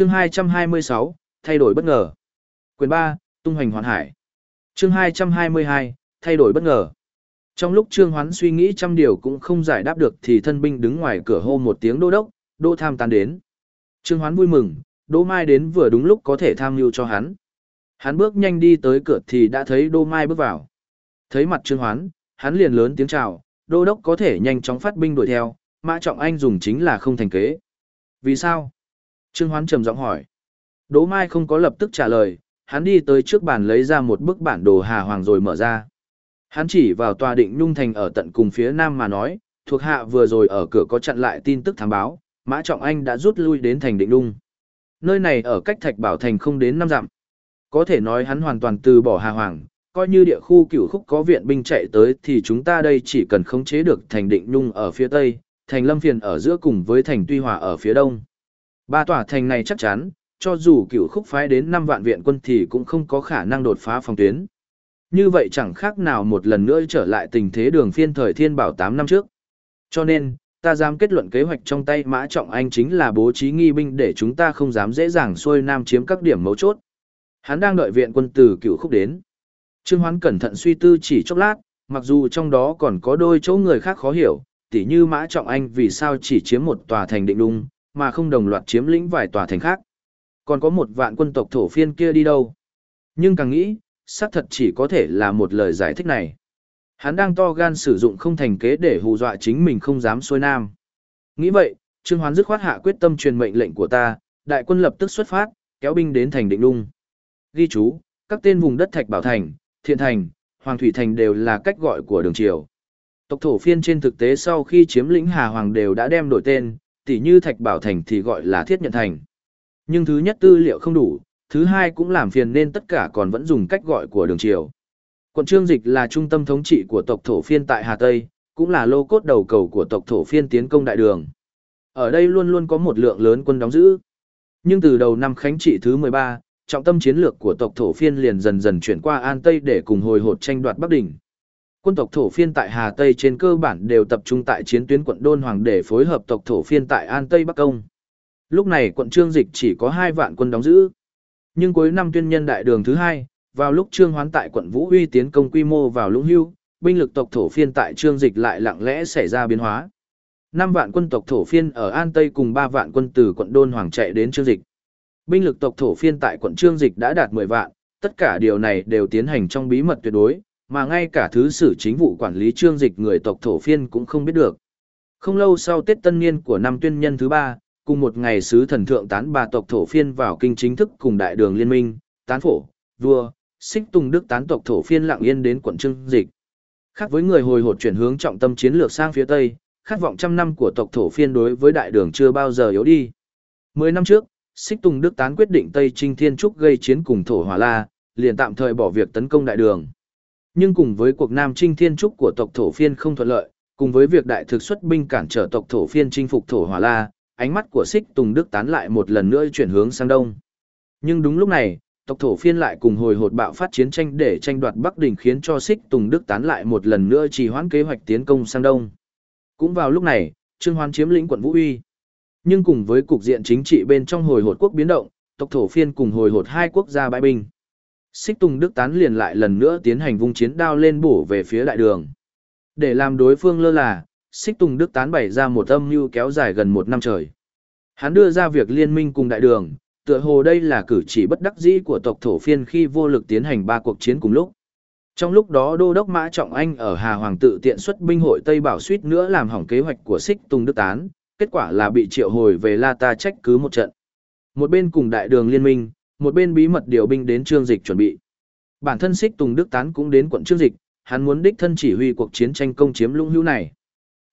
Chương 226, thay đổi bất ngờ. Quyền 3, tung hoành hoàn hải. Chương 222, thay đổi bất ngờ. Trong lúc Trương Hoán suy nghĩ trăm điều cũng không giải đáp được thì thân binh đứng ngoài cửa hô một tiếng đô đốc, đô tham tán đến. Trương Hoán vui mừng, Đỗ Mai đến vừa đúng lúc có thể tham mưu cho hắn. Hắn bước nhanh đi tới cửa thì đã thấy Đỗ Mai bước vào. Thấy mặt Trương Hoán, hắn liền lớn tiếng chào, đô đốc có thể nhanh chóng phát binh đuổi theo, Mã Trọng Anh dùng chính là không thành kế. Vì sao? Trương Hoán trầm giọng hỏi. Đỗ Mai không có lập tức trả lời, hắn đi tới trước bàn lấy ra một bức bản đồ Hà Hoàng rồi mở ra. Hắn chỉ vào tòa định nhung thành ở tận cùng phía nam mà nói, thuộc hạ vừa rồi ở cửa có chặn lại tin tức thám báo, Mã Trọng Anh đã rút lui đến thành định nhung. Nơi này ở cách Thạch Bảo Thành không đến năm dặm. Có thể nói hắn hoàn toàn từ bỏ Hà Hoàng, coi như địa khu cửu khúc có viện binh chạy tới thì chúng ta đây chỉ cần khống chế được thành định nhung ở phía tây, thành lâm phiền ở giữa cùng với thành tuy hòa ở phía đông. Ba tòa thành này chắc chắn, cho dù cửu khúc phái đến 5 vạn viện quân thì cũng không có khả năng đột phá phòng tuyến. Như vậy chẳng khác nào một lần nữa trở lại tình thế đường phiên thời thiên bảo 8 năm trước. Cho nên, ta dám kết luận kế hoạch trong tay Mã Trọng Anh chính là bố trí nghi binh để chúng ta không dám dễ dàng xuôi nam chiếm các điểm mấu chốt. Hắn đang đợi viện quân từ cửu khúc đến. Trương Hoán cẩn thận suy tư chỉ chốc lát, mặc dù trong đó còn có đôi chỗ người khác khó hiểu, tỉ như Mã Trọng Anh vì sao chỉ chiếm một tòa thành định đung, mà không đồng loạt chiếm lĩnh vài tòa thành khác. Còn có một vạn quân tộc thổ phiên kia đi đâu? Nhưng càng nghĩ, xác thật chỉ có thể là một lời giải thích này. Hắn đang to gan sử dụng không thành kế để hù dọa chính mình không dám xuôi nam. Nghĩ vậy, Trương Hoán dứt khoát hạ quyết tâm truyền mệnh lệnh của ta, đại quân lập tức xuất phát, kéo binh đến thành định lung. Ghi chú, các tên vùng đất Thạch Bảo Thành, Thiện Thành, Hoàng Thủy Thành đều là cách gọi của đường triều. Tộc thổ phiên trên thực tế sau khi chiếm lĩnh Hà Hoàng đều đã đem đổi tên, tỉ như Thạch Bảo Thành thì gọi là Thiết Nhận Thành. Nhưng thứ nhất tư liệu không đủ, thứ hai cũng làm phiền nên tất cả còn vẫn dùng cách gọi của đường triều. Quận Trương Dịch là trung tâm thống trị của tộc thổ phiên tại Hà Tây, cũng là lô cốt đầu cầu của tộc thổ phiên tiến công đại đường. Ở đây luôn luôn có một lượng lớn quân đóng giữ. Nhưng từ đầu năm khánh trị thứ 13, trọng tâm chiến lược của tộc thổ phiên liền dần dần chuyển qua An Tây để cùng hồi hột tranh đoạt Bắc Đỉnh. Quân tộc thổ phiên tại Hà Tây trên cơ bản đều tập trung tại chiến tuyến quận Đôn Hoàng để phối hợp tộc thổ phiên tại An Tây Bắc Công. Lúc này quận Trương Dịch chỉ có 2 vạn quân đóng giữ. Nhưng cuối năm tuyên nhân đại đường thứ hai, vào lúc Trương Hoán tại quận Vũ Uy tiến công quy mô vào Lũng Hưu, binh lực tộc thổ phiên tại Trương Dịch lại lặng lẽ xảy ra biến hóa. 5 vạn quân tộc thổ phiên ở An Tây cùng 3 vạn quân từ quận Đôn Hoàng chạy đến Trương Dịch. Binh lực tộc thổ phiên tại quận Trương Dịch đã đạt 10 vạn, tất cả điều này đều tiến hành trong bí mật tuyệt đối, mà ngay cả thứ sử chính vụ quản lý Trương Dịch người tộc thổ phiên cũng không biết được. Không lâu sau Tết Tân Niên của năm tuyên nhân thứ ba, cùng một ngày sứ thần thượng tán bà tộc thổ phiên vào kinh chính thức cùng đại đường liên minh, tán phổ, vua, xích tùng đức tán tộc thổ phiên lặng yên đến quận Trương Dịch. Khác với người hồi hột chuyển hướng trọng tâm chiến lược sang phía Tây, khát vọng trăm năm của tộc thổ phiên đối với đại đường chưa bao giờ yếu đi. Mười năm trước, Xích Tùng Đức Tán quyết định Tây Trinh Thiên Trúc gây chiến cùng Thổ Hỏa La, liền tạm thời bỏ việc tấn công đại đường. Nhưng cùng với cuộc Nam Trinh Thiên Trúc của tộc Thổ Phiên không thuận lợi, cùng với việc đại thực xuất binh cản trở tộc Thổ Phiên chinh phục Thổ Hỏa La, ánh mắt của Xích Tùng Đức Tán lại một lần nữa chuyển hướng sang đông. Nhưng đúng lúc này, tộc Thổ Phiên lại cùng hồi hột bạo phát chiến tranh để tranh đoạt Bắc Đình khiến cho Xích Tùng Đức Tán lại một lần nữa trì hoãn kế hoạch tiến công sang đông. Cũng vào lúc này, Trương Hoan chiếm lĩnh quận Vũ Uy. Nhưng cùng với cục diện chính trị bên trong hồi hột quốc biến động, tộc thổ phiên cùng hồi hột hai quốc gia bãi binh. Xích Tùng Đức tán liền lại lần nữa tiến hành vung chiến đao lên bổ về phía đại đường. Để làm đối phương lơ là, Xích Tùng Đức tán bày ra một âm mưu kéo dài gần một năm trời. Hắn đưa ra việc liên minh cùng đại đường, tựa hồ đây là cử chỉ bất đắc dĩ của tộc thổ phiên khi vô lực tiến hành ba cuộc chiến cùng lúc. Trong lúc đó Đô đốc Mã Trọng Anh ở Hà Hoàng tự tiện xuất binh hội Tây Bảo suýt nữa làm hỏng kế hoạch của Xích Tùng Đức Tán, kết quả là bị triệu hồi về La Ta trách cứ một trận. Một bên cùng đại đường liên minh, một bên bí mật điều binh đến Trương Dịch chuẩn bị. Bản thân Xích Tùng Đức Tán cũng đến quận Trương Dịch, hắn muốn đích thân chỉ huy cuộc chiến tranh công chiếm lũng hữu này.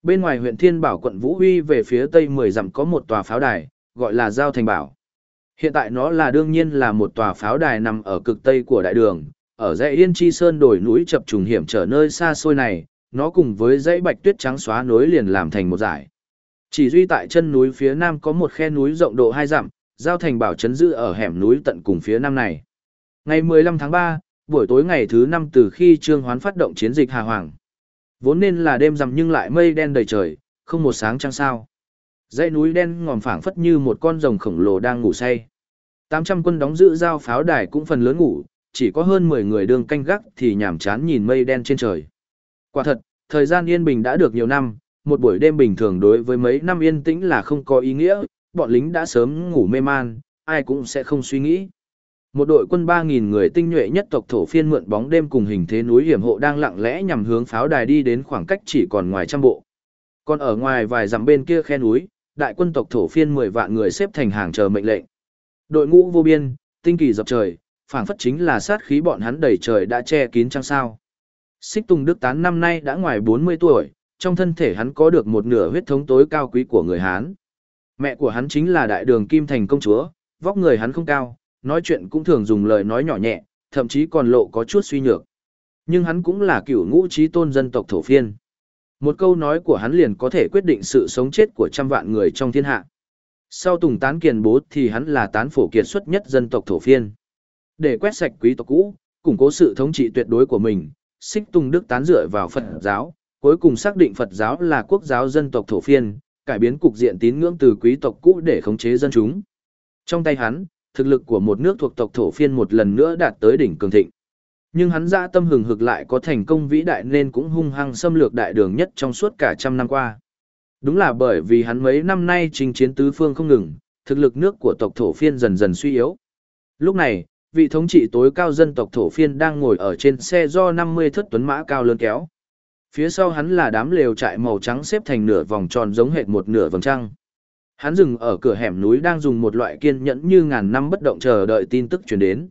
Bên ngoài huyện Thiên Bảo quận Vũ Huy về phía tây 10 dặm có một tòa pháo đài, gọi là Giao Thành Bảo. Hiện tại nó là đương nhiên là một tòa pháo đài nằm ở cực tây của đại đường, ở dãy Yên Chi Sơn đồi núi chập trùng hiểm trở nơi xa xôi này, nó cùng với dãy bạch tuyết trắng xóa nối liền làm thành một giải. Chỉ duy tại chân núi phía nam có một khe núi rộng độ 2 dặm, giao thành bảo chấn giữ ở hẻm núi tận cùng phía nam này. Ngày 15 tháng 3, buổi tối ngày thứ 5 từ khi Trương Hoán phát động chiến dịch Hà Hoàng. Vốn nên là đêm rằm nhưng lại mây đen đầy trời, không một sáng trăng sao. Dãy núi đen ngòm phảng phất như một con rồng khổng lồ đang ngủ say. 800 quân đóng giữ giao pháo đài cũng phần lớn ngủ, chỉ có hơn 10 người đương canh gác thì nhảm chán nhìn mây đen trên trời. Quả thật, thời gian yên bình đã được nhiều năm, một buổi đêm bình thường đối với mấy năm yên tĩnh là không có ý nghĩa, bọn lính đã sớm ngủ mê man, ai cũng sẽ không suy nghĩ. Một đội quân 3.000 người tinh nhuệ nhất tộc thổ phiên mượn bóng đêm cùng hình thế núi hiểm hộ đang lặng lẽ nhằm hướng pháo đài đi đến khoảng cách chỉ còn ngoài trăm bộ. Còn ở ngoài vài dặm bên kia khe núi, đại quân tộc thổ phiên 10 vạn người xếp thành hàng chờ mệnh lệnh. Đội ngũ vô biên, tinh kỳ dập trời, phảng phất chính là sát khí bọn hắn đầy trời đã che kín trăng sao. Xích Tùng Đức Tán năm nay đã ngoài 40 tuổi, trong thân thể hắn có được một nửa huyết thống tối cao quý của người Hán. Mẹ của hắn chính là đại đường Kim Thành công chúa, vóc người hắn không cao, nói chuyện cũng thường dùng lời nói nhỏ nhẹ, thậm chí còn lộ có chút suy nhược. Nhưng hắn cũng là cựu ngũ trí tôn dân tộc thổ phiên. Một câu nói của hắn liền có thể quyết định sự sống chết của trăm vạn người trong thiên hạ. Sau Tùng Tán Kiền Bố thì hắn là tán phổ kiệt xuất nhất dân tộc thổ phiên. Để quét sạch quý tộc cũ, củng cố sự thống trị tuyệt đối của mình, Xích Tùng Đức tán dựa vào Phật giáo, cuối cùng xác định Phật giáo là quốc giáo dân tộc thổ phiên, cải biến cục diện tín ngưỡng từ quý tộc cũ để khống chế dân chúng. Trong tay hắn, thực lực của một nước thuộc tộc thổ phiên một lần nữa đạt tới đỉnh cường thịnh. Nhưng hắn dã tâm hừng hực lại có thành công vĩ đại nên cũng hung hăng xâm lược đại đường nhất trong suốt cả trăm năm qua. Đúng là bởi vì hắn mấy năm nay chinh chiến tứ phương không ngừng, thực lực nước của tộc thổ phiên dần dần suy yếu. Lúc này, vị thống trị tối cao dân tộc thổ phiên đang ngồi ở trên xe do 50 thất tuấn mã cao lớn kéo. Phía sau hắn là đám lều trại màu trắng xếp thành nửa vòng tròn giống hệt một nửa vầng trăng. Hắn dừng ở cửa hẻm núi đang dùng một loại kiên nhẫn như ngàn năm bất động chờ đợi tin tức truyền đến.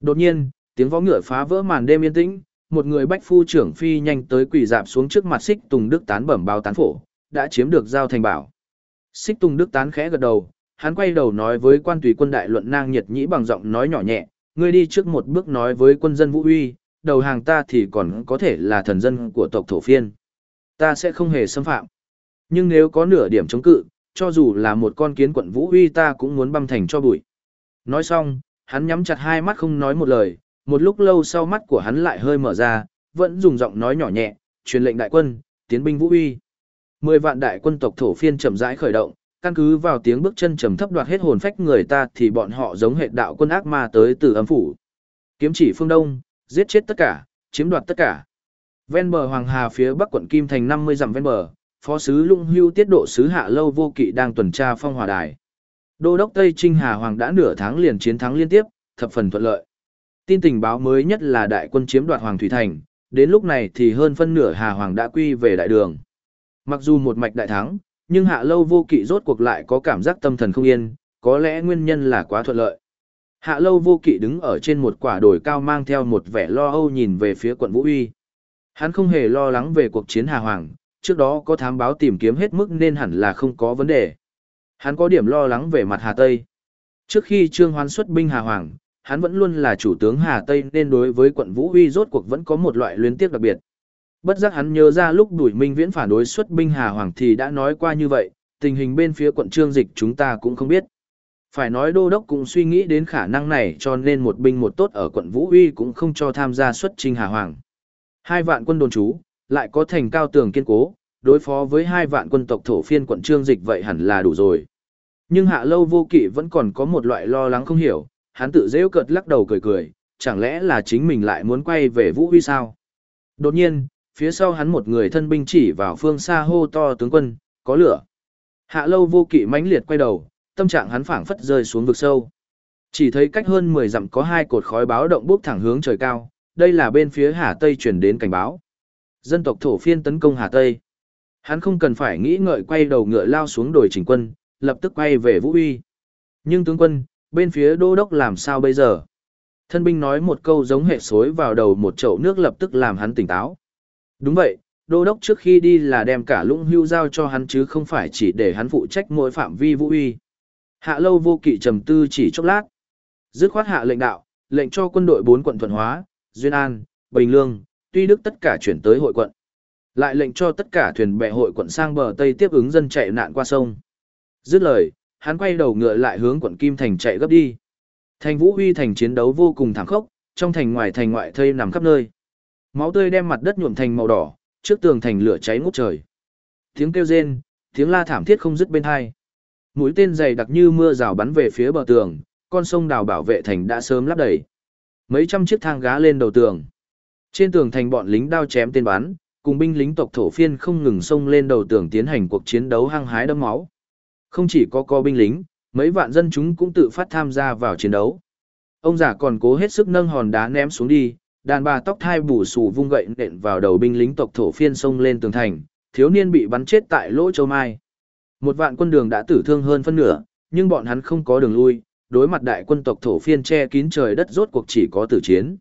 Đột nhiên, tiếng vó ngựa phá vỡ màn đêm yên tĩnh, một người bách phu trưởng phi nhanh tới quỳ dạp xuống trước mặt Xích Tùng Đức tán bẩm báo tán phổ, đã chiếm được giao thành bảo. Xích Tùng Đức tán khẽ gật đầu, hắn quay đầu nói với quan tùy quân đại luận nang nhiệt nhĩ bằng giọng nói nhỏ nhẹ, ngươi đi trước một bước nói với quân dân Vũ Uy, đầu hàng ta thì còn có thể là thần dân của tộc thổ phiên. Ta sẽ không hề xâm phạm. Nhưng nếu có nửa điểm chống cự, cho dù là một con kiến quận Vũ Uy ta cũng muốn băm thành cho bụi. Nói xong, hắn nhắm chặt hai mắt không nói một lời, một lúc lâu sau mắt của hắn lại hơi mở ra, vẫn dùng giọng nói nhỏ nhẹ, truyền lệnh đại quân, tiến binh Vũ Uy. Mười vạn đại quân tộc thổ phiên chậm rãi khởi động, căn cứ vào tiếng bước chân trầm thấp đoạt hết hồn phách người ta thì bọn họ giống hệ đạo quân ác ma tới từ âm phủ. Kiếm chỉ phương đông, giết chết tất cả, chiếm đoạt tất cả. Ven bờ Hoàng Hà phía bắc quận Kim Thành 50 dặm ven bờ, phó sứ Lũng Hưu tiết độ sứ Hạ Lâu Vô Kỵ đang tuần tra phong hòa đài. Đô đốc Tây Trinh Hà Hoàng đã nửa tháng liền chiến thắng liên tiếp, thập phần thuận lợi. Tin tình báo mới nhất là đại quân chiếm đoạt Hoàng Thủy Thành, đến lúc này thì hơn phân nửa Hà Hoàng đã quy về đại đường. Mặc dù một mạch đại thắng, nhưng Hạ Lâu Vô Kỵ rốt cuộc lại có cảm giác tâm thần không yên, có lẽ nguyên nhân là quá thuận lợi. Hạ lâu vô kỵ đứng ở trên một quả đồi cao mang theo một vẻ lo âu nhìn về phía quận Vũ Uy. Hắn không hề lo lắng về cuộc chiến Hà Hoàng, trước đó có thám báo tìm kiếm hết mức nên hẳn là không có vấn đề. Hắn có điểm lo lắng về mặt Hà Tây. Trước khi Trương Hoán xuất binh Hà Hoàng, hắn vẫn luôn là chủ tướng Hà Tây nên đối với quận Vũ Uy rốt cuộc vẫn có một loại luyến tiếc đặc biệt. Bất giác hắn nhớ ra lúc đuổi Minh Viễn phản đối xuất binh Hà Hoàng thì đã nói qua như vậy, tình hình bên phía quận Trương Dịch chúng ta cũng không biết. Phải nói đô đốc cũng suy nghĩ đến khả năng này cho nên một binh một tốt ở quận Vũ Uy cũng không cho tham gia xuất trinh Hà Hoàng. Hai vạn quân đồn trú, lại có thành cao tường kiên cố, đối phó với hai vạn quân tộc thổ phiên quận trương dịch vậy hẳn là đủ rồi. Nhưng hạ lâu vô kỵ vẫn còn có một loại lo lắng không hiểu, hắn tự dễ cợt lắc đầu cười cười, chẳng lẽ là chính mình lại muốn quay về Vũ Huy sao? Đột nhiên, phía sau hắn một người thân binh chỉ vào phương xa hô to tướng quân, có lửa. Hạ lâu vô kỵ mãnh liệt quay đầu, tâm trạng hắn phảng phất rơi xuống vực sâu. Chỉ thấy cách hơn 10 dặm có hai cột khói báo động bốc thẳng hướng trời cao, đây là bên phía Hà Tây truyền đến cảnh báo. Dân tộc thổ phiên tấn công Hà Tây. Hắn không cần phải nghĩ ngợi quay đầu ngựa lao xuống đồi chỉnh quân, lập tức quay về Vũ Uy. Nhưng tướng quân, bên phía đô đốc làm sao bây giờ? Thân binh nói một câu giống hệ xối vào đầu một chậu nước lập tức làm hắn tỉnh táo. Đúng vậy, đô đốc trước khi đi là đem cả lũng hưu giao cho hắn chứ không phải chỉ để hắn phụ trách mỗi phạm vi Vũ Uy. Hạ lâu vô kỵ trầm tư chỉ chốc lát. Dứt khoát hạ lệnh đạo, lệnh cho quân đội bốn quận thuận hóa, Duyên An, Bình Lương, tuy đức tất cả chuyển tới hội quận. Lại lệnh cho tất cả thuyền bè hội quận sang bờ Tây tiếp ứng dân chạy nạn qua sông. Dứt lời, hắn quay đầu ngựa lại hướng quận Kim Thành chạy gấp đi. Thành Vũ Huy thành chiến đấu vô cùng thảm khốc, trong thành ngoài thành ngoại thây nằm khắp nơi. Máu tươi đem mặt đất nhuộm thành màu đỏ, trước tường thành lửa cháy ngút trời. Tiếng kêu rên, tiếng la thảm thiết không dứt bên hai mũi tên dày đặc như mưa rào bắn về phía bờ tường, con sông đào bảo vệ thành đã sớm lắp đầy. Mấy trăm chiếc thang gá lên đầu tường. Trên tường thành bọn lính đao chém tên bắn, cùng binh lính tộc thổ phiên không ngừng xông lên đầu tường tiến hành cuộc chiến đấu hăng hái đẫm máu. Không chỉ có co binh lính, mấy vạn dân chúng cũng tự phát tham gia vào chiến đấu. Ông già còn cố hết sức nâng hòn đá ném xuống đi, đàn bà tóc thai bù xù vung gậy nện vào đầu binh lính tộc thổ phiên xông lên tường thành, thiếu niên bị bắn chết tại lỗ châu mai. Một vạn quân đường đã tử thương hơn phân nửa, nhưng bọn hắn không có đường lui, đối mặt đại quân tộc thổ phiên che kín trời đất rốt cuộc chỉ có tử chiến.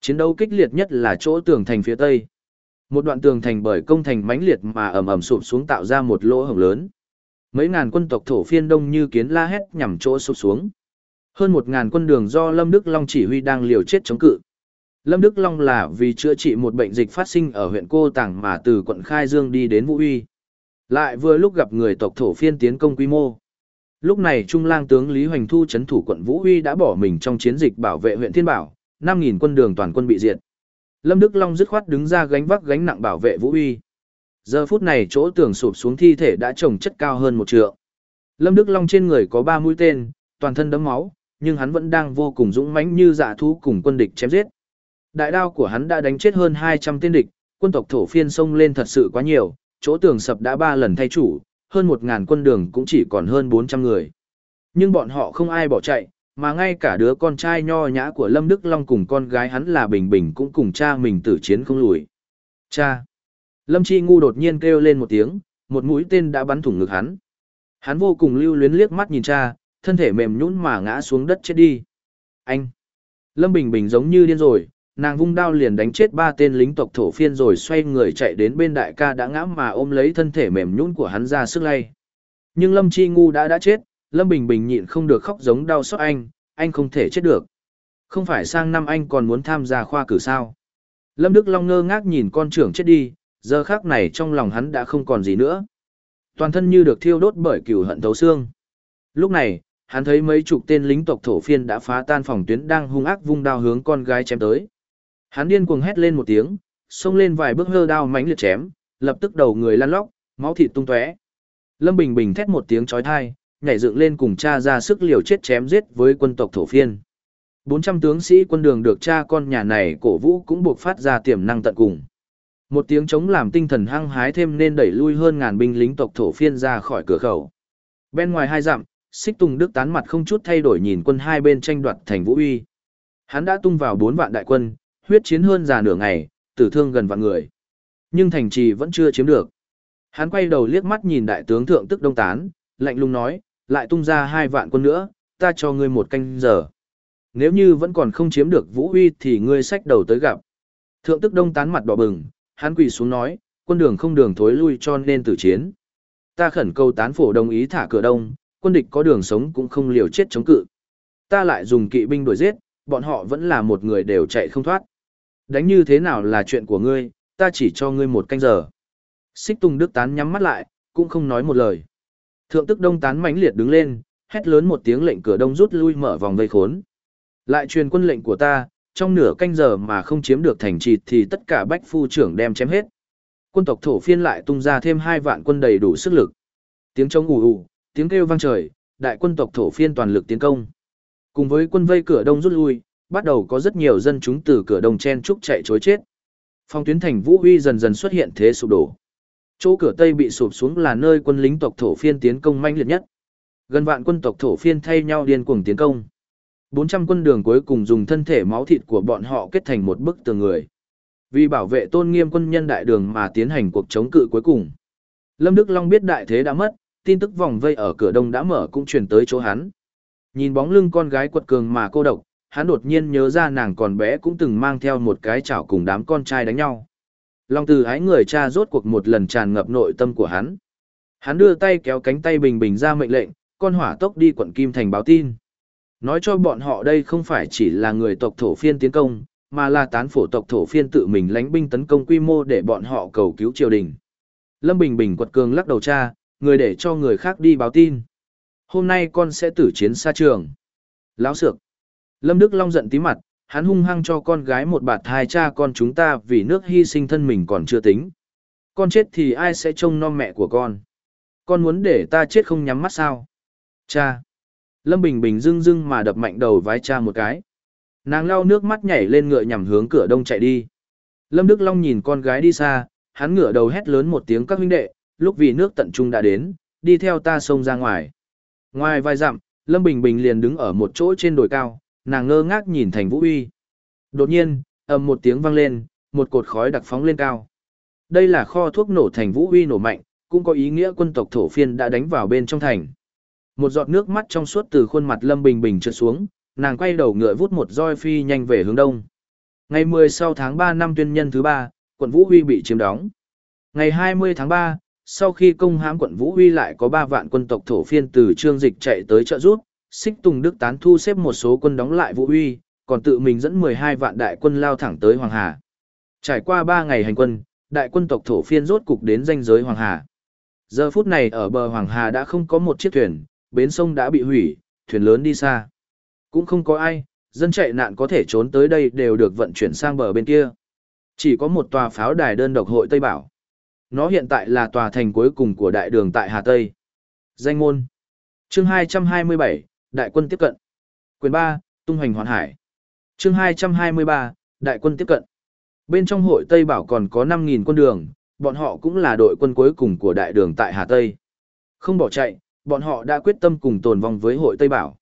Chiến đấu kích liệt nhất là chỗ tường thành phía tây. Một đoạn tường thành bởi công thành mãnh liệt mà ầm ầm sụp xuống tạo ra một lỗ hổng lớn. Mấy ngàn quân tộc thổ phiên đông như kiến la hét nhằm chỗ sụp xuống. Hơn một ngàn quân đường do Lâm Đức Long chỉ huy đang liều chết chống cự. Lâm Đức Long là vì chữa trị một bệnh dịch phát sinh ở huyện Cô Tàng mà từ quận Khai Dương đi đến Vũ Uy. Lại vừa lúc gặp người tộc thổ phiên tiến công quy mô. Lúc này Trung lang tướng Lý Hoành Thu chấn thủ quận Vũ Uy đã bỏ mình trong chiến dịch bảo vệ huyện Thiên Bảo, 5.000 quân đường toàn quân bị diệt. Lâm Đức Long dứt khoát đứng ra gánh vác gánh nặng bảo vệ Vũ Uy. Giờ phút này chỗ tường sụp xuống thi thể đã trồng chất cao hơn một trượng. Lâm Đức Long trên người có ba mũi tên, toàn thân đấm máu, nhưng hắn vẫn đang vô cùng dũng mãnh như dạ thú cùng quân địch chém giết. Đại đao của hắn đã đánh chết hơn 200 tên địch, quân tộc thổ phiên xông lên thật sự quá nhiều, chỗ tường sập đã ba lần thay chủ, hơn một ngàn quân đường cũng chỉ còn hơn 400 người. Nhưng bọn họ không ai bỏ chạy, mà ngay cả đứa con trai nho nhã của Lâm Đức Long cùng con gái hắn là Bình Bình cũng cùng cha mình tử chiến không lùi. Cha! Lâm Chi Ngu đột nhiên kêu lên một tiếng, một mũi tên đã bắn thủng ngực hắn. Hắn vô cùng lưu luyến liếc mắt nhìn cha, thân thể mềm nhũn mà ngã xuống đất chết đi. Anh! Lâm Bình Bình giống như điên rồi, nàng vung đao liền đánh chết ba tên lính tộc thổ phiên rồi xoay người chạy đến bên đại ca đã ngã mà ôm lấy thân thể mềm nhũn của hắn ra sức lay. Nhưng Lâm Chi Ngu đã đã chết, Lâm Bình Bình nhịn không được khóc giống đau xót anh, anh không thể chết được. Không phải sang năm anh còn muốn tham gia khoa cử sao. Lâm Đức Long ngơ ngác nhìn con trưởng chết đi, giờ khác này trong lòng hắn đã không còn gì nữa. Toàn thân như được thiêu đốt bởi cừu hận thấu xương. Lúc này, hắn thấy mấy chục tên lính tộc thổ phiên đã phá tan phòng tuyến đang hung ác vung đao hướng con gái chém tới. Hắn điên cuồng hét lên một tiếng, xông lên vài bước hơ đao mãnh liệt chém, lập tức đầu người lăn lóc, máu thịt tung tóe. Lâm Bình Bình thét một tiếng chói tai, nhảy dựng lên cùng cha ra sức liều chết chém giết với quân tộc thổ phiên. 400 tướng sĩ quân đường được cha con nhà này cổ vũ cũng buộc phát ra tiềm năng tận cùng. Một tiếng chống làm tinh thần hăng hái thêm nên đẩy lui hơn ngàn binh lính tộc thổ phiên ra khỏi cửa khẩu. Bên ngoài hai dặm, Xích Tùng Đức tán mặt không chút thay đổi nhìn quân hai bên tranh đoạt thành Vũ Uy. Hắn đã tung vào bốn vạn đại quân, huyết chiến hơn già nửa ngày, tử thương gần vạn người. Nhưng thành trì vẫn chưa chiếm được. Hắn quay đầu liếc mắt nhìn đại tướng thượng tức đông tán, lạnh lùng nói, lại tung ra hai vạn quân nữa, ta cho ngươi một canh giờ. Nếu như vẫn còn không chiếm được vũ uy thì ngươi sách đầu tới gặp. Thượng tức đông tán mặt đỏ bừng, hắn quỳ xuống nói, quân đường không đường thối lui cho nên tử chiến. Ta khẩn cầu tán phổ đồng ý thả cửa đông, quân địch có đường sống cũng không liều chết chống cự. Ta lại dùng kỵ binh đuổi giết, bọn họ vẫn là một người đều chạy không thoát. Đánh như thế nào là chuyện của ngươi, ta chỉ cho ngươi một canh giờ. Xích Tùng Đức Tán nhắm mắt lại, cũng không nói một lời. Thượng tức Đông Tán mãnh liệt đứng lên, hét lớn một tiếng lệnh cửa đông rút lui mở vòng vây khốn. Lại truyền quân lệnh của ta, trong nửa canh giờ mà không chiếm được thành trì thì tất cả bách phu trưởng đem chém hết. Quân tộc thổ phiên lại tung ra thêm hai vạn quân đầy đủ sức lực. Tiếng trống ù ù, tiếng kêu vang trời, đại quân tộc thổ phiên toàn lực tiến công. Cùng với quân vây cửa đông rút lui, bắt đầu có rất nhiều dân chúng từ cửa đông chen trúc chạy chối chết. Phong tuyến thành Vũ Huy dần dần xuất hiện thế sụp đổ. Chỗ cửa Tây bị sụp xuống là nơi quân lính tộc thổ phiên tiến công manh liệt nhất. Gần vạn quân tộc thổ phiên thay nhau điên cuồng tiến công. 400 quân đường cuối cùng dùng thân thể máu thịt của bọn họ kết thành một bức tường người. Vì bảo vệ tôn nghiêm quân nhân đại đường mà tiến hành cuộc chống cự cuối cùng. Lâm Đức Long biết đại thế đã mất, tin tức vòng vây ở cửa đông đã mở cũng truyền tới chỗ hắn. Nhìn bóng lưng con gái quật cường mà cô độc, hắn đột nhiên nhớ ra nàng còn bé cũng từng mang theo một cái chảo cùng đám con trai đánh nhau. Lòng từ ái người cha rốt cuộc một lần tràn ngập nội tâm của hắn. Hắn đưa tay kéo cánh tay bình bình ra mệnh lệnh, con hỏa tốc đi quận Kim Thành báo tin. Nói cho bọn họ đây không phải chỉ là người tộc thổ phiên tiến công, mà là tán phổ tộc thổ phiên tự mình lánh binh tấn công quy mô để bọn họ cầu cứu triều đình. Lâm Bình Bình quật cường lắc đầu cha, người để cho người khác đi báo tin. Hôm nay con sẽ tử chiến xa trường. lão sược. Lâm Đức Long giận tí mặt, hắn hung hăng cho con gái một bạt hai cha con chúng ta vì nước hy sinh thân mình còn chưa tính. Con chết thì ai sẽ trông nom mẹ của con? Con muốn để ta chết không nhắm mắt sao? Cha! Lâm Bình Bình dưng dưng mà đập mạnh đầu vai cha một cái. Nàng lau nước mắt nhảy lên ngựa nhằm hướng cửa đông chạy đi. Lâm Đức Long nhìn con gái đi xa, hắn ngửa đầu hét lớn một tiếng các huynh đệ, lúc vì nước tận trung đã đến, đi theo ta xông ra ngoài. Ngoài vài dặm, Lâm Bình Bình liền đứng ở một chỗ trên đồi cao, nàng ngơ ngác nhìn thành Vũ Uy. Đột nhiên, ầm một tiếng vang lên, một cột khói đặc phóng lên cao. Đây là kho thuốc nổ thành Vũ Uy nổ mạnh, cũng có ý nghĩa quân tộc thổ phiên đã đánh vào bên trong thành. Một giọt nước mắt trong suốt từ khuôn mặt Lâm Bình Bình trượt xuống, nàng quay đầu ngựa vút một roi phi nhanh về hướng đông. Ngày 10 sau tháng 3 năm tuyên nhân thứ ba, quận Vũ Huy bị chiếm đóng. Ngày 20 tháng 3, sau khi công hãm quận Vũ Huy lại có 3 vạn quân tộc thổ phiên từ trương dịch chạy tới trợ rút, Xích Tùng Đức tán thu xếp một số quân đóng lại Vũ Huy, còn tự mình dẫn 12 vạn đại quân lao thẳng tới Hoàng Hà. Trải qua 3 ngày hành quân, đại quân tộc thổ phiên rốt cục đến danh giới Hoàng Hà. Giờ phút này ở bờ Hoàng Hà đã không có một chiếc thuyền, bến sông đã bị hủy, thuyền lớn đi xa. Cũng không có ai, dân chạy nạn có thể trốn tới đây đều được vận chuyển sang bờ bên kia. Chỉ có một tòa pháo đài đơn độc hội Tây Bảo. Nó hiện tại là tòa thành cuối cùng của đại đường tại Hà Tây. Danh môn. Chương 227, Đại quân tiếp cận. Quyền 3, Tung hoành hoàn hải. Chương 223, Đại quân tiếp cận. Bên trong hội Tây Bảo còn có 5.000 quân đường, bọn họ cũng là đội quân cuối cùng của đại đường tại Hà Tây. Không bỏ chạy, bọn họ đã quyết tâm cùng tồn vong với hội Tây Bảo.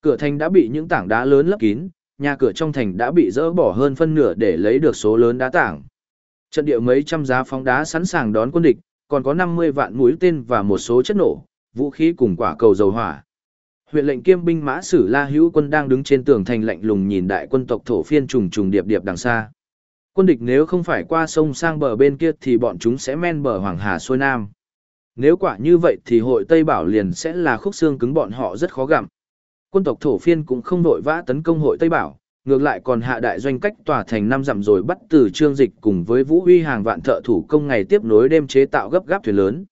Cửa thành đã bị những tảng đá lớn lấp kín, nhà cửa trong thành đã bị dỡ bỏ hơn phân nửa để lấy được số lớn đá tảng. Trận địa mấy trăm giá phóng đá sẵn sàng đón quân địch, còn có 50 vạn mũi tên và một số chất nổ, vũ khí cùng quả cầu dầu hỏa. Huyện lệnh kiêm binh mã sử La Hữu quân đang đứng trên tường thành lạnh lùng nhìn đại quân tộc thổ phiên trùng trùng điệp điệp đằng xa. Quân địch nếu không phải qua sông sang bờ bên kia thì bọn chúng sẽ men bờ Hoàng Hà xuôi nam. Nếu quả như vậy thì hội Tây Bảo liền sẽ là khúc xương cứng bọn họ rất khó gặm. Quân tộc thổ phiên cũng không đội vã tấn công hội Tây Bảo, ngược lại còn hạ đại doanh cách tòa thành năm dặm rồi bắt từ trương dịch cùng với vũ huy hàng vạn thợ thủ công ngày tiếp nối đêm chế tạo gấp gáp thuyền lớn.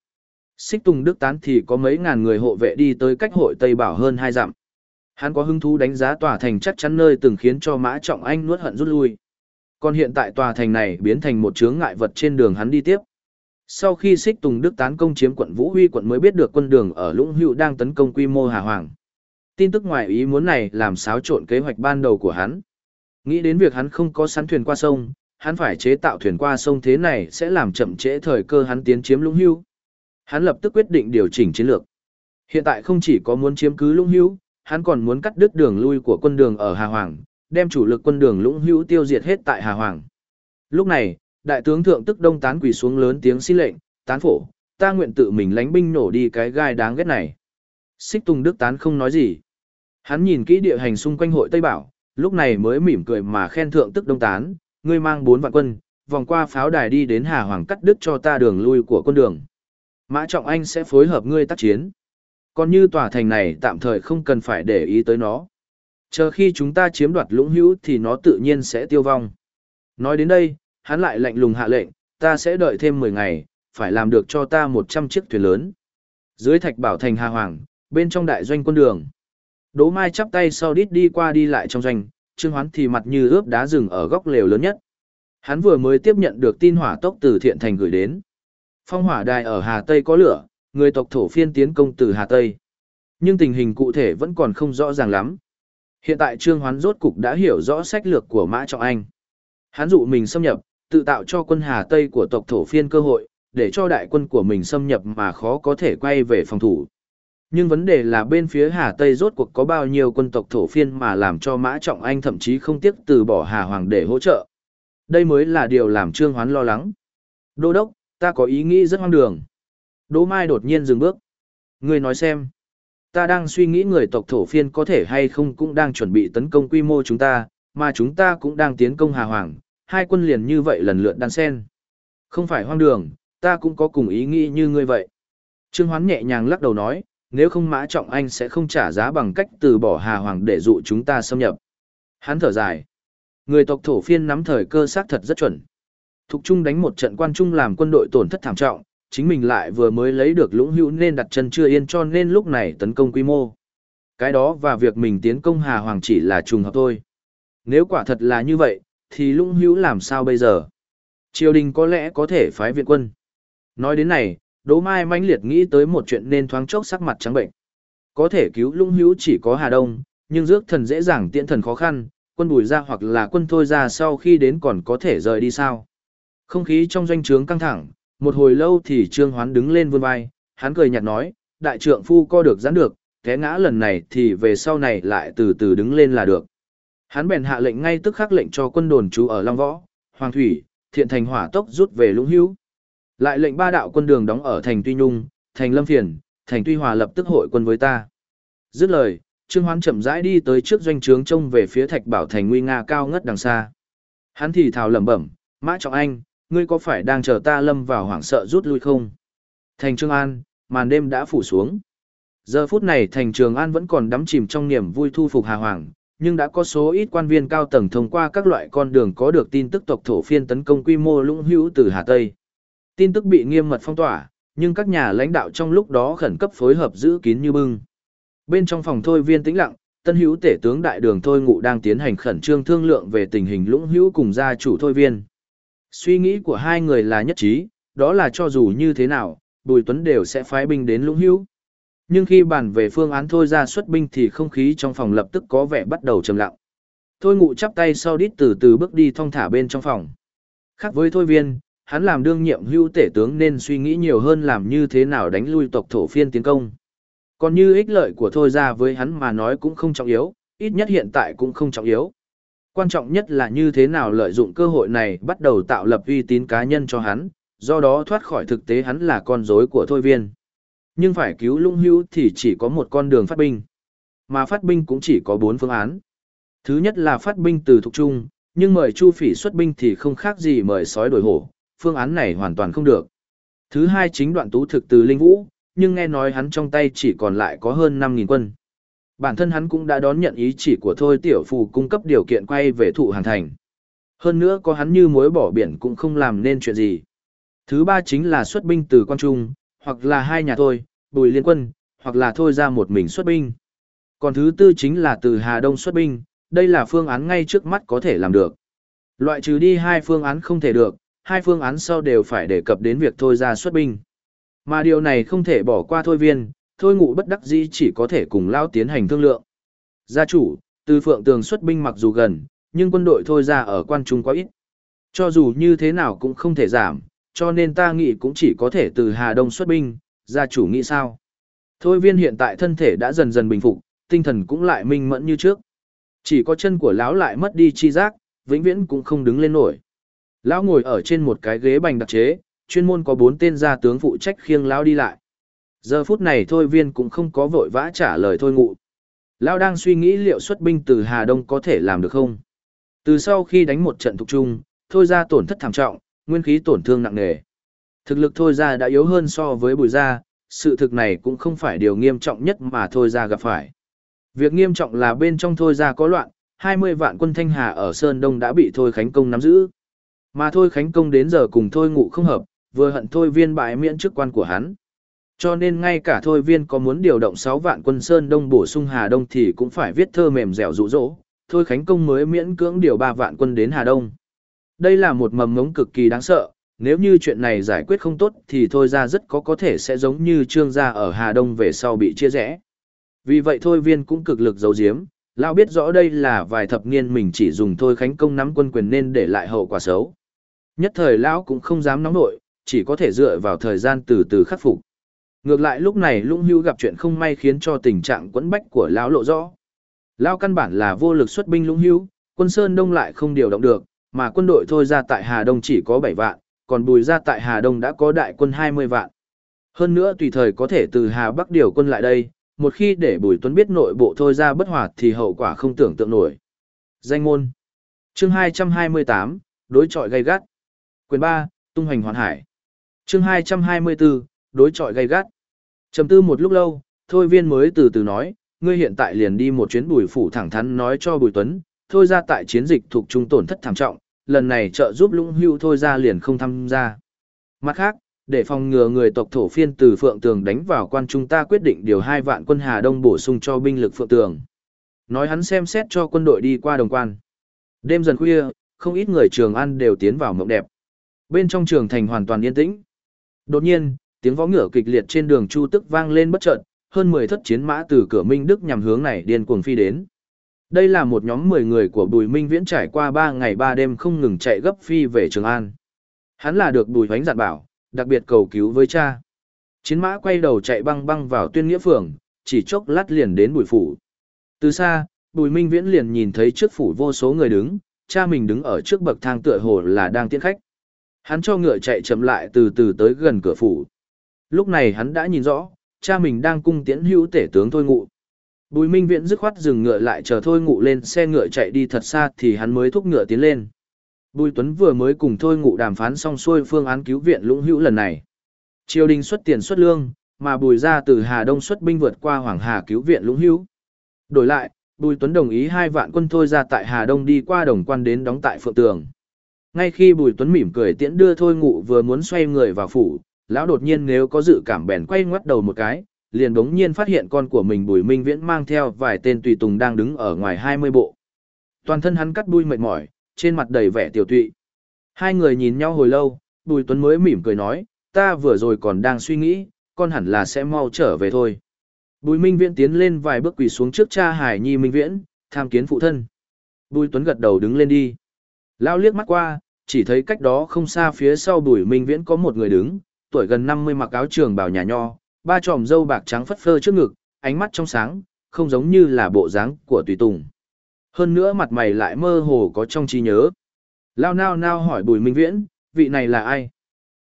Xích Tùng Đức Tán thì có mấy ngàn người hộ vệ đi tới cách hội Tây Bảo hơn hai dặm. Hắn có hứng thú đánh giá tòa thành chắc chắn nơi từng khiến cho Mã Trọng Anh nuốt hận rút lui. Còn hiện tại tòa thành này biến thành một chướng ngại vật trên đường hắn đi tiếp. Sau khi Xích Tùng Đức tán công chiếm quận Vũ Huy quận mới biết được quân đường ở Lũng Hữu đang tấn công quy mô Hà Hoàng. Tin tức ngoài ý muốn này làm xáo trộn kế hoạch ban đầu của hắn. Nghĩ đến việc hắn không có sắn thuyền qua sông, hắn phải chế tạo thuyền qua sông thế này sẽ làm chậm trễ thời cơ hắn tiến chiếm Lũng Hữu. Hắn lập tức quyết định điều chỉnh chiến lược. Hiện tại không chỉ có muốn chiếm cứ Lũng Hữu, hắn còn muốn cắt đứt đường lui của quân đường ở Hà Hoàng, đem chủ lực quân đường Lũng Hữu tiêu diệt hết tại Hà Hoàng. Lúc này, đại tướng thượng tức đông tán quỳ xuống lớn tiếng xin lệnh, tán phổ, ta nguyện tự mình lánh binh nổ đi cái gai đáng ghét này. Xích Tùng Đức tán không nói gì. Hắn nhìn kỹ địa hành xung quanh hội Tây Bảo, lúc này mới mỉm cười mà khen thượng tức đông tán, ngươi mang bốn vạn quân, vòng qua pháo đài đi đến Hà Hoàng cắt đứt cho ta đường lui của quân đường. Mã Trọng Anh sẽ phối hợp ngươi tác chiến. Còn như tòa thành này tạm thời không cần phải để ý tới nó. Chờ khi chúng ta chiếm đoạt lũng hữu thì nó tự nhiên sẽ tiêu vong. Nói đến đây, hắn lại lạnh lùng hạ lệnh, ta sẽ đợi thêm 10 ngày, phải làm được cho ta 100 chiếc thuyền lớn. Dưới thạch bảo thành Hà Hoàng, bên trong đại doanh quân đường. Đỗ Mai chắp tay sau đít đi qua đi lại trong doanh, Trương Hoán thì mặt như ướp đá rừng ở góc lều lớn nhất. Hắn vừa mới tiếp nhận được tin hỏa tốc từ thiện thành gửi đến. Phong hỏa đài ở Hà Tây có lửa, người tộc thổ phiên tiến công từ Hà Tây. Nhưng tình hình cụ thể vẫn còn không rõ ràng lắm. Hiện tại Trương Hoán rốt cục đã hiểu rõ sách lược của Mã Trọng Anh. Hắn dụ mình xâm nhập, tự tạo cho quân Hà Tây của tộc thổ phiên cơ hội, để cho đại quân của mình xâm nhập mà khó có thể quay về phòng thủ. Nhưng vấn đề là bên phía Hà Tây rốt cuộc có bao nhiêu quân tộc thổ phiên mà làm cho Mã Trọng Anh thậm chí không tiếc từ bỏ Hà Hoàng để hỗ trợ. Đây mới là điều làm Trương Hoán lo lắng. Đô đốc, ta có ý nghĩ rất hoang đường. Đỗ Mai đột nhiên dừng bước. Người nói xem. Ta đang suy nghĩ người tộc thổ phiên có thể hay không cũng đang chuẩn bị tấn công quy mô chúng ta, mà chúng ta cũng đang tiến công Hà Hoàng, hai quân liền như vậy lần lượt đan sen. Không phải hoang đường, ta cũng có cùng ý nghĩ như ngươi vậy. Trương Hoán nhẹ nhàng lắc đầu nói, nếu không Mã Trọng Anh sẽ không trả giá bằng cách từ bỏ Hà Hoàng để dụ chúng ta xâm nhập. Hắn thở dài. Người tộc thổ phiên nắm thời cơ xác thật rất chuẩn. Thục Trung đánh một trận quan trung làm quân đội tổn thất thảm trọng, chính mình lại vừa mới lấy được lũng hữu nên đặt chân chưa yên cho nên lúc này tấn công quy mô. Cái đó và việc mình tiến công Hà Hoàng chỉ là trùng hợp thôi. Nếu quả thật là như vậy, thì lũng hữu làm sao bây giờ? Triều đình có lẽ có thể phái viện quân. Nói đến này, Đỗ Mai mãnh liệt nghĩ tới một chuyện nên thoáng chốc sắc mặt trắng bệnh. Có thể cứu lũng hữu chỉ có Hà Đông, nhưng rước thần dễ dàng tiện thần khó khăn, quân bùi ra hoặc là quân thôi ra sau khi đến còn có thể rời đi sao. Không khí trong doanh trướng căng thẳng, một hồi lâu thì Trương Hoán đứng lên vươn vai, hắn cười nhạt nói, đại trượng phu co được giãn được, té ngã lần này thì về sau này lại từ từ đứng lên là được. Hắn bèn hạ lệnh ngay tức khắc lệnh cho quân đồn trú ở Long Võ, Hoàng Thủy, Thiện Thành hỏa tốc rút về Lũng Hữu. Lại lệnh ba đạo quân đường đóng ở thành Tuy Nhung, thành Lâm Phiền, thành Tuy Hòa lập tức hội quân với ta. Dứt lời, Trương Hoán chậm rãi đi tới trước doanh trướng trông về phía Thạch Bảo thành nguy nga cao ngất đằng xa. Hắn thì thào lẩm bẩm, "Mã Trọng Anh, ngươi có phải đang chờ ta lâm vào hoảng sợ rút lui không?" Thành Trường An, màn đêm đã phủ xuống. Giờ phút này thành Trường An vẫn còn đắm chìm trong niềm vui thu phục Hà Hoàng, nhưng đã có số ít quan viên cao tầng thông qua các loại con đường có được tin tức tộc thổ phiên tấn công quy mô lũng hữu từ Hà Tây. Tin tức bị nghiêm mật phong tỏa, nhưng các nhà lãnh đạo trong lúc đó khẩn cấp phối hợp giữ kín như bưng. Bên trong phòng thôi viên tĩnh lặng, tân hữu tể tướng đại đường thôi ngụ đang tiến hành khẩn trương thương lượng về tình hình lũng hữu cùng gia chủ thôi viên. Suy nghĩ của hai người là nhất trí, đó là cho dù như thế nào, Bùi Tuấn đều sẽ phái binh đến lũng hữu. Nhưng khi bàn về phương án thôi ra xuất binh thì không khí trong phòng lập tức có vẻ bắt đầu trầm lặng. Thôi ngụ chắp tay sau đít từ từ bước đi thong thả bên trong phòng. Khác với thôi viên, hắn làm đương nhiệm hưu tể tướng nên suy nghĩ nhiều hơn làm như thế nào đánh lui tộc thổ phiên tiến công. Còn như ích lợi của thôi ra với hắn mà nói cũng không trọng yếu, ít nhất hiện tại cũng không trọng yếu. Quan trọng nhất là như thế nào lợi dụng cơ hội này bắt đầu tạo lập uy tín cá nhân cho hắn, do đó thoát khỏi thực tế hắn là con rối của thôi viên. Nhưng phải cứu lũng hữu thì chỉ có một con đường phát binh. Mà phát binh cũng chỉ có bốn phương án. Thứ nhất là phát binh từ thục trung, nhưng mời Chu Phỉ xuất binh thì không khác gì mời sói đổi hổ, phương án này hoàn toàn không được. Thứ hai chính đoạn tú thực từ Linh Vũ, nhưng nghe nói hắn trong tay chỉ còn lại có hơn 5.000 quân. Bản thân hắn cũng đã đón nhận ý chỉ của Thôi Tiểu Phù cung cấp điều kiện quay về thụ hàng thành. Hơn nữa có hắn như mối bỏ biển cũng không làm nên chuyện gì. Thứ ba chính là xuất binh từ quan trung, hoặc là hai nhà thôi, bùi liên quân, hoặc là thôi ra một mình xuất binh. Còn thứ tư chính là từ Hà Đông xuất binh, đây là phương án ngay trước mắt có thể làm được. Loại trừ đi hai phương án không thể được, hai phương án sau đều phải đề cập đến việc thôi ra xuất binh. Mà điều này không thể bỏ qua thôi viên, thôi ngụ bất đắc dĩ chỉ có thể cùng lao tiến hành thương lượng. Gia chủ, từ phượng tường xuất binh mặc dù gần, nhưng quân đội thôi ra ở quan trung quá ít. Cho dù như thế nào cũng không thể giảm, cho nên ta nghĩ cũng chỉ có thể từ Hà Đông xuất binh, gia chủ nghĩ sao? Thôi viên hiện tại thân thể đã dần dần bình phục, tinh thần cũng lại minh mẫn như trước. Chỉ có chân của lão lại mất đi chi giác, vĩnh viễn cũng không đứng lên nổi. Lão ngồi ở trên một cái ghế bành đặc chế, chuyên môn có bốn tên gia tướng phụ trách khiêng lão đi lại. Giờ phút này thôi viên cũng không có vội vã trả lời thôi ngụ. Lão đang suy nghĩ liệu xuất binh từ Hà Đông có thể làm được không? Từ sau khi đánh một trận thục chung, thôi ra tổn thất thảm trọng, nguyên khí tổn thương nặng nề. Thực lực thôi ra đã yếu hơn so với bùi ra, sự thực này cũng không phải điều nghiêm trọng nhất mà thôi ra gặp phải. Việc nghiêm trọng là bên trong thôi ra có loạn, 20 vạn quân Thanh Hà ở Sơn Đông đã bị Thôi Khánh Công nắm giữ. Mà Thôi Khánh Công đến giờ cùng Thôi Ngụ không hợp, vừa hận Thôi Viên bại miễn chức quan của hắn. Cho nên ngay cả Thôi Viên có muốn điều động 6 vạn quân Sơn Đông bổ sung Hà Đông thì cũng phải viết thơ mềm dẻo dụ dỗ, Thôi Khánh Công mới miễn cưỡng điều 3 vạn quân đến Hà Đông. Đây là một mầm ngống cực kỳ đáng sợ, nếu như chuyện này giải quyết không tốt thì thôi ra rất có có thể sẽ giống như trương gia ở Hà Đông về sau bị chia rẽ. Vì vậy thôi viên cũng cực lực giấu giếm, Lão biết rõ đây là vài thập niên mình chỉ dùng thôi khánh công nắm quân quyền nên để lại hậu quả xấu. Nhất thời Lão cũng không dám nóng nội, chỉ có thể dựa vào thời gian từ từ khắc phục. Ngược lại lúc này lũng hưu gặp chuyện không may khiến cho tình trạng quẫn bách của Lão lộ rõ. Lão căn bản là vô lực xuất binh lũng hưu, quân Sơn Đông lại không điều động được, mà quân đội thôi ra tại Hà Đông chỉ có 7 vạn, còn bùi ra tại Hà Đông đã có đại quân 20 vạn. Hơn nữa tùy thời có thể từ Hà Bắc điều quân lại đây, một khi để Bùi Tuấn biết nội bộ thôi ra bất hòa thì hậu quả không tưởng tượng nổi. Danh ngôn. chương 228, đối trọi gay gắt. Quyền 3, tung hoành hoàn hải. chương 224, đối trọi gay gắt. Trầm tư một lúc lâu, thôi viên mới từ từ nói, ngươi hiện tại liền đi một chuyến bùi phủ thẳng thắn nói cho Bùi Tuấn, thôi ra tại chiến dịch thuộc trung tổn thất thảm trọng, lần này trợ giúp lũng hưu thôi ra liền không tham gia. Mặt khác, để phòng ngừa người tộc thổ phiên từ Phượng Tường đánh vào quan chúng ta quyết định điều hai vạn quân Hà Đông bổ sung cho binh lực Phượng Tường. Nói hắn xem xét cho quân đội đi qua đồng quan. Đêm dần khuya, không ít người trường ăn đều tiến vào mộng đẹp. Bên trong trường thành hoàn toàn yên tĩnh. Đột nhiên, tiếng võ ngựa kịch liệt trên đường Chu Tức vang lên bất chợt, hơn 10 thất chiến mã từ cửa Minh Đức nhằm hướng này điên cuồng phi đến. Đây là một nhóm 10 người của Bùi Minh Viễn trải qua 3 ngày 3 đêm không ngừng chạy gấp phi về Trường An. Hắn là được Bùi Hoánh dặn bảo, đặc biệt cầu cứu với cha. Chiến mã quay đầu chạy băng băng vào tuyên nghĩa phường, chỉ chốc lát liền đến bùi phủ. Từ xa, bùi minh viễn liền nhìn thấy trước phủ vô số người đứng, cha mình đứng ở trước bậc thang tựa hồ là đang tiễn khách. Hắn cho ngựa chạy chậm lại từ từ tới gần cửa phủ. Lúc này hắn đã nhìn rõ, cha mình đang cung tiễn hữu tể tướng thôi ngụ. Bùi minh viễn dứt khoát dừng ngựa lại chờ thôi ngụ lên xe ngựa chạy đi thật xa thì hắn mới thúc ngựa tiến lên. Bùi Tuấn vừa mới cùng thôi ngụ đàm phán xong xuôi phương án cứu viện lũng hữu lần này. Triều đình xuất tiền xuất lương, mà bùi ra từ Hà Đông xuất binh vượt qua Hoàng Hà cứu viện lũng hữu. Đổi lại, Bùi Tuấn đồng ý hai vạn quân thôi ra tại Hà Đông đi qua đồng quan đến đóng tại Phượng Tường. Ngay khi Bùi Tuấn mỉm cười tiễn đưa thôi ngụ vừa muốn xoay người vào phủ, lão đột nhiên nếu có dự cảm bèn quay ngoắt đầu một cái, liền đống nhiên phát hiện con của mình Bùi Minh Viễn mang theo vài tên tùy tùng đang đứng ở ngoài 20 bộ. Toàn thân hắn cắt đuôi mệt mỏi, trên mặt đầy vẻ tiểu tụy. Hai người nhìn nhau hồi lâu, Bùi Tuấn mới mỉm cười nói, ta vừa rồi còn đang suy nghĩ, con hẳn là sẽ mau trở về thôi. Bùi Minh Viễn tiến lên vài bước quỳ xuống trước cha Hải Nhi Minh Viễn, tham kiến phụ thân. Bùi Tuấn gật đầu đứng lên đi. Lao liếc mắt qua, chỉ thấy cách đó không xa phía sau Bùi Minh Viễn có một người đứng, tuổi gần 50 mặc áo trường bào nhà nho, ba tròm râu bạc trắng phất phơ trước ngực, ánh mắt trong sáng, không giống như là bộ dáng của tùy tùng. Hơn nữa mặt mày lại mơ hồ có trong trí nhớ. Lao nao nao hỏi Bùi Minh Viễn, vị này là ai?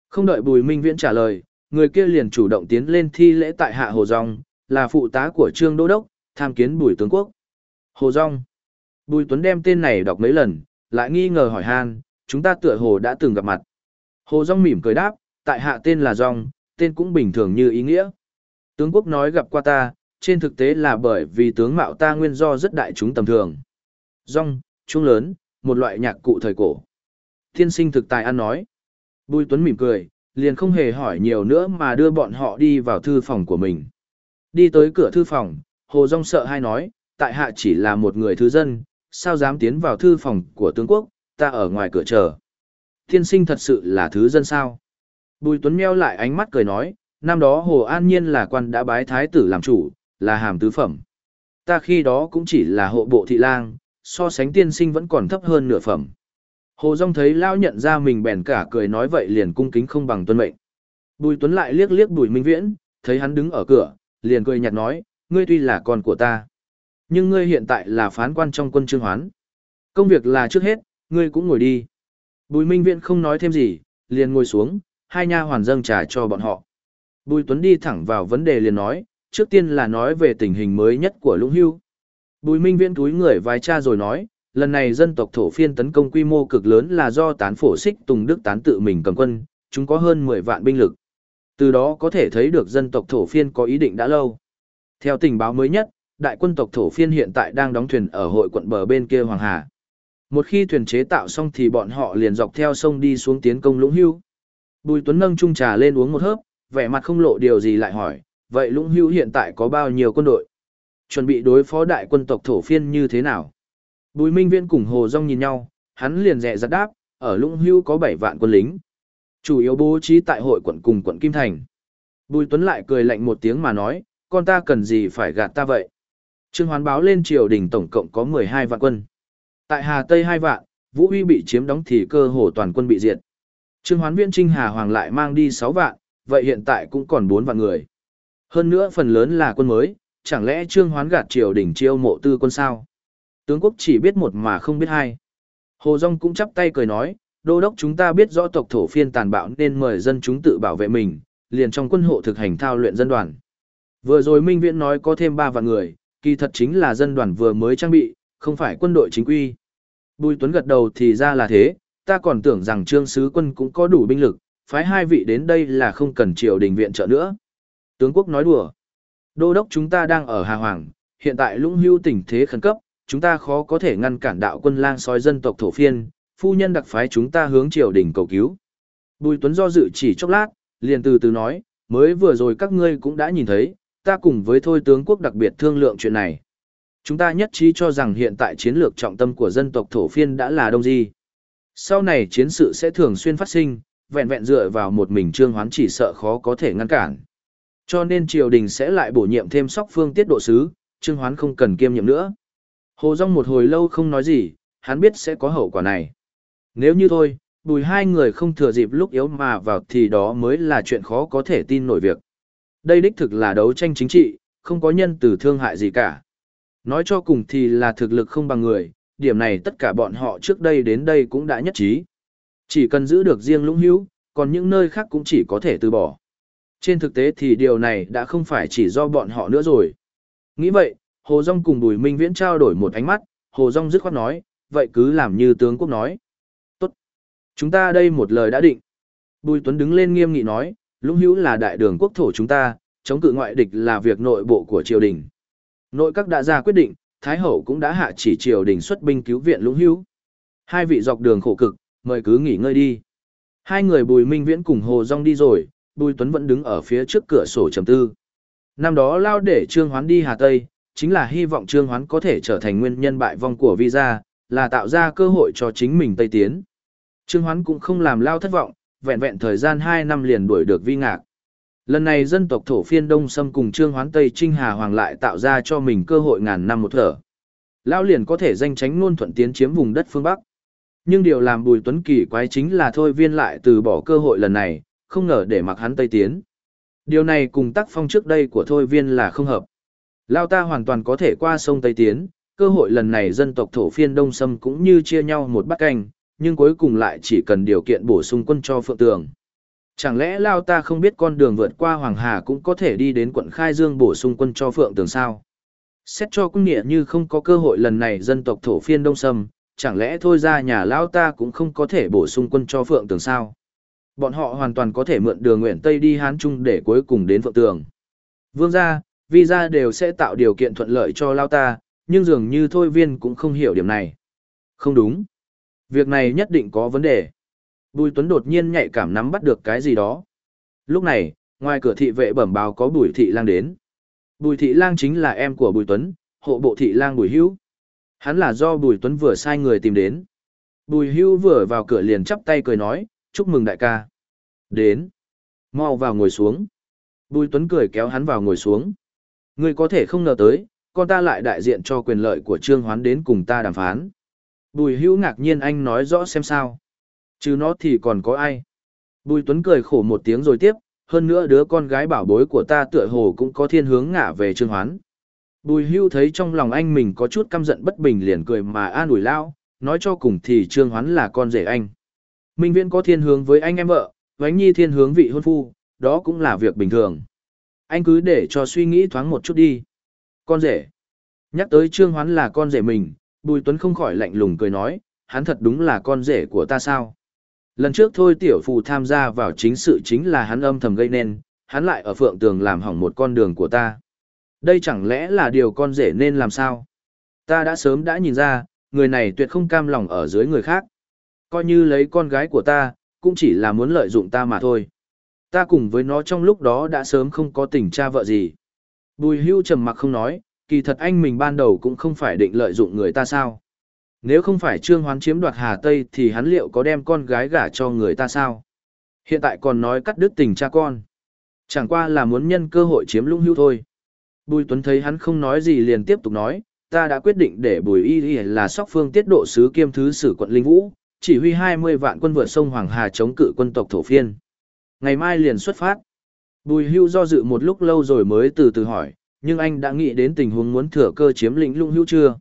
Không đợi Bùi Minh Viễn trả lời, người kia liền chủ động tiến lên thi lễ tại hạ Hồ Dòng, là phụ tá của Trương Đô Đốc, tham kiến Bùi Tướng Quốc. Hồ Dòng. Bùi Tuấn đem tên này đọc mấy lần, lại nghi ngờ hỏi han, chúng ta tựa hồ đã từng gặp mặt. Hồ Dòng mỉm cười đáp, tại hạ tên là Dòng, tên cũng bình thường như ý nghĩa. Tướng Quốc nói gặp qua ta, trên thực tế là bởi vì tướng mạo ta nguyên do rất đại chúng tầm thường. Dòng, trung lớn, một loại nhạc cụ thời cổ. Thiên sinh thực tài ăn nói. Bùi Tuấn mỉm cười, liền không hề hỏi nhiều nữa mà đưa bọn họ đi vào thư phòng của mình. Đi tới cửa thư phòng, Hồ Dung sợ hai nói, tại hạ chỉ là một người thư dân, sao dám tiến vào thư phòng của tướng quốc, ta ở ngoài cửa chờ. Thiên sinh thật sự là thứ dân sao? Bùi Tuấn meo lại ánh mắt cười nói, năm đó Hồ An Nhiên là quan đã bái thái tử làm chủ, là hàm tứ phẩm. Ta khi đó cũng chỉ là hộ bộ thị lang, so sánh tiên sinh vẫn còn thấp hơn nửa phẩm. Hồ Dung thấy Lao nhận ra mình bèn cả cười nói vậy liền cung kính không bằng tuân mệnh. Bùi Tuấn lại liếc liếc Bùi Minh Viễn, thấy hắn đứng ở cửa, liền cười nhạt nói, ngươi tuy là con của ta. Nhưng ngươi hiện tại là phán quan trong quân trương hoán. Công việc là trước hết, ngươi cũng ngồi đi. Bùi Minh Viễn không nói thêm gì, liền ngồi xuống, hai nha hoàn dâng trà cho bọn họ. Bùi Tuấn đi thẳng vào vấn đề liền nói, trước tiên là nói về tình hình mới nhất của Lũng Hưu. Bùi Minh Viễn túi người vài cha rồi nói, lần này dân tộc thổ phiên tấn công quy mô cực lớn là do tán phổ xích Tùng Đức tán tự mình cầm quân, chúng có hơn 10 vạn binh lực. Từ đó có thể thấy được dân tộc thổ phiên có ý định đã lâu. Theo tình báo mới nhất, đại quân tộc thổ phiên hiện tại đang đóng thuyền ở hội quận bờ bên kia Hoàng Hà. Một khi thuyền chế tạo xong thì bọn họ liền dọc theo sông đi xuống tiến công Lũng Hưu. Bùi Tuấn nâng chung trà lên uống một hớp, vẻ mặt không lộ điều gì lại hỏi, vậy Lũng Hưu hiện tại có bao nhiêu quân đội? Chuẩn bị đối phó đại quân tộc thổ phiên như thế nào? Bùi Minh Viễn cùng Hồ Dung nhìn nhau, hắn liền rẻ giật đáp, ở Lũng Hưu có 7 vạn quân lính. Chủ yếu bố trí tại hội quận cùng quận Kim Thành. Bùi Tuấn lại cười lạnh một tiếng mà nói, con ta cần gì phải gạt ta vậy? Trương Hoán báo lên triều đình tổng cộng có 12 vạn quân. Tại Hà Tây 2 vạn, Vũ Uy bị chiếm đóng thì cơ hồ toàn quân bị diệt. Trương Hoán Viễn Trinh Hà Hoàng lại mang đi 6 vạn, vậy hiện tại cũng còn 4 vạn người. Hơn nữa phần lớn là quân mới, chẳng lẽ Trương Hoán gạt triều đình chiêu mộ tư quân sao? Tướng quốc chỉ biết một mà không biết hai. Hồ Dung cũng chắp tay cười nói, đô đốc chúng ta biết rõ tộc thổ phiên tàn bạo nên mời dân chúng tự bảo vệ mình, liền trong quân hộ thực hành thao luyện dân đoàn. Vừa rồi Minh Viễn nói có thêm 3 vạn người, kỳ thật chính là dân đoàn vừa mới trang bị, không phải quân đội chính quy. Bùi Tuấn gật đầu thì ra là thế, ta còn tưởng rằng trương sứ quân cũng có đủ binh lực, phái hai vị đến đây là không cần triều đình viện trợ nữa. Tướng quốc nói đùa. Đô đốc chúng ta đang ở Hà Hoàng, hiện tại lũng hưu tình thế khẩn cấp, chúng ta khó có thể ngăn cản đạo quân lang sói dân tộc thổ phiên, phu nhân đặc phái chúng ta hướng triều đình cầu cứu. Bùi Tuấn do dự chỉ chốc lát, liền từ từ nói, mới vừa rồi các ngươi cũng đã nhìn thấy, ta cùng với thôi tướng quốc đặc biệt thương lượng chuyện này. Chúng ta nhất trí cho rằng hiện tại chiến lược trọng tâm của dân tộc thổ phiên đã là đông di. Sau này chiến sự sẽ thường xuyên phát sinh, vẹn vẹn dựa vào một mình trương hoán chỉ sợ khó có thể ngăn cản. Cho nên triều đình sẽ lại bổ nhiệm thêm sóc phương tiết độ sứ, Trương Hoán không cần kiêm nhiệm nữa. Hồ Dung một hồi lâu không nói gì, hắn biết sẽ có hậu quả này. Nếu như thôi, bùi hai người không thừa dịp lúc yếu mà vào thì đó mới là chuyện khó có thể tin nổi việc. Đây đích thực là đấu tranh chính trị, không có nhân từ thương hại gì cả. Nói cho cùng thì là thực lực không bằng người, điểm này tất cả bọn họ trước đây đến đây cũng đã nhất trí. Chỉ cần giữ được riêng lũng hữu, còn những nơi khác cũng chỉ có thể từ bỏ. Trên thực tế thì điều này đã không phải chỉ do bọn họ nữa rồi. Nghĩ vậy, Hồ Dung cùng Bùi Minh Viễn trao đổi một ánh mắt, Hồ Dung dứt khoát nói, vậy cứ làm như tướng quốc nói. Tốt. Chúng ta đây một lời đã định. Bùi Tuấn đứng lên nghiêm nghị nói, Lũng Hữu là đại đường quốc thổ chúng ta, chống cự ngoại địch là việc nội bộ của triều đình. Nội các đã ra quyết định, Thái Hậu cũng đã hạ chỉ triều đình xuất binh cứu viện Lũng Hữu. Hai vị dọc đường khổ cực, mời cứ nghỉ ngơi đi. Hai người Bùi Minh Viễn cùng Hồ Dung đi rồi, Bùi Tuấn vẫn đứng ở phía trước cửa sổ trầm tư. Năm đó lao để Trương Hoán đi Hà Tây, chính là hy vọng Trương Hoán có thể trở thành nguyên nhân bại vong của visa, là tạo ra cơ hội cho chính mình Tây Tiến. Trương Hoán cũng không làm lao thất vọng, vẹn vẹn thời gian 2 năm liền đuổi được vi ngạc. Lần này dân tộc thổ phiên Đông Sâm cùng Trương Hoán Tây Trinh Hà Hoàng lại tạo ra cho mình cơ hội ngàn năm một thở. lão liền có thể danh tránh luôn thuận tiến chiếm vùng đất phương Bắc. Nhưng điều làm Bùi Tuấn kỳ quái chính là thôi viên lại từ bỏ cơ hội lần này, không ngờ để mặc hắn Tây Tiến. Điều này cùng tác phong trước đây của thôi viên là không hợp. Lao ta hoàn toàn có thể qua sông Tây Tiến, cơ hội lần này dân tộc thổ phiên Đông Sâm cũng như chia nhau một bát canh, nhưng cuối cùng lại chỉ cần điều kiện bổ sung quân cho Phượng Tường. Chẳng lẽ Lao ta không biết con đường vượt qua Hoàng Hà cũng có thể đi đến quận Khai Dương bổ sung quân cho Phượng Tường sao? Xét cho cung nghĩa như không có cơ hội lần này dân tộc thổ phiên Đông Sâm, chẳng lẽ thôi ra nhà Lao ta cũng không có thể bổ sung quân cho Phượng Tường sao? Bọn họ hoàn toàn có thể mượn đường nguyện Tây đi Hán Trung để cuối cùng đến Phượng Tường. Vương gia, vi gia đều sẽ tạo điều kiện thuận lợi cho Lao ta, nhưng dường như thôi viên cũng không hiểu điểm này. Không đúng. Việc này nhất định có vấn đề. Bùi Tuấn đột nhiên nhạy cảm nắm bắt được cái gì đó. Lúc này, ngoài cửa thị vệ bẩm báo có Bùi Thị Lang đến. Bùi Thị Lang chính là em của Bùi Tuấn, hộ bộ Thị Lang Bùi Hữu. Hắn là do Bùi Tuấn vừa sai người tìm đến. Bùi Hữu vừa vào cửa liền chắp tay cười nói, chúc mừng đại ca. Đến. Mau vào ngồi xuống. Bùi Tuấn cười kéo hắn vào ngồi xuống. Ngươi có thể không ngờ tới, con ta lại đại diện cho quyền lợi của Trương Hoán đến cùng ta đàm phán. Bùi hữu ngạc nhiên anh nói rõ xem sao. Chứ nó thì còn có ai. Bùi Tuấn cười khổ một tiếng rồi tiếp, hơn nữa đứa con gái bảo bối của ta tựa hồ cũng có thiên hướng ngả về Trương Hoán. Bùi hưu thấy trong lòng anh mình có chút căm giận bất bình liền cười mà an ủi lao, nói cho cùng thì Trương Hoán là con rể anh. Minh Viễn có thiên hướng với anh em vợ, Vánh Nhi thiên hướng vị hôn phu, đó cũng là việc bình thường. Anh cứ để cho suy nghĩ thoáng một chút đi. Con rể. Nhắc tới Trương Hoán là con rể mình, Bùi Tuấn không khỏi lạnh lùng cười nói, hắn thật đúng là con rể của ta sao. Lần trước thôi tiểu phù tham gia vào chính sự chính là hắn âm thầm gây nên, hắn lại ở phượng tường làm hỏng một con đường của ta. Đây chẳng lẽ là điều con rể nên làm sao? Ta đã sớm đã nhìn ra, người này tuyệt không cam lòng ở dưới người khác. Coi như lấy con gái của ta, cũng chỉ là muốn lợi dụng ta mà thôi. Ta cùng với nó trong lúc đó đã sớm không có tình cha vợ gì. Bùi hưu trầm mặc không nói, kỳ thật anh mình ban đầu cũng không phải định lợi dụng người ta sao. Nếu không phải Trương Hoán chiếm đoạt Hà Tây thì hắn liệu có đem con gái gả cho người ta sao? Hiện tại còn nói cắt đứt tình cha con. Chẳng qua là muốn nhân cơ hội chiếm lũng hưu thôi. Bùi Tuấn thấy hắn không nói gì liền tiếp tục nói, ta đã quyết định để Bùi Y Y là sóc phương tiết độ sứ kiêm thứ sử quận Linh Vũ, chỉ huy 20 vạn quân vượt sông Hoàng Hà chống cự quân tộc thổ phiên. Ngày mai liền xuất phát. Bùi hưu do dự một lúc lâu rồi mới từ từ hỏi, nhưng anh đã nghĩ đến tình huống muốn thừa cơ chiếm lĩnh lũng hữu chưa?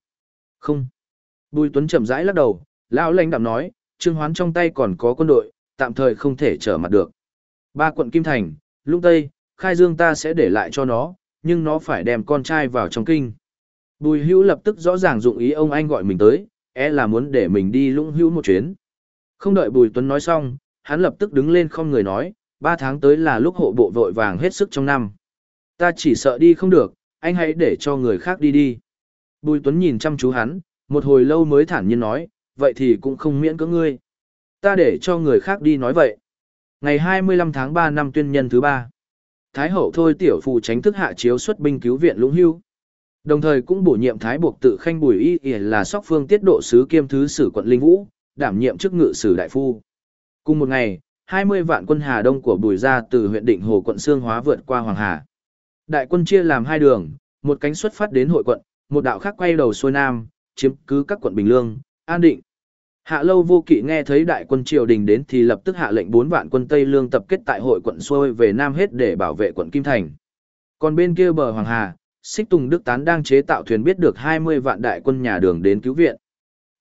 Không. Bùi Tuấn chậm rãi lắc đầu, lão lãnh đạm nói, Trương Hoán trong tay còn có quân đội, tạm thời không thể trở mặt được. Ba quận Kim Thành, Lũng Tây, Khai Dương ta sẽ để lại cho nó, nhưng nó phải đem con trai vào trong kinh. Bùi hữu lập tức rõ ràng dụng ý ông anh gọi mình tới, é e là muốn để mình đi lũng hữu một chuyến. Không đợi Bùi Tuấn nói xong, hắn lập tức đứng lên không người nói, ba tháng tới là lúc hộ bộ vội vàng hết sức trong năm. Ta chỉ sợ đi không được, anh hãy để cho người khác đi đi. Bùi Tuấn nhìn chăm chú hắn, một hồi lâu mới thản nhiên nói, vậy thì cũng không miễn cưỡng ngươi. Ta để cho người khác đi nói vậy. Ngày 25 tháng 3 năm tuyên nhân thứ ba, Thái hậu thôi tiểu phụ tránh thức hạ chiếu xuất binh cứu viện lũng hưu. Đồng thời cũng bổ nhiệm Thái buộc tự khanh bùi y y là sóc phương tiết độ sứ kiêm thứ sử quận Linh Vũ, đảm nhiệm chức ngự sử đại phu. Cùng một ngày, 20 vạn quân Hà Đông của Bùi gia từ huyện Định Hồ quận Sương Hóa vượt qua Hoàng Hà. Đại quân chia làm hai đường, một cánh xuất phát đến hội quận, một đạo khác quay đầu xuôi nam, chiếm cứ các quận Bình Lương, An Định. Hạ lâu vô kỵ nghe thấy đại quân triều đình đến thì lập tức hạ lệnh 4 vạn quân Tây Lương tập kết tại hội quận xuôi về Nam hết để bảo vệ quận Kim Thành. Còn bên kia bờ Hoàng Hà, Xích Tùng Đức Tán đang chế tạo thuyền biết được 20 vạn đại quân nhà đường đến cứu viện.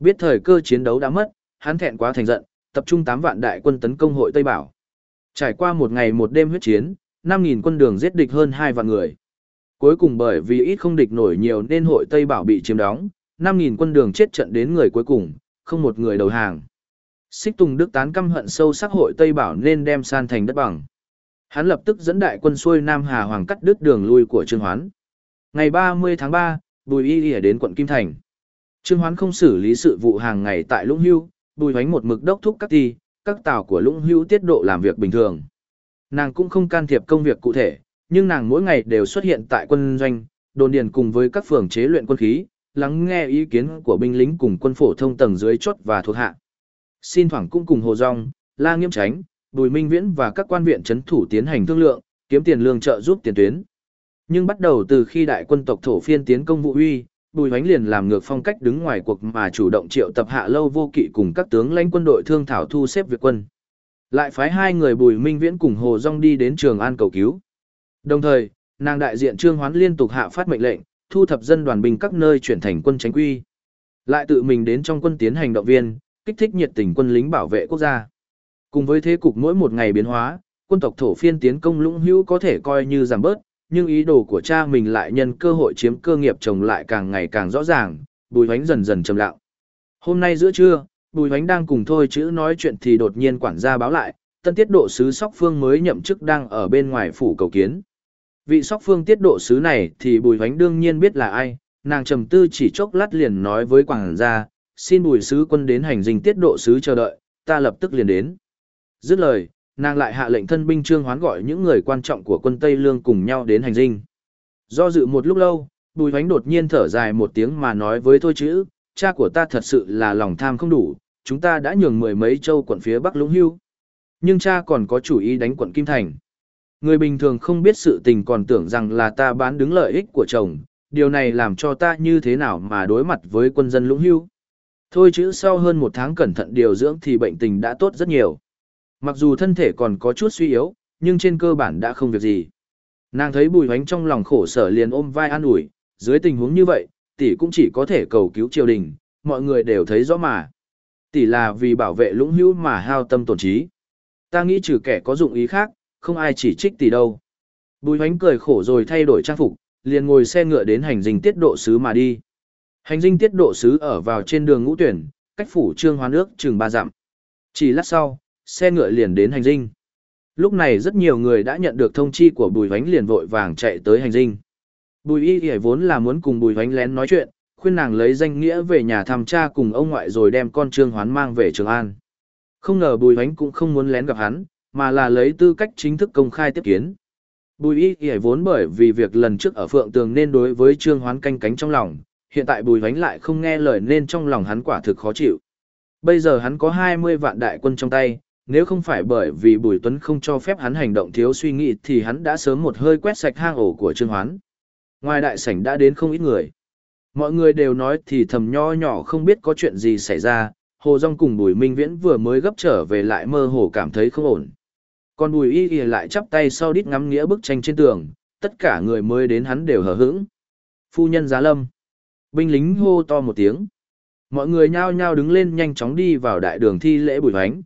Biết thời cơ chiến đấu đã mất, hắn thẹn quá thành giận, tập trung 8 vạn đại quân tấn công hội Tây Bảo. Trải qua một ngày một đêm huyết chiến, 5.000 quân đường giết địch hơn 2 vạn người. Cuối cùng bởi vì ít không địch nổi nhiều nên hội Tây Bảo bị chiếm đóng, 5.000 quân đường chết trận đến người cuối cùng, không một người đầu hàng. Xích Tùng Đức tán căm hận sâu sắc hội Tây Bảo nên đem san thành đất bằng. Hắn lập tức dẫn đại quân xuôi Nam Hà Hoàng cắt đứt đường lui của Trương Hoán. Ngày 30 tháng 3, Bùi Y Y đến quận Kim Thành. Trương Hoán không xử lý sự vụ hàng ngày tại Lũng Hưu, Bùi Hoánh một mực đốc thúc các ti, các tàu của Lũng Hưu tiết độ làm việc bình thường. Nàng cũng không can thiệp công việc cụ thể, nhưng nàng mỗi ngày đều xuất hiện tại quân doanh, đồn điền cùng với các phường chế luyện quân khí, lắng nghe ý kiến của binh lính cùng quân phổ thông tầng dưới chốt và thuộc hạ. Xin thoảng cũng cùng Hồ Dung, La Nghiêm Tránh, Bùi Minh Viễn và các quan viện chấn thủ tiến hành thương lượng, kiếm tiền lương trợ giúp tiền tuyến. Nhưng bắt đầu từ khi đại quân tộc thổ phiên tiến công vụ uy, Bùi Hoánh liền làm ngược phong cách đứng ngoài cuộc mà chủ động triệu tập hạ lâu vô kỵ cùng các tướng lãnh quân đội thương thảo thu xếp việc quân. Lại phái hai người Bùi Minh Viễn cùng Hồ Dung đi đến Trường An cầu cứu. Đồng thời, nàng đại diện Trương Hoán liên tục hạ phát mệnh lệnh, thu thập dân đoàn binh các nơi chuyển thành quân tránh quy. Lại tự mình đến trong quân tiến hành động viên, kích thích nhiệt tình quân lính bảo vệ quốc gia. Cùng với thế cục mỗi một ngày biến hóa, quân tộc thổ phiên tiến công lũng hữu có thể coi như giảm bớt, nhưng ý đồ của cha mình lại nhân cơ hội chiếm cơ nghiệp chồng lại càng ngày càng rõ ràng, bùi hoánh dần dần trầm lặng. Hôm nay giữa trưa, bùi hoánh đang cùng thôi chữ nói chuyện thì đột nhiên quản gia báo lại, tân tiết độ sứ sóc phương mới nhậm chức đang ở bên ngoài phủ cầu kiến. Vị sóc phương tiết độ sứ này thì bùi hoánh đương nhiên biết là ai, nàng trầm tư chỉ chốc lát liền nói với quảng gia, xin bùi sứ quân đến hành dinh tiết độ sứ chờ đợi, ta lập tức liền đến. Dứt lời, nàng lại hạ lệnh thân binh trương hoán gọi những người quan trọng của quân Tây Lương cùng nhau đến hành dinh. Do dự một lúc lâu, bùi hoánh đột nhiên thở dài một tiếng mà nói với thôi chữ, cha của ta thật sự là lòng tham không đủ, chúng ta đã nhường mười mấy châu quận phía Bắc Lũng Hưu. Nhưng cha còn có chủ ý đánh quận Kim Thành. Người bình thường không biết sự tình còn tưởng rằng là ta bán đứng lợi ích của chồng, điều này làm cho ta như thế nào mà đối mặt với quân dân lũng hưu. Thôi chứ sau hơn một tháng cẩn thận điều dưỡng thì bệnh tình đã tốt rất nhiều. Mặc dù thân thể còn có chút suy yếu, nhưng trên cơ bản đã không việc gì. Nàng thấy bùi hoánh trong lòng khổ sở liền ôm vai an ủi, dưới tình huống như vậy, tỷ cũng chỉ có thể cầu cứu triều đình, mọi người đều thấy rõ mà. Tỷ là vì bảo vệ lũng hữu mà hao tâm tổn trí. Ta nghĩ trừ kẻ có dụng ý khác, không ai chỉ trích tỷ đâu. Bùi hoánh cười khổ rồi thay đổi trang phục, liền ngồi xe ngựa đến hành dinh tiết độ sứ mà đi. Hành dinh tiết độ sứ ở vào trên đường ngũ tuyển, cách phủ trương hoa nước chừng ba dặm. Chỉ lát sau, xe ngựa liền đến hành dinh. Lúc này rất nhiều người đã nhận được thông chi của bùi hoánh liền vội vàng chạy tới hành dinh. Bùi y hề vốn là muốn cùng bùi hoánh lén nói chuyện, khuyên nàng lấy danh nghĩa về nhà thăm cha cùng ông ngoại rồi đem con trương hoán mang về Trường An. Không ngờ bùi hoánh cũng không muốn lén gặp hắn, mà là lấy tư cách chính thức công khai tiếp kiến. Bùi y y vốn bởi vì việc lần trước ở phượng tường nên đối với trương hoán canh cánh trong lòng, hiện tại bùi vánh lại không nghe lời nên trong lòng hắn quả thực khó chịu. Bây giờ hắn có 20 vạn đại quân trong tay, nếu không phải bởi vì bùi tuấn không cho phép hắn hành động thiếu suy nghĩ thì hắn đã sớm một hơi quét sạch hang ổ của trương hoán. Ngoài đại sảnh đã đến không ít người. Mọi người đều nói thì thầm nho nhỏ không biết có chuyện gì xảy ra, Hồ Dung cùng Bùi Minh Viễn vừa mới gấp trở về lại mơ hồ cảm thấy không ổn. Còn bùi y y lại chắp tay sau đít ngắm nghĩa bức tranh trên tường, tất cả người mới đến hắn đều hờ hững. Phu nhân giá lâm. Binh lính hô to một tiếng. Mọi người nhao nhao đứng lên nhanh chóng đi vào đại đường thi lễ bùi hoánh.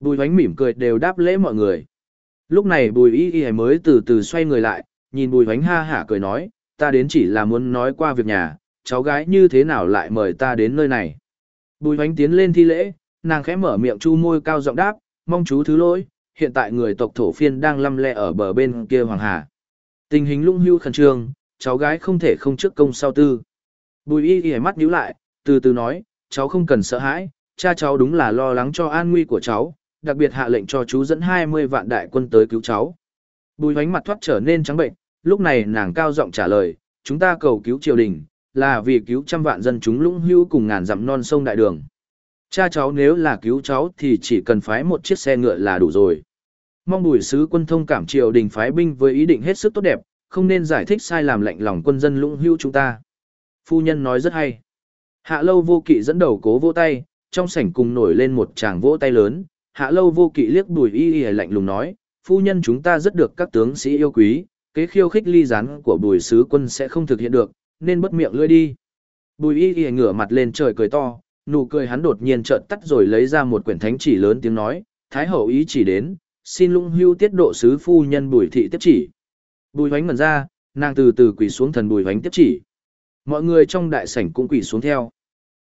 Bùi hoánh mỉm cười đều đáp lễ mọi người. Lúc này bùi y y mới từ từ xoay người lại, nhìn bùi hoánh ha hả cười nói, ta đến chỉ là muốn nói qua việc nhà, cháu gái như thế nào lại mời ta đến nơi này. Bùi hoánh tiến lên thi lễ, nàng khẽ mở miệng chu môi cao giọng đáp, mong chú thứ lỗi, hiện tại người tộc thổ phiên đang lăm le ở bờ bên kia Hoàng Hà. Tình hình lung hưu khẩn trương, cháu gái không thể không trước công sau tư. Bùi y y mắt nhíu lại, từ từ nói, cháu không cần sợ hãi, cha cháu đúng là lo lắng cho an nguy của cháu, đặc biệt hạ lệnh cho chú dẫn 20 vạn đại quân tới cứu cháu. Bùi hoánh mặt thoát trở nên trắng bệnh, lúc này nàng cao giọng trả lời, chúng ta cầu cứu triều đình, là vì cứu trăm vạn dân chúng lũng hưu cùng ngàn dặm non sông đại đường. Cha cháu nếu là cứu cháu thì chỉ cần phái một chiếc xe ngựa là đủ rồi. Mong bùi sứ quân thông cảm triều đình phái binh với ý định hết sức tốt đẹp, không nên giải thích sai làm lạnh lòng quân dân lũng hữu chúng ta. Phu nhân nói rất hay. Hạ lâu vô kỵ dẫn đầu cố vỗ tay, trong sảnh cùng nổi lên một tràng vỗ tay lớn. Hạ lâu vô kỵ liếc bùi y y lạnh lùng nói, phu nhân chúng ta rất được các tướng sĩ yêu quý, kế khiêu khích ly gián của bùi sứ quân sẽ không thực hiện được, nên bất miệng lưỡi đi. Bùi y y ngửa mặt lên trời cười to, nụ cười hắn đột nhiên chợt tắt rồi lấy ra một quyển thánh chỉ lớn tiếng nói, Thái hậu ý chỉ đến, xin lũng hưu tiết độ sứ phu nhân bùi thị tiếp chỉ. Bùi hoánh ngẩn ra, nàng từ từ quỳ xuống thần bùi hoánh tiếp chỉ. Mọi người trong đại sảnh cũng quỳ xuống theo.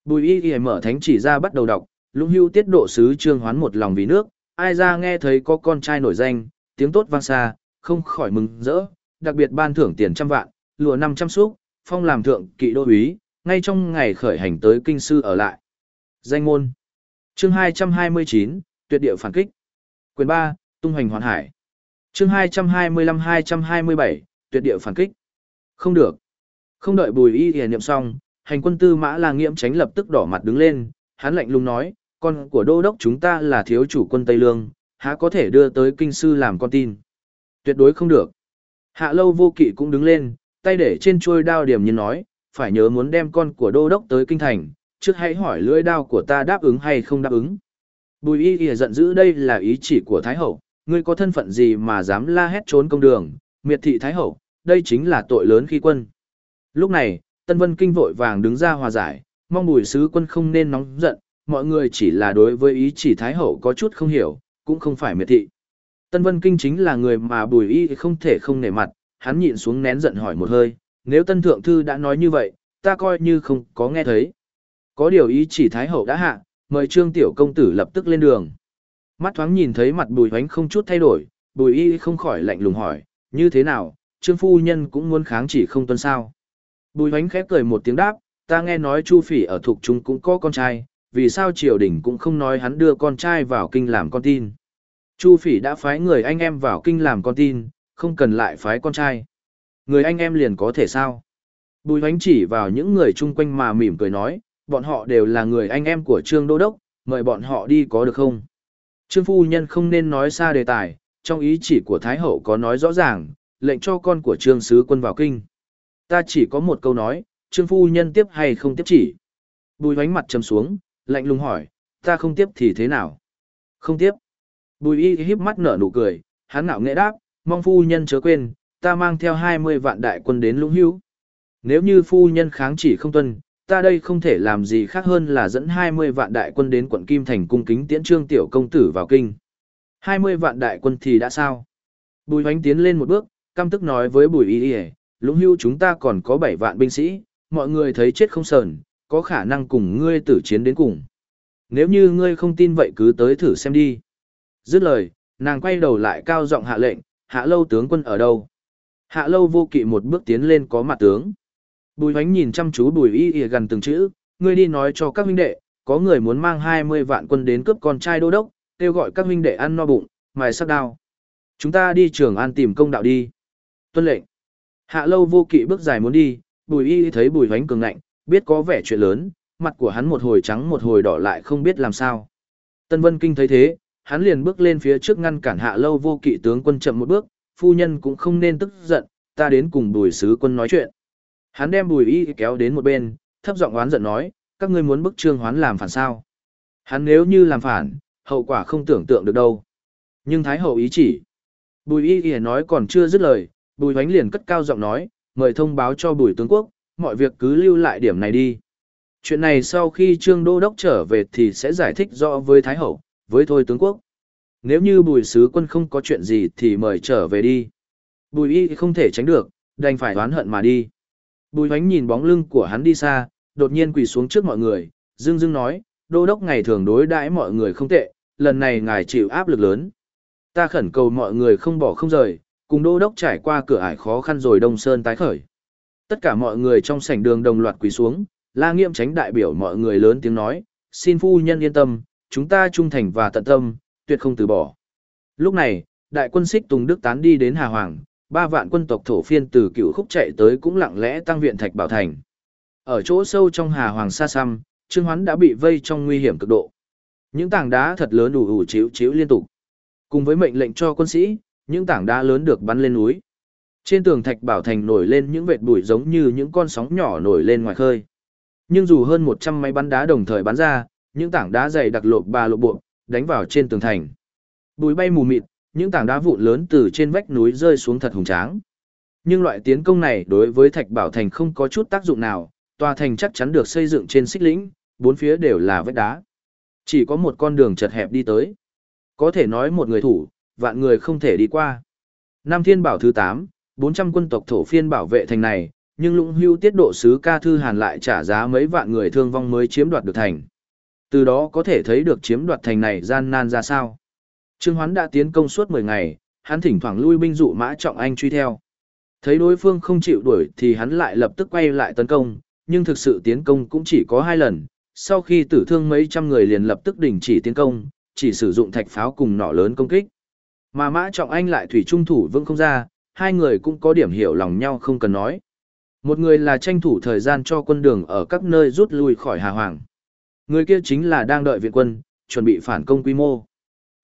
Bùi y ghi mở thánh chỉ ra bắt đầu đọc, lũng hưu tiết độ sứ trương hoán một lòng vì nước, ai ra nghe thấy có con trai nổi danh, tiếng tốt vang xa, không khỏi mừng rỡ, đặc biệt ban thưởng tiền trăm vạn, lùa năm trăm xúc, phong làm thượng kỵ đô úy, ngay trong ngày khởi hành tới kinh sư ở lại. Danh môn. Chương 229, Tuyệt địa phản kích. Quyền 3, Tung hoành hoàn hải. Chương 225-227, Tuyệt địa phản kích. Không được. Không đợi bùi y hề niệm xong, hành quân tư mã là nghiễm tránh lập tức đỏ mặt đứng lên, hắn lạnh lùng nói, con của đô đốc chúng ta là thiếu chủ quân Tây Lương, há có thể đưa tới kinh sư làm con tin. Tuyệt đối không được. Hạ lâu vô kỵ cũng đứng lên, tay để trên chuôi đao điểm nhìn nói, phải nhớ muốn đem con của đô đốc tới kinh thành, trước hãy hỏi lưỡi đao của ta đáp ứng hay không đáp ứng. Bùi y y giận dữ đây là ý chỉ của Thái Hậu, ngươi có thân phận gì mà dám la hét trốn công đường, miệt thị Thái Hậu, đây chính là tội lớn khi quân. Lúc này, Tân Vân Kinh vội vàng đứng ra hòa giải, mong bùi sứ quân không nên nóng giận, mọi người chỉ là đối với ý chỉ Thái Hậu có chút không hiểu, cũng không phải miệt thị. Tân Vân Kinh chính là người mà bùi y không thể không nể mặt, hắn nhịn xuống nén giận hỏi một hơi, nếu Tân Thượng Thư đã nói như vậy, ta coi như không có nghe thấy. Có điều ý chỉ Thái Hậu đã hạ, mời Trương Tiểu Công Tử lập tức lên đường. Mắt thoáng nhìn thấy mặt bùi hoánh không chút thay đổi, bùi y không khỏi lạnh lùng hỏi, như thế nào, Trương Phu Nhân cũng muốn kháng chỉ không tuân sao. Bùi hoánh khép cười một tiếng đáp, ta nghe nói Chu Phỉ ở thuộc trung cũng có con trai, vì sao triều đình cũng không nói hắn đưa con trai vào kinh làm con tin. Chu Phỉ đã phái người anh em vào kinh làm con tin, không cần lại phái con trai. Người anh em liền có thể sao? Bùi hoánh chỉ vào những người chung quanh mà mỉm cười nói, bọn họ đều là người anh em của Trương Đô Đốc, mời bọn họ đi có được không? Trương Phu Nhân không nên nói xa đề tài, trong ý chỉ của Thái Hậu có nói rõ ràng, lệnh cho con của Trương Sứ Quân vào kinh. Ta chỉ có một câu nói, Trương Phu Nhân tiếp hay không tiếp chỉ? Bùi hoánh mặt trầm xuống, lạnh lùng hỏi, ta không tiếp thì thế nào? Không tiếp. Bùi y híp mắt nở nụ cười, hắn ngạo nghệ đáp, mong phu nhân chớ quên, ta mang theo 20 vạn đại quân đến lũng hữu. Nếu như phu nhân kháng chỉ không tuân, ta đây không thể làm gì khác hơn là dẫn 20 vạn đại quân đến quận Kim Thành cung kính tiễn trương tiểu công tử vào kinh. 20 vạn đại quân thì đã sao? Bùi hoánh tiến lên một bước, căm tức nói với bùi y y lũng hưu chúng ta còn có 7 vạn binh sĩ, mọi người thấy chết không sờn, có khả năng cùng ngươi tử chiến đến cùng. Nếu như ngươi không tin vậy cứ tới thử xem đi. Dứt lời, nàng quay đầu lại cao giọng hạ lệnh, hạ lâu tướng quân ở đâu? Hạ lâu vô kỵ một bước tiến lên có mặt tướng. Bùi hoánh nhìn chăm chú bùi y y gần từng chữ, ngươi đi nói cho các huynh đệ, có người muốn mang 20 vạn quân đến cướp con trai đô đốc, kêu gọi các huynh đệ ăn no bụng, mài sắc đao. Chúng ta đi trường an tìm công đạo đi. Tuân lệnh. Hạ lâu vô kỵ bước dài muốn đi, bùi y thấy bùi hoánh cường ngạnh, biết có vẻ chuyện lớn, mặt của hắn một hồi trắng một hồi đỏ lại không biết làm sao. Tân Vân Kinh thấy thế, hắn liền bước lên phía trước ngăn cản hạ lâu vô kỵ tướng quân chậm một bước, phu nhân cũng không nên tức giận, ta đến cùng bùi sứ quân nói chuyện. Hắn đem bùi y kéo đến một bên, thấp giọng oán giận nói, các ngươi muốn bức trương hoán làm phản sao. Hắn nếu như làm phản, hậu quả không tưởng tượng được đâu. Nhưng Thái hậu ý chỉ. Bùi y y nói còn chưa dứt lời, bùi hoánh liền cất cao giọng nói, mời thông báo cho bùi tướng quốc, mọi việc cứ lưu lại điểm này đi. Chuyện này sau khi trương đô đốc trở về thì sẽ giải thích rõ với Thái hậu, với thôi tướng quốc. Nếu như bùi sứ quân không có chuyện gì thì mời trở về đi. Bùi y không thể tránh được, đành phải oán hận mà đi. Bùi hoánh nhìn bóng lưng của hắn đi xa, đột nhiên quỳ xuống trước mọi người, dương dương nói, đô đốc ngày thường đối đãi mọi người không tệ, lần này ngài chịu áp lực lớn. Ta khẩn cầu mọi người không bỏ không rời, cùng đô đốc trải qua cửa ải khó khăn rồi đông sơn tái khởi. Tất cả mọi người trong sảnh đường đồng loạt quỳ xuống, la nghiêm tránh đại biểu mọi người lớn tiếng nói, xin phu nhân yên tâm, chúng ta trung thành và tận tâm, tuyệt không từ bỏ. Lúc này, đại quân xích Tùng Đức tán đi đến Hà Hoàng, ba vạn quân tộc thổ phiên từ cựu khúc chạy tới cũng lặng lẽ tăng viện Thạch Bảo Thành. Ở chỗ sâu trong Hà Hoàng xa xăm, Trương Hoán đã bị vây trong nguy hiểm cực độ. Những tảng đá thật lớn đủ ủ chiếu chiếu liên tục. Cùng với mệnh lệnh cho quân sĩ, những tảng đá lớn được bắn lên núi. Trên tường thạch bảo thành nổi lên những vệt bụi giống như những con sóng nhỏ nổi lên ngoài khơi. Nhưng dù hơn 100 máy bắn đá đồng thời bắn ra, những tảng đá dày đặc lộp ba lộp bộ, đánh vào trên tường thành. Bụi bay mù mịt, những tảng đá vụn lớn từ trên vách núi rơi xuống thật hùng tráng. Nhưng loại tiến công này đối với Thạch Bảo Thành không có chút tác dụng nào, tòa thành chắc chắn được xây dựng trên xích lĩnh, bốn phía đều là vách đá. Chỉ có một con đường chật hẹp đi tới. Có thể nói một người thủ, vạn người không thể đi qua. Nam Thiên Bảo thứ 8, 400 quân tộc thổ phiên bảo vệ thành này, nhưng lũng hưu tiết độ sứ ca thư hàn lại trả giá mấy vạn người thương vong mới chiếm đoạt được thành. Từ đó có thể thấy được chiếm đoạt thành này gian nan ra sao. Trương Hoán đã tiến công suốt 10 ngày, hắn thỉnh thoảng lui binh dụ mã trọng anh truy theo. Thấy đối phương không chịu đuổi thì hắn lại lập tức quay lại tấn công, nhưng thực sự tiến công cũng chỉ có hai lần. Sau khi tử thương mấy trăm người liền lập tức đình chỉ tiến công, chỉ sử dụng thạch pháo cùng nỏ lớn công kích. Mà Mã Trọng Anh lại thủy trung thủ vững không ra, hai người cũng có điểm hiểu lòng nhau không cần nói. Một người là tranh thủ thời gian cho quân đường ở các nơi rút lui khỏi Hà Hoàng. Người kia chính là đang đợi viện quân, chuẩn bị phản công quy mô.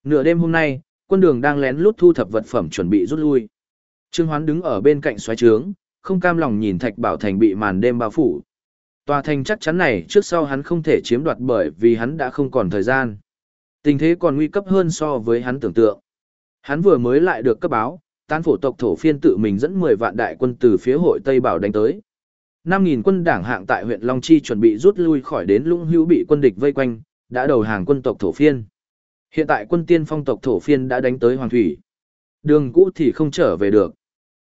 Nửa đêm hôm nay, quân đường đang lén lút thu thập vật phẩm chuẩn bị rút lui. Trương Hoán đứng ở bên cạnh xoáy trướng, không cam lòng nhìn Thạch Bảo Thành bị màn đêm bao phủ. Tòa thành chắc chắn này trước sau hắn không thể chiếm đoạt bởi vì hắn đã không còn thời gian. Tình thế còn nguy cấp hơn so với hắn tưởng tượng. Hắn vừa mới lại được cấp báo, tán phổ tộc thổ phiên tự mình dẫn 10 vạn đại quân từ phía hội Tây Bảo đánh tới. 5.000 quân đảng hạng tại huyện Long Chi chuẩn bị rút lui khỏi đến lũng hữu bị quân địch vây quanh, đã đầu hàng quân tộc thổ phiên. Hiện tại quân tiên phong tộc thổ phiên đã đánh tới Hoàng Thủy. Đường cũ thì không trở về được.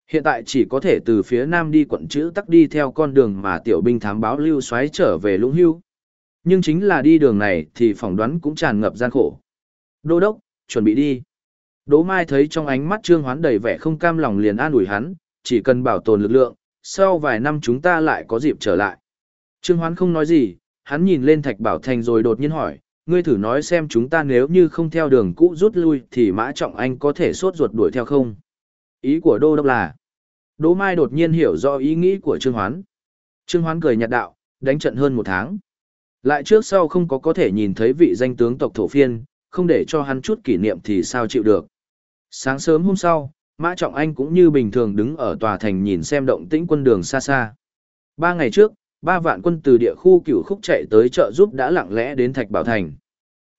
Hiện tại chỉ có thể từ phía nam đi quận chữ tắc đi theo con đường mà tiểu binh thám báo lưu xoáy trở về lũng hưu. Nhưng chính là đi đường này thì phỏng đoán cũng tràn ngập gian khổ. Đô đốc, chuẩn bị đi. Đỗ Mai thấy trong ánh mắt Trương Hoán đầy vẻ không cam lòng liền an ủi hắn, chỉ cần bảo tồn lực lượng, sau vài năm chúng ta lại có dịp trở lại. Trương Hoán không nói gì, hắn nhìn lên Thạch Bảo Thành rồi đột nhiên hỏi, ngươi thử nói xem chúng ta nếu như không theo đường cũ rút lui thì Mã Trọng Anh có thể sốt ruột đuổi theo không? Ý của Đô Đốc là, Đỗ Mai đột nhiên hiểu rõ ý nghĩ của Trương Hoán. Trương Hoán cười nhạt đạo, đánh trận hơn một tháng. Lại trước sau không có có thể nhìn thấy vị danh tướng tộc thổ phiên, không để cho hắn chút kỷ niệm thì sao chịu được. Sáng sớm hôm sau, Mã Trọng Anh cũng như bình thường đứng ở tòa thành nhìn xem động tĩnh quân đường xa xa. Ba ngày trước, ba vạn quân từ địa khu cửu khúc chạy tới trợ giúp đã lặng lẽ đến Thạch Bảo Thành.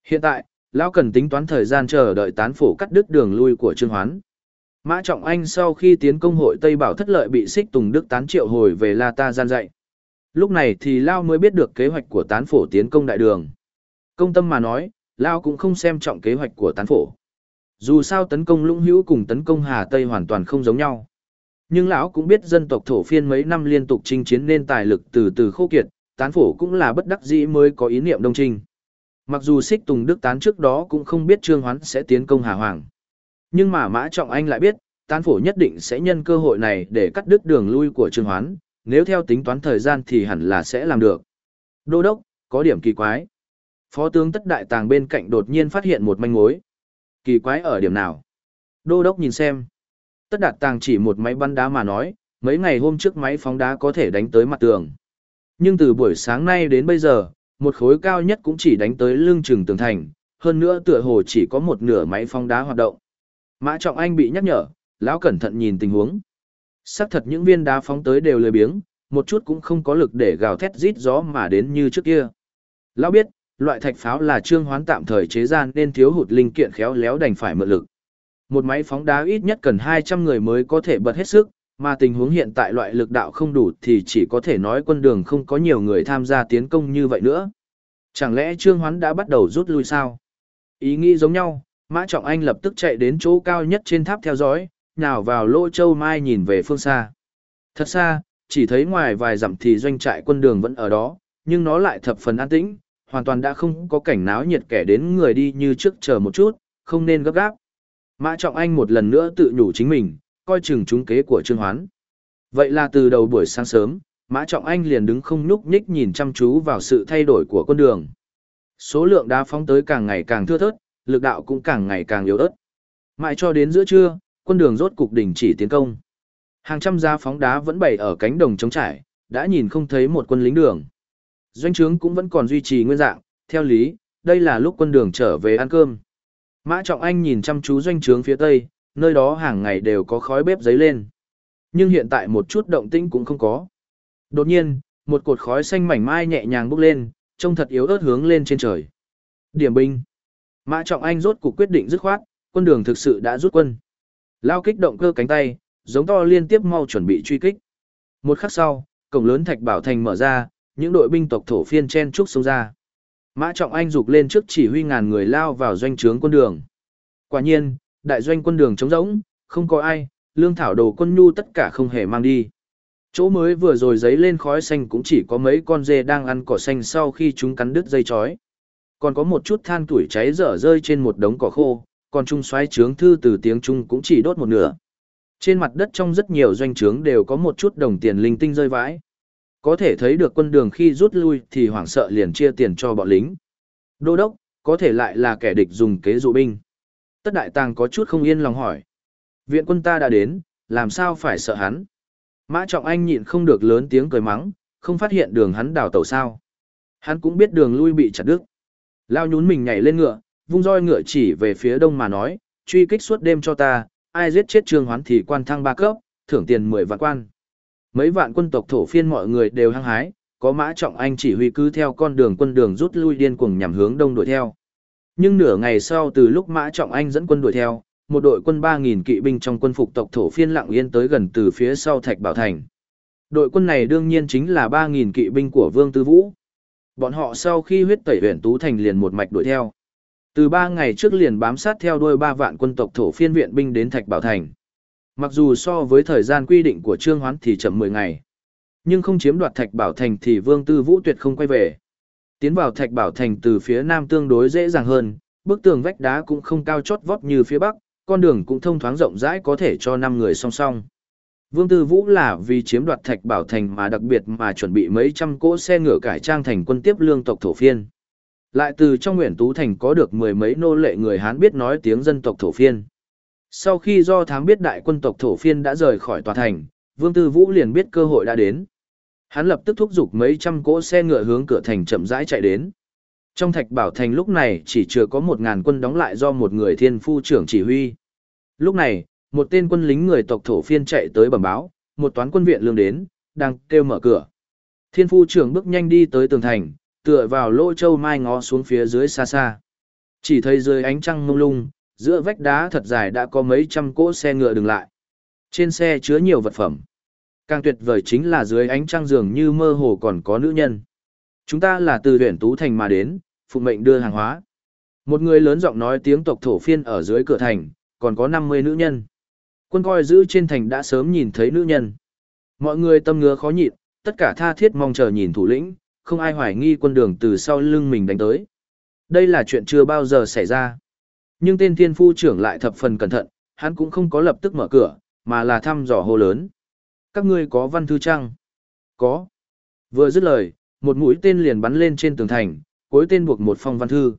Hiện tại, Lão cần tính toán thời gian chờ đợi tán phổ cắt đứt đường lui của Trương Hoán. Mã Trọng Anh sau khi tiến công hội Tây Bảo thất lợi bị xích Tùng Đức tán triệu hồi về La Ta gian dạy. Lúc này thì Lao mới biết được kế hoạch của tán phổ tiến công đại đường. Công tâm mà nói, Lao cũng không xem trọng kế hoạch của tán phổ. Dù sao tấn công lũng hữu cùng tấn công Hà Tây hoàn toàn không giống nhau. Nhưng lão cũng biết dân tộc thổ phiên mấy năm liên tục chinh chiến nên tài lực từ từ khô kiệt, tán phổ cũng là bất đắc dĩ mới có ý niệm đông trinh. Mặc dù xích Tùng Đức tán trước đó cũng không biết Trương Hoán sẽ tiến công Hà Hoàng. Nhưng mà Mã Trọng Anh lại biết, tán phổ nhất định sẽ nhân cơ hội này để cắt đứt đường lui của Trương Hoán, nếu theo tính toán thời gian thì hẳn là sẽ làm được. Đô đốc, có điểm kỳ quái. Phó tướng tất đại tàng bên cạnh đột nhiên phát hiện một manh mối. Kỳ quái ở điểm nào? Đô đốc nhìn xem. Tất đạt tàng chỉ một máy bắn đá mà nói, mấy ngày hôm trước máy phóng đá có thể đánh tới mặt tường. Nhưng từ buổi sáng nay đến bây giờ, một khối cao nhất cũng chỉ đánh tới lưng chừng tường thành, hơn nữa tựa hồ chỉ có một nửa máy phóng đá hoạt động. Mã Trọng Anh bị nhắc nhở, lão cẩn thận nhìn tình huống. Xác thật những viên đá phóng tới đều lười biếng, một chút cũng không có lực để gào thét rít gió mà đến như trước kia. Lão biết, loại thạch pháo là trương hoán tạm thời chế gian nên thiếu hụt linh kiện khéo léo đành phải mượn lực. Một máy phóng đá ít nhất cần 200 người mới có thể bật hết sức, mà tình huống hiện tại loại lực đạo không đủ thì chỉ có thể nói quân đường không có nhiều người tham gia tiến công như vậy nữa. Chẳng lẽ Trương Hoán đã bắt đầu rút lui sao? Ý nghĩ giống nhau, Mã Trọng Anh lập tức chạy đến chỗ cao nhất trên tháp theo dõi, nào vào lỗ châu mai nhìn về phương xa. Thật xa, chỉ thấy ngoài vài dặm thì doanh trại quân đường vẫn ở đó, nhưng nó lại thập phần an tĩnh, hoàn toàn đã không có cảnh náo nhiệt kẻ đến người đi như trước chờ một chút, không nên gấp gáp. Mã Trọng Anh một lần nữa tự nhủ chính mình, coi chừng trúng kế của Trương Hoán. Vậy là từ đầu buổi sáng sớm, Mã Trọng Anh liền đứng không nhúc nhích nhìn chăm chú vào sự thay đổi của con đường. Số lượng đá phóng tới càng ngày càng thưa thớt, lực đạo cũng càng ngày càng yếu ớt. Mãi cho đến giữa trưa, quân đường rốt cục đình chỉ tiến công. Hàng trăm giá phóng đá vẫn bày ở cánh đồng trống trải, đã nhìn không thấy một quân lính đường. Doanh trướng cũng vẫn còn duy trì nguyên dạng, theo lý, đây là lúc quân đường trở về ăn cơm. Mã Trọng Anh nhìn chăm chú doanh trướng phía tây, nơi đó hàng ngày đều có khói bếp giấy lên. Nhưng hiện tại một chút động tĩnh cũng không có. Đột nhiên, một cột khói xanh mảnh mai nhẹ nhàng bốc lên, trông thật yếu ớt hướng lên trên trời. Điểm binh. Mã Trọng Anh rốt cuộc quyết định dứt khoát, quân đường thực sự đã rút quân. Lao kích động cơ cánh tay, giống to liên tiếp mau chuẩn bị truy kích. Một khắc sau, cổng lớn Thạch Bảo Thành mở ra, những đội binh tộc thổ phiên chen trúc xông ra. Mã Trọng Anh dục lên trước chỉ huy ngàn người lao vào doanh trướng quân đường. Quả nhiên, đại doanh quân đường trống rỗng, không có ai, lương thảo đồ quân nhu tất cả không hề mang đi. Chỗ mới vừa rồi giấy lên khói xanh cũng chỉ có mấy con dê đang ăn cỏ xanh sau khi chúng cắn đứt dây chói. Còn có một chút than tuổi cháy dở rơi trên một đống cỏ khô, còn trung xoáy trướng thư từ tiếng Trung cũng chỉ đốt một nửa. Trên mặt đất trong rất nhiều doanh trướng đều có một chút đồng tiền linh tinh rơi vãi. Có thể thấy được quân đường khi rút lui thì hoảng sợ liền chia tiền cho bọn lính. Đô đốc, có thể lại là kẻ địch dùng kế dụ binh. Tất đại tàng có chút không yên lòng hỏi. Viện quân ta đã đến, làm sao phải sợ hắn? Mã Trọng Anh nhịn không được lớn tiếng cười mắng, không phát hiện đường hắn đào tàu sao. Hắn cũng biết đường lui bị chặt đứt. Lao nhún mình nhảy lên ngựa, vung roi ngựa chỉ về phía đông mà nói, truy kích suốt đêm cho ta, ai giết chết trương hoán thì quan thăng ba cấp, thưởng tiền 10 vạn quan. Mấy vạn quân tộc thổ phiên mọi người đều hăng hái, có mã trọng anh chỉ huy cứ theo con đường quân đường rút lui điên cuồng nhằm hướng đông đuổi theo. Nhưng nửa ngày sau từ lúc mã trọng anh dẫn quân đuổi theo, một đội quân 3.000 kỵ binh trong quân phục tộc thổ phiên lặng yên tới gần từ phía sau Thạch Bảo Thành. Đội quân này đương nhiên chính là 3.000 kỵ binh của Vương Tư Vũ. Bọn họ sau khi huyết tẩy huyện Tú Thành liền một mạch đuổi theo. Từ ba ngày trước liền bám sát theo đuôi ba vạn quân tộc thổ phiên viện binh đến Thạch Bảo Thành. Mặc dù so với thời gian quy định của Trương Hoán thì chậm 10 ngày, nhưng không chiếm đoạt Thạch Bảo Thành thì Vương Tư Vũ tuyệt không quay về. Tiến vào Thạch Bảo Thành từ phía nam tương đối dễ dàng hơn, bức tường vách đá cũng không cao chót vót như phía bắc, con đường cũng thông thoáng rộng rãi có thể cho 5 người song song. Vương Tư Vũ là vì chiếm đoạt Thạch Bảo Thành mà đặc biệt mà chuẩn bị mấy trăm cỗ xe ngựa cải trang thành quân tiếp lương tộc thổ phiên. Lại từ trong Nguyễn Tú Thành có được mười mấy nô lệ người Hán biết nói tiếng dân tộc thổ phiên. Sau khi do thám biết đại quân tộc thổ phiên đã rời khỏi tòa thành, Vương Tư Vũ liền biết cơ hội đã đến. Hắn lập tức thúc giục mấy trăm cỗ xe ngựa hướng cửa thành chậm rãi chạy đến. Trong thạch bảo thành lúc này chỉ chưa có một ngàn quân đóng lại do một người thiên phu trưởng chỉ huy. Lúc này, một tên quân lính người tộc thổ phiên chạy tới bẩm báo, một toán quân viện lương đến, đang kêu mở cửa. Thiên phu trưởng bước nhanh đi tới tường thành, tựa vào lỗ châu mai ngó xuống phía dưới xa xa. Chỉ thấy dưới ánh trăng mông lung, giữa vách đá thật dài đã có mấy trăm cỗ xe ngựa dừng lại. Trên xe chứa nhiều vật phẩm. Càng tuyệt vời chính là dưới ánh trăng dường như mơ hồ còn có nữ nhân. Chúng ta là từ huyện Tú Thành mà đến, phụ mệnh đưa hàng hóa. Một người lớn giọng nói tiếng tộc thổ phiên ở dưới cửa thành, còn có 50 nữ nhân. Quân coi giữ trên thành đã sớm nhìn thấy nữ nhân. Mọi người tâm ngứa khó nhịn, tất cả tha thiết mong chờ nhìn thủ lĩnh, không ai hoài nghi quân đường từ sau lưng mình đánh tới. Đây là chuyện chưa bao giờ xảy ra. Nhưng tên thiên phu trưởng lại thập phần cẩn thận, hắn cũng không có lập tức mở cửa, mà là thăm dò hô lớn. Các ngươi có văn thư chăng? Có. Vừa dứt lời, một mũi tên liền bắn lên trên tường thành, cuối tên buộc một phong văn thư.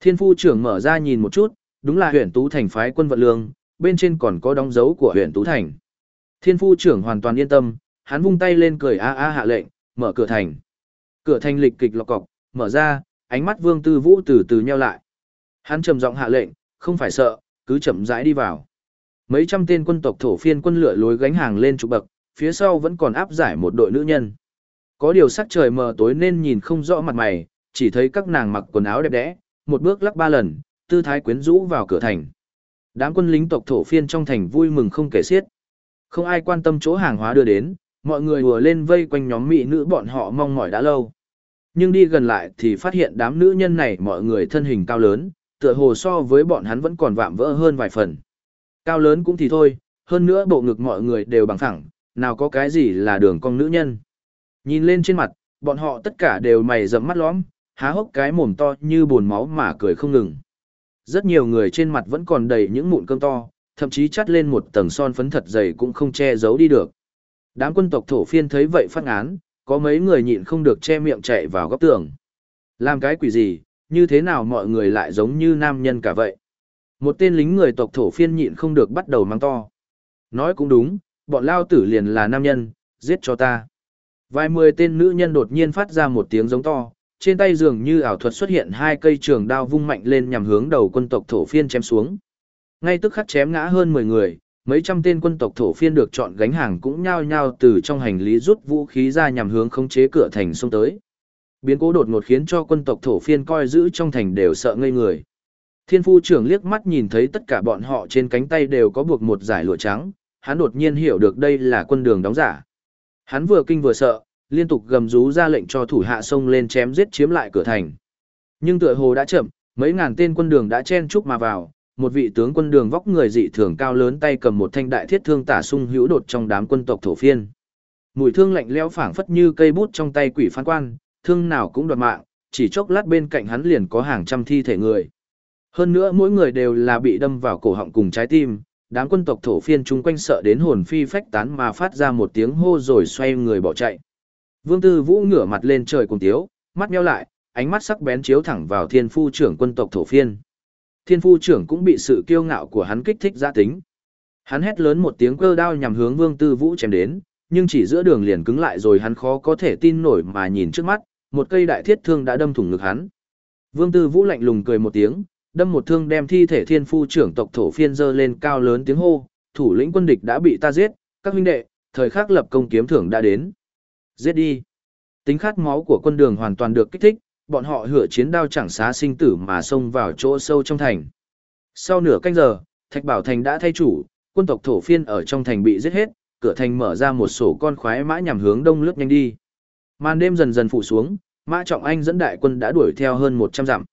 Thiên phu trưởng mở ra nhìn một chút, đúng là huyện Tú Thành phái quân vận lương, bên trên còn có đóng dấu của huyện Tú Thành. Thiên phu trưởng hoàn toàn yên tâm, hắn vung tay lên cười a a hạ lệnh, mở cửa thành. Cửa thành lịch kịch lọc cọc, mở ra, ánh mắt Vương Tư Vũ từ từ nheo lại. Hắn trầm giọng hạ lệnh, không phải sợ, cứ chậm rãi đi vào. Mấy trăm tên quân tộc thổ phiên quân lửa lối gánh hàng lên trụ bậc, phía sau vẫn còn áp giải một đội nữ nhân. Có điều sắc trời mờ tối nên nhìn không rõ mặt mày, chỉ thấy các nàng mặc quần áo đẹp đẽ, một bước lắc ba lần, tư thái quyến rũ vào cửa thành. Đám quân lính tộc thổ phiên trong thành vui mừng không kể xiết. Không ai quan tâm chỗ hàng hóa đưa đến, mọi người ùa lên vây quanh nhóm mỹ nữ bọn họ mong mỏi đã lâu. Nhưng đi gần lại thì phát hiện đám nữ nhân này mọi người thân hình cao lớn, tựa hồ so với bọn hắn vẫn còn vạm vỡ hơn vài phần. Cao lớn cũng thì thôi, hơn nữa bộ ngực mọi người đều bằng thẳng, nào có cái gì là đường cong nữ nhân. Nhìn lên trên mặt, bọn họ tất cả đều mày rậm mắt lõm, há hốc cái mồm to như buồn máu mà cười không ngừng. Rất nhiều người trên mặt vẫn còn đầy những mụn cơm to, thậm chí chắt lên một tầng son phấn thật dày cũng không che giấu đi được. Đám quân tộc thổ phiên thấy vậy phát án, có mấy người nhịn không được che miệng chạy vào góc tường. Làm cái quỷ gì, như thế nào mọi người lại giống như nam nhân cả vậy? Một tên lính người tộc thổ phiên nhịn không được bắt đầu mang to. Nói cũng đúng, bọn lao tử liền là nam nhân, giết cho ta. Vài mười tên nữ nhân đột nhiên phát ra một tiếng giống to, trên tay dường như ảo thuật xuất hiện hai cây trường đao vung mạnh lên nhằm hướng đầu quân tộc thổ phiên chém xuống. Ngay tức khắc chém ngã hơn 10 người, Mấy trăm tên quân tộc thổ phiên được chọn gánh hàng cũng nhao nhao từ trong hành lý rút vũ khí ra nhằm hướng khống chế cửa thành xông tới. Biến cố đột ngột khiến cho quân tộc thổ phiên coi giữ trong thành đều sợ ngây người. Thiên phu trưởng liếc mắt nhìn thấy tất cả bọn họ trên cánh tay đều có buộc một giải lụa trắng, hắn đột nhiên hiểu được đây là quân đường đóng giả. Hắn vừa kinh vừa sợ, liên tục gầm rú ra lệnh cho thủ hạ sông lên chém giết chiếm lại cửa thành. Nhưng tựa hồ đã chậm, mấy ngàn tên quân đường đã chen chúc mà vào, một vị tướng quân đường vóc người dị thường cao lớn tay cầm một thanh đại thiết thương tả sung hữu đột trong đám quân tộc thổ phiên. Mùi thương lạnh lẽo phảng phất như cây bút trong tay quỷ phán quan, thương nào cũng đoạt mạng, chỉ chốc lát bên cạnh hắn liền có hàng trăm thi thể người. Hơn nữa mỗi người đều là bị đâm vào cổ họng cùng trái tim, đám quân tộc thổ phiên chung quanh sợ đến hồn phi phách tán mà phát ra một tiếng hô rồi xoay người bỏ chạy. Vương Tư Vũ ngửa mặt lên trời cùng tiếu, mắt nheo lại, ánh mắt sắc bén chiếu thẳng vào thiên phu trưởng quân tộc thổ phiên. Thiên phu trưởng cũng bị sự kiêu ngạo của hắn kích thích ra tính. Hắn hét lớn một tiếng cơ đao nhằm hướng Vương Tư Vũ chém đến, nhưng chỉ giữa đường liền cứng lại rồi hắn khó có thể tin nổi mà nhìn trước mắt, một cây đại thiết thương đã đâm thủng ngực hắn. Vương Tư Vũ lạnh lùng cười một tiếng, đâm một thương đem thi thể thiên phu trưởng tộc thổ phiên dơ lên cao lớn tiếng hô, thủ lĩnh quân địch đã bị ta giết, các huynh đệ, thời khắc lập công kiếm thưởng đã đến. Giết đi. Tính khát máu của quân đường hoàn toàn được kích thích, bọn họ hửa chiến đao chẳng xá sinh tử mà xông vào chỗ sâu trong thành. Sau nửa canh giờ, Thạch Bảo Thành đã thay chủ, quân tộc thổ phiên ở trong thành bị giết hết, cửa thành mở ra một sổ con khoái mã nhằm hướng đông lướt nhanh đi. Màn đêm dần dần phủ xuống, Mã Trọng Anh dẫn đại quân đã đuổi theo hơn 100 dặm.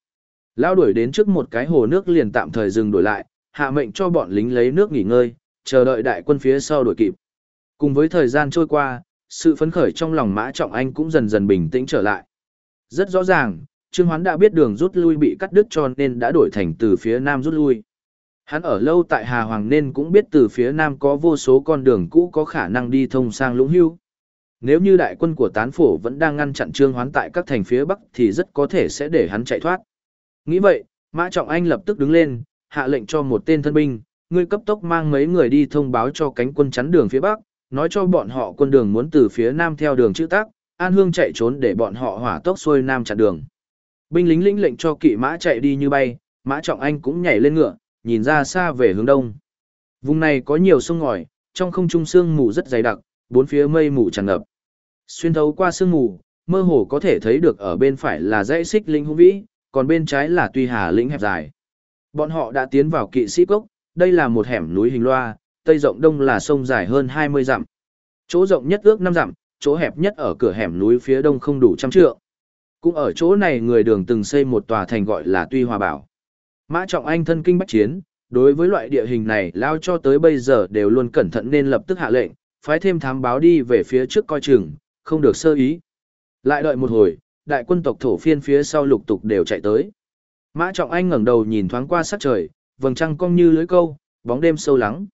Lao đuổi đến trước một cái hồ nước liền tạm thời dừng đuổi lại, hạ mệnh cho bọn lính lấy nước nghỉ ngơi, chờ đợi đại quân phía sau đuổi kịp. Cùng với thời gian trôi qua, sự phấn khởi trong lòng Mã Trọng Anh cũng dần dần bình tĩnh trở lại. Rất rõ ràng, Trương Hoán đã biết đường rút lui bị cắt đứt cho nên đã đổi thành từ phía nam rút lui. Hắn ở lâu tại Hà Hoàng nên cũng biết từ phía nam có vô số con đường cũ có khả năng đi thông sang Lũng Hưu. Nếu như đại quân của tán phổ vẫn đang ngăn chặn Trương Hoán tại các thành phía Bắc thì rất có thể sẽ để hắn chạy thoát. Nghĩ vậy, Mã Trọng Anh lập tức đứng lên, hạ lệnh cho một tên thân binh, ngươi cấp tốc mang mấy người đi thông báo cho cánh quân chắn đường phía Bắc, nói cho bọn họ quân đường muốn từ phía Nam theo đường chữ tác, An Hương chạy trốn để bọn họ hỏa tốc xuôi Nam chặn đường. Binh lính lĩnh lệnh cho kỵ mã chạy đi như bay, Mã Trọng Anh cũng nhảy lên ngựa, nhìn ra xa về hướng đông. Vùng này có nhiều sông ngòi, trong không trung sương mù rất dày đặc, bốn phía mây mù tràn ngập. Xuyên thấu qua sương mù, mơ hồ có thể thấy được ở bên phải là dãy xích linh hung vĩ, còn bên trái là Tuy Hà lĩnh hẹp dài. Bọn họ đã tiến vào kỵ sĩ cốc, đây là một hẻm núi hình loa, tây rộng đông là sông dài hơn 20 dặm. Chỗ rộng nhất ước 5 dặm, chỗ hẹp nhất ở cửa hẻm núi phía đông không đủ trăm trượng. Cũng ở chỗ này người đường từng xây một tòa thành gọi là Tuy Hòa Bảo. Mã Trọng Anh thân kinh bách chiến, đối với loại địa hình này lao cho tới bây giờ đều luôn cẩn thận nên lập tức hạ lệnh, phái thêm thám báo đi về phía trước coi chừng, không được sơ ý. Lại đợi một hồi, đại quân tộc thổ phiên phía sau lục tục đều chạy tới. Mã Trọng Anh ngẩng đầu nhìn thoáng qua sắc trời, vầng trăng cong như lưới câu, bóng đêm sâu lắng.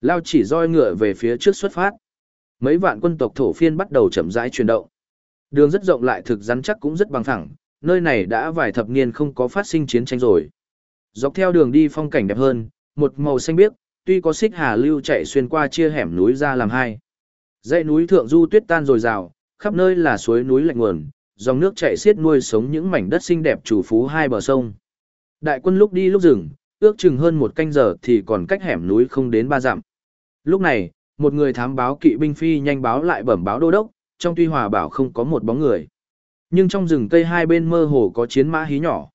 Lao chỉ roi ngựa về phía trước xuất phát. Mấy vạn quân tộc thổ phiên bắt đầu chậm rãi chuyển động. Đường rất rộng lại thực rắn chắc cũng rất bằng phẳng, nơi này đã vài thập niên không có phát sinh chiến tranh rồi. Dọc theo đường đi phong cảnh đẹp hơn, một màu xanh biếc, tuy có xích hà lưu chạy xuyên qua chia hẻm núi ra làm hai. Dãy núi thượng du tuyết tan rồi rào, khắp nơi là suối núi lạnh nguồn, dòng nước chảy xiết nuôi sống những mảnh đất xinh đẹp chủ phú hai bờ sông. Đại quân lúc đi lúc dừng, ước chừng hơn một canh giờ thì còn cách hẻm núi không đến ba dặm. Lúc này, một người thám báo kỵ binh phi nhanh báo lại bẩm báo đô đốc, trong tuy hòa bảo không có một bóng người. Nhưng trong rừng cây hai bên mơ hồ có chiến mã hí nhỏ.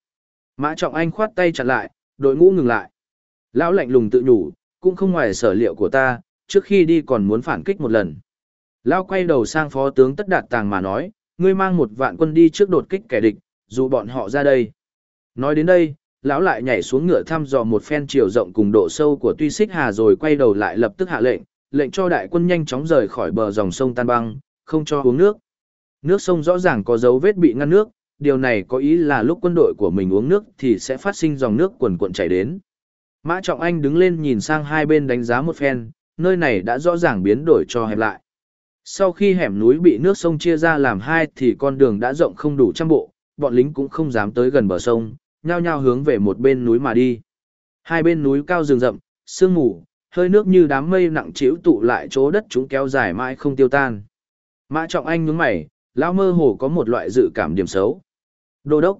Mã Trọng Anh khoát tay chặn lại, đội ngũ ngừng lại. Lão lạnh lùng tự nhủ, cũng không ngoài sở liệu của ta, trước khi đi còn muốn phản kích một lần lao quay đầu sang phó tướng tất đạt tàng mà nói, ngươi mang một vạn quân đi trước đột kích kẻ địch, dù bọn họ ra đây. Nói đến đây, lão lại nhảy xuống ngựa thăm dò một phen chiều rộng cùng độ sâu của Tuy Xích Hà rồi quay đầu lại lập tức hạ lệnh, lệnh cho đại quân nhanh chóng rời khỏi bờ dòng sông tan băng, không cho uống nước. Nước sông rõ ràng có dấu vết bị ngăn nước, điều này có ý là lúc quân đội của mình uống nước thì sẽ phát sinh dòng nước quần cuộn chảy đến. Mã Trọng Anh đứng lên nhìn sang hai bên đánh giá một phen, nơi này đã rõ ràng biến đổi cho hẹp lại. Sau khi hẻm núi bị nước sông chia ra làm hai thì con đường đã rộng không đủ trăm bộ, bọn lính cũng không dám tới gần bờ sông, nhao nhao hướng về một bên núi mà đi. Hai bên núi cao rừng rậm, sương mù, hơi nước như đám mây nặng trĩu tụ lại chỗ đất chúng kéo dài mãi không tiêu tan. Mã Trọng Anh nhướng mày, lão mơ hồ có một loại dự cảm điểm xấu. Đô đốc,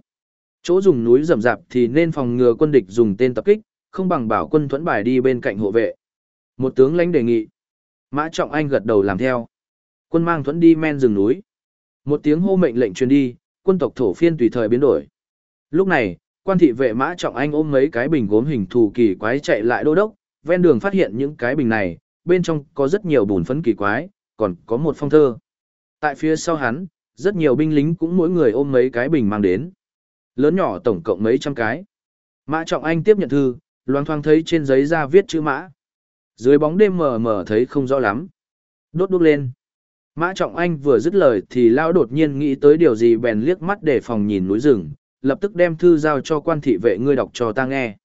chỗ dùng núi rậm rạp thì nên phòng ngừa quân địch dùng tên tập kích, không bằng bảo quân thuẫn bài đi bên cạnh hộ vệ. Một tướng lãnh đề nghị. Mã Trọng Anh gật đầu làm theo. Quân mang thuẫn đi men rừng núi. Một tiếng hô mệnh lệnh truyền đi, quân tộc thổ phiên tùy thời biến đổi. Lúc này, quan thị vệ Mã Trọng Anh ôm mấy cái bình gốm hình thù kỳ quái chạy lại đô đốc, ven đường phát hiện những cái bình này, bên trong có rất nhiều bùn phấn kỳ quái, còn có một phong thơ. Tại phía sau hắn, rất nhiều binh lính cũng mỗi người ôm mấy cái bình mang đến. Lớn nhỏ tổng cộng mấy trăm cái. Mã Trọng Anh tiếp nhận thư, loang thoang thấy trên giấy ra viết chữ mã. Dưới bóng đêm mờ mờ thấy không rõ lắm. Đốt đốt lên. Mã Trọng Anh vừa dứt lời thì lão đột nhiên nghĩ tới điều gì bèn liếc mắt để phòng nhìn núi rừng, lập tức đem thư giao cho quan thị vệ ngươi đọc cho ta nghe.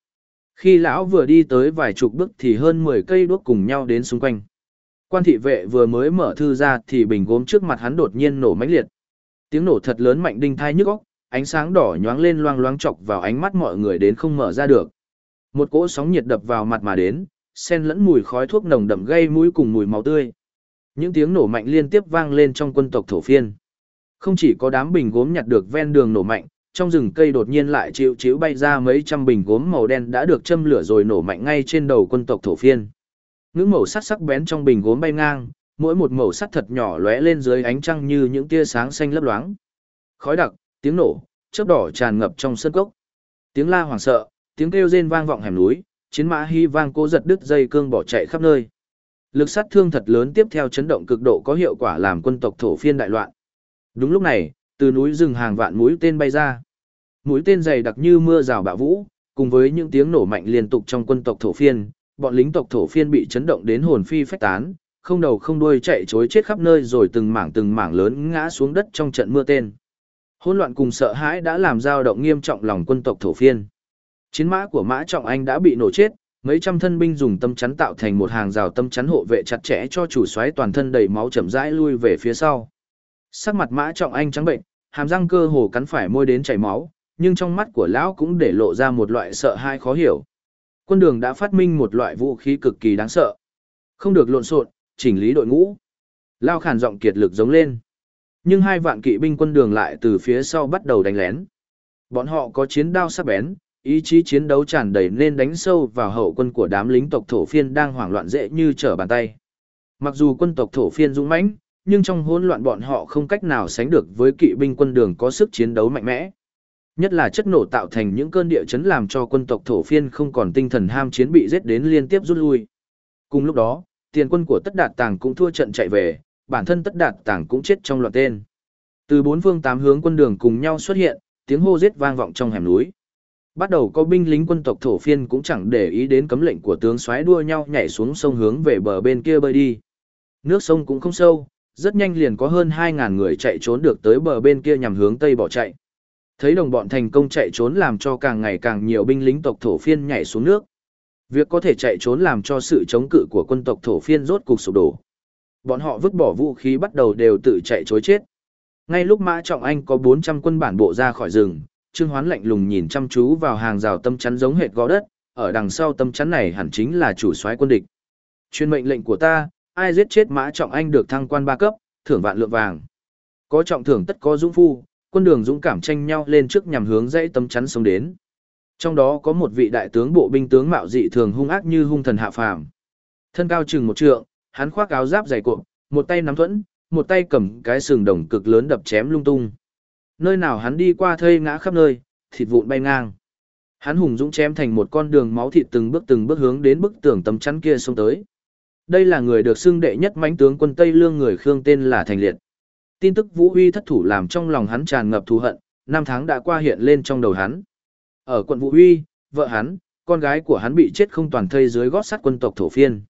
Khi lão vừa đi tới vài chục bước thì hơn 10 cây đuốc cùng nhau đến xung quanh. Quan thị vệ vừa mới mở thư ra thì bình gốm trước mặt hắn đột nhiên nổ mãnh liệt. Tiếng nổ thật lớn mạnh đinh thai nhức óc, ánh sáng đỏ nhoáng lên loang loáng chọc vào ánh mắt mọi người đến không mở ra được. Một cỗ sóng nhiệt đập vào mặt mà đến, xen lẫn mùi khói thuốc nồng đậm gây mũi cùng mùi máu tươi. Những tiếng nổ mạnh liên tiếp vang lên trong quân tộc thổ phiên. Không chỉ có đám bình gốm nhặt được ven đường nổ mạnh, trong rừng cây đột nhiên lại chịu chiếu bay ra mấy trăm bình gốm màu đen đã được châm lửa rồi nổ mạnh ngay trên đầu quân tộc thổ phiên. Những màu sắt sắc bén trong bình gốm bay ngang, mỗi một màu sắt thật nhỏ lóe lên dưới ánh trăng như những tia sáng xanh lấp loáng. Khói đặc, tiếng nổ, chớp đỏ tràn ngập trong sân cốc. Tiếng la hoảng sợ, tiếng kêu rên vang vọng hẻm núi, chiến mã hy vang cố giật đứt dây cương bỏ chạy khắp nơi. Lực sát thương thật lớn tiếp theo chấn động cực độ có hiệu quả làm quân tộc thổ phiên đại loạn. Đúng lúc này, từ núi rừng hàng vạn mũi tên bay ra. Mũi tên dày đặc như mưa rào bạo vũ, cùng với những tiếng nổ mạnh liên tục trong quân tộc thổ phiên, bọn lính tộc thổ phiên bị chấn động đến hồn phi phách tán, không đầu không đuôi chạy chối chết khắp nơi rồi từng mảng từng mảng lớn ngã xuống đất trong trận mưa tên. Hỗn loạn cùng sợ hãi đã làm dao động nghiêm trọng lòng quân tộc thổ phiên. Chiến mã của Mã Trọng Anh đã bị nổ chết, mấy trăm thân binh dùng tâm chắn tạo thành một hàng rào tâm chắn hộ vệ chặt chẽ cho chủ soái toàn thân đầy máu chậm rãi lui về phía sau. Sắc mặt Mã Trọng Anh trắng bệnh, hàm răng cơ hồ cắn phải môi đến chảy máu, nhưng trong mắt của lão cũng để lộ ra một loại sợ hãi khó hiểu. Quân đường đã phát minh một loại vũ khí cực kỳ đáng sợ. Không được lộn xộn, chỉnh lý đội ngũ. Lao khản giọng kiệt lực giống lên. Nhưng hai vạn kỵ binh quân đường lại từ phía sau bắt đầu đánh lén. Bọn họ có chiến đao sắc bén, ý chí chiến đấu tràn đầy nên đánh sâu vào hậu quân của đám lính tộc thổ phiên đang hoảng loạn dễ như trở bàn tay. Mặc dù quân tộc thổ phiên dũng mãnh, nhưng trong hỗn loạn bọn họ không cách nào sánh được với kỵ binh quân đường có sức chiến đấu mạnh mẽ. Nhất là chất nổ tạo thành những cơn địa chấn làm cho quân tộc thổ phiên không còn tinh thần ham chiến bị giết đến liên tiếp rút lui. Cùng lúc đó, tiền quân của tất đạt tàng cũng thua trận chạy về, bản thân tất đạt tàng cũng chết trong loạt tên. Từ bốn phương tám hướng quân đường cùng nhau xuất hiện, tiếng hô giết vang vọng trong hẻm núi. Bắt đầu có binh lính quân tộc thổ phiên cũng chẳng để ý đến cấm lệnh của tướng soái đua nhau nhảy xuống sông hướng về bờ bên kia bơi đi. Nước sông cũng không sâu, rất nhanh liền có hơn 2.000 người chạy trốn được tới bờ bên kia nhằm hướng tây bỏ chạy. Thấy đồng bọn thành công chạy trốn làm cho càng ngày càng nhiều binh lính tộc thổ phiên nhảy xuống nước. Việc có thể chạy trốn làm cho sự chống cự của quân tộc thổ phiên rốt cục sụp đổ. Bọn họ vứt bỏ vũ khí bắt đầu đều tự chạy chối chết. Ngay lúc Mã Trọng Anh có 400 quân bản bộ ra khỏi rừng, Trương Hoán lạnh lùng nhìn chăm chú vào hàng rào tâm chắn giống hệt gò đất, ở đằng sau tâm chắn này hẳn chính là chủ soái quân địch. Chuyên mệnh lệnh của ta, ai giết chết Mã Trọng Anh được thăng quan ba cấp, thưởng vạn lượng vàng. Có trọng thưởng tất có dũng phu, quân đường dũng cảm tranh nhau lên trước nhằm hướng dãy tâm chắn sống đến. Trong đó có một vị đại tướng bộ binh tướng mạo dị thường hung ác như hung thần hạ phàm. Thân cao chừng một trượng, hắn khoác áo giáp dày cộm, một tay nắm thuẫn, một tay cầm cái sừng đồng cực lớn đập chém lung tung. Nơi nào hắn đi qua thây ngã khắp nơi, thịt vụn bay ngang. Hắn hùng dũng chém thành một con đường máu thịt từng bước từng bước hướng đến bức tường tấm chắn kia xông tới. Đây là người được xưng đệ nhất mãnh tướng quân Tây Lương người Khương tên là Thành Liệt. Tin tức Vũ Huy thất thủ làm trong lòng hắn tràn ngập thù hận, năm tháng đã qua hiện lên trong đầu hắn. Ở quận Vũ Huy, vợ hắn, con gái của hắn bị chết không toàn thây dưới gót sắt quân tộc thổ phiên.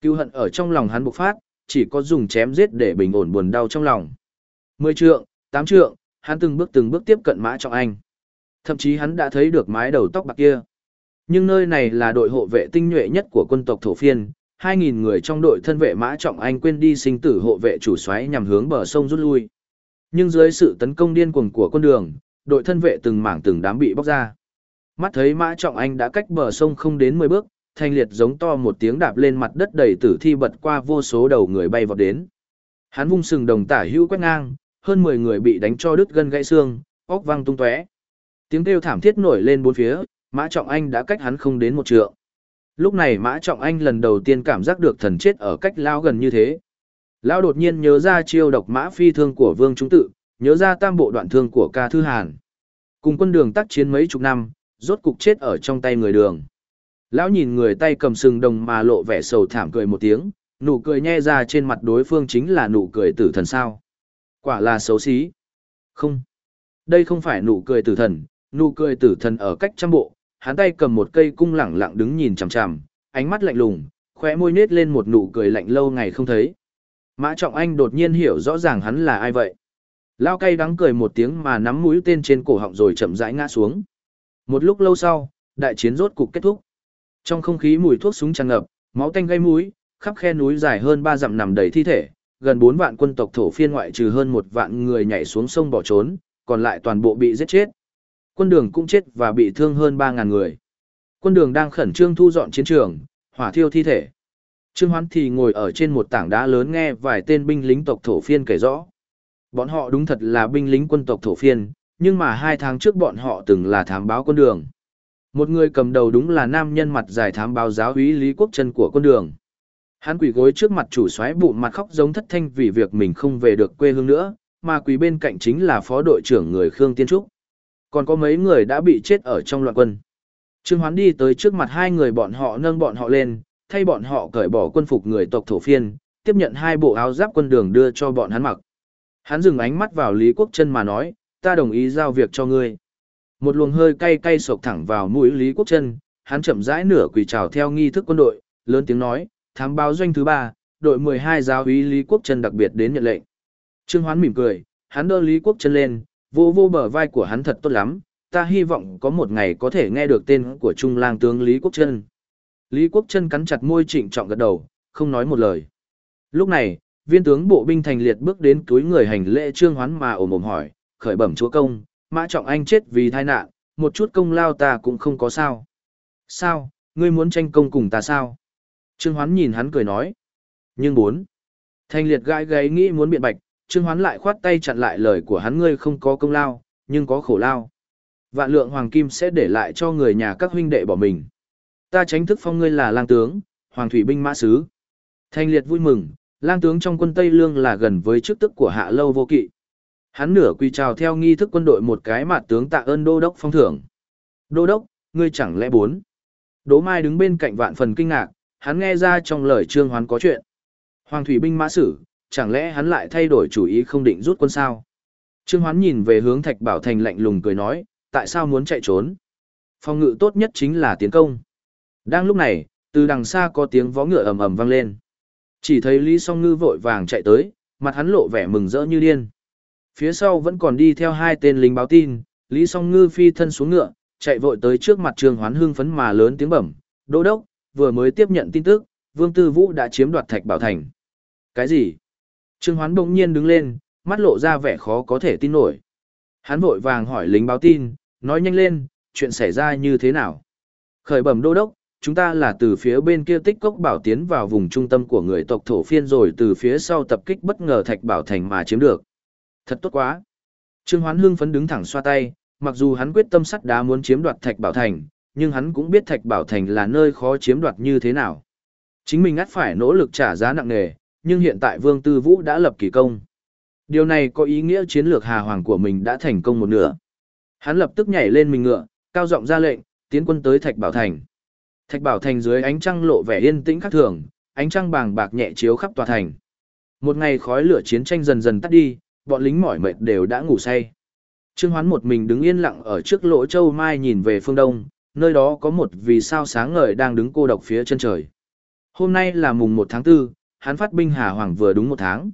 Cưu hận ở trong lòng hắn bộc phát, chỉ có dùng chém giết để bình ổn buồn đau trong lòng. Mười trượng, tám trượng, hắn từng bước từng bước tiếp cận Mã Trọng Anh. Thậm chí hắn đã thấy được mái đầu tóc bạc kia. Nhưng nơi này là đội hộ vệ tinh nhuệ nhất của quân tộc thổ phiên, 2.000 người trong đội thân vệ Mã Trọng Anh quên đi sinh tử hộ vệ chủ xoáy nhằm hướng bờ sông rút lui. Nhưng dưới sự tấn công điên cuồng của quân đường, đội thân vệ từng mảng từng đám bị bóc ra. Mắt thấy Mã Trọng Anh đã cách bờ sông không đến 10 bước, thanh liệt giống to một tiếng đạp lên mặt đất đầy tử thi bật qua vô số đầu người bay vọt đến. Hắn vung sừng đồng tả hữu quét ngang, hơn 10 người bị đánh cho đứt gân gãy xương, óc văng tung tóe. Tiếng kêu thảm thiết nổi lên bốn phía, Mã Trọng Anh đã cách hắn không đến một trượng. Lúc này Mã Trọng Anh lần đầu tiên cảm giác được thần chết ở cách lao gần như thế. Lao đột nhiên nhớ ra chiêu độc mã phi thương của Vương Trung Tự, nhớ ra tam bộ đoạn thương của ca thư hàn. Cùng quân đường tác chiến mấy chục năm, rốt cục chết ở trong tay người đường. Lão nhìn người tay cầm sừng đồng mà lộ vẻ sầu thảm cười một tiếng, nụ cười nhe ra trên mặt đối phương chính là nụ cười tử thần sao. Quả là xấu xí. Không. Đây không phải nụ cười tử thần, nụ cười tử thần ở cách trăm bộ, hắn tay cầm một cây cung lẳng lặng đứng nhìn chằm chằm, ánh mắt lạnh lùng, khóe môi nết lên một nụ cười lạnh lâu ngày không thấy. Mã Trọng Anh đột nhiên hiểu rõ ràng hắn là ai vậy. Lao cay đắng cười một tiếng mà nắm mũi tên trên cổ họng rồi chậm rãi ngã xuống. Một lúc lâu sau, đại chiến rốt cục kết thúc. Trong không khí mùi thuốc súng tràn ngập, máu tanh gây mũi, khắp khe núi dài hơn ba dặm nằm đầy thi thể, gần bốn vạn quân tộc thổ phiên ngoại trừ hơn một vạn người nhảy xuống sông bỏ trốn, còn lại toàn bộ bị giết chết. Quân đường cũng chết và bị thương hơn ba ngàn người. Quân đường đang khẩn trương thu dọn chiến trường, hỏa thiêu thi thể. Trương Hoán thì ngồi ở trên một tảng đá lớn nghe vài tên binh lính tộc thổ phiên kể rõ. Bọn họ đúng thật là binh lính quân tộc thổ phiên, nhưng mà hai tháng trước bọn họ từng là thám báo quân đường. Một người cầm đầu đúng là nam nhân mặt dài thám báo giáo úy Lý Quốc Trân của quân đường. Hắn quỳ gối trước mặt chủ soái bụng mặt khóc giống thất thanh vì việc mình không về được quê hương nữa, mà quỳ bên cạnh chính là phó đội trưởng người Khương Tiên Trúc. Còn có mấy người đã bị chết ở trong loạn quân. Trương Hoán đi tới trước mặt hai người bọn họ nâng bọn họ lên, thay bọn họ cởi bỏ quân phục người tộc thổ phiên, tiếp nhận hai bộ áo giáp quân đường đưa cho bọn hắn mặc. Hắn dừng ánh mắt vào Lý Quốc Trân mà nói, ta đồng ý giao việc cho ngươi. Một luồng hơi cay cay sộc thẳng vào mũi Lý Quốc Trân, hắn chậm rãi nửa quỳ chào theo nghi thức quân đội, lớn tiếng nói, thám báo doanh thứ ba, đội 12 giáo úy Lý Quốc Trân đặc biệt đến nhận lệnh. Trương Hoán mỉm cười, hắn đỡ Lý Quốc Trân lên, vô vô bờ vai của hắn thật tốt lắm, ta hy vọng có một ngày có thể nghe được tên của Trung lang tướng Lý Quốc Trân. Lý Quốc Trân cắn chặt môi trịnh trọng gật đầu, không nói một lời. Lúc này, viên tướng bộ binh thành liệt bước đến túi người hành lễ Trương Hoán mà ồm ồm hỏi, khởi bẩm chúa công, Mã Trọng Anh chết vì tai nạn, một chút công lao ta cũng không có sao. Sao, ngươi muốn tranh công cùng ta sao? Trương Hoán nhìn hắn cười nói. Nhưng bốn. Thanh liệt gãi gáy nghĩ muốn biện bạch, Trương Hoán lại khoát tay chặn lại lời của hắn ngươi không có công lao, nhưng có khổ lao. Vạn lượng hoàng kim sẽ để lại cho người nhà các huynh đệ bỏ mình. Ta tránh thức phong ngươi là lang tướng, hoàng thủy binh mã sứ. Thanh liệt vui mừng, lang tướng trong quân Tây Lương là gần với chức tức của hạ lâu vô kỵ. Hắn nửa quỳ chào theo nghi thức quân đội một cái mà tướng tạ ơn đô đốc phong thưởng. Đô đốc, ngươi chẳng lẽ bốn. Đỗ Mai đứng bên cạnh vạn phần kinh ngạc, hắn nghe ra trong lời trương hoán có chuyện. Hoàng thủy binh mã sử, chẳng lẽ hắn lại thay đổi chủ ý không định rút quân sao? Trương hoán nhìn về hướng thạch bảo thành lạnh lùng cười nói, tại sao muốn chạy trốn? Phòng ngự tốt nhất chính là tiến công. Đang lúc này, từ đằng xa có tiếng vó ngựa ầm ầm vang lên. Chỉ thấy Lý Song Ngư vội vàng chạy tới, mặt hắn lộ vẻ mừng rỡ như điên. Phía sau vẫn còn đi theo hai tên lính báo tin, Lý Song Ngư phi thân xuống ngựa, chạy vội tới trước mặt Trương Hoán hưng phấn mà lớn tiếng bẩm, "Đô đốc, vừa mới tiếp nhận tin tức, Vương Tư Vũ đã chiếm đoạt Thạch Bảo Thành." "Cái gì?" Trương Hoán bỗng nhiên đứng lên, mắt lộ ra vẻ khó có thể tin nổi. Hắn vội vàng hỏi lính báo tin, nói nhanh lên, chuyện xảy ra như thế nào? Khởi bẩm đô đốc, chúng ta là từ phía bên kia tích cốc bảo tiến vào vùng trung tâm của người tộc thổ phiên rồi từ phía sau tập kích bất ngờ Thạch Bảo Thành mà chiếm được. Thật tốt quá. Trương Hoán hưng phấn đứng thẳng xoa tay, mặc dù hắn quyết tâm sắt đá muốn chiếm đoạt Thạch Bảo Thành, nhưng hắn cũng biết Thạch Bảo Thành là nơi khó chiếm đoạt như thế nào. Chính mình ắt phải nỗ lực trả giá nặng nề, nhưng hiện tại Vương Tư Vũ đã lập kỳ công. Điều này có ý nghĩa chiến lược Hà Hoàng của mình đã thành công một nửa. Hắn lập tức nhảy lên mình ngựa, cao giọng ra lệnh, tiến quân tới Thạch Bảo Thành. Thạch Bảo Thành dưới ánh trăng lộ vẻ yên tĩnh khác thường, ánh trăng bàng bạc nhẹ chiếu khắp tòa thành. Một ngày khói lửa chiến tranh dần dần tắt đi, bọn lính mỏi mệt đều đã ngủ say. Trương Hoán một mình đứng yên lặng ở trước lỗ châu mai nhìn về phương đông, nơi đó có một vì sao sáng ngời đang đứng cô độc phía chân trời. Hôm nay là mùng 1 tháng 4, hắn phát binh Hà Hoàng vừa đúng một tháng.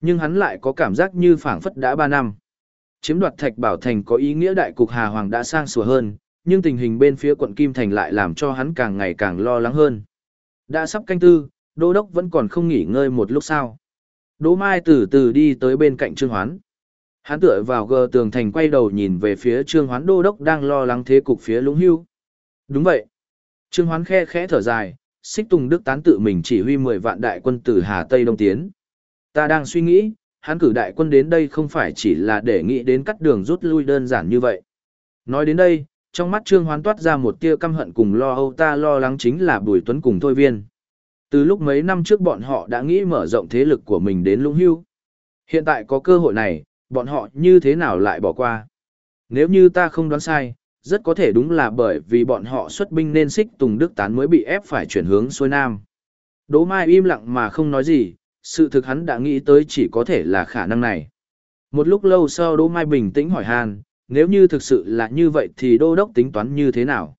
Nhưng hắn lại có cảm giác như phảng phất đã 3 năm. Chiếm đoạt Thạch Bảo Thành có ý nghĩa đại cục Hà Hoàng đã sang sủa hơn, nhưng tình hình bên phía quận Kim Thành lại làm cho hắn càng ngày càng lo lắng hơn. Đã sắp canh tư, đô đốc vẫn còn không nghỉ ngơi một lúc sao. Đỗ Mai từ từ đi tới bên cạnh Trương Hoán. Hắn tựa vào gờ tường thành quay đầu nhìn về phía Trương Hoán đô đốc đang lo lắng thế cục phía lũng hưu. Đúng vậy. Trương Hoán khe khẽ thở dài, xích tùng đức tán tự mình chỉ huy 10 vạn đại quân từ Hà Tây Đông Tiến. Ta đang suy nghĩ, hắn cử đại quân đến đây không phải chỉ là để nghĩ đến cắt đường rút lui đơn giản như vậy. Nói đến đây, trong mắt Trương Hoán toát ra một tia căm hận cùng lo âu ta lo lắng chính là Bùi Tuấn cùng Thôi Viên. Từ lúc mấy năm trước bọn họ đã nghĩ mở rộng thế lực của mình đến lũng hưu. Hiện tại có cơ hội này, bọn họ như thế nào lại bỏ qua? Nếu như ta không đoán sai, rất có thể đúng là bởi vì bọn họ xuất binh nên xích Tùng Đức Tán mới bị ép phải chuyển hướng xuôi Nam. Đỗ Mai im lặng mà không nói gì, sự thực hắn đã nghĩ tới chỉ có thể là khả năng này. Một lúc lâu sau Đỗ Mai bình tĩnh hỏi Hàn, nếu như thực sự là như vậy thì đô đốc tính toán như thế nào?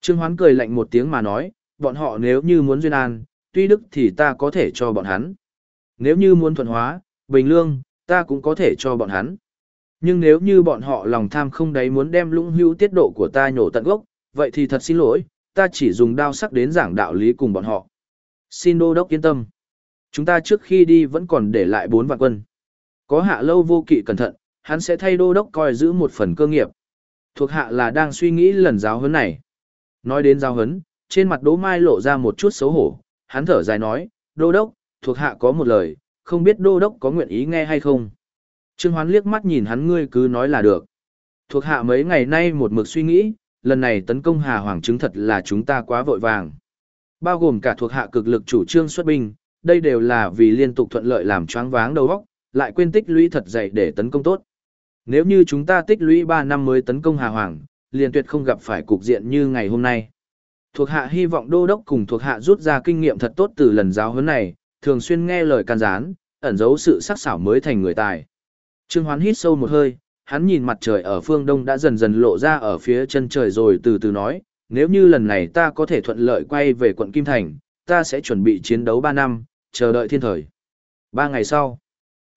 Trương Hoán cười lạnh một tiếng mà nói, bọn họ nếu như muốn duyên an, tuy đức thì ta có thể cho bọn hắn. Nếu như muốn thuận hóa, bình lương, ta cũng có thể cho bọn hắn. Nhưng nếu như bọn họ lòng tham không đáy muốn đem lũng hữu tiết độ của ta nhổ tận gốc, vậy thì thật xin lỗi, ta chỉ dùng đao sắc đến giảng đạo lý cùng bọn họ. Xin đô đốc yên tâm. Chúng ta trước khi đi vẫn còn để lại bốn vạn quân. Có hạ lâu vô kỵ cẩn thận, hắn sẽ thay đô đốc coi giữ một phần cơ nghiệp. Thuộc hạ là đang suy nghĩ lần giáo huấn này. Nói đến giáo huấn, trên mặt Đỗ Mai lộ ra một chút xấu hổ, hắn thở dài nói, đô đốc, thuộc hạ có một lời, không biết đô đốc có nguyện ý nghe hay không. Trương Hoán liếc mắt nhìn hắn ngươi cứ nói là được. Thuộc hạ mấy ngày nay một mực suy nghĩ, lần này tấn công Hà Hoàng chứng thật là chúng ta quá vội vàng. Bao gồm cả thuộc hạ cực lực chủ trương xuất binh, đây đều là vì liên tục thuận lợi làm choáng váng đầu óc, lại quên tích lũy thật dày để tấn công tốt. Nếu như chúng ta tích lũy 3 năm mới tấn công Hà Hoàng, liền tuyệt không gặp phải cục diện như ngày hôm nay. Thuộc hạ hy vọng đô đốc cùng thuộc hạ rút ra kinh nghiệm thật tốt từ lần giáo huấn này, thường xuyên nghe lời can gián, ẩn giấu sự sắc sảo mới thành người tài. Trương Hoán hít sâu một hơi, hắn nhìn mặt trời ở phương đông đã dần dần lộ ra ở phía chân trời rồi từ từ nói, nếu như lần này ta có thể thuận lợi quay về quận Kim Thành, ta sẽ chuẩn bị chiến đấu 3 năm, chờ đợi thiên thời. 3 ngày sau,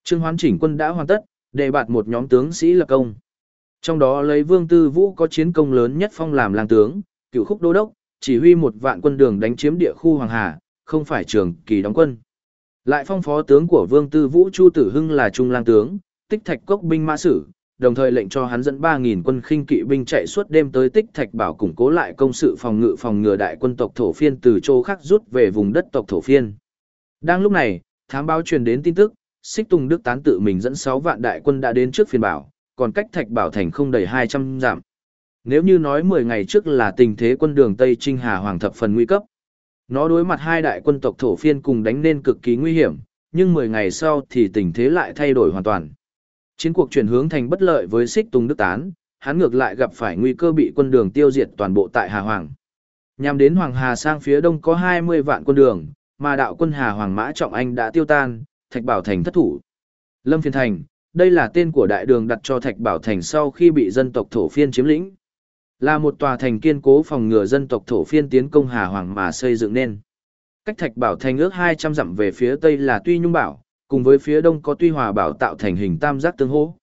Trương Hoán chỉnh quân đã hoàn tất, đề bạt một nhóm tướng sĩ lập công. Trong đó lấy Vương Tư Vũ có chiến công lớn nhất phong làm lang tướng, cựu khúc đô đốc, chỉ huy một vạn quân đường đánh chiếm địa khu Hoàng Hà, không phải trường kỳ đóng quân. Lại phong phó tướng của Vương Tư Vũ Chu Tử Hưng là trung lang tướng, tích thạch cốc binh mã sử, đồng thời lệnh cho hắn dẫn 3.000 quân khinh kỵ binh chạy suốt đêm tới tích thạch bảo củng cố lại công sự phòng ngự phòng ngừa đại quân tộc thổ phiên từ chỗ khác rút về vùng đất tộc thổ phiên. Đang lúc này, thám báo truyền đến tin tức, Xích Tùng Đức tán tự mình dẫn 6 vạn đại quân đã đến trước phiên bảo, còn cách thạch bảo thành không đầy 200 giảm. Nếu như nói 10 ngày trước là tình thế quân đường Tây Trinh Hà Hoàng thập phần nguy cấp, nó đối mặt hai đại quân tộc thổ phiên cùng đánh nên cực kỳ nguy hiểm, nhưng 10 ngày sau thì tình thế lại thay đổi hoàn toàn. Chiến cuộc chuyển hướng thành bất lợi với Xích Tùng Đức Tán, hắn ngược lại gặp phải nguy cơ bị quân đường tiêu diệt toàn bộ tại Hà Hoàng. Nhằm đến Hoàng Hà sang phía đông có 20 vạn quân đường, mà đạo quân Hà Hoàng Mã Trọng Anh đã tiêu tan, Thạch Bảo Thành thất thủ. Lâm Phiên Thành, đây là tên của đại đường đặt cho Thạch Bảo Thành sau khi bị dân tộc thổ phiên chiếm lĩnh. Là một tòa thành kiên cố phòng ngừa dân tộc thổ phiên tiến công Hà Hoàng mà xây dựng nên. Cách Thạch Bảo Thành ước 200 dặm về phía tây là Tuy Nhung Bảo, cùng với phía đông có Tuy Hòa Bảo tạo thành hình tam giác tương hỗ.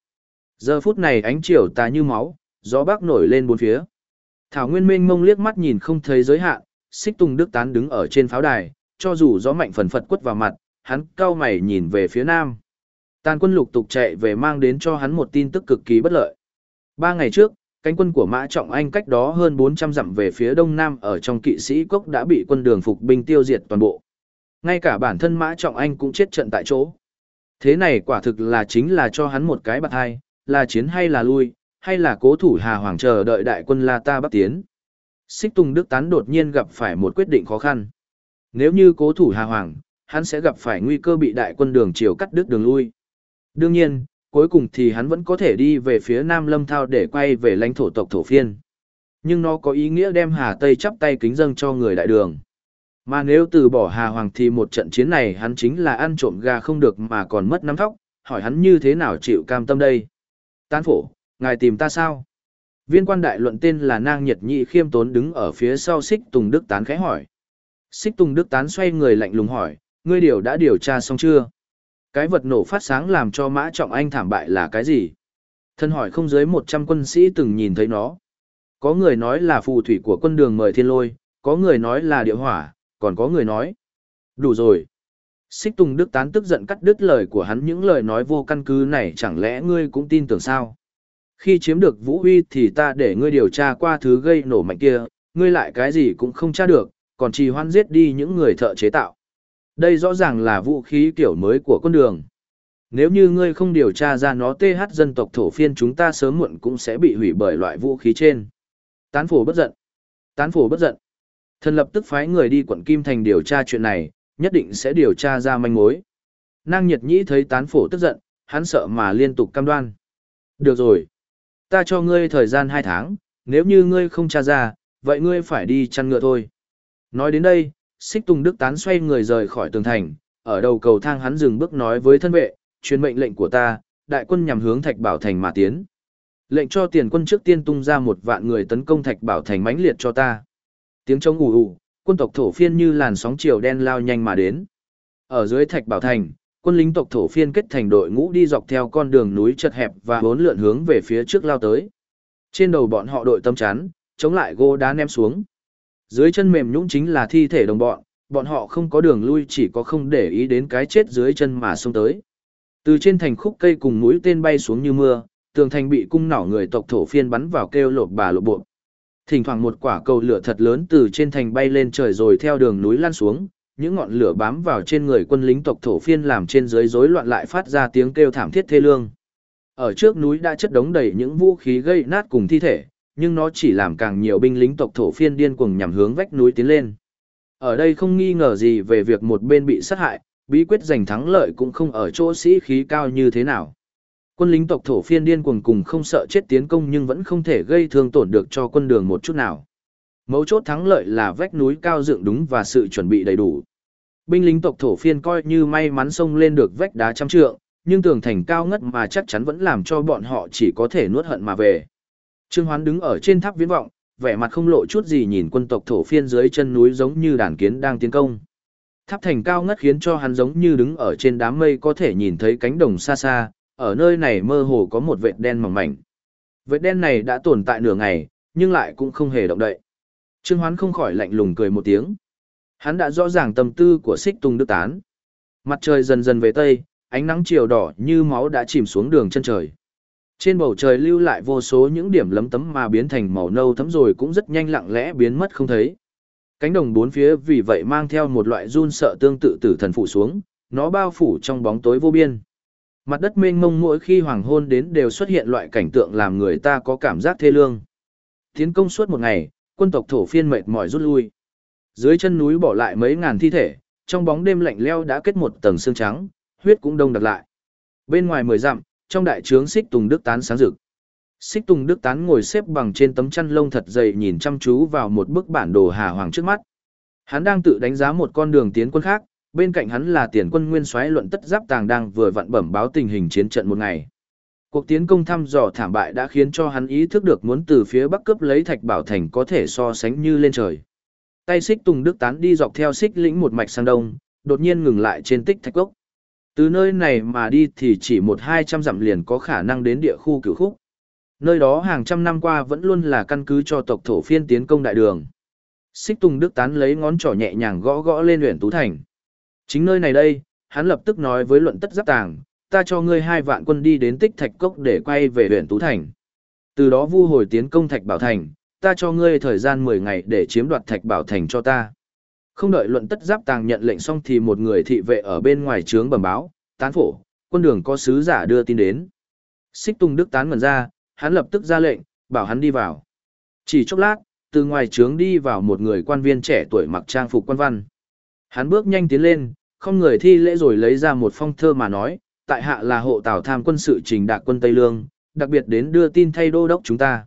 Giờ phút này ánh chiều tà như máu, gió bắc nổi lên bốn phía. Thảo Nguyên Minh mông liếc mắt nhìn không thấy giới hạn, Xích Tùng Đức Tán đứng ở trên pháo đài, cho dù gió mạnh phần phật quất vào mặt, hắn cau mày nhìn về phía nam. Tàn quân lục tục chạy về mang đến cho hắn một tin tức cực kỳ bất lợi. Ba ngày trước, cánh quân của Mã Trọng Anh cách đó hơn 400 dặm về phía đông nam ở trong kỵ sĩ cốc đã bị quân đường phục binh tiêu diệt toàn bộ. Ngay cả bản thân Mã Trọng Anh cũng chết trận tại chỗ. Thế này quả thực là chính là cho hắn một cái bạc hai, là chiến hay là lui, hay là cố thủ Hà Hoàng chờ đợi đại quân La Ta bắc tiến. Xích Tùng Đức Tán đột nhiên gặp phải một quyết định khó khăn. Nếu như cố thủ Hà Hoàng, hắn sẽ gặp phải nguy cơ bị đại quân đường chiều cắt đứt đường lui. Đương nhiên, cuối cùng thì hắn vẫn có thể đi về phía Nam Lâm Thao để quay về lãnh thổ tộc thổ phiên. Nhưng nó có ý nghĩa đem Hà Tây chắp tay kính dâng cho người đại đường. Mà nếu từ bỏ Hà Hoàng thì một trận chiến này hắn chính là ăn trộm gà không được mà còn mất nắm thóc, hỏi hắn như thế nào chịu cam tâm đây. Tán phổ, ngài tìm ta sao? Viên quan đại luận tên là Nang Nhật Nhị khiêm tốn đứng ở phía sau xích Tùng Đức Tán khẽ hỏi. Xích Tùng Đức Tán xoay người lạnh lùng hỏi, ngươi điều đã điều tra xong chưa? Cái vật nổ phát sáng làm cho Mã Trọng Anh thảm bại là cái gì? Thân hỏi không dưới 100 quân sĩ từng nhìn thấy nó. Có người nói là phù thủy của quân đường mời thiên lôi, có người nói là địa hỏa, còn có người nói. Đủ rồi. Xích Tùng Đức Tán tức giận cắt đứt lời của hắn những lời nói vô căn cứ này chẳng lẽ ngươi cũng tin tưởng sao? Khi chiếm được Vũ Huy thì ta để ngươi điều tra qua thứ gây nổ mạnh kia, ngươi lại cái gì cũng không tra được, còn trì hoãn giết đi những người thợ chế tạo. Đây rõ ràng là vũ khí kiểu mới của con đường. Nếu như ngươi không điều tra ra nó TH dân tộc thổ phiên chúng ta sớm muộn cũng sẽ bị hủy bởi loại vũ khí trên. Tán phổ bất giận. Tán phổ bất giận. Thần lập tức phái người đi quận Kim Thành điều tra chuyện này, nhất định sẽ điều tra ra manh mối. nang nhật nhĩ thấy tán phổ tức giận, hắn sợ mà liên tục cam đoan. Được rồi. Ta cho ngươi thời gian 2 tháng, nếu như ngươi không tra ra, vậy ngươi phải đi chăn ngựa thôi. Nói đến đây, xích tùng đức tán xoay người rời khỏi tường thành, ở đầu cầu thang hắn dừng bước nói với thân vệ, truyền mệnh lệnh của ta, đại quân nhằm hướng thạch bảo thành mà tiến. Lệnh cho tiền quân trước tiên tung ra một vạn người tấn công thạch bảo thành mãnh liệt cho ta. Tiếng trống ù ù, quân tộc thổ phiên như làn sóng chiều đen lao nhanh mà đến. Ở dưới thạch bảo thành, quân lính tộc thổ phiên kết thành đội ngũ đi dọc theo con đường núi chật hẹp và bốn lượn hướng về phía trước lao tới. Trên đầu bọn họ đội tâm chắn, chống lại gô đá ném xuống. Dưới chân mềm nhũn chính là thi thể đồng bọn, bọn họ không có đường lui chỉ có không để ý đến cái chết dưới chân mà xông tới. Từ trên thành khúc cây cùng mũi tên bay xuống như mưa, tường thành bị cung nỏ người tộc thổ phiên bắn vào kêu lột bà lột bộ. Thỉnh thoảng một quả cầu lửa thật lớn từ trên thành bay lên trời rồi theo đường núi lan xuống, những ngọn lửa bám vào trên người quân lính tộc thổ phiên làm trên dưới rối loạn lại phát ra tiếng kêu thảm thiết thê lương. Ở trước núi đã chất đống đầy những vũ khí gây nát cùng thi thể, nhưng nó chỉ làm càng nhiều binh lính tộc thổ phiên điên cuồng nhằm hướng vách núi tiến lên. Ở đây không nghi ngờ gì về việc một bên bị sát hại, bí quyết giành thắng lợi cũng không ở chỗ sĩ khí cao như thế nào. Quân lính tộc thổ phiên điên cuồng cùng không sợ chết tiến công nhưng vẫn không thể gây thương tổn được cho quân đường một chút nào. Mấu chốt thắng lợi là vách núi cao dựng đúng và sự chuẩn bị đầy đủ. Binh lính tộc thổ phiên coi như may mắn xông lên được vách đá trăm trượng, nhưng tường thành cao ngất mà chắc chắn vẫn làm cho bọn họ chỉ có thể nuốt hận mà về. Trương Hoán đứng ở trên tháp viễn vọng, vẻ mặt không lộ chút gì nhìn quân tộc thổ phiên dưới chân núi giống như đàn kiến đang tiến công. Tháp thành cao ngất khiến cho hắn giống như đứng ở trên đám mây có thể nhìn thấy cánh đồng xa xa, ở nơi này mơ hồ có một vệt đen mỏng mảnh. Vệt đen này đã tồn tại nửa ngày, nhưng lại cũng không hề động đậy. Trương Hoán không khỏi lạnh lùng cười một tiếng. Hắn đã rõ ràng tâm tư của Xích Tung Đức Tán. Mặt trời dần dần về tây, ánh nắng chiều đỏ như máu đã chìm xuống đường chân trời. Trên bầu trời lưu lại vô số những điểm lấm tấm mà biến thành màu nâu thấm rồi cũng rất nhanh lặng lẽ biến mất không thấy. Cánh đồng bốn phía vì vậy mang theo một loại run sợ tương tự tử thần phủ xuống, nó bao phủ trong bóng tối vô biên. Mặt đất mênh mông mỗi khi hoàng hôn đến đều xuất hiện loại cảnh tượng làm người ta có cảm giác thê lương. Tiến công suốt một ngày, quân tộc thổ phiên mệt mỏi rút lui. Dưới chân núi bỏ lại mấy ngàn thi thể, trong bóng đêm lạnh leo đã kết một tầng xương trắng, huyết cũng đông đặc lại. Bên ngoài mười dặm, trong đại trướng xích tùng đức tán sáng rực. Xích tùng đức tán ngồi xếp bằng trên tấm chăn lông thật dày nhìn chăm chú vào một bức bản đồ hà hoàng trước mắt. Hắn đang tự đánh giá một con đường tiến quân khác, bên cạnh hắn là tiền quân nguyên soái luận tất giáp tàng đang vừa vặn bẩm báo tình hình chiến trận một ngày. Cuộc tiến công thăm dò thảm bại đã khiến cho hắn ý thức được muốn từ phía bắc cướp lấy thạch bảo thành có thể so sánh như lên trời. Tay xích tùng đức tán đi dọc theo xích lĩnh một mạch sang đông, đột nhiên ngừng lại trên tích thạch gốc. Từ nơi này mà đi thì chỉ một hai trăm dặm liền có khả năng đến địa khu cửu khúc. Nơi đó hàng trăm năm qua vẫn luôn là căn cứ cho tộc thổ phiên tiến công đại đường. Xích Tùng Đức Tán lấy ngón trỏ nhẹ nhàng gõ gõ lên luyện Tú Thành. Chính nơi này đây, hắn lập tức nói với luận tất giáp tàng, ta cho ngươi hai vạn quân đi đến tích thạch cốc để quay về huyện Tú Thành. Từ đó vu hồi tiến công thạch bảo thành, ta cho ngươi thời gian 10 ngày để chiếm đoạt thạch bảo thành cho ta. Không đợi luận tất giáp tàng nhận lệnh xong thì một người thị vệ ở bên ngoài trướng bẩm báo, tán phổ, quân đường có sứ giả đưa tin đến. Xích Tùng Đức tán ngần ra, hắn lập tức ra lệnh, bảo hắn đi vào. Chỉ chốc lát, từ ngoài trướng đi vào một người quan viên trẻ tuổi mặc trang phục quan văn. Hắn bước nhanh tiến lên, không người thi lễ rồi lấy ra một phong thơ mà nói, tại hạ là hộ tào tham quân sự trình đạc quân Tây Lương, đặc biệt đến đưa tin thay đô đốc chúng ta.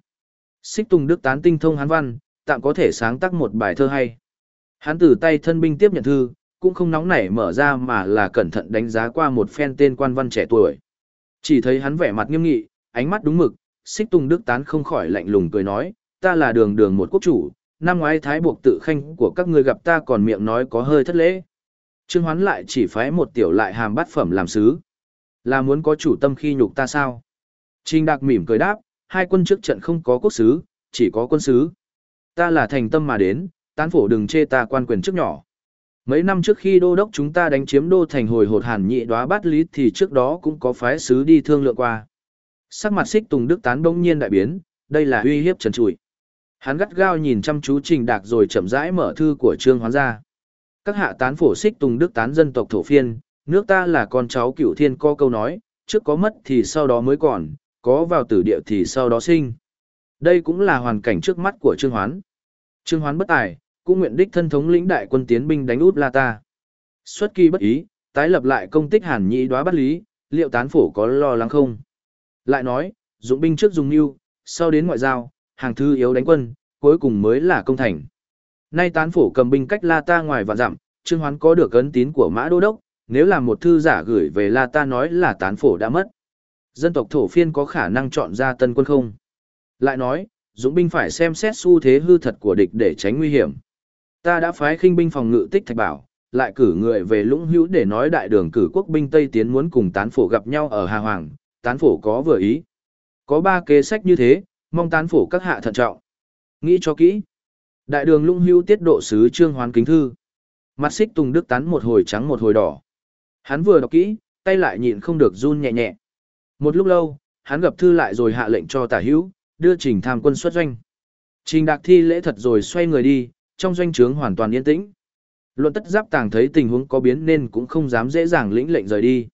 Xích Tùng Đức tán tinh thông hán văn, tạm có thể sáng tác một bài thơ hay. Hắn từ tay thân binh tiếp nhận thư, cũng không nóng nảy mở ra mà là cẩn thận đánh giá qua một phen tên quan văn trẻ tuổi. Chỉ thấy hắn vẻ mặt nghiêm nghị, ánh mắt đúng mực, xích tung đức tán không khỏi lạnh lùng cười nói, ta là đường đường một quốc chủ, năm ngoái thái buộc tự khanh của các ngươi gặp ta còn miệng nói có hơi thất lễ. Trương Hoán lại chỉ phái một tiểu lại hàm bát phẩm làm sứ. Là muốn có chủ tâm khi nhục ta sao? Trình Đạc mỉm cười đáp, hai quân trước trận không có quốc sứ, chỉ có quân sứ. Ta là thành tâm mà đến, tán phổ đừng chê ta quan quyền trước nhỏ. Mấy năm trước khi đô đốc chúng ta đánh chiếm đô thành hồi hột hàn nhị đoá bát lý thì trước đó cũng có phái sứ đi thương lượng qua. Sắc mặt xích tùng đức tán bỗng nhiên đại biến, đây là uy hiếp trần trụi. Hắn gắt gao nhìn chăm chú trình đạc rồi chậm rãi mở thư của trương hoán ra. Các hạ tán phổ xích tùng đức tán dân tộc thổ phiên, nước ta là con cháu cựu thiên có câu nói, trước có mất thì sau đó mới còn, có vào tử địa thì sau đó sinh. Đây cũng là hoàn cảnh trước mắt của Trương Hoán. Trương Hoán bất tài, cũng nguyện đích thân thống lĩnh đại quân tiến binh đánh út La Ta. Xuất kỳ bất ý, tái lập lại công tích hàn nhị đoá bắt lý, liệu tán phổ có lo lắng không? Lại nói, dụng binh trước dùng mưu, sau đến ngoại giao, hàng thư yếu đánh quân, cuối cùng mới là công thành. Nay tán phổ cầm binh cách La Ta ngoài và dặm, Trương Hoán có được ấn tín của Mã Đô Đốc, nếu là một thư giả gửi về La Ta nói là tán phổ đã mất. Dân tộc thổ phiên có khả năng chọn ra tân quân không? Lại nói, dũng binh phải xem xét xu thế hư thật của địch để tránh nguy hiểm. Ta đã phái khinh binh phòng ngự tích thạch bảo, lại cử người về lũng hữu để nói đại đường cử quốc binh Tây Tiến muốn cùng tán phổ gặp nhau ở Hà Hoàng, tán phổ có vừa ý. Có ba kế sách như thế, mong tán phổ các hạ thận trọng. Nghĩ cho kỹ. Đại đường lung hưu tiết độ sứ trương hoán kính thư. Mặt xích tùng đức tán một hồi trắng một hồi đỏ. Hắn vừa đọc kỹ, tay lại nhịn không được run nhẹ nhẹ. Một lúc lâu, hắn gặp thư lại rồi hạ lệnh cho tả hữu, đưa trình tham quân xuất doanh. Trình đạc thi lễ thật rồi xoay người đi, trong doanh trướng hoàn toàn yên tĩnh. Luận tất giáp tàng thấy tình huống có biến nên cũng không dám dễ dàng lĩnh lệnh rời đi.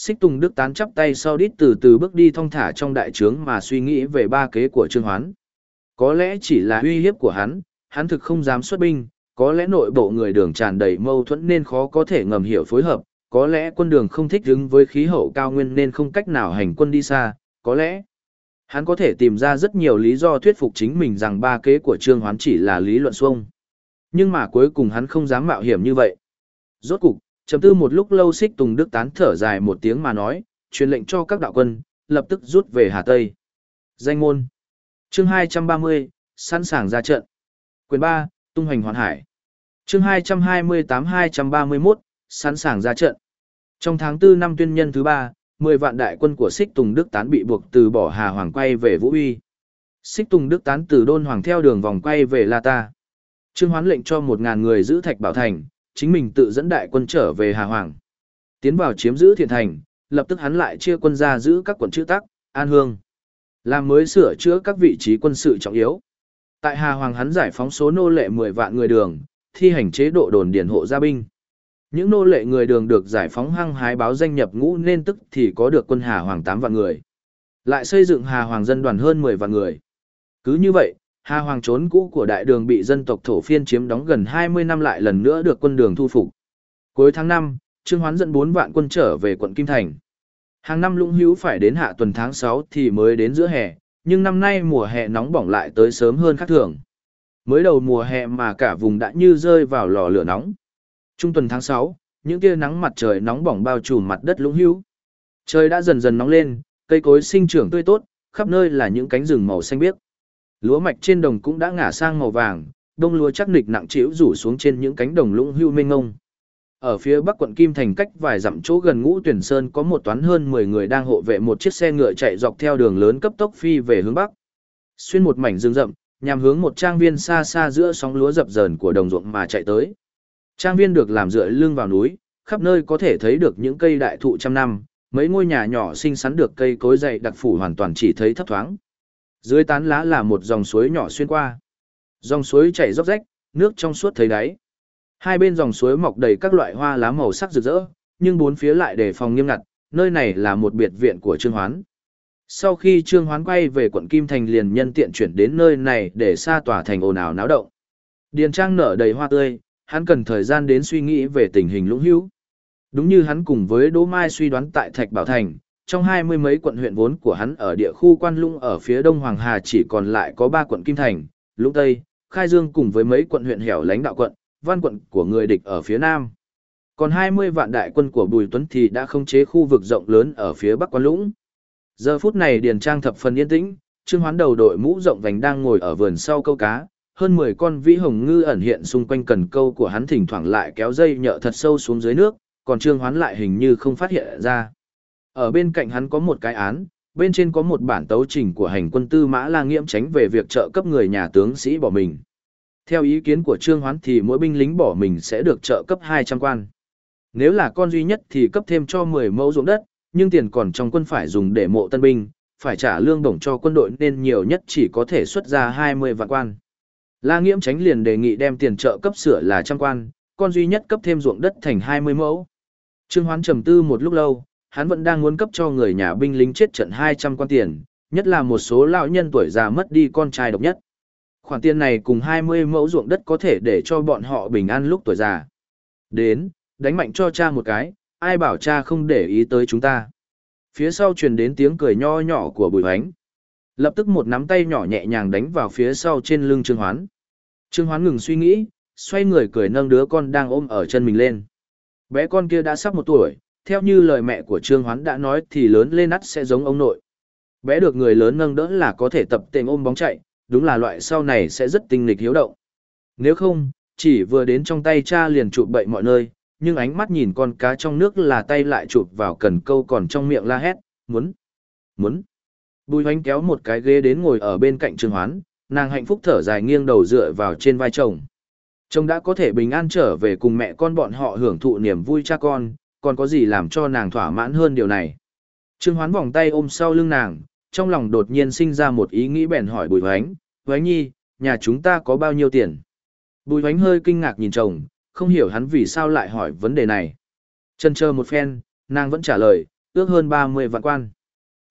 Xích Tùng Đức tán chắp tay sau đít từ từ bước đi thong thả trong đại trướng mà suy nghĩ về ba kế của Trương Hoán. Có lẽ chỉ là uy hiếp của hắn, hắn thực không dám xuất binh, có lẽ nội bộ người đường tràn đầy mâu thuẫn nên khó có thể ngầm hiểu phối hợp, có lẽ quân đường không thích ứng với khí hậu cao nguyên nên không cách nào hành quân đi xa, có lẽ hắn có thể tìm ra rất nhiều lý do thuyết phục chính mình rằng ba kế của Trương Hoán chỉ là lý luận xuông. Nhưng mà cuối cùng hắn không dám mạo hiểm như vậy. Rốt cục, Chầm tư một lúc lâu xích Tùng Đức tán thở dài một tiếng mà nói, truyền lệnh cho các đạo quân, lập tức rút về Hà Tây. Danh môn. Chương 230, sẵn sàng ra trận. Quyền 3, tung hoành hoàn hải. Chương 228-231, sẵn sàng ra trận. Trong tháng 4 năm tuyên nhân thứ 3, 10 vạn đại quân của Sích Tùng Đức Tán bị buộc từ bỏ Hà Hoàng quay về Vũ Uy. Sích Tùng Đức Tán từ Đôn Hoàng theo đường vòng quay về La Ta. Trương Hoán lệnh cho 1.000 người giữ Thạch Bảo Thành, chính mình tự dẫn đại quân trở về Hà Hoàng. Tiến vào chiếm giữ Thiện Thành, lập tức hắn lại chia quân ra giữ các quận chữ tắc, An Hương. Làm mới sửa chữa các vị trí quân sự trọng yếu. Tại Hà Hoàng hắn giải phóng số nô lệ 10 vạn người đường, thi hành chế độ đồn điển hộ gia binh. Những nô lệ người đường được giải phóng hăng hái báo danh nhập ngũ nên tức thì có được quân Hà Hoàng 8 vạn người. Lại xây dựng Hà Hoàng dân đoàn hơn 10 vạn người. Cứ như vậy, Hà Hoàng trốn cũ của đại đường bị dân tộc thổ phiên chiếm đóng gần 20 năm lại lần nữa được quân đường thu phục. Cuối tháng 5, Trương Hoán dẫn 4 vạn quân trở về quận Kim Thành. Hàng năm lũng hữu phải đến hạ tuần tháng 6 thì mới đến giữa hè, nhưng năm nay mùa hè nóng bỏng lại tới sớm hơn khác thường. Mới đầu mùa hè mà cả vùng đã như rơi vào lò lửa nóng. Trung tuần tháng 6, những tia nắng mặt trời nóng bỏng bao trùm mặt đất lũng hữu. Trời đã dần dần nóng lên, cây cối sinh trưởng tươi tốt, khắp nơi là những cánh rừng màu xanh biếc. Lúa mạch trên đồng cũng đã ngả sang màu vàng, đông lúa chắc nịch nặng trĩu rủ xuống trên những cánh đồng lũng hưu mênh ngông. Ở phía bắc quận Kim Thành cách vài dặm chỗ gần ngũ tuyển sơn có một toán hơn 10 người đang hộ vệ một chiếc xe ngựa chạy dọc theo đường lớn cấp tốc phi về hướng bắc. Xuyên một mảnh rừng rậm, nhằm hướng một trang viên xa xa giữa sóng lúa dập dờn của đồng ruộng mà chạy tới. Trang viên được làm dựa lưng vào núi, khắp nơi có thể thấy được những cây đại thụ trăm năm, mấy ngôi nhà nhỏ xinh xắn được cây cối dày đặc phủ hoàn toàn chỉ thấy thấp thoáng. Dưới tán lá là một dòng suối nhỏ xuyên qua. Dòng suối chảy róc rách, nước trong suốt thấy đáy. Hai bên dòng suối mọc đầy các loại hoa lá màu sắc rực rỡ, nhưng bốn phía lại đề phòng nghiêm ngặt, nơi này là một biệt viện của Trương Hoán. Sau khi Trương Hoán quay về quận Kim Thành liền nhân tiện chuyển đến nơi này để xa tỏa thành ồn ào náo động. Điền Trang nở đầy hoa tươi, hắn cần thời gian đến suy nghĩ về tình hình lũng hữu. Đúng như hắn cùng với Đỗ Mai suy đoán tại Thạch Bảo Thành, trong hai mươi mấy quận huyện vốn của hắn ở địa khu quan lũng ở phía đông Hoàng Hà chỉ còn lại có ba quận Kim Thành, Lũng Tây, Khai Dương cùng với mấy quận huyện hẻo lánh đạo quận, văn quận của người địch ở phía nam. Còn 20 vạn đại quân của Bùi Tuấn thì đã khống chế khu vực rộng lớn ở phía bắc quan lũng. Giờ phút này Điền Trang thập phần yên tĩnh, Trương Hoán đầu đội mũ rộng vành đang ngồi ở vườn sau câu cá, hơn 10 con vĩ hồng ngư ẩn hiện xung quanh cần câu của hắn thỉnh thoảng lại kéo dây nhợ thật sâu xuống dưới nước, còn Trương Hoán lại hình như không phát hiện ra. Ở bên cạnh hắn có một cái án, bên trên có một bản tấu trình của hành quân tư mã la nghiễm tránh về việc trợ cấp người nhà tướng sĩ bỏ mình. Theo ý kiến của Trương Hoán thì mỗi binh lính bỏ mình sẽ được trợ cấp 200 quan. Nếu là con duy nhất thì cấp thêm cho 10 mẫu ruộng đất, nhưng tiền còn trong quân phải dùng để mộ tân binh, phải trả lương bổng cho quân đội nên nhiều nhất chỉ có thể xuất ra 20 vạn quan. La Nghiễm tránh liền đề nghị đem tiền trợ cấp sửa là trăm quan, con duy nhất cấp thêm ruộng đất thành 20 mẫu. Trương Hoán trầm tư một lúc lâu, hắn vẫn đang muốn cấp cho người nhà binh lính chết trận 200 quan tiền, nhất là một số lão nhân tuổi già mất đi con trai độc nhất. Khoản tiền này cùng 20 mẫu ruộng đất có thể để cho bọn họ bình an lúc tuổi già. Đến, đánh mạnh cho cha một cái, ai bảo cha không để ý tới chúng ta. Phía sau truyền đến tiếng cười nho nhỏ của bùi hoánh. Lập tức một nắm tay nhỏ nhẹ nhàng đánh vào phía sau trên lưng Trương Hoán. Trương Hoán ngừng suy nghĩ, xoay người cười nâng đứa con đang ôm ở chân mình lên. Bé con kia đã sắp một tuổi, theo như lời mẹ của Trương Hoán đã nói thì lớn lên nắt sẽ giống ông nội. Bé được người lớn nâng đỡ là có thể tập tên ôm bóng chạy, đúng là loại sau này sẽ rất tinh nghịch hiếu động. Nếu không, chỉ vừa đến trong tay cha liền chụp bậy mọi nơi, nhưng ánh mắt nhìn con cá trong nước là tay lại chụp vào cần câu còn trong miệng la hét, muốn, muốn. Bùi hoánh kéo một cái ghế đến ngồi ở bên cạnh Trương Hoán, nàng hạnh phúc thở dài nghiêng đầu dựa vào trên vai chồng. Chồng đã có thể bình an trở về cùng mẹ con bọn họ hưởng thụ niềm vui cha con, còn có gì làm cho nàng thỏa mãn hơn điều này. Trương Hoán vòng tay ôm sau lưng nàng, trong lòng đột nhiên sinh ra một ý nghĩ bèn hỏi Bùi Hoánh, Hoánh nhi, nhà chúng ta có bao nhiêu tiền? Bùi Hoánh hơi kinh ngạc nhìn chồng, không hiểu hắn vì sao lại hỏi vấn đề này. Chân chờ một phen, nàng vẫn trả lời, ước hơn 30 vạn quan.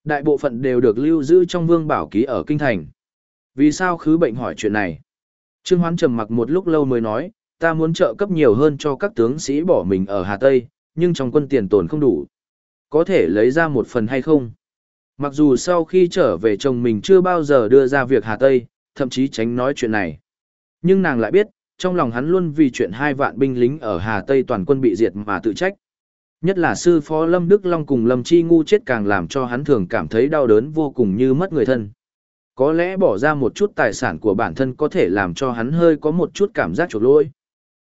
Đại bộ phận đều được lưu giữ trong vương bảo ký ở kinh thành. Vì sao khứ bệnh hỏi chuyện này? Trương Hoán trầm mặc một lúc lâu mới nói, ta muốn trợ cấp nhiều hơn cho các tướng sĩ bỏ mình ở Hà Tây, nhưng trong quân tiền tồn không đủ. Có thể lấy ra một phần hay không? Mặc dù sau khi trở về chồng mình chưa bao giờ đưa ra việc Hà Tây, thậm chí tránh nói chuyện này. Nhưng nàng lại biết, trong lòng hắn luôn vì chuyện hai vạn binh lính ở Hà Tây toàn quân bị diệt mà tự trách. Nhất là sư phó Lâm Đức Long cùng Lâm Chi Ngu chết càng làm cho hắn thường cảm thấy đau đớn vô cùng như mất người thân. Có lẽ bỏ ra một chút tài sản của bản thân có thể làm cho hắn hơi có một chút cảm giác chuộc lỗi.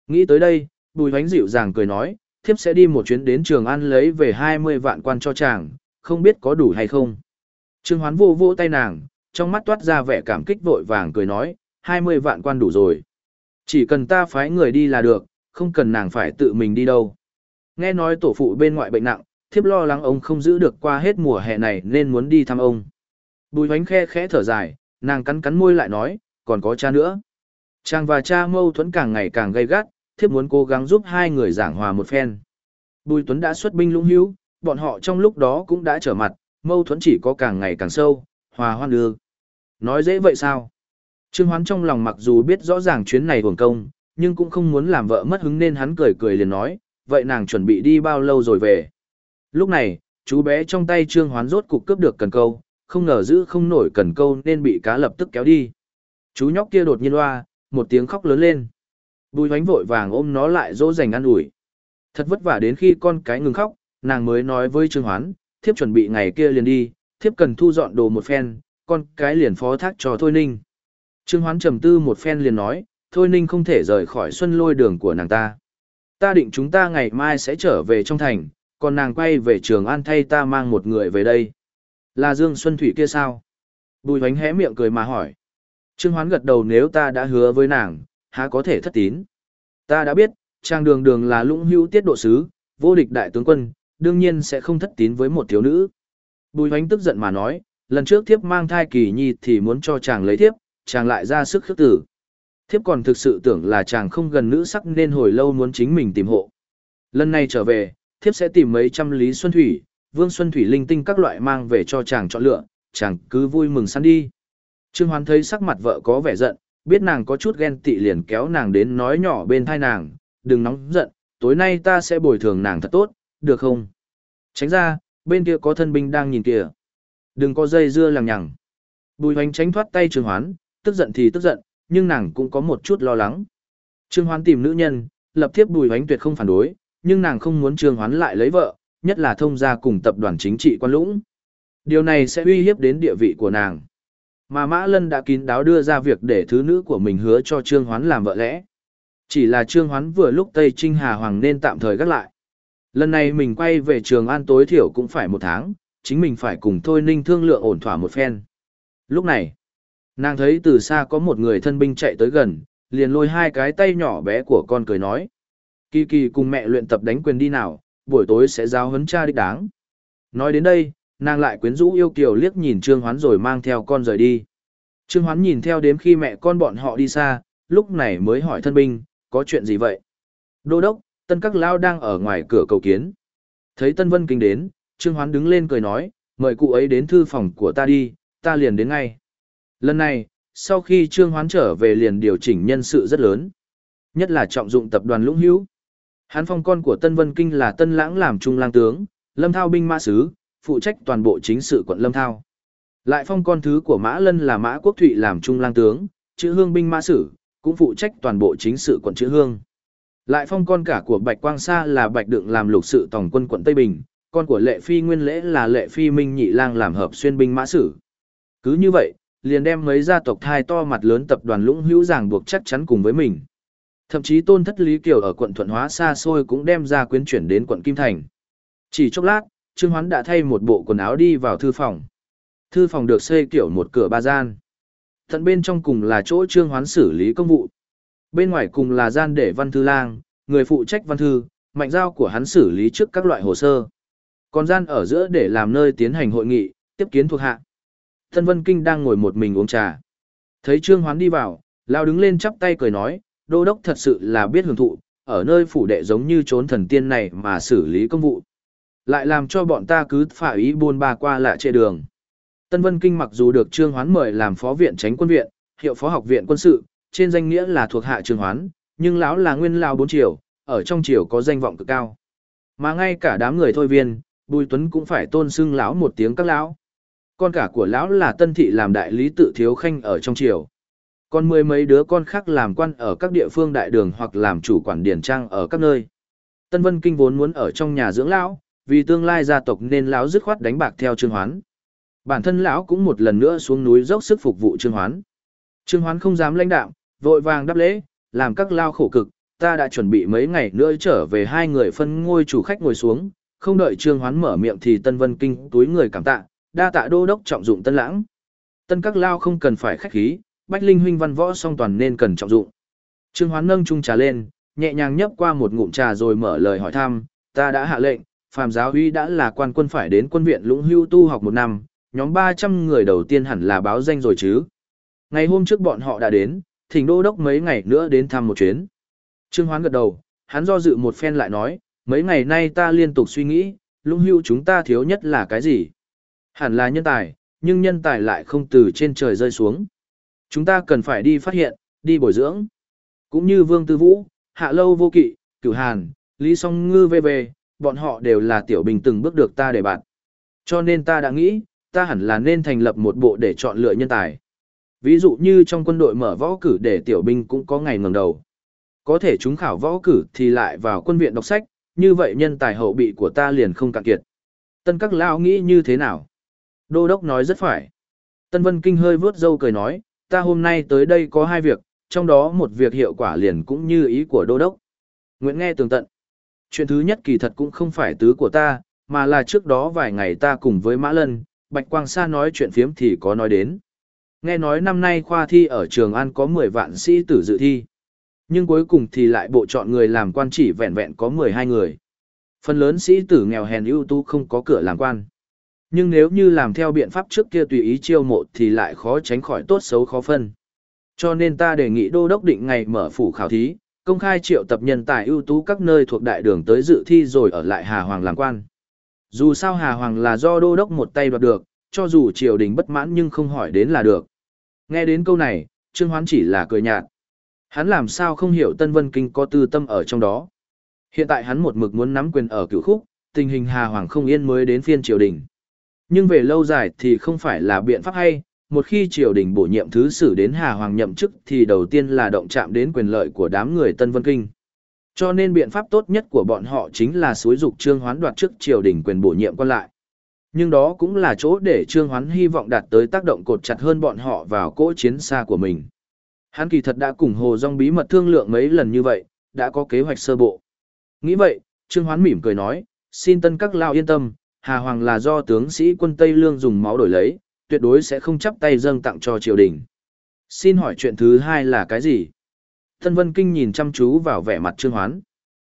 Nghĩ tới đây, Bùi Hoánh dịu dàng cười nói, thiếp sẽ đi một chuyến đến Trường An lấy về 20 vạn quan cho chàng, không biết có đủ hay không. Trương Hoán vô vô tay nàng, trong mắt toát ra vẻ cảm kích vội vàng cười nói, 20 vạn quan đủ rồi. Chỉ cần ta phái người đi là được, không cần nàng phải tự mình đi đâu. Nghe nói tổ phụ bên ngoại bệnh nặng, thiếp lo lắng ông không giữ được qua hết mùa hè này nên muốn đi thăm ông. Bùi hoánh khe khẽ thở dài, nàng cắn cắn môi lại nói, còn có cha nữa. Chàng và cha mâu thuẫn càng ngày càng gay gắt, thiếp muốn cố gắng giúp hai người giảng hòa một phen. Bùi Tuấn đã xuất binh lũng hữu, bọn họ trong lúc đó cũng đã trở mặt, mâu thuẫn chỉ có càng ngày càng sâu, hòa hoan đưa. Nói dễ vậy sao? Trương Hoán trong lòng mặc dù biết rõ ràng chuyến này hưởng công, nhưng cũng không muốn làm vợ mất hứng nên hắn cười cười liền nói, vậy nàng chuẩn bị đi bao lâu rồi về. Lúc này, chú bé trong tay Trương Hoán rốt cục cướp được cần câu, không ngờ giữ không nổi cần câu nên bị cá lập tức kéo đi. Chú nhóc kia đột nhiên loa, một tiếng khóc lớn lên. Bùi hoánh vội vàng ôm nó lại dỗ dành ăn ủi. Thật vất vả đến khi con cái ngừng khóc, nàng mới nói với Trương Hoán, thiếp chuẩn bị ngày kia liền đi, thiếp cần thu dọn đồ một phen, con cái liền phó thác cho Thôi Ninh. Trương Hoán trầm tư một phen liền nói, Thôi Ninh không thể rời khỏi xuân lôi đường của nàng ta. Ta định chúng ta ngày mai sẽ trở về trong thành, còn nàng quay về trường an thay ta mang một người về đây. Là Dương Xuân Thủy kia sao? Bùi hoánh hé miệng cười mà hỏi. Trương Hoán gật đầu nếu ta đã hứa với nàng, há có thể thất tín. Ta đã biết, trang đường đường là lũng hữu tiết độ sứ, vô địch đại tướng quân, đương nhiên sẽ không thất tín với một thiếu nữ. Bùi hoánh tức giận mà nói, lần trước thiếp mang thai kỳ nhi thì muốn cho chàng lấy thiếp, chàng lại ra sức khước tử. Thiếp còn thực sự tưởng là chàng không gần nữ sắc nên hồi lâu muốn chính mình tìm hộ. Lần này trở về, thiếp sẽ tìm mấy trăm lý xuân thủy, vương xuân thủy linh tinh các loại mang về cho chàng chọn lựa, chàng cứ vui mừng săn đi. Trương Hoán thấy sắc mặt vợ có vẻ giận, biết nàng có chút ghen tị liền kéo nàng đến nói nhỏ bên thai nàng, đừng nóng giận, tối nay ta sẽ bồi thường nàng thật tốt, được không? Tránh ra, bên kia có thân binh đang nhìn kìa. Đừng có dây dưa lằng nhằng. Bùi hoành tránh thoát tay Trương Hoán, tức giận thì tức giận, nhưng nàng cũng có một chút lo lắng. Trương Hoán tìm nữ nhân, lập thiếp bùi hoánh tuyệt không phản đối, nhưng nàng không muốn Trương Hoán lại lấy vợ, nhất là thông gia cùng tập đoàn chính trị quan lũng. Điều này sẽ uy hiếp đến địa vị của nàng. Mà Mã Lân đã kín đáo đưa ra việc để thứ nữ của mình hứa cho Trương Hoán làm vợ lẽ. Chỉ là Trương Hoán vừa lúc Tây Trinh Hà Hoàng nên tạm thời gác lại. Lần này mình quay về Trường An tối thiểu cũng phải một tháng, chính mình phải cùng Thôi Ninh thương lượng ổn thỏa một phen. Lúc này, nàng thấy từ xa có một người thân binh chạy tới gần, liền lôi hai cái tay nhỏ bé của con cười nói. Kỳ kỳ cùng mẹ luyện tập đánh quyền đi nào, buổi tối sẽ giao huấn cha đích đáng. Nói đến đây, nàng lại quyến rũ yêu kiều liếc nhìn Trương Hoán rồi mang theo con rời đi. Trương Hoán nhìn theo đếm khi mẹ con bọn họ đi xa, lúc này mới hỏi thân binh, có chuyện gì vậy? Đô đốc, tân các lao đang ở ngoài cửa cầu kiến. Thấy Tân Vân Kinh đến, Trương Hoán đứng lên cười nói, mời cụ ấy đến thư phòng của ta đi, ta liền đến ngay. Lần này, sau khi Trương Hoán trở về liền điều chỉnh nhân sự rất lớn. Nhất là trọng dụng tập đoàn Lũng Hữu. Hán phong con của Tân Vân Kinh là Tân Lãng làm trung lang tướng, Lâm Thao binh mã sứ, phụ trách toàn bộ chính sự quận Lâm Thao. Lại phong con thứ của Mã Lân là Mã Quốc Thụy làm trung lang tướng, chữ hương binh mã sử, cũng phụ trách toàn bộ chính sự quận chữ hương. Lại phong con cả của Bạch Quang Sa là Bạch Đựng làm lục sự tổng quân quận Tây Bình, con của Lệ Phi Nguyên Lễ là Lệ Phi Minh Nhị Lang làm hợp xuyên binh mã sử. Cứ như vậy, liền đem mấy gia tộc thai to mặt lớn tập đoàn lũng hữu ràng buộc chắc chắn cùng với mình. Thậm chí tôn thất Lý Kiều ở quận Thuận Hóa xa xôi cũng đem ra quyến chuyển đến quận Kim Thành. Chỉ chốc lát, Trương Hoán đã thay một bộ quần áo đi vào thư phòng. Thư phòng được xây kiểu một cửa ba gian. Tận bên trong cùng là chỗ Trương Hoán xử lý công vụ. Bên ngoài cùng là gian để văn thư lang, người phụ trách văn thư, mạnh giao của hắn xử lý trước các loại hồ sơ. Còn gian ở giữa để làm nơi tiến hành hội nghị, tiếp kiến thuộc hạ. Thân Vân Kinh đang ngồi một mình uống trà. Thấy Trương Hoán đi vào, lao đứng lên chắp tay cười nói, đô đốc thật sự là biết hưởng thụ, ở nơi phủ đệ giống như trốn thần tiên này mà xử lý công vụ. Lại làm cho bọn ta cứ phải ý buôn ba qua lại trệ đường. Tân Vân Kinh mặc dù được Trương Hoán mời làm phó viện tránh quân viện, hiệu phó học viện quân sự, trên danh nghĩa là thuộc hạ Trương Hoán, nhưng lão là nguyên lão bốn triều, ở trong triều có danh vọng cực cao. Mà ngay cả đám người thôi viên, Bùi Tuấn cũng phải tôn xưng lão một tiếng các lão. Con cả của lão là Tân thị làm đại lý tự thiếu khanh ở trong triều. Còn mười mấy đứa con khác làm quan ở các địa phương đại đường hoặc làm chủ quản điển trang ở các nơi. Tân Vân Kinh vốn muốn ở trong nhà dưỡng lão, vì tương lai gia tộc nên lão dứt khoát đánh bạc theo Trương Hoán. Bản thân lão cũng một lần nữa xuống núi dốc sức phục vụ Trương Hoán. Trương Hoán không dám lãnh đạo vội vàng đáp lễ, làm các lao khổ cực, ta đã chuẩn bị mấy ngày nữa trở về hai người phân ngôi chủ khách ngồi xuống, không đợi Trương Hoán mở miệng thì Tân Vân Kinh túi người cảm tạ, đa tạ đô đốc trọng dụng Tân Lãng. Tân các lao không cần phải khách khí, Bách Linh huynh văn võ song toàn nên cần trọng dụng. Trương Hoán nâng chung trà lên, nhẹ nhàng nhấp qua một ngụm trà rồi mở lời hỏi thăm, ta đã hạ lệnh, phàm giáo huy đã là quan quân phải đến quân viện lũng hưu tu học một năm, nhóm 300 người đầu tiên hẳn là báo danh rồi chứ. Ngày hôm trước bọn họ đã đến, thỉnh đô đốc mấy ngày nữa đến thăm một chuyến. Trương Hoán gật đầu, hắn do dự một phen lại nói, mấy ngày nay ta liên tục suy nghĩ, lũng hưu chúng ta thiếu nhất là cái gì? Hẳn là nhân tài, nhưng nhân tài lại không từ trên trời rơi xuống. Chúng ta cần phải đi phát hiện, đi bồi dưỡng. Cũng như Vương Tư Vũ, Hạ Lâu Vô Kỵ, Cửu Hàn, Lý Song Ngư về về bọn họ đều là tiểu bình từng bước được ta để bạn. Cho nên ta đã nghĩ, ta hẳn là nên thành lập một bộ để chọn lựa nhân tài. Ví dụ như trong quân đội mở võ cử để tiểu binh cũng có ngày ngẩng đầu. Có thể chúng khảo võ cử thì lại vào quân viện đọc sách, như vậy nhân tài hậu bị của ta liền không cạn kiệt. Tân các lão nghĩ như thế nào? Đô đốc nói rất phải. Tân Vân Kinh hơi vướt dâu cười nói, ta hôm nay tới đây có hai việc, trong đó một việc hiệu quả liền cũng như ý của đô đốc. Nguyễn nghe tường tận. Chuyện thứ nhất kỳ thật cũng không phải tứ của ta, mà là trước đó vài ngày ta cùng với Mã Lân, Bạch Quang Sa nói chuyện phiếm thì có nói đến. Nghe nói năm nay khoa thi ở Trường An có 10 vạn sĩ tử dự thi. Nhưng cuối cùng thì lại bộ chọn người làm quan chỉ vẹn vẹn có 12 người. Phần lớn sĩ tử nghèo hèn ưu tú không có cửa làm quan. Nhưng nếu như làm theo biện pháp trước kia tùy ý chiêu mộ thì lại khó tránh khỏi tốt xấu khó phân. Cho nên ta đề nghị đô đốc định ngày mở phủ khảo thí, công khai triệu tập nhân tài ưu tú các nơi thuộc đại đường tới dự thi rồi ở lại Hà Hoàng làm quan. Dù sao Hà Hoàng là do đô đốc một tay đoạt được, cho dù triều đình bất mãn nhưng không hỏi đến là được. Nghe đến câu này, Trương Hoán chỉ là cười nhạt. Hắn làm sao không hiểu Tân Vân Kinh có tư tâm ở trong đó. Hiện tại hắn một mực muốn nắm quyền ở cựu khúc, tình hình Hà Hoàng không yên mới đến phiên triều đình. Nhưng về lâu dài thì không phải là biện pháp hay, một khi triều đình bổ nhiệm thứ sử đến Hà Hoàng nhậm chức thì đầu tiên là động chạm đến quyền lợi của đám người Tân Vân Kinh. Cho nên biện pháp tốt nhất của bọn họ chính là xúi dục Trương Hoán đoạt chức triều đình quyền bổ nhiệm quan lại. Nhưng đó cũng là chỗ để Trương Hoán hy vọng đạt tới tác động cột chặt hơn bọn họ vào cỗ chiến xa của mình. Hắn kỳ thật đã cùng Hồ Dung bí mật thương lượng mấy lần như vậy, đã có kế hoạch sơ bộ. Nghĩ vậy, Trương Hoán mỉm cười nói, xin tân các lao yên tâm, Hà Hoàng là do tướng sĩ quân Tây Lương dùng máu đổi lấy, tuyệt đối sẽ không chấp tay dâng tặng cho triều đình. Xin hỏi chuyện thứ hai là cái gì? Tân Vân Kinh nhìn chăm chú vào vẻ mặt Trương Hoán.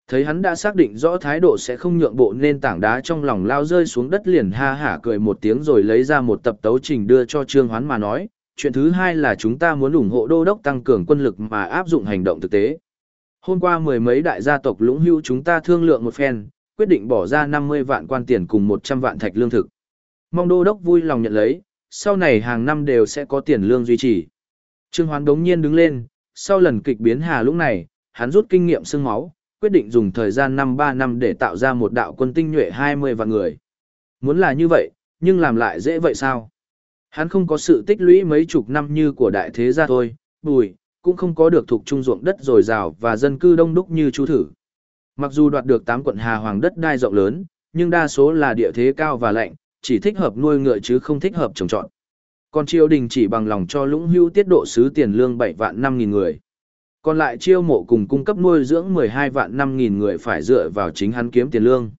Thấy hắn đã xác định rõ thái độ sẽ không nhượng bộ nên tảng đá trong lòng lao rơi xuống đất liền ha hả cười một tiếng rồi lấy ra một tập tấu trình đưa cho Trương Hoán mà nói. Chuyện thứ hai là chúng ta muốn ủng hộ đô đốc tăng cường quân lực mà áp dụng hành động thực tế. Hôm qua mười mấy đại gia tộc lũng hưu chúng ta thương lượng một phen, quyết định bỏ ra 50 vạn quan tiền cùng 100 vạn thạch lương thực. Mong đô đốc vui lòng nhận lấy, sau này hàng năm đều sẽ có tiền lương duy trì. Trương Hoán đống nhiên đứng lên, sau lần kịch biến hà lúc này, hắn rút kinh nghiệm xương máu, quyết định dùng thời gian năm ba năm để tạo ra một đạo quân tinh nhuệ 20 vạn người. Muốn là như vậy, nhưng làm lại dễ vậy sao? Hắn không có sự tích lũy mấy chục năm như của đại thế gia thôi, bùi, cũng không có được thuộc trung ruộng đất dồi dào và dân cư đông đúc như chú thử. Mặc dù đoạt được 8 quận Hà Hoàng đất đai rộng lớn, nhưng đa số là địa thế cao và lạnh, chỉ thích hợp nuôi ngựa chứ không thích hợp trồng trọt. Còn triều đình chỉ bằng lòng cho lũng hưu tiết độ sứ tiền lương 7 vạn 5 nghìn người. Còn lại chiêu mộ cùng cung cấp nuôi dưỡng 12 vạn 5 nghìn người phải dựa vào chính hắn kiếm tiền lương.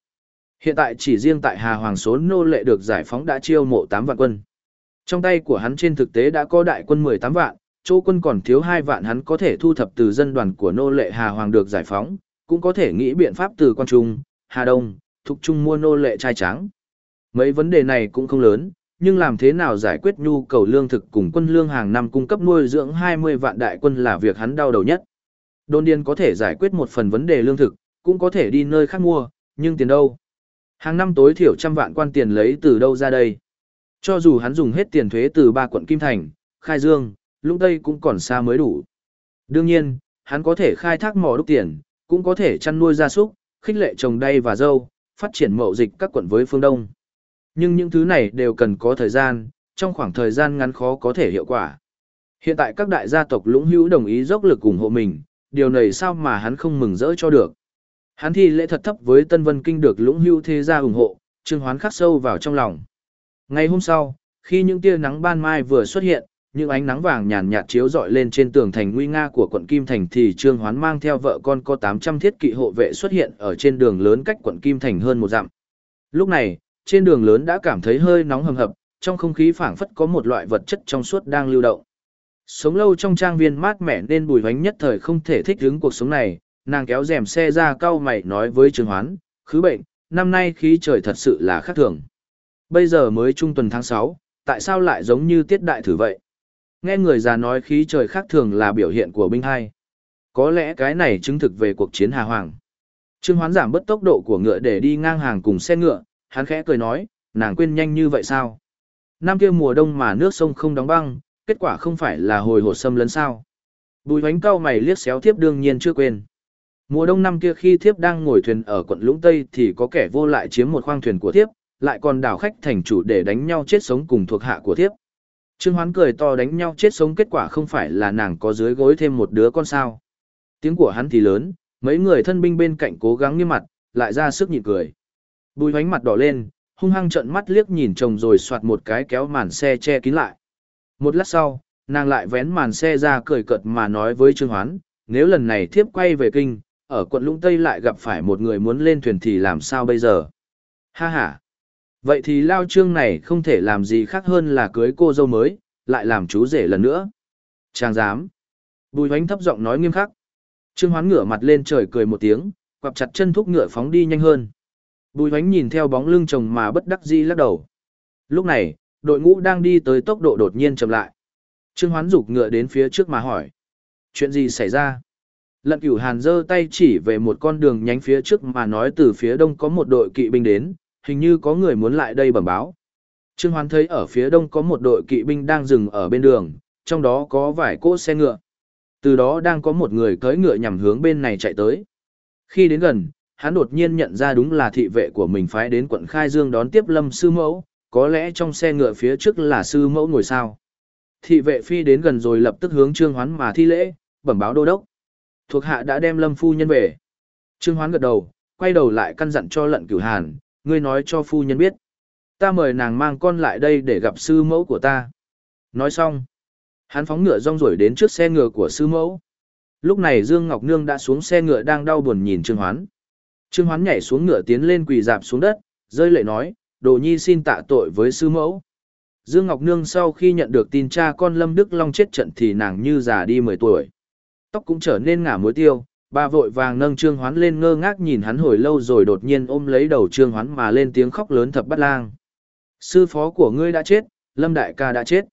Hiện tại chỉ riêng tại Hà Hoàng số nô lệ được giải phóng đã chiêu mộ 8 vạn quân. Trong tay của hắn trên thực tế đã có đại quân 18 vạn, chỗ quân còn thiếu 2 vạn hắn có thể thu thập từ dân đoàn của nô lệ Hà Hoàng được giải phóng, cũng có thể nghĩ biện pháp từ quan trung, Hà Đông, Thục Trung mua nô lệ trai trắng. Mấy vấn đề này cũng không lớn, nhưng làm thế nào giải quyết nhu cầu lương thực cùng quân lương hàng năm cung cấp nuôi dưỡng 20 vạn đại quân là việc hắn đau đầu nhất. Đôn điền có thể giải quyết một phần vấn đề lương thực, cũng có thể đi nơi khác mua, nhưng tiền đâu? Hàng năm tối thiểu trăm vạn quan tiền lấy từ đâu ra đây? Cho dù hắn dùng hết tiền thuế từ ba quận Kim Thành, Khai Dương, Lũng Tây cũng còn xa mới đủ. Đương nhiên, hắn có thể khai thác mỏ đúc tiền, cũng có thể chăn nuôi gia súc, khích lệ trồng đay và dâu, phát triển mậu dịch các quận với phương Đông. Nhưng những thứ này đều cần có thời gian, trong khoảng thời gian ngắn khó có thể hiệu quả. Hiện tại các đại gia tộc lũng hữu đồng ý dốc lực ủng hộ mình, điều này sao mà hắn không mừng rỡ cho được. Hắn thi lễ thật thấp với Tân Vân Kinh được lũng hữu thế gia ủng hộ, Trương Hoán khắc sâu vào trong lòng. Ngày hôm sau, khi những tia nắng ban mai vừa xuất hiện, những ánh nắng vàng nhàn nhạt chiếu rọi lên trên tường thành nguy nga của quận Kim Thành thì Trương Hoán mang theo vợ con có 800 thiết kỵ hộ vệ xuất hiện ở trên đường lớn cách quận Kim Thành hơn một dặm. Lúc này, trên đường lớn đã cảm thấy hơi nóng hầm hập, trong không khí phảng phất có một loại vật chất trong suốt đang lưu động. Sống lâu trong trang viên mát mẻ nên bùi hoánh nhất thời không thể thích ứng cuộc sống này, nàng kéo rèm xe ra cau mày nói với Trương Hoán, khứ bệnh, năm nay khí trời thật sự là khác thường. Bây giờ mới trung tuần tháng 6, tại sao lại giống như tiết đại thử vậy? Nghe người già nói khí trời khác thường là biểu hiện của binh hai. Có lẽ cái này chứng thực về cuộc chiến Hà Hoàng. Trương Hoán giảm bớt tốc độ của ngựa để đi ngang hàng cùng xe ngựa, hắn khẽ cười nói, nàng quên nhanh như vậy sao? Năm kia mùa đông mà nước sông không đóng băng, kết quả không phải là hồi hột sâm lấn sao? Bùi hoánh cao mày liếc xéo thiếp đương nhiên chưa quên. Mùa đông năm kia khi thiếp đang ngồi thuyền ở quận Lũng Tây thì có kẻ vô lại chiếm một khoang thuyền của thiếp, lại còn đảo khách thành chủ để đánh nhau chết sống cùng thuộc hạ của thiếp. Trương Hoán cười to đánh nhau chết sống kết quả không phải là nàng có dưới gối thêm một đứa con sao. Tiếng của hắn thì lớn, mấy người thân binh bên cạnh cố gắng nghiêm mặt, lại ra sức nhịn cười. Bùi hoánh mặt đỏ lên, hung hăng trợn mắt liếc nhìn chồng rồi soạt một cái kéo màn xe che kín lại. Một lát sau, nàng lại vén màn xe ra cười cợt mà nói với Trương Hoán, nếu lần này thiếp quay về kinh, ở quận Lũng Tây lại gặp phải một người muốn lên thuyền thì làm sao bây giờ? Ha ha! Vậy thì lao trương này không thể làm gì khác hơn là cưới cô dâu mới, lại làm chú rể lần nữa. Chàng dám. Bùi hoánh thấp giọng nói nghiêm khắc. Trương hoán ngửa mặt lên trời cười một tiếng, quặp chặt chân thúc ngựa phóng đi nhanh hơn. Bùi hoánh nhìn theo bóng lưng chồng mà bất đắc dĩ lắc đầu. Lúc này, đội ngũ đang đi tới tốc độ đột nhiên chậm lại. Trương hoán rục ngựa đến phía trước mà hỏi. Chuyện gì xảy ra? Lận cửu hàn giơ tay chỉ về một con đường nhánh phía trước mà nói từ phía đông có một đội kỵ binh đến, hình như có người muốn lại đây bẩm báo. Trương Hoán thấy ở phía đông có một đội kỵ binh đang dừng ở bên đường, trong đó có vài cỗ xe ngựa. Từ đó đang có một người cưỡi ngựa nhằm hướng bên này chạy tới. Khi đến gần, hắn đột nhiên nhận ra đúng là thị vệ của mình phái đến quận Khai Dương đón tiếp Lâm Sư Mẫu, có lẽ trong xe ngựa phía trước là Sư Mẫu ngồi sao. Thị vệ phi đến gần rồi lập tức hướng Trương Hoán mà thi lễ, bẩm báo đô đốc. Thuộc hạ đã đem Lâm Phu Nhân về. Trương Hoán gật đầu, quay đầu lại căn dặn cho lận cửu hàn, ngươi nói cho phu nhân biết. Ta mời nàng mang con lại đây để gặp sư mẫu của ta. Nói xong, hắn phóng ngựa rong rổi đến trước xe ngựa của sư mẫu. Lúc này Dương Ngọc Nương đã xuống xe ngựa đang đau buồn nhìn Trương Hoán. Trương Hoán nhảy xuống ngựa tiến lên quỳ dạp xuống đất, rơi lệ nói, đồ nhi xin tạ tội với sư mẫu. Dương Ngọc Nương sau khi nhận được tin cha con Lâm Đức Long chết trận thì nàng như già đi 10 tuổi. Tóc cũng trở nên ngả muối tiêu, Bà vội vàng nâng Trương Hoán lên ngơ ngác nhìn hắn hồi lâu rồi đột nhiên ôm lấy đầu Trương Hoán mà lên tiếng khóc lớn thập bắt lang. Sư phó của ngươi đã chết, Lâm Đại ca đã chết.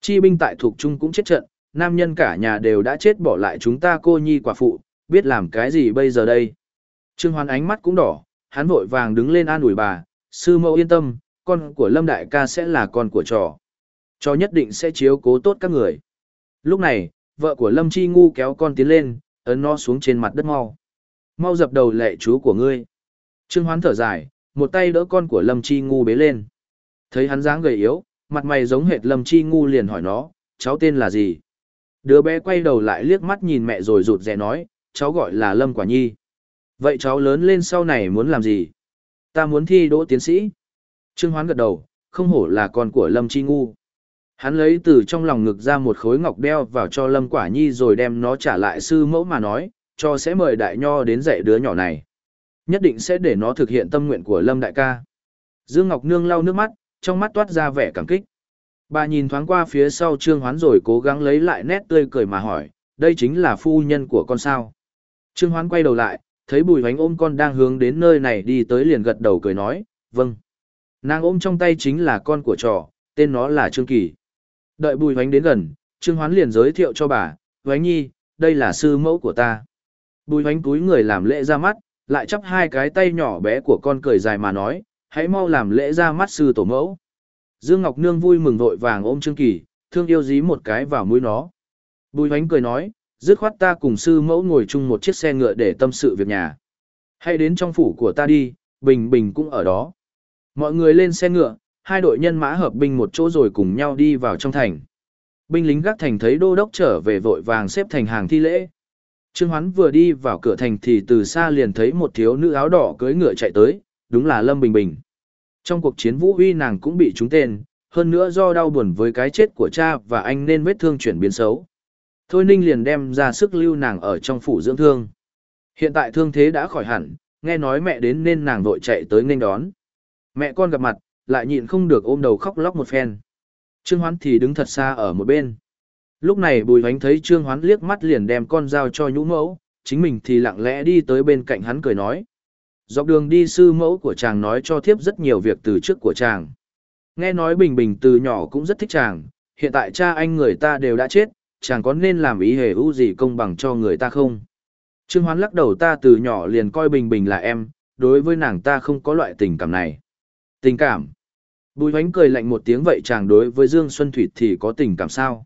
Chi binh tại thuộc trung cũng chết trận, nam nhân cả nhà đều đã chết bỏ lại chúng ta cô nhi quả phụ, biết làm cái gì bây giờ đây. Trương Hoán ánh mắt cũng đỏ, hắn vội vàng đứng lên an ủi bà, sư mẫu yên tâm, con của Lâm Đại ca sẽ là con của trò. trò nhất định sẽ chiếu cố tốt các người. Lúc này, vợ của Lâm Chi Ngu kéo con tiến lên, ấn nó xuống trên mặt đất mau. Mau dập đầu lệ chú của ngươi. Trương Hoán thở dài, một tay đỡ con của Lâm Chi Ngu bế lên. Thấy hắn dáng gầy yếu, mặt mày giống hệt Lâm Chi Ngu liền hỏi nó, cháu tên là gì? Đứa bé quay đầu lại liếc mắt nhìn mẹ rồi rụt rè nói, cháu gọi là Lâm Quả Nhi. Vậy cháu lớn lên sau này muốn làm gì? Ta muốn thi đỗ tiến sĩ. Trương Hoán gật đầu, không hổ là con của Lâm Chi Ngu. Hắn lấy từ trong lòng ngực ra một khối ngọc đeo vào cho Lâm Quả Nhi rồi đem nó trả lại sư mẫu mà nói, cho sẽ mời đại nho đến dạy đứa nhỏ này. Nhất định sẽ để nó thực hiện tâm nguyện của Lâm đại ca. Dương Ngọc Nương lau nước mắt, trong mắt toát ra vẻ cảm kích. Bà nhìn thoáng qua phía sau Trương Hoán rồi cố gắng lấy lại nét tươi cười mà hỏi, đây chính là phu nhân của con sao. Trương Hoán quay đầu lại, thấy bùi hoánh ôm con đang hướng đến nơi này đi tới liền gật đầu cười nói, vâng. Nàng ôm trong tay chính là con của trò, tên nó là Trương Kỳ. Đợi bùi hoánh đến gần, Trương Hoán liền giới thiệu cho bà, hoánh nhi, đây là sư mẫu của ta. Bùi hoánh túi người làm lễ ra mắt, lại chắp hai cái tay nhỏ bé của con cười dài mà nói, hãy mau làm lễ ra mắt sư tổ mẫu. Dương Ngọc Nương vui mừng vội vàng ôm Trương Kỳ, thương yêu dí một cái vào mũi nó. Bùi hoánh cười nói, dứt khoát ta cùng sư mẫu ngồi chung một chiếc xe ngựa để tâm sự việc nhà. Hãy đến trong phủ của ta đi, Bình Bình cũng ở đó. Mọi người lên xe ngựa, hai đội nhân mã hợp binh một chỗ rồi cùng nhau đi vào trong thành. Binh lính gác thành thấy đô đốc trở về vội vàng xếp thành hàng thi lễ. Trương Hoán vừa đi vào cửa thành thì từ xa liền thấy một thiếu nữ áo đỏ cưỡi ngựa chạy tới, đúng là Lâm Bình Bình. Trong cuộc chiến Vũ Huy nàng cũng bị trúng tên, hơn nữa do đau buồn với cái chết của cha và anh nên vết thương chuyển biến xấu. Thôi Ninh liền đem ra sức lưu nàng ở trong phủ dưỡng thương. Hiện tại thương thế đã khỏi hẳn, nghe nói mẹ đến nên nàng vội chạy tới nghênh đón. Mẹ con gặp mặt, lại nhịn không được ôm đầu khóc lóc một phen. Trương Hoán thì đứng thật xa ở một bên. Lúc này Bùi Hoánh thấy Trương Hoán liếc mắt liền đem con dao cho nhũ mẫu, chính mình thì lặng lẽ đi tới bên cạnh hắn cười nói. Dọc đường đi sư mẫu của chàng nói cho thiếp rất nhiều việc từ trước của chàng. Nghe nói Bình Bình từ nhỏ cũng rất thích chàng, hiện tại cha anh người ta đều đã chết, chàng có nên làm ý hề ưu gì công bằng cho người ta không? Trương Hoán lắc đầu ta từ nhỏ liền coi Bình Bình là em, đối với nàng ta không có loại tình cảm này. Tình cảm? Bùi hoánh cười lạnh một tiếng vậy chàng đối với Dương Xuân Thủy thì có tình cảm sao?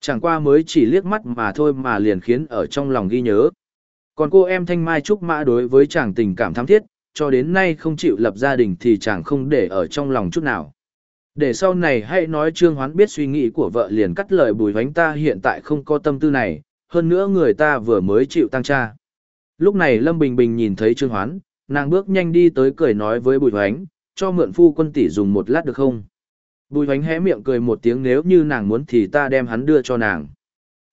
Chẳng qua mới chỉ liếc mắt mà thôi mà liền khiến ở trong lòng ghi nhớ. Còn cô em Thanh Mai Trúc Mã đối với chàng tình cảm thắm thiết, cho đến nay không chịu lập gia đình thì chàng không để ở trong lòng chút nào. Để sau này hãy nói Trương Hoán biết suy nghĩ của vợ liền cắt lời bùi vánh ta hiện tại không có tâm tư này, hơn nữa người ta vừa mới chịu tăng cha. Lúc này Lâm Bình Bình nhìn thấy Trương Hoán, nàng bước nhanh đi tới cười nói với bùi vánh cho mượn phu quân tỷ dùng một lát được không? Bùi vánh hé miệng cười một tiếng nếu như nàng muốn thì ta đem hắn đưa cho nàng.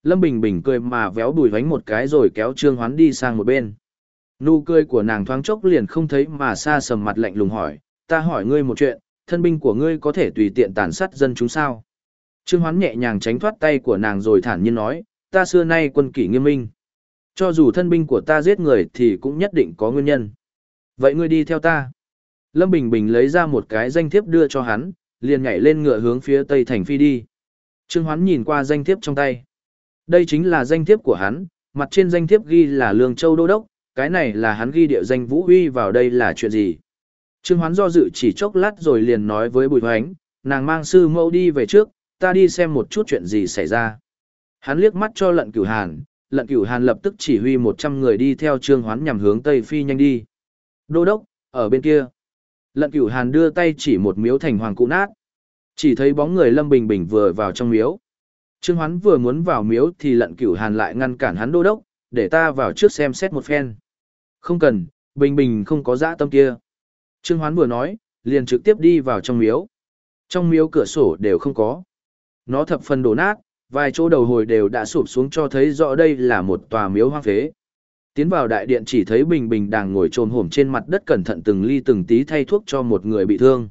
Lâm Bình Bình cười mà véo bùi vánh một cái rồi kéo Trương Hoán đi sang một bên. Nụ cười của nàng thoáng chốc liền không thấy mà xa sầm mặt lạnh lùng hỏi, ta hỏi ngươi một chuyện, thân binh của ngươi có thể tùy tiện tàn sát dân chúng sao? Trương Hoán nhẹ nhàng tránh thoát tay của nàng rồi thản nhiên nói, ta xưa nay quân kỷ nghiêm minh. Cho dù thân binh của ta giết người thì cũng nhất định có nguyên nhân. Vậy ngươi đi theo ta. Lâm Bình Bình lấy ra một cái danh thiếp đưa cho hắn, liền nhảy lên ngựa hướng phía tây thành phi đi. Trương Hoán nhìn qua danh thiếp trong tay. Đây chính là danh thiếp của hắn, mặt trên danh thiếp ghi là Lương Châu Đô Đốc, cái này là hắn ghi địa danh Vũ Huy vào đây là chuyện gì. Trương Hoán do dự chỉ chốc lát rồi liền nói với Bùi Hoánh, nàng mang sư mẫu đi về trước, ta đi xem một chút chuyện gì xảy ra. Hắn liếc mắt cho lận cửu hàn, lận cửu hàn lập tức chỉ huy 100 người đi theo Trương Hoán nhằm hướng Tây Phi nhanh đi. Đô đốc, ở bên kia. Lận cửu hàn đưa tay chỉ một miếu thành hoàng cụ nát. Chỉ thấy bóng người Lâm Bình Bình vừa vào trong miếu. Trương Hoán vừa muốn vào miếu thì lận cửu hàn lại ngăn cản hắn đô đốc, để ta vào trước xem xét một phen. Không cần, Bình Bình không có dã tâm kia. Trương Hoán vừa nói, liền trực tiếp đi vào trong miếu. Trong miếu cửa sổ đều không có. Nó thập phần đổ nát, vài chỗ đầu hồi đều đã sụp xuống cho thấy rõ đây là một tòa miếu hoang phế. Tiến vào đại điện chỉ thấy Bình Bình đang ngồi trồm hổm trên mặt đất cẩn thận từng ly từng tí thay thuốc cho một người bị thương.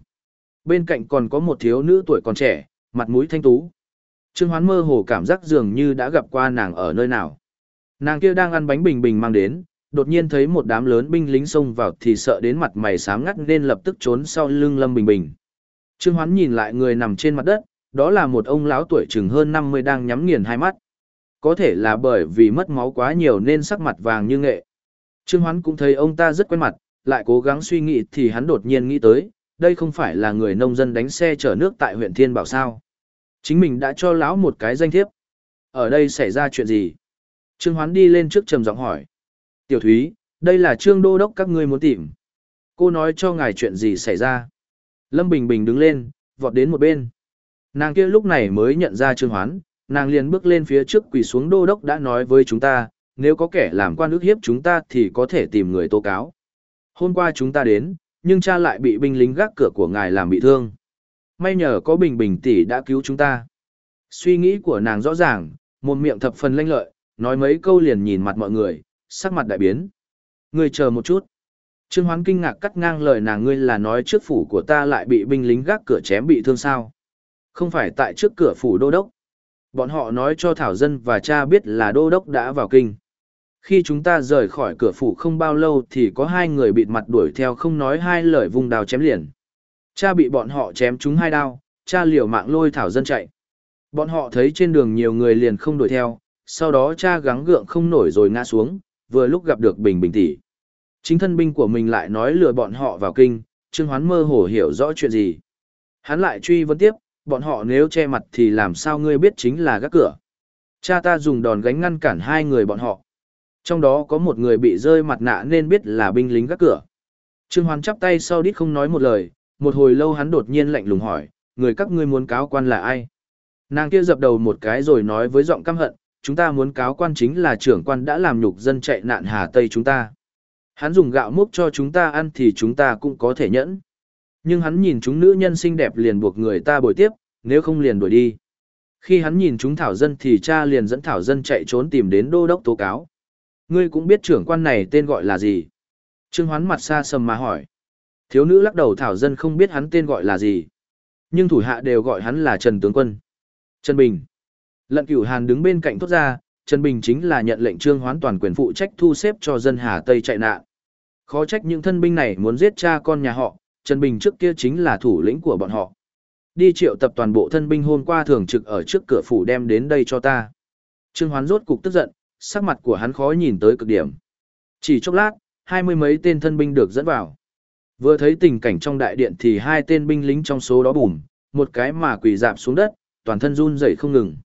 Bên cạnh còn có một thiếu nữ tuổi còn trẻ, mặt mũi thanh tú. Trương Hoán mơ hồ cảm giác dường như đã gặp qua nàng ở nơi nào. Nàng kia đang ăn bánh Bình Bình mang đến, đột nhiên thấy một đám lớn binh lính xông vào thì sợ đến mặt mày sám ngắt nên lập tức trốn sau lưng Lâm Bình Bình. Trương Hoán nhìn lại người nằm trên mặt đất, đó là một ông lão tuổi chừng hơn 50 đang nhắm nghiền hai mắt. Có thể là bởi vì mất máu quá nhiều nên sắc mặt vàng như nghệ. Trương Hoán cũng thấy ông ta rất quen mặt, lại cố gắng suy nghĩ thì hắn đột nhiên nghĩ tới, đây không phải là người nông dân đánh xe chở nước tại huyện Thiên Bảo sao. Chính mình đã cho lão một cái danh thiếp. Ở đây xảy ra chuyện gì? Trương Hoán đi lên trước trầm giọng hỏi. Tiểu Thúy, đây là Trương Đô Đốc các ngươi muốn tìm. Cô nói cho ngài chuyện gì xảy ra. Lâm Bình Bình đứng lên, vọt đến một bên. Nàng kia lúc này mới nhận ra Trương Hoán, nàng liền bước lên phía trước quỳ xuống Đô Đốc đã nói với chúng ta, nếu có kẻ làm quan ước hiếp chúng ta thì có thể tìm người tố cáo. Hôm qua chúng ta đến, nhưng cha lại bị binh lính gác cửa của ngài làm bị thương. May nhờ có Bình Bình tỷ đã cứu chúng ta. Suy nghĩ của nàng rõ ràng, một miệng thập phần lanh lợi, nói mấy câu liền nhìn mặt mọi người, sắc mặt đại biến. Người chờ một chút. Trương Hoán kinh ngạc cắt ngang lời nàng ngươi là nói trước phủ của ta lại bị binh lính gác cửa chém bị thương sao. Không phải tại trước cửa phủ đô đốc. Bọn họ nói cho Thảo Dân và cha biết là đô đốc đã vào kinh. Khi chúng ta rời khỏi cửa phủ không bao lâu thì có hai người bịt mặt đuổi theo không nói hai lời vùng đào chém liền. Cha bị bọn họ chém trúng hai đao, cha liều mạng lôi Thảo Dân chạy. Bọn họ thấy trên đường nhiều người liền không đuổi theo, sau đó cha gắng gượng không nổi rồi ngã xuống, vừa lúc gặp được Bình Bình tỷ. Chính thân binh của mình lại nói lừa bọn họ vào kinh, Trương Hoán mơ hồ hiểu rõ chuyện gì. Hắn lại truy vấn tiếp, bọn họ nếu che mặt thì làm sao ngươi biết chính là gác cửa. Cha ta dùng đòn gánh ngăn cản hai người bọn họ. Trong đó có một người bị rơi mặt nạ nên biết là binh lính gác cửa. Trương Hoán chắp tay sau đít không nói một lời, một hồi lâu hắn đột nhiên lạnh lùng hỏi, người các ngươi muốn cáo quan là ai? Nàng kia dập đầu một cái rồi nói với giọng căm hận, chúng ta muốn cáo quan chính là trưởng quan đã làm nhục dân chạy nạn Hà Tây chúng ta. Hắn dùng gạo múc cho chúng ta ăn thì chúng ta cũng có thể nhẫn. Nhưng hắn nhìn chúng nữ nhân xinh đẹp liền buộc người ta bồi tiếp, nếu không liền đuổi đi. Khi hắn nhìn chúng thảo dân thì cha liền dẫn thảo dân chạy trốn tìm đến đô đốc tố cáo. Ngươi cũng biết trưởng quan này tên gọi là gì? Trương Hoán mặt xa sầm mà hỏi. Thiếu nữ lắc đầu thảo dân không biết hắn tên gọi là gì. Nhưng thủ hạ đều gọi hắn là Trần Tướng Quân. Trần Bình. Lận cửu Hàn đứng bên cạnh thốt ra, Trần Bình chính là nhận lệnh trương hoán toàn quyền phụ trách thu xếp cho dân Hà Tây chạy nạn. Khó trách những thân binh này muốn giết cha con nhà họ, Trần Bình trước kia chính là thủ lĩnh của bọn họ. Đi triệu tập toàn bộ thân binh hôm qua thường trực ở trước cửa phủ đem đến đây cho ta. Trương hoán rốt cục tức giận, sắc mặt của hắn khó nhìn tới cực điểm. Chỉ chốc lát, hai mươi mấy tên thân binh được dẫn vào. Vừa thấy tình cảnh trong đại điện thì hai tên binh lính trong số đó bùm, một cái mà quỳ dạp xuống đất, toàn thân run rẩy không ngừng.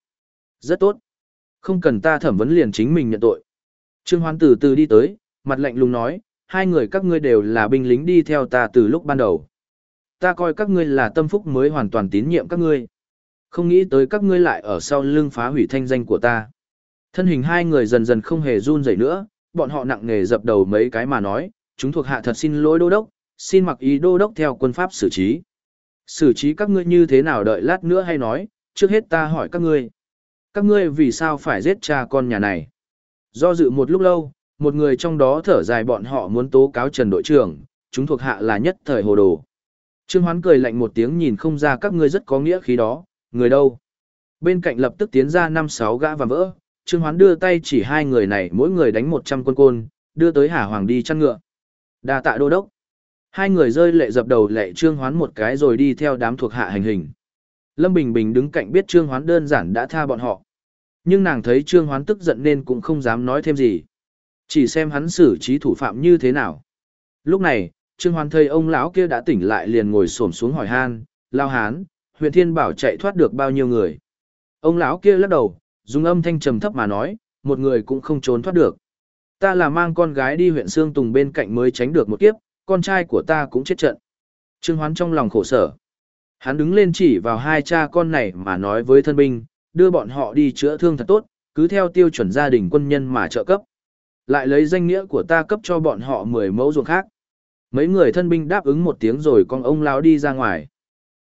Rất tốt. Không cần ta thẩm vấn liền chính mình nhận tội. Trương Hoán từ từ đi tới, mặt lạnh lùng nói, hai người các ngươi đều là binh lính đi theo ta từ lúc ban đầu. Ta coi các ngươi là tâm phúc mới hoàn toàn tín nhiệm các ngươi. Không nghĩ tới các ngươi lại ở sau lưng phá hủy thanh danh của ta. Thân hình hai người dần dần không hề run rẩy nữa, bọn họ nặng nề dập đầu mấy cái mà nói, chúng thuộc hạ thật xin lỗi đô đốc, xin mặc ý đô đốc theo quân pháp xử trí. Xử trí các ngươi như thế nào đợi lát nữa hay nói, trước hết ta hỏi các ngươi. Các ngươi vì sao phải giết cha con nhà này? Do dự một lúc lâu, một người trong đó thở dài bọn họ muốn tố cáo Trần đội trưởng, chúng thuộc hạ là nhất thời hồ đồ. Trương Hoán cười lạnh một tiếng nhìn không ra các ngươi rất có nghĩa khí đó, người đâu? Bên cạnh lập tức tiến ra năm sáu gã và vỡ, Trương Hoán đưa tay chỉ hai người này mỗi người đánh một trăm quân côn, đưa tới Hà Hoàng đi chăn ngựa. Đa tạ đô đốc. Hai người rơi lệ dập đầu lệ Trương Hoán một cái rồi đi theo đám thuộc hạ hành hình. Lâm Bình Bình đứng cạnh biết Trương Hoán đơn giản đã tha bọn họ. Nhưng nàng thấy Trương Hoán tức giận nên cũng không dám nói thêm gì. Chỉ xem hắn xử trí thủ phạm như thế nào. Lúc này, Trương Hoán thấy ông lão kia đã tỉnh lại liền ngồi xổm xuống hỏi han, lao hán, huyện thiên bảo chạy thoát được bao nhiêu người. Ông lão kia lắc đầu, dùng âm thanh trầm thấp mà nói, một người cũng không trốn thoát được. Ta là mang con gái đi huyện Sương Tùng bên cạnh mới tránh được một kiếp, con trai của ta cũng chết trận. Trương Hoán trong lòng khổ sở. Hắn đứng lên chỉ vào hai cha con này mà nói với thân binh, đưa bọn họ đi chữa thương thật tốt, cứ theo tiêu chuẩn gia đình quân nhân mà trợ cấp. Lại lấy danh nghĩa của ta cấp cho bọn họ 10 mẫu ruộng khác. Mấy người thân binh đáp ứng một tiếng rồi con ông lão đi ra ngoài.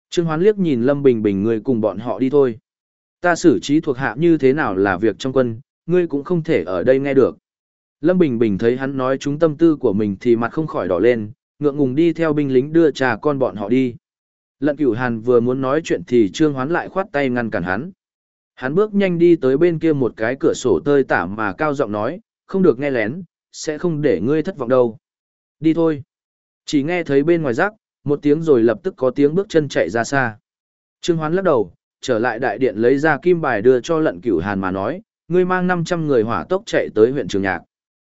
Trương Hoán liếc nhìn Lâm Bình Bình người cùng bọn họ đi thôi. Ta xử trí thuộc hạ như thế nào là việc trong quân, ngươi cũng không thể ở đây nghe được. Lâm Bình Bình thấy hắn nói chúng tâm tư của mình thì mặt không khỏi đỏ lên, ngượng ngùng đi theo binh lính đưa trà con bọn họ đi. Lận cửu hàn vừa muốn nói chuyện thì Trương Hoán lại khoát tay ngăn cản hắn. Hắn bước nhanh đi tới bên kia một cái cửa sổ tơi tả mà cao giọng nói, không được nghe lén, sẽ không để ngươi thất vọng đâu. Đi thôi. Chỉ nghe thấy bên ngoài rắc, một tiếng rồi lập tức có tiếng bước chân chạy ra xa. Trương Hoán lắc đầu, trở lại đại điện lấy ra kim bài đưa cho lận cửu hàn mà nói, ngươi mang 500 người hỏa tốc chạy tới huyện Trường Nhạc.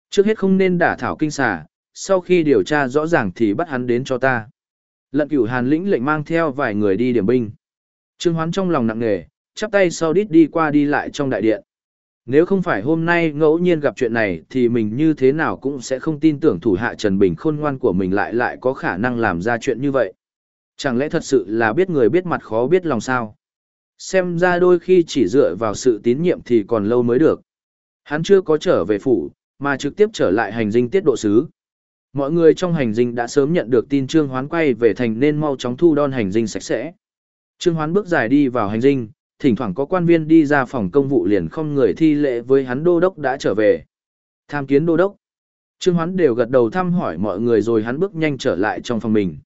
Trước hết không nên đả thảo kinh xà, sau khi điều tra rõ ràng thì bắt hắn đến cho ta. Lận cửu hàn lĩnh lệnh mang theo vài người đi điểm binh. Trương Hoán trong lòng nặng nề, chắp tay sau đít đi qua đi lại trong đại điện. Nếu không phải hôm nay ngẫu nhiên gặp chuyện này thì mình như thế nào cũng sẽ không tin tưởng thủ hạ Trần Bình khôn ngoan của mình lại lại có khả năng làm ra chuyện như vậy. Chẳng lẽ thật sự là biết người biết mặt khó biết lòng sao? Xem ra đôi khi chỉ dựa vào sự tín nhiệm thì còn lâu mới được. Hắn chưa có trở về phủ, mà trực tiếp trở lại hành dinh tiết độ sứ. Mọi người trong hành dinh đã sớm nhận được tin Trương Hoán quay về thành nên mau chóng thu đon hành dinh sạch sẽ. Trương Hoán bước dài đi vào hành dinh, thỉnh thoảng có quan viên đi ra phòng công vụ liền không người thi lễ với hắn đô đốc đã trở về. Tham kiến đô đốc. Trương Hoán đều gật đầu thăm hỏi mọi người rồi hắn bước nhanh trở lại trong phòng mình.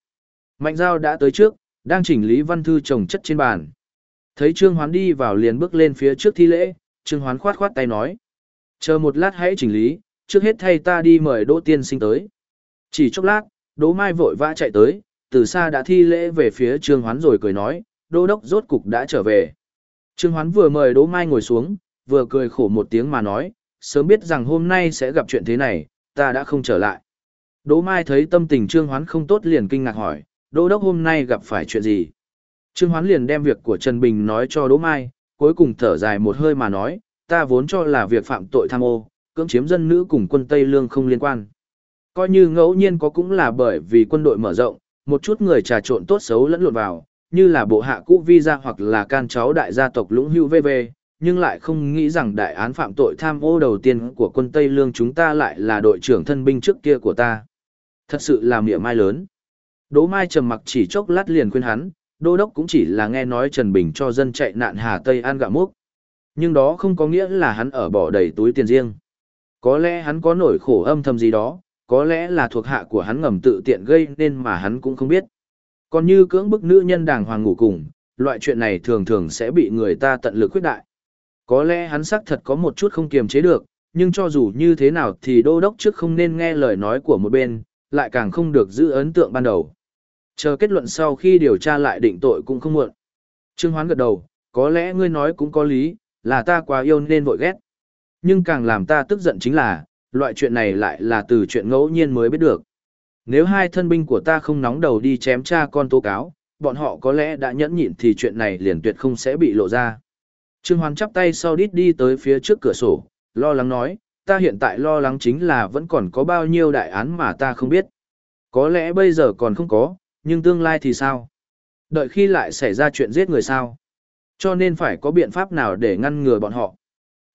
Mạnh Giao đã tới trước, đang chỉnh lý văn thư trồng chất trên bàn. Thấy Trương Hoán đi vào liền bước lên phía trước thi lễ, Trương Hoán khoát khoát tay nói. Chờ một lát hãy chỉnh lý, trước hết thay ta đi mời Đỗ Tiên Sinh tới. Chỉ chốc lát, Đỗ Mai vội vã chạy tới, từ xa đã thi lễ về phía Trương Hoán rồi cười nói, Đô Đốc rốt cục đã trở về. Trương Hoán vừa mời Đỗ Mai ngồi xuống, vừa cười khổ một tiếng mà nói, sớm biết rằng hôm nay sẽ gặp chuyện thế này, ta đã không trở lại. Đỗ Mai thấy tâm tình Trương Hoán không tốt liền kinh ngạc hỏi, Đỗ Đốc hôm nay gặp phải chuyện gì? Trương Hoán liền đem việc của Trần Bình nói cho Đỗ Mai, cuối cùng thở dài một hơi mà nói, ta vốn cho là việc phạm tội tham ô, cưỡng chiếm dân nữ cùng quân Tây Lương không liên quan. Coi như ngẫu nhiên có cũng là bởi vì quân đội mở rộng, một chút người trà trộn tốt xấu lẫn lộn vào, như là bộ hạ cũ vi gia hoặc là can cháu đại gia tộc lũng hữu VV, nhưng lại không nghĩ rằng đại án phạm tội tham ô đầu tiên của quân Tây Lương chúng ta lại là đội trưởng thân binh trước kia của ta. Thật sự là miệng mai lớn. Đỗ Mai trầm mặc chỉ chốc lát liền khuyên hắn, đô đốc cũng chỉ là nghe nói Trần Bình cho dân chạy nạn Hà Tây ăn gạo múc. Nhưng đó không có nghĩa là hắn ở bỏ đầy túi tiền riêng. Có lẽ hắn có nổi khổ âm thầm gì đó, có lẽ là thuộc hạ của hắn ngầm tự tiện gây nên mà hắn cũng không biết. Còn như cưỡng bức nữ nhân đàng hoàng ngủ cùng, loại chuyện này thường thường sẽ bị người ta tận lực khuyết đại. Có lẽ hắn xác thật có một chút không kiềm chế được, nhưng cho dù như thế nào thì đô đốc trước không nên nghe lời nói của một bên, lại càng không được giữ ấn tượng ban đầu. Chờ kết luận sau khi điều tra lại định tội cũng không muộn. Trương Hoán gật đầu, có lẽ ngươi nói cũng có lý, là ta quá yêu nên vội ghét. Nhưng càng làm ta tức giận chính là, loại chuyện này lại là từ chuyện ngẫu nhiên mới biết được. Nếu hai thân binh của ta không nóng đầu đi chém cha con tố cáo, bọn họ có lẽ đã nhẫn nhịn thì chuyện này liền tuyệt không sẽ bị lộ ra. Trương Hoán chắp tay sau đít đi tới phía trước cửa sổ, lo lắng nói, ta hiện tại lo lắng chính là vẫn còn có bao nhiêu đại án mà ta không biết. Có lẽ bây giờ còn không có, nhưng tương lai thì sao? Đợi khi lại xảy ra chuyện giết người sao? Cho nên phải có biện pháp nào để ngăn ngừa bọn họ.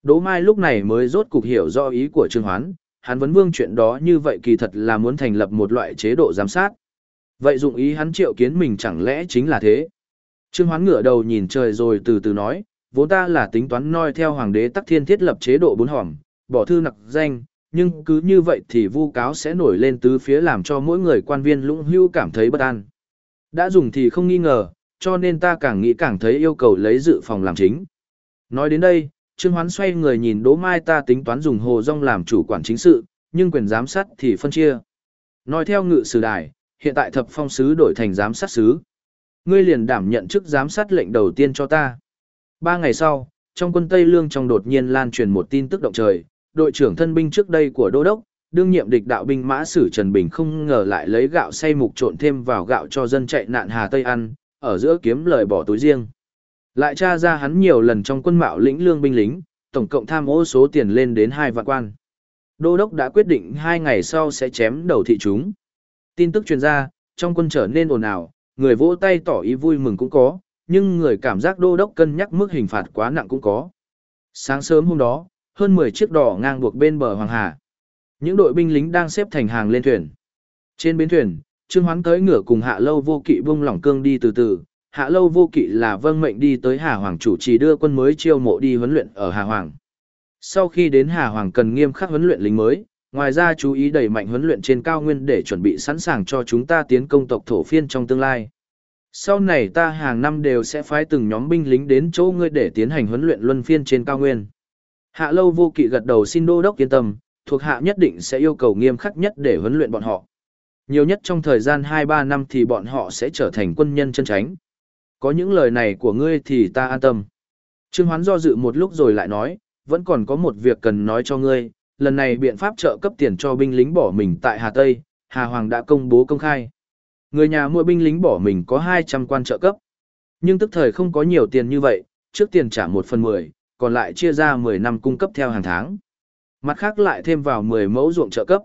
Đỗ Mai lúc này mới rốt cục hiểu do ý của Trương Hoán, hắn vấn vương chuyện đó như vậy kỳ thật là muốn thành lập một loại chế độ giám sát. Vậy dụng ý hắn triệu kiến mình chẳng lẽ chính là thế? Trương Hoán ngửa đầu nhìn trời rồi từ từ nói, vốn ta là tính toán noi theo hoàng đế tắc thiên thiết lập chế độ bốn hòm, bỏ thư nặc danh, nhưng cứ như vậy thì vu cáo sẽ nổi lên tứ phía làm cho mỗi người quan viên lũng hưu cảm thấy bất an. Đã dùng thì không nghi ngờ, cho nên ta càng nghĩ càng thấy yêu cầu lấy dự phòng làm chính. Nói đến đây, Trương Hoán xoay người nhìn Đỗ Mai ta tính toán dùng Hồ Dung làm chủ quản chính sự, nhưng quyền giám sát thì phân chia. Nói theo ngự sử đài, hiện tại thập phong sứ đổi thành giám sát sứ. Ngươi liền đảm nhận chức giám sát lệnh đầu tiên cho ta. Ba ngày sau, trong quân Tây Lương trong đột nhiên lan truyền một tin tức động trời, đội trưởng thân binh trước đây của Đô Đốc, đương nhiệm địch đạo binh mã sử Trần Bình không ngờ lại lấy gạo xay mục trộn thêm vào gạo cho dân chạy nạn Hà Tây ăn, ở giữa kiếm lời bỏ túi riêng. Lại tra ra hắn nhiều lần trong quân mạo lĩnh lương binh lính, tổng cộng tham ô số tiền lên đến hai vạn quan. Đô đốc đã quyết định hai ngày sau sẽ chém đầu thị chúng. Tin tức truyền ra, trong quân trở nên ồn ào, người vỗ tay tỏ ý vui mừng cũng có, nhưng người cảm giác đô đốc cân nhắc mức hình phạt quá nặng cũng có. Sáng sớm hôm đó, hơn 10 chiếc đỏ ngang buộc bên bờ Hoàng Hà. Những đội binh lính đang xếp thành hàng lên thuyền. Trên bến thuyền, Trương Hoán tới ngửa cùng Hạ Lâu Vô Kỵ bung lỏng cương đi từ từ, Hạ Lâu Vô Kỵ là vâng mệnh đi tới Hà Hoàng chủ trì đưa quân mới chiêu mộ đi huấn luyện ở Hà Hoàng. Sau khi đến Hà Hoàng cần nghiêm khắc huấn luyện lính mới, ngoài ra chú ý đẩy mạnh huấn luyện trên cao nguyên để chuẩn bị sẵn sàng cho chúng ta tiến công tộc thổ phiên trong tương lai. Sau này ta hàng năm đều sẽ phái từng nhóm binh lính đến chỗ ngươi để tiến hành huấn luyện luân phiên trên cao nguyên. Hạ lâu vô kỵ gật đầu xin đô đốc yên tâm, thuộc hạ nhất định sẽ yêu cầu nghiêm khắc nhất để huấn luyện bọn họ. Nhiều nhất trong thời gian 2-3 năm thì bọn họ sẽ trở thành quân nhân chân tránh. Có những lời này của ngươi thì ta an tâm. Trương Hoán do dự một lúc rồi lại nói, vẫn còn có một việc cần nói cho ngươi, lần này biện pháp trợ cấp tiền cho binh lính bỏ mình tại Hà Tây, Hà Hoàng đã công bố công khai. Người nhà mua binh lính bỏ mình có 200 quan trợ cấp. Nhưng tức thời không có nhiều tiền như vậy, trước tiền trả 1 phần 10, còn lại chia ra 10 năm cung cấp theo hàng tháng. Mặt khác lại thêm vào 10 mẫu ruộng trợ cấp.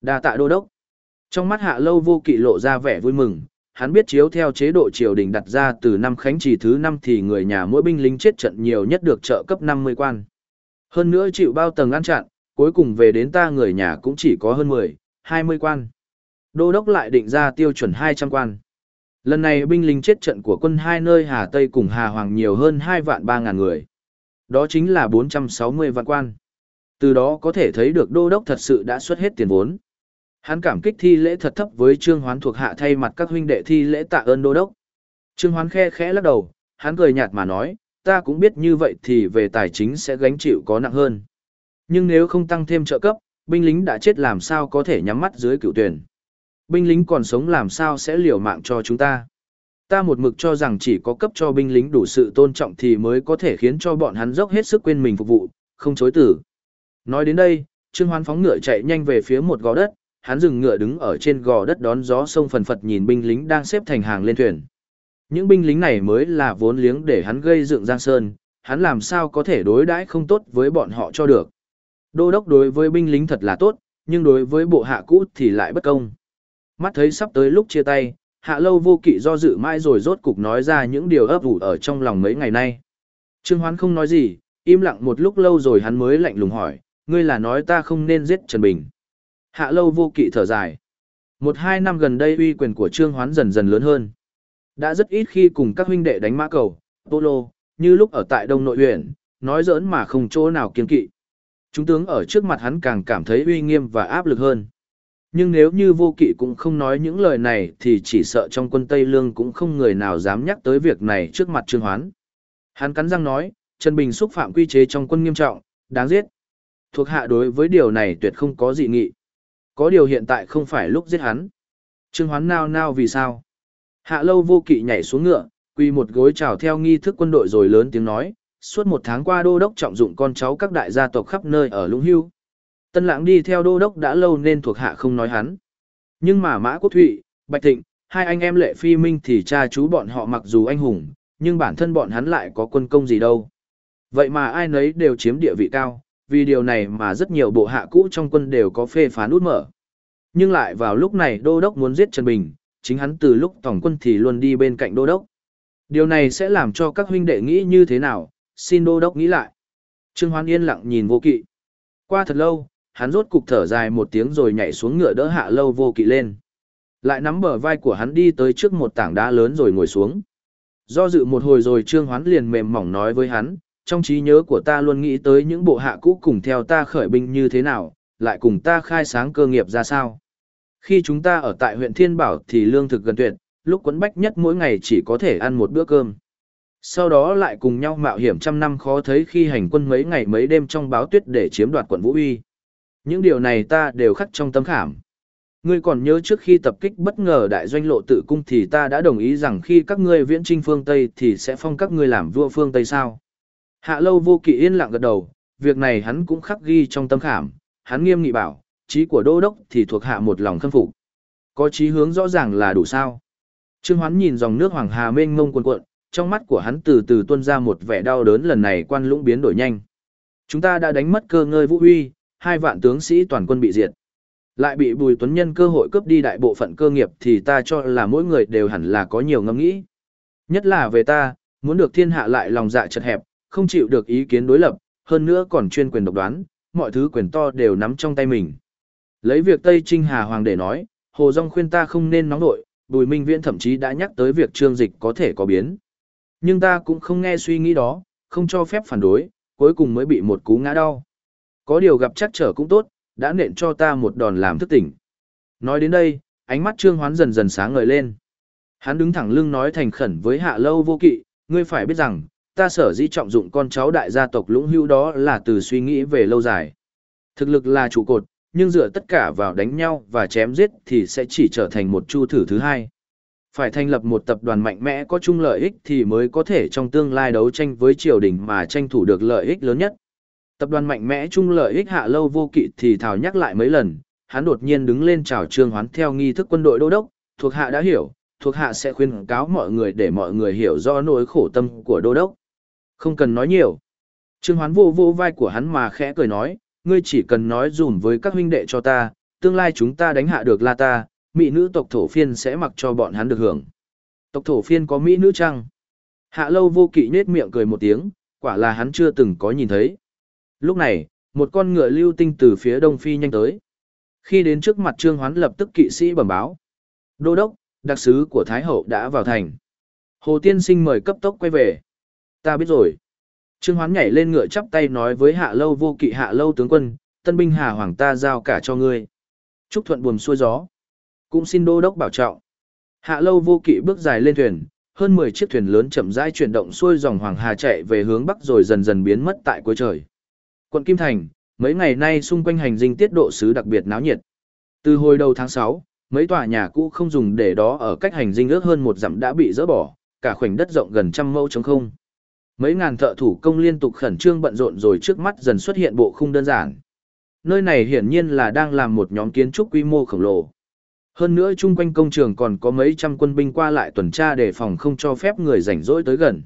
Đa tạ đô đốc. Trong mắt hạ lâu vô kỵ lộ ra vẻ vui mừng, hắn biết chiếu theo chế độ triều đình đặt ra từ năm khánh trì thứ năm thì người nhà mỗi binh lính chết trận nhiều nhất được trợ cấp 50 quan. Hơn nữa chịu bao tầng ăn chặn, cuối cùng về đến ta người nhà cũng chỉ có hơn 10, 20 quan. Đô đốc lại định ra tiêu chuẩn 200 quan. Lần này binh lính chết trận của quân hai nơi Hà Tây cùng Hà Hoàng nhiều hơn 2 vạn 3 ngàn người. Đó chính là 460 vạn quan. Từ đó có thể thấy được đô đốc thật sự đã xuất hết tiền vốn. Hắn cảm kích thi lễ thật thấp với Trương Hoán thuộc hạ thay mặt các huynh đệ thi lễ tạ ơn đô đốc. Trương Hoán khe khẽ lắc đầu, hắn cười nhạt mà nói, ta cũng biết như vậy thì về tài chính sẽ gánh chịu có nặng hơn. Nhưng nếu không tăng thêm trợ cấp, binh lính đã chết làm sao có thể nhắm mắt dưới cựu tuyển. Binh lính còn sống làm sao sẽ liều mạng cho chúng ta. Ta một mực cho rằng chỉ có cấp cho binh lính đủ sự tôn trọng thì mới có thể khiến cho bọn hắn dốc hết sức quên mình phục vụ, không chối tử. Nói đến đây, Trương Hoán phóng ngựa chạy nhanh về phía một gò đất, hắn dừng ngựa đứng ở trên gò đất đón gió sông phần phật nhìn binh lính đang xếp thành hàng lên thuyền. Những binh lính này mới là vốn liếng để hắn gây dựng Giang Sơn, hắn làm sao có thể đối đãi không tốt với bọn họ cho được. Đô đốc đối với binh lính thật là tốt, nhưng đối với bộ hạ cũ thì lại bất công. Mắt thấy sắp tới lúc chia tay, hạ lâu vô kỵ do dự mãi rồi rốt cục nói ra những điều ấp ủ ở trong lòng mấy ngày nay. Trương Hoán không nói gì, im lặng một lúc lâu rồi hắn mới lạnh lùng hỏi, ngươi là nói ta không nên giết Trần Bình. Hạ lâu vô kỵ thở dài. Một hai năm gần đây uy quyền của Trương Hoán dần dần lớn hơn. Đã rất ít khi cùng các huynh đệ đánh mã cầu, polo, như lúc ở tại Đông Nội huyện, nói giỡn mà không chỗ nào kiên kỵ. Chúng tướng ở trước mặt hắn càng cảm thấy uy nghiêm và áp lực hơn. Nhưng nếu như vô kỵ cũng không nói những lời này thì chỉ sợ trong quân Tây Lương cũng không người nào dám nhắc tới việc này trước mặt Trương Hoán. Hắn cắn răng nói, Trần Bình xúc phạm quy chế trong quân nghiêm trọng, đáng giết. Thuộc hạ đối với điều này tuyệt không có dị nghị. Có điều hiện tại không phải lúc giết hắn. Trương Hoán nao nao vì sao? Hạ lâu vô kỵ nhảy xuống ngựa, quỳ một gối chào theo nghi thức quân đội rồi lớn tiếng nói, suốt một tháng qua đô đốc trọng dụng con cháu các đại gia tộc khắp nơi ở Lũng Hưu. Tân lãng đi theo đô đốc đã lâu nên thuộc hạ không nói hắn. Nhưng mà Mã Quốc Thụy, Bạch Thịnh, hai anh em lệ phi minh thì cha chú bọn họ mặc dù anh hùng, nhưng bản thân bọn hắn lại có quân công gì đâu. Vậy mà ai nấy đều chiếm địa vị cao, vì điều này mà rất nhiều bộ hạ cũ trong quân đều có phê phán út mở. Nhưng lại vào lúc này đô đốc muốn giết Trần Bình, chính hắn từ lúc tổng quân thì luôn đi bên cạnh đô đốc. Điều này sẽ làm cho các huynh đệ nghĩ như thế nào, xin đô đốc nghĩ lại. Trương Hoan yên lặng nhìn vô kỵ. Qua thật lâu, hắn rốt cục thở dài một tiếng rồi nhảy xuống ngựa đỡ hạ lâu vô kỵ lên. Lại nắm bờ vai của hắn đi tới trước một tảng đá lớn rồi ngồi xuống. Do dự một hồi rồi Trương Hoán liền mềm mỏng nói với hắn, trong trí nhớ của ta luôn nghĩ tới những bộ hạ cũ cùng theo ta khởi binh như thế nào, lại cùng ta khai sáng cơ nghiệp ra sao. Khi chúng ta ở tại huyện Thiên Bảo thì lương thực gần tuyệt, lúc quấn bách nhất mỗi ngày chỉ có thể ăn một bữa cơm. Sau đó lại cùng nhau mạo hiểm trăm năm khó thấy khi hành quân mấy ngày mấy đêm trong báo tuyết để chiếm đoạt quận Vũ Uy. Những điều này ta đều khắc trong tâm khảm. Ngươi còn nhớ trước khi tập kích bất ngờ đại doanh lộ tự cung thì ta đã đồng ý rằng khi các ngươi viễn trinh phương Tây thì sẽ phong các ngươi làm vua phương Tây sao. Hạ lâu vô kỵ yên lặng gật đầu, việc này hắn cũng khắc ghi trong tâm khảm, hắn nghiêm nghị bảo, trí của đô đốc thì thuộc hạ một lòng khâm phục. Có trí hướng rõ ràng là đủ sao. Trương Hoán nhìn dòng nước Hoàng Hà mênh mông cuồn cuộn, trong mắt của hắn từ từ tuôn ra một vẻ đau đớn lần này quan lũng biến đổi nhanh. Chúng ta đã đánh mất cơ ngơi vũ huy, hai vạn tướng sĩ toàn quân bị diệt. Lại bị Bùi Tuấn Nhân cơ hội cướp đi đại bộ phận cơ nghiệp thì ta cho là mỗi người đều hẳn là có nhiều ngẫm nghĩ. Nhất là về ta, muốn được thiên hạ lại lòng dạ chật hẹp, không chịu được ý kiến đối lập, hơn nữa còn chuyên quyền độc đoán, mọi thứ quyền to đều nắm trong tay mình. Lấy việc Tây Trinh Hà Hoàng để nói, Hồ Dung khuyên ta không nên nóng nội, Bùi Minh Viễn thậm chí đã nhắc tới việc trương dịch có thể có biến. Nhưng ta cũng không nghe suy nghĩ đó, không cho phép phản đối, cuối cùng mới bị một cú ngã đau. Có điều gặp chắc trở cũng tốt, đã nện cho ta một đòn làm thức tỉnh. Nói đến đây, ánh mắt trương hoán dần dần sáng ngời lên. Hắn đứng thẳng lưng nói thành khẩn với hạ lâu vô kỵ, ngươi phải biết rằng, ta sở dĩ trọng dụng con cháu đại gia tộc lũng hưu đó là từ suy nghĩ về lâu dài. Thực lực là trụ cột, nhưng dựa tất cả vào đánh nhau và chém giết thì sẽ chỉ trở thành một chu thử thứ hai. Phải thành lập một tập đoàn mạnh mẽ có chung lợi ích thì mới có thể trong tương lai đấu tranh với triều đình mà tranh thủ được lợi ích lớn nhất. Tập đoàn mạnh mẽ chung lợi ích hạ lâu vô kỵ thì thảo nhắc lại mấy lần, hắn đột nhiên đứng lên chào trương hoán theo nghi thức quân đội đô đốc, thuộc hạ đã hiểu, thuộc hạ sẽ khuyên cáo mọi người để mọi người hiểu rõ nỗi khổ tâm của đô đốc. Không cần nói nhiều. Trương Hoán vô vô vai của hắn mà khẽ cười nói, ngươi chỉ cần nói dùm với các huynh đệ cho ta, tương lai chúng ta đánh hạ được La ta, mỹ nữ tộc thổ phiên sẽ mặc cho bọn hắn được hưởng. Tộc thổ phiên có mỹ nữ chăng? Hạ lâu vô kỵ nết miệng cười một tiếng, quả là hắn chưa từng có nhìn thấy. Lúc này, một con ngựa lưu tinh từ phía đông phi nhanh tới. Khi đến trước mặt Trương Hoán lập tức kỵ sĩ bẩm báo. Đô đốc, đặc sứ của Thái Hậu đã vào thành. Hồ Tiên Sinh mời cấp tốc quay về. Ta biết rồi. Trương Hoán nhảy lên ngựa chắp tay nói với hạ lâu vô kỵ hạ lâu tướng quân, tân binh hà hoàng ta giao cả cho ngươi. Chúc thuận buồm xuôi gió. Cũng xin đô đốc bảo trọng. Hạ lâu vô kỵ bước dài lên thuyền, hơn 10 chiếc thuyền lớn chậm rãi chuyển động xuôi dòng Hoàng Hà chạy về hướng bắc rồi dần dần biến mất tại cuối trời. Quận Kim Thành, mấy ngày nay xung quanh hành dinh tiết độ sứ đặc biệt náo nhiệt. Từ hồi đầu tháng 6, mấy tòa nhà cũ không dùng để đó ở cách hành dinh ước hơn một dặm đã bị dỡ bỏ, cả khoảnh đất rộng gần trăm mẫu trống không. Mấy ngàn thợ thủ công liên tục khẩn trương bận rộn rồi trước mắt dần xuất hiện bộ khung đơn giản. Nơi này hiển nhiên là đang làm một nhóm kiến trúc quy mô khổng lồ. Hơn nữa chung quanh công trường còn có mấy trăm quân binh qua lại tuần tra để phòng không cho phép người rảnh rỗi tới gần.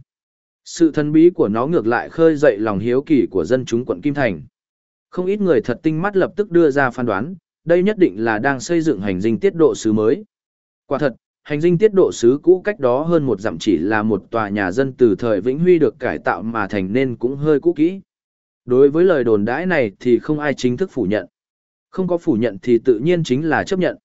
Sự thần bí của nó ngược lại khơi dậy lòng hiếu kỳ của dân chúng quận Kim Thành. Không ít người thật tinh mắt lập tức đưa ra phán đoán, đây nhất định là đang xây dựng hành dinh tiết độ sứ mới. Quả thật, hành dinh tiết độ sứ cũ cách đó hơn một dặm chỉ là một tòa nhà dân từ thời Vĩnh Huy được cải tạo mà thành nên cũng hơi cũ kỹ. Đối với lời đồn đãi này thì không ai chính thức phủ nhận. Không có phủ nhận thì tự nhiên chính là chấp nhận.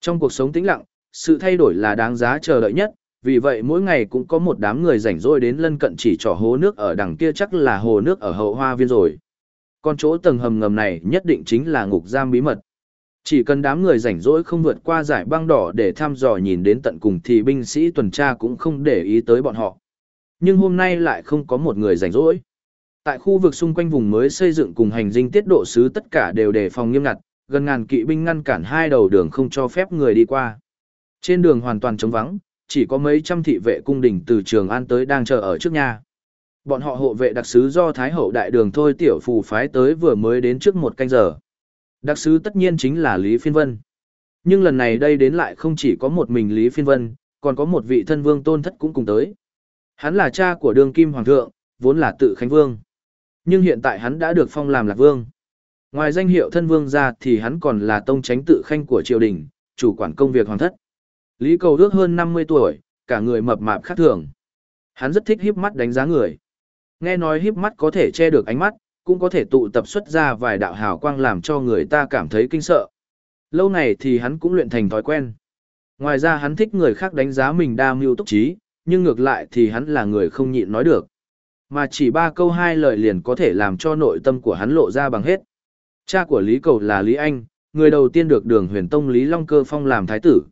Trong cuộc sống tĩnh lặng, sự thay đổi là đáng giá chờ đợi nhất, vì vậy mỗi ngày cũng có một đám người rảnh rỗi đến lân cận chỉ trỏ hố nước ở đằng kia chắc là hồ nước ở hậu hoa viên rồi. Còn chỗ tầng hầm ngầm này nhất định chính là ngục giam bí mật. Chỉ cần đám người rảnh rỗi không vượt qua giải băng đỏ để thăm dò nhìn đến tận cùng thì binh sĩ tuần tra cũng không để ý tới bọn họ. Nhưng hôm nay lại không có một người rảnh rỗi. Tại khu vực xung quanh vùng mới xây dựng cùng hành dinh tiết độ sứ tất cả đều đề phòng nghiêm ngặt, gần ngàn kỵ binh ngăn cản hai đầu đường không cho phép người đi qua. Trên đường hoàn toàn trống vắng, chỉ có mấy trăm thị vệ cung đình từ Trường An tới đang chờ ở trước nhà. Bọn họ hộ vệ đặc sứ do Thái Hậu Đại Đường thôi tiểu phù phái tới vừa mới đến trước một canh giờ. Đặc sứ tất nhiên chính là Lý Phiên Vân. Nhưng lần này đây đến lại không chỉ có một mình Lý Phiên Vân, còn có một vị thân vương tôn thất cũng cùng tới. Hắn là cha của đường kim hoàng thượng, vốn là tự khánh vương. Nhưng hiện tại hắn đã được phong làm lạc vương. Ngoài danh hiệu thân vương ra thì hắn còn là tông tránh tự khanh của triều đình, chủ quản công việc hoàng thất. Lý cầu ước hơn 50 tuổi, cả người mập mạp khác thường. Hắn rất thích híp mắt đánh giá người. Nghe nói híp mắt có thể che được ánh mắt, cũng có thể tụ tập xuất ra vài đạo hào quang làm cho người ta cảm thấy kinh sợ. Lâu này thì hắn cũng luyện thành thói quen. Ngoài ra hắn thích người khác đánh giá mình đa mưu túc trí, nhưng ngược lại thì hắn là người không nhịn nói được. Mà chỉ ba câu hai lời liền có thể làm cho nội tâm của hắn lộ ra bằng hết. Cha của Lý Cầu là Lý Anh, người đầu tiên được đường huyền tông Lý Long Cơ phong làm thái tử.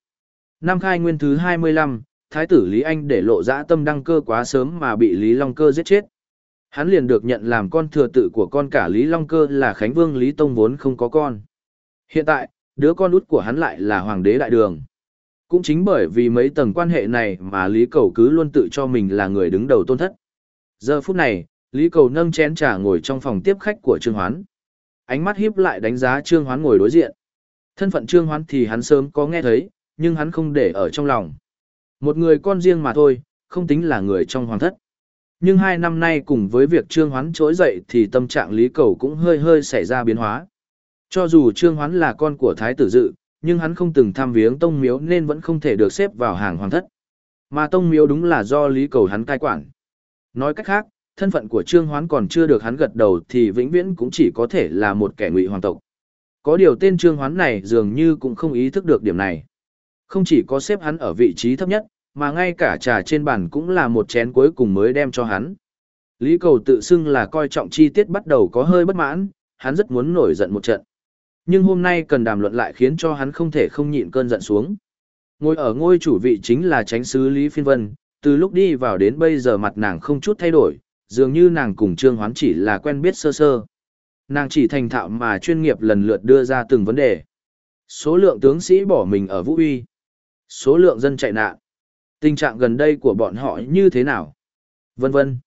Năm khai nguyên thứ 25, thái tử Lý Anh để lộ dã tâm đăng cơ quá sớm mà bị Lý Long Cơ giết chết. Hắn liền được nhận làm con thừa tự của con cả Lý Long Cơ là Khánh Vương Lý Tông vốn không có con. Hiện tại, đứa con út của hắn lại là Hoàng đế Đại Đường. Cũng chính bởi vì mấy tầng quan hệ này mà Lý Cầu cứ luôn tự cho mình là người đứng đầu tôn thất. Giờ phút này, Lý Cầu nâng chén trà ngồi trong phòng tiếp khách của Trương Hoán. Ánh mắt hiếp lại đánh giá Trương Hoán ngồi đối diện. Thân phận Trương Hoán thì hắn sớm có nghe thấy, nhưng hắn không để ở trong lòng. Một người con riêng mà thôi, không tính là người trong hoàng thất. Nhưng hai năm nay cùng với việc Trương Hoán trỗi dậy thì tâm trạng Lý Cầu cũng hơi hơi xảy ra biến hóa. Cho dù Trương Hoán là con của Thái tử Dự, nhưng hắn không từng tham viếng Tông Miếu nên vẫn không thể được xếp vào hàng hoàng thất. Mà Tông Miếu đúng là do Lý Cầu hắn cai quản. Nói cách khác, thân phận của Trương Hoán còn chưa được hắn gật đầu thì vĩnh viễn cũng chỉ có thể là một kẻ ngụy hoàng tộc. Có điều tên Trương Hoán này dường như cũng không ý thức được điểm này. Không chỉ có xếp hắn ở vị trí thấp nhất, mà ngay cả trà trên bàn cũng là một chén cuối cùng mới đem cho hắn. Lý cầu tự xưng là coi trọng chi tiết bắt đầu có hơi bất mãn, hắn rất muốn nổi giận một trận. Nhưng hôm nay cần đàm luận lại khiến cho hắn không thể không nhịn cơn giận xuống. Ngồi ở ngôi chủ vị chính là tránh sứ Lý Phiên Vân, từ lúc đi vào đến bây giờ mặt nàng không chút thay đổi, dường như nàng cùng Trương Hoán chỉ là quen biết sơ sơ. Nàng chỉ thành thạo mà chuyên nghiệp lần lượt đưa ra từng vấn đề. Số lượng tướng sĩ bỏ mình ở Vũ Uy. Số lượng dân chạy nạn. Tình trạng gần đây của bọn họ như thế nào? Vân vân.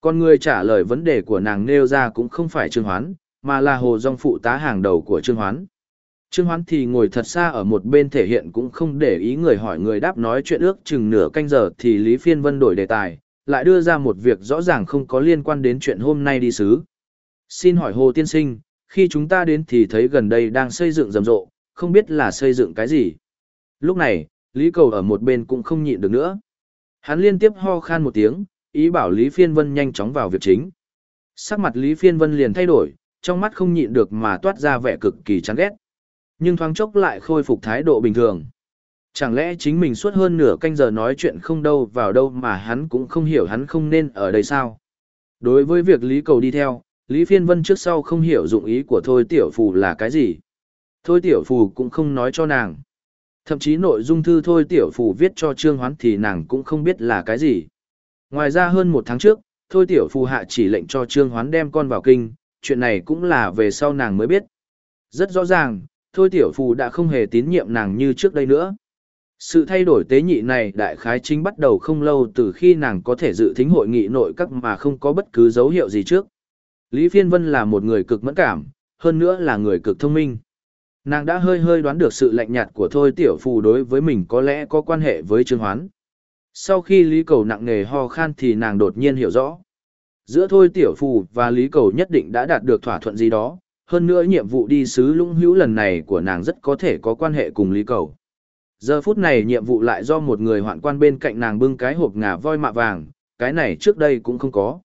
Con người trả lời vấn đề của nàng nêu ra cũng không phải Trương Hoán, mà là Hồ Dung phụ tá hàng đầu của Trương Hoán. Trương Hoán thì ngồi thật xa ở một bên thể hiện cũng không để ý người hỏi người đáp nói chuyện ước chừng nửa canh giờ thì Lý Phiên Vân đổi đề tài, lại đưa ra một việc rõ ràng không có liên quan đến chuyện hôm nay đi xứ. Xin hỏi Hồ Tiên Sinh, khi chúng ta đến thì thấy gần đây đang xây dựng rầm rộ, không biết là xây dựng cái gì. Lúc này, Lý Cầu ở một bên cũng không nhịn được nữa. Hắn liên tiếp ho khan một tiếng, ý bảo Lý Phiên Vân nhanh chóng vào việc chính. Sắc mặt Lý Phiên Vân liền thay đổi, trong mắt không nhịn được mà toát ra vẻ cực kỳ chán ghét. Nhưng thoáng chốc lại khôi phục thái độ bình thường. Chẳng lẽ chính mình suốt hơn nửa canh giờ nói chuyện không đâu vào đâu mà hắn cũng không hiểu hắn không nên ở đây sao? Đối với việc Lý Cầu đi theo, Lý Phiên Vân trước sau không hiểu dụng ý của Thôi Tiểu Phù là cái gì. Thôi Tiểu Phù cũng không nói cho nàng. Thậm chí nội dung thư Thôi Tiểu Phù viết cho Trương Hoán thì nàng cũng không biết là cái gì. Ngoài ra hơn một tháng trước, Thôi Tiểu Phù hạ chỉ lệnh cho Trương Hoán đem con vào kinh, chuyện này cũng là về sau nàng mới biết. Rất rõ ràng, Thôi Tiểu Phù đã không hề tín nhiệm nàng như trước đây nữa. Sự thay đổi tế nhị này đại khái chính bắt đầu không lâu từ khi nàng có thể dự thính hội nghị nội các mà không có bất cứ dấu hiệu gì trước. Lý Phiên Vân là một người cực mẫn cảm, hơn nữa là người cực thông minh. Nàng đã hơi hơi đoán được sự lạnh nhạt của Thôi Tiểu Phù đối với mình có lẽ có quan hệ với Trương Hoán. Sau khi Lý Cầu nặng nề ho khan thì nàng đột nhiên hiểu rõ. Giữa Thôi Tiểu Phù và Lý Cầu nhất định đã đạt được thỏa thuận gì đó, hơn nữa nhiệm vụ đi sứ lũng hữu lần này của nàng rất có thể có quan hệ cùng Lý Cầu. Giờ phút này nhiệm vụ lại do một người hoạn quan bên cạnh nàng bưng cái hộp ngà voi mạ vàng, cái này trước đây cũng không có.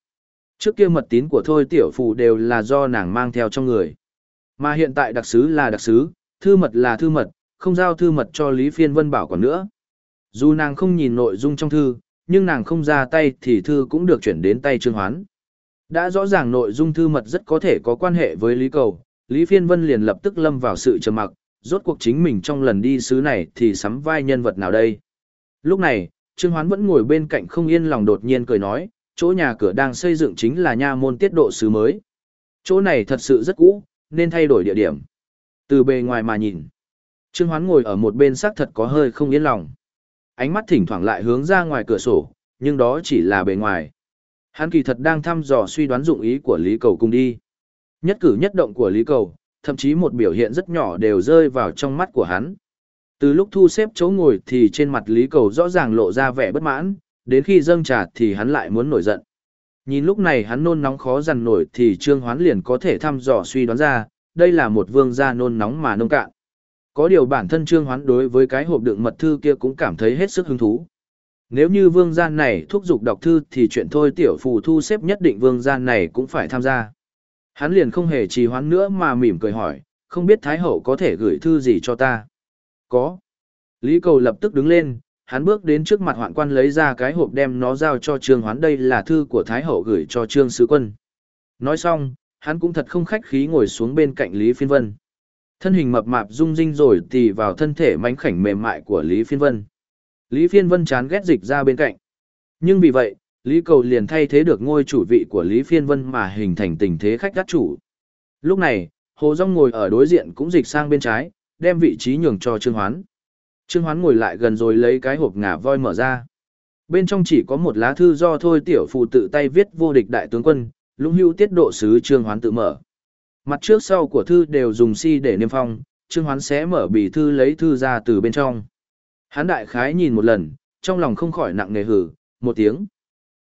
Trước kia mật tín của Thôi Tiểu Phù đều là do nàng mang theo trong người. Mà hiện tại đặc sứ là đặc sứ, thư mật là thư mật, không giao thư mật cho Lý Phiên Vân bảo còn nữa. Dù nàng không nhìn nội dung trong thư, nhưng nàng không ra tay thì thư cũng được chuyển đến tay Trương Hoán. Đã rõ ràng nội dung thư mật rất có thể có quan hệ với Lý Cầu, Lý Phiên Vân liền lập tức lâm vào sự trầm mặc, rốt cuộc chính mình trong lần đi sứ này thì sắm vai nhân vật nào đây. Lúc này, Trương Hoán vẫn ngồi bên cạnh không yên lòng đột nhiên cười nói, chỗ nhà cửa đang xây dựng chính là nha môn tiết độ sứ mới. Chỗ này thật sự rất cũ, nên thay đổi địa điểm. Từ bề ngoài mà nhìn, Trương Hoán ngồi ở một bên xác thật có hơi không yên lòng. Ánh mắt thỉnh thoảng lại hướng ra ngoài cửa sổ, nhưng đó chỉ là bề ngoài. Hắn kỳ thật đang thăm dò suy đoán dụng ý của Lý Cầu cùng đi. Nhất cử nhất động của Lý Cầu, thậm chí một biểu hiện rất nhỏ đều rơi vào trong mắt của hắn. Từ lúc thu xếp chỗ ngồi thì trên mặt Lý Cầu rõ ràng lộ ra vẻ bất mãn, đến khi dâng trà thì hắn lại muốn nổi giận. Nhìn lúc này hắn nôn nóng khó dằn nổi thì Trương Hoán liền có thể thăm dò suy đoán ra, đây là một vương gia nôn nóng mà nông cạn. Có điều bản thân Trương Hoán đối với cái hộp đựng mật thư kia cũng cảm thấy hết sức hứng thú. Nếu như vương gia này thúc giục đọc thư thì chuyện thôi tiểu phù thu xếp nhất định vương gia này cũng phải tham gia. Hắn liền không hề trì hoãn nữa mà mỉm cười hỏi, không biết Thái Hậu có thể gửi thư gì cho ta? Có. Lý Cầu lập tức đứng lên, hắn bước đến trước mặt hoạn quan lấy ra cái hộp đem nó giao cho Trương Hoán đây là thư của Thái Hậu gửi cho Trương Sứ Quân. Nói xong, hắn cũng thật không khách khí ngồi xuống bên cạnh Lý Phiên Vân. Thân hình mập mạp rung rinh rồi tì vào thân thể mánh khảnh mềm mại của Lý Phiên Vân. Lý Phiên Vân chán ghét dịch ra bên cạnh. Nhưng vì vậy, Lý Cầu liền thay thế được ngôi chủ vị của Lý Phiên Vân mà hình thành tình thế khách gắt chủ. Lúc này, Hồ dông ngồi ở đối diện cũng dịch sang bên trái, đem vị trí nhường cho Trương Hoán. Trương Hoán ngồi lại gần rồi lấy cái hộp ngà voi mở ra. Bên trong chỉ có một lá thư do thôi tiểu phụ tự tay viết vô địch đại tướng quân, lũng hưu tiết độ sứ Trương Hoán tự mở. Mặt trước sau của thư đều dùng si để niêm phong, Trương Hoán sẽ mở bì thư lấy thư ra từ bên trong. Hán đại khái nhìn một lần, trong lòng không khỏi nặng nề hử, một tiếng.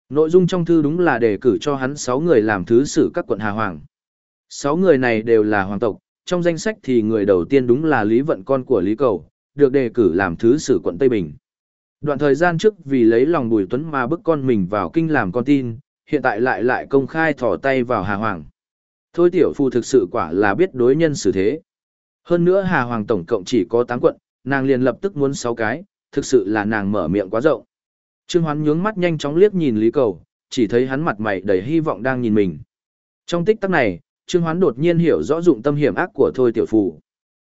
Nội dung trong thư đúng là đề cử cho hắn 6 người làm thứ sử các quận Hà Hoàng. 6 người này đều là hoàng tộc, trong danh sách thì người đầu tiên đúng là Lý Vận con của Lý Cầu, được đề cử làm thứ sử quận Tây Bình. Đoạn thời gian trước vì lấy lòng Bùi Tuấn mà bức con mình vào kinh làm con tin, hiện tại lại lại công khai thỏ tay vào Hà Hoàng. Thôi tiểu phu thực sự quả là biết đối nhân xử thế. Hơn nữa Hà Hoàng tổng cộng chỉ có 8 quận, nàng liền lập tức muốn 6 cái, thực sự là nàng mở miệng quá rộng. Trương Hoán nhướng mắt nhanh chóng liếc nhìn Lý Cầu, chỉ thấy hắn mặt mày đầy hy vọng đang nhìn mình. Trong tích tắc này, Trương Hoán đột nhiên hiểu rõ dụng tâm hiểm ác của Thôi Tiểu Phù.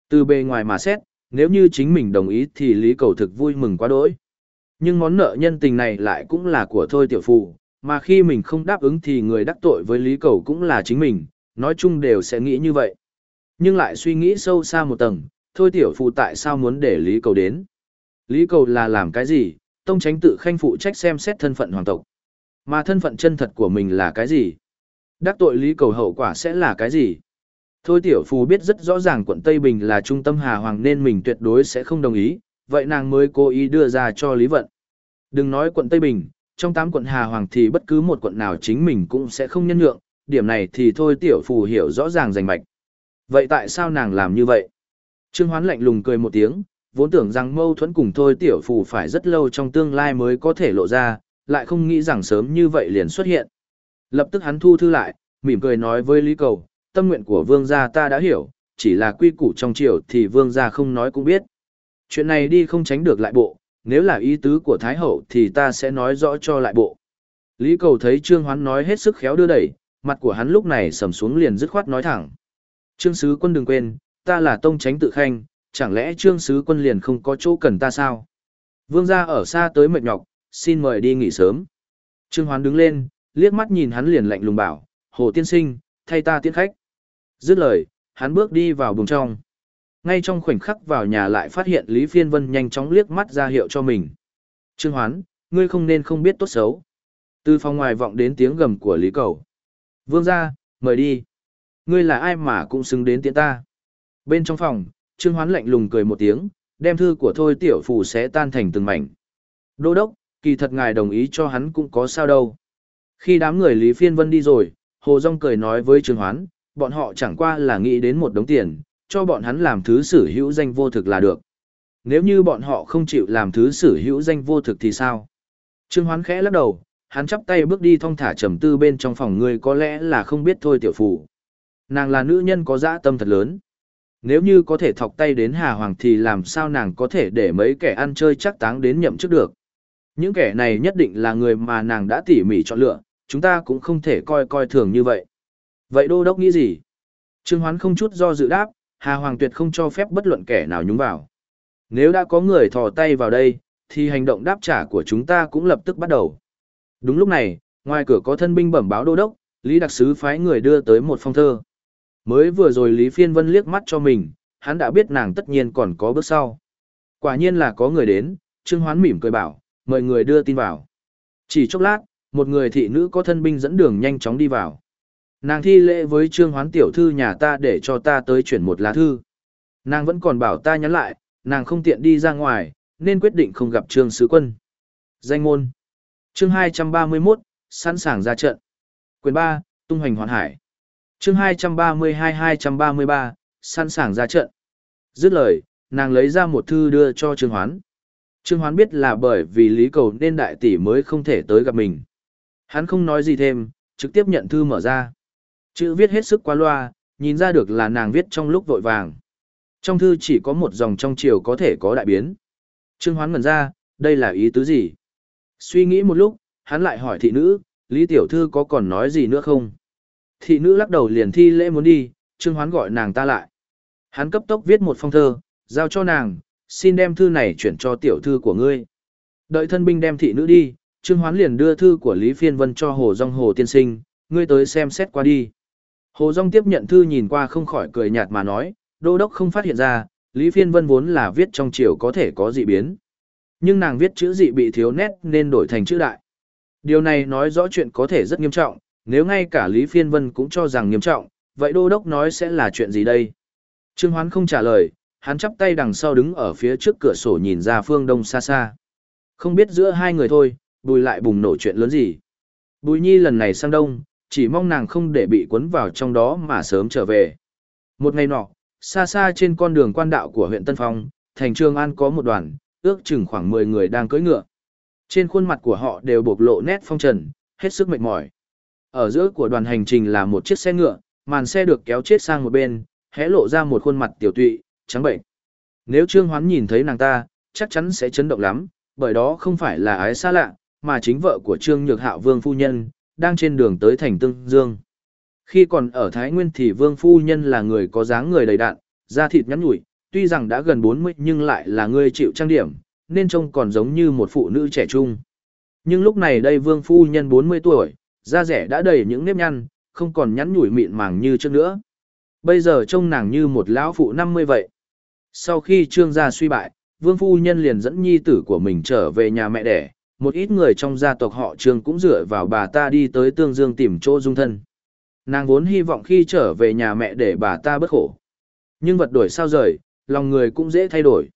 Từ bề ngoài mà xét, nếu như chính mình đồng ý thì Lý Cầu thực vui mừng quá đỗi. Nhưng món nợ nhân tình này lại cũng là của Thôi Tiểu Phù, mà khi mình không đáp ứng thì người đắc tội với Lý Cầu cũng là chính mình, nói chung đều sẽ nghĩ như vậy. Nhưng lại suy nghĩ sâu xa một tầng, Thôi Tiểu Phù tại sao muốn để Lý Cầu đến? Lý Cầu là làm cái gì? Tông tránh tự khanh phụ trách xem xét thân phận hoàng tộc. Mà thân phận chân thật của mình là cái gì? Đắc tội Lý Cầu hậu quả sẽ là cái gì? Thôi tiểu phù biết rất rõ ràng quận Tây Bình là trung tâm Hà Hoàng nên mình tuyệt đối sẽ không đồng ý, vậy nàng mới cố ý đưa ra cho Lý Vận. Đừng nói quận Tây Bình, trong tám quận Hà Hoàng thì bất cứ một quận nào chính mình cũng sẽ không nhân nhượng, điểm này thì thôi tiểu phù hiểu rõ ràng rành mạch. Vậy tại sao nàng làm như vậy? Trương Hoán lạnh lùng cười một tiếng, vốn tưởng rằng mâu thuẫn cùng thôi tiểu phù phải rất lâu trong tương lai mới có thể lộ ra, lại không nghĩ rằng sớm như vậy liền xuất hiện. Lập tức hắn thu thư lại, mỉm cười nói với Lý Cầu, tâm nguyện của vương gia ta đã hiểu, chỉ là quy củ trong triều thì vương gia không nói cũng biết. Chuyện này đi không tránh được lại bộ, nếu là ý tứ của Thái Hậu thì ta sẽ nói rõ cho lại bộ. Lý Cầu thấy Trương Hoán nói hết sức khéo đưa đẩy, mặt của hắn lúc này sầm xuống liền dứt khoát nói thẳng. Trương Sứ Quân đừng quên, ta là tông tránh tự khanh, chẳng lẽ Trương Sứ Quân liền không có chỗ cần ta sao? Vương gia ở xa tới mệt nhọc, xin mời đi nghỉ sớm. Trương Hoán đứng lên, liếc mắt nhìn hắn liền lạnh lùng bảo, Hồ Tiên Sinh, thay ta tiễn khách. Dứt lời, hắn bước đi vào buồng trong. Ngay trong khoảnh khắc vào nhà lại phát hiện Lý Phiên Vân nhanh chóng liếc mắt ra hiệu cho mình. Trương Hoán, ngươi không nên không biết tốt xấu. Từ phòng ngoài vọng đến tiếng gầm của Lý Cầu. Vương ra, mời đi. Ngươi là ai mà cũng xứng đến tiễn ta. Bên trong phòng, Trương Hoán lạnh lùng cười một tiếng, đem thư của Thôi Tiểu Phù sẽ tan thành từng mảnh. Đô đốc, kỳ thật ngài đồng ý cho hắn cũng có sao đâu. Khi đám người Lý Phiên Vân đi rồi, Hồ Dung cười nói với Trương Hoán, bọn họ chẳng qua là nghĩ đến một đống tiền, cho bọn hắn làm thứ sử hữu danh vô thực là được. Nếu như bọn họ không chịu làm thứ sử hữu danh vô thực thì sao? Trương Hoán khẽ lắc đầu, hắn chắp tay bước đi thong thả trầm tư bên trong phòng người có lẽ là không biết thôi tiểu phụ. Nàng là nữ nhân có dã tâm thật lớn. Nếu như có thể thọc tay đến Hà Hoàng thì làm sao nàng có thể để mấy kẻ ăn chơi chắc táng đến nhậm chức được. Những kẻ này nhất định là người mà nàng đã tỉ mỉ chọn lựa, chúng ta cũng không thể coi coi thường như vậy. Vậy đô đốc nghĩ gì? Trương Hoán không chút do dự đáp, Hà Hoàng tuyệt không cho phép bất luận kẻ nào nhúng vào. Nếu đã có người thò tay vào đây, thì hành động đáp trả của chúng ta cũng lập tức bắt đầu. Đúng lúc này, ngoài cửa có thân binh bẩm báo đô đốc, Lý Đặc Sứ phái người đưa tới một phong thơ. Mới vừa rồi Lý Phiên Vân liếc mắt cho mình, hắn đã biết nàng tất nhiên còn có bước sau. Quả nhiên là có người đến, Trương Hoán mỉm cười bảo, mời người đưa tin vào. Chỉ chốc lát, một người thị nữ có thân binh dẫn đường nhanh chóng đi vào. Nàng thi lễ với Trương Hoán tiểu thư nhà ta để cho ta tới chuyển một lá thư. Nàng vẫn còn bảo ta nhắn lại, nàng không tiện đi ra ngoài, nên quyết định không gặp Trương Sứ Quân. Danh môn Chương 231, sẵn sàng ra trận. Quyền 3, tung hoành hoàn hải. Chương 232-233, sẵn sàng ra trận. Dứt lời, nàng lấy ra một thư đưa cho Trương Hoán. Trương Hoán biết là bởi vì lý cầu nên đại tỷ mới không thể tới gặp mình. Hắn không nói gì thêm, trực tiếp nhận thư mở ra. Chữ viết hết sức qua loa, nhìn ra được là nàng viết trong lúc vội vàng. Trong thư chỉ có một dòng trong chiều có thể có đại biến. Trương Hoán ngẩn ra, đây là ý tứ gì? Suy nghĩ một lúc, hắn lại hỏi thị nữ, Lý Tiểu Thư có còn nói gì nữa không? Thị nữ lắc đầu liền thi lễ muốn đi, Trương Hoán gọi nàng ta lại. Hắn cấp tốc viết một phong thơ, giao cho nàng, xin đem thư này chuyển cho tiểu thư của ngươi. Đợi thân binh đem thị nữ đi, Trương Hoán liền đưa thư của Lý Phiên Vân cho Hồ dông Hồ Tiên Sinh, ngươi tới xem xét qua đi. Hồ Dung tiếp nhận thư nhìn qua không khỏi cười nhạt mà nói, đô đốc không phát hiện ra, Lý Phiên Vân vốn là viết trong chiều có thể có dị biến. Nhưng nàng viết chữ dị bị thiếu nét nên đổi thành chữ đại. Điều này nói rõ chuyện có thể rất nghiêm trọng, nếu ngay cả Lý Phiên Vân cũng cho rằng nghiêm trọng, vậy đô đốc nói sẽ là chuyện gì đây? Trương Hoán không trả lời, hắn chắp tay đằng sau đứng ở phía trước cửa sổ nhìn ra phương đông xa xa. Không biết giữa hai người thôi, bùi lại bùng nổ chuyện lớn gì. Bùi nhi lần này sang đông, chỉ mong nàng không để bị cuốn vào trong đó mà sớm trở về. Một ngày nọ, xa xa trên con đường quan đạo của huyện Tân Phong, thành Trường An có một đoàn, ước chừng khoảng 10 người đang cưỡi ngựa. Trên khuôn mặt của họ đều bộc lộ nét phong trần, hết sức mệt mỏi. Ở giữa của đoàn hành trình là một chiếc xe ngựa, màn xe được kéo chết sang một bên, hé lộ ra một khuôn mặt tiểu tụy, trắng bệnh. Nếu Trương Hoán nhìn thấy nàng ta, chắc chắn sẽ chấn động lắm, bởi đó không phải là ái xa lạ, mà chính vợ của Trương Nhược Hạo Vương Phu Nhân, đang trên đường tới thành Tương Dương. Khi còn ở Thái Nguyên thì Vương Phu Nhân là người có dáng người đầy đạn, da thịt nhắn nhủi, tuy rằng đã gần 40 nhưng lại là người chịu trang điểm, nên trông còn giống như một phụ nữ trẻ trung. Nhưng lúc này đây Vương Phu Nhân 40 tuổi, da rẻ đã đầy những nếp nhăn, không còn nhắn nhủi mịn màng như trước nữa. Bây giờ trông nàng như một lão phụ 50 vậy. Sau khi trương gia suy bại, Vương Phu Nhân liền dẫn nhi tử của mình trở về nhà mẹ đẻ, một ít người trong gia tộc họ trương cũng dựa vào bà ta đi tới Tương Dương tìm chỗ dung thân. Nàng vốn hy vọng khi trở về nhà mẹ để bà ta bất khổ. Nhưng vật đổi sao rời, lòng người cũng dễ thay đổi.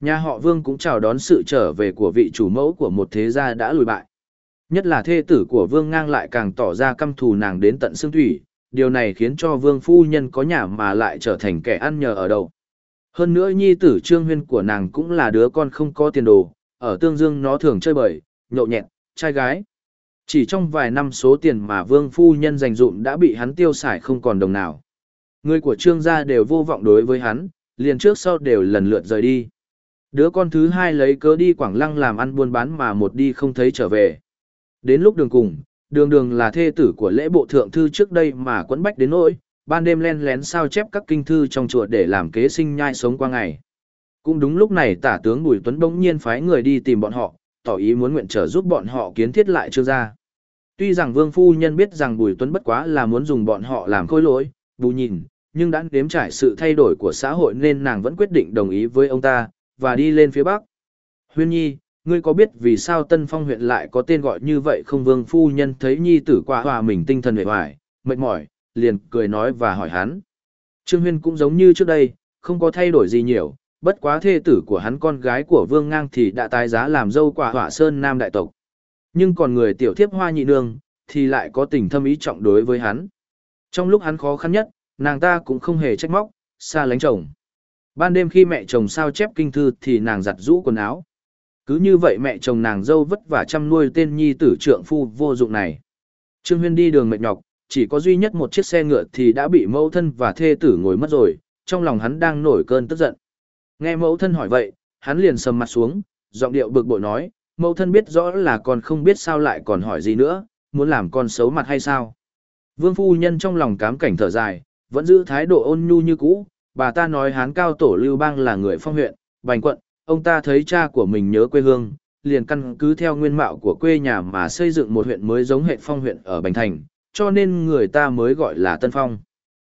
Nhà họ Vương cũng chào đón sự trở về của vị chủ mẫu của một thế gia đã lùi bại. Nhất là thê tử của Vương Ngang lại càng tỏ ra căm thù nàng đến tận xương thủy, điều này khiến cho Vương phu nhân có nhà mà lại trở thành kẻ ăn nhờ ở đầu. Hơn nữa nhi tử Trương Huyên của nàng cũng là đứa con không có tiền đồ, ở Tương Dương nó thường chơi bời, nhậu nhẹt, trai gái. Chỉ trong vài năm số tiền mà Vương phu nhân dành dụm đã bị hắn tiêu xài không còn đồng nào. Người của Trương gia đều vô vọng đối với hắn, liền trước sau đều lần lượt rời đi. Đứa con thứ hai lấy cớ đi Quảng Lăng làm ăn buôn bán mà một đi không thấy trở về. Đến lúc đường cùng, đường đường là thê tử của lễ bộ thượng thư trước đây mà quẫn bách đến nỗi, ban đêm len lén sao chép các kinh thư trong chùa để làm kế sinh nhai sống qua ngày. Cũng đúng lúc này tả tướng Bùi Tuấn bỗng nhiên phái người đi tìm bọn họ, tỏ ý muốn nguyện trở giúp bọn họ kiến thiết lại trương gia. Tuy rằng Vương Phu Nhân biết rằng Bùi Tuấn bất quá là muốn dùng bọn họ làm khôi lỗi, bù nhìn, nhưng đã đếm trải sự thay đổi của xã hội nên nàng vẫn quyết định đồng ý với ông ta, và đi lên phía Bắc. Huyên Nhi, ngươi có biết vì sao Tân Phong huyện lại có tên gọi như vậy không Vương Phu Nhân thấy Nhi tử qua hòa mình tinh thần vệ hoài, mệt mỏi, liền cười nói và hỏi hắn. Trương Huyên cũng giống như trước đây, không có thay đổi gì nhiều, bất quá thê tử của hắn con gái của Vương Ngang thì đã tái giá làm dâu quả hỏa sơn nam đại tộc. Nhưng còn người tiểu thiếp hoa nhị nương, thì lại có tình thâm ý trọng đối với hắn. Trong lúc hắn khó khăn nhất, nàng ta cũng không hề trách móc, xa lánh chồng. Ban đêm khi mẹ chồng sao chép kinh thư thì nàng giặt rũ quần áo. Cứ như vậy mẹ chồng nàng dâu vất vả chăm nuôi tên nhi tử trượng phu vô dụng này. Trương Huyên đi đường mệt nhọc, chỉ có duy nhất một chiếc xe ngựa thì đã bị mẫu thân và thê tử ngồi mất rồi, trong lòng hắn đang nổi cơn tức giận. Nghe mẫu thân hỏi vậy, hắn liền sầm mặt xuống, giọng điệu bực bội nói, mẫu thân biết rõ là con không biết sao lại còn hỏi gì nữa, muốn làm con xấu mặt hay sao. Vương phu nhân trong lòng cám cảnh thở dài, vẫn giữ thái độ ôn nhu như cũ, bà ta nói hán cao tổ lưu bang là người phong huyện, bành quận, ông ta thấy cha của mình nhớ quê hương, liền căn cứ theo nguyên mạo của quê nhà mà xây dựng một huyện mới giống hệ phong huyện ở Bành Thành, cho nên người ta mới gọi là Tân Phong.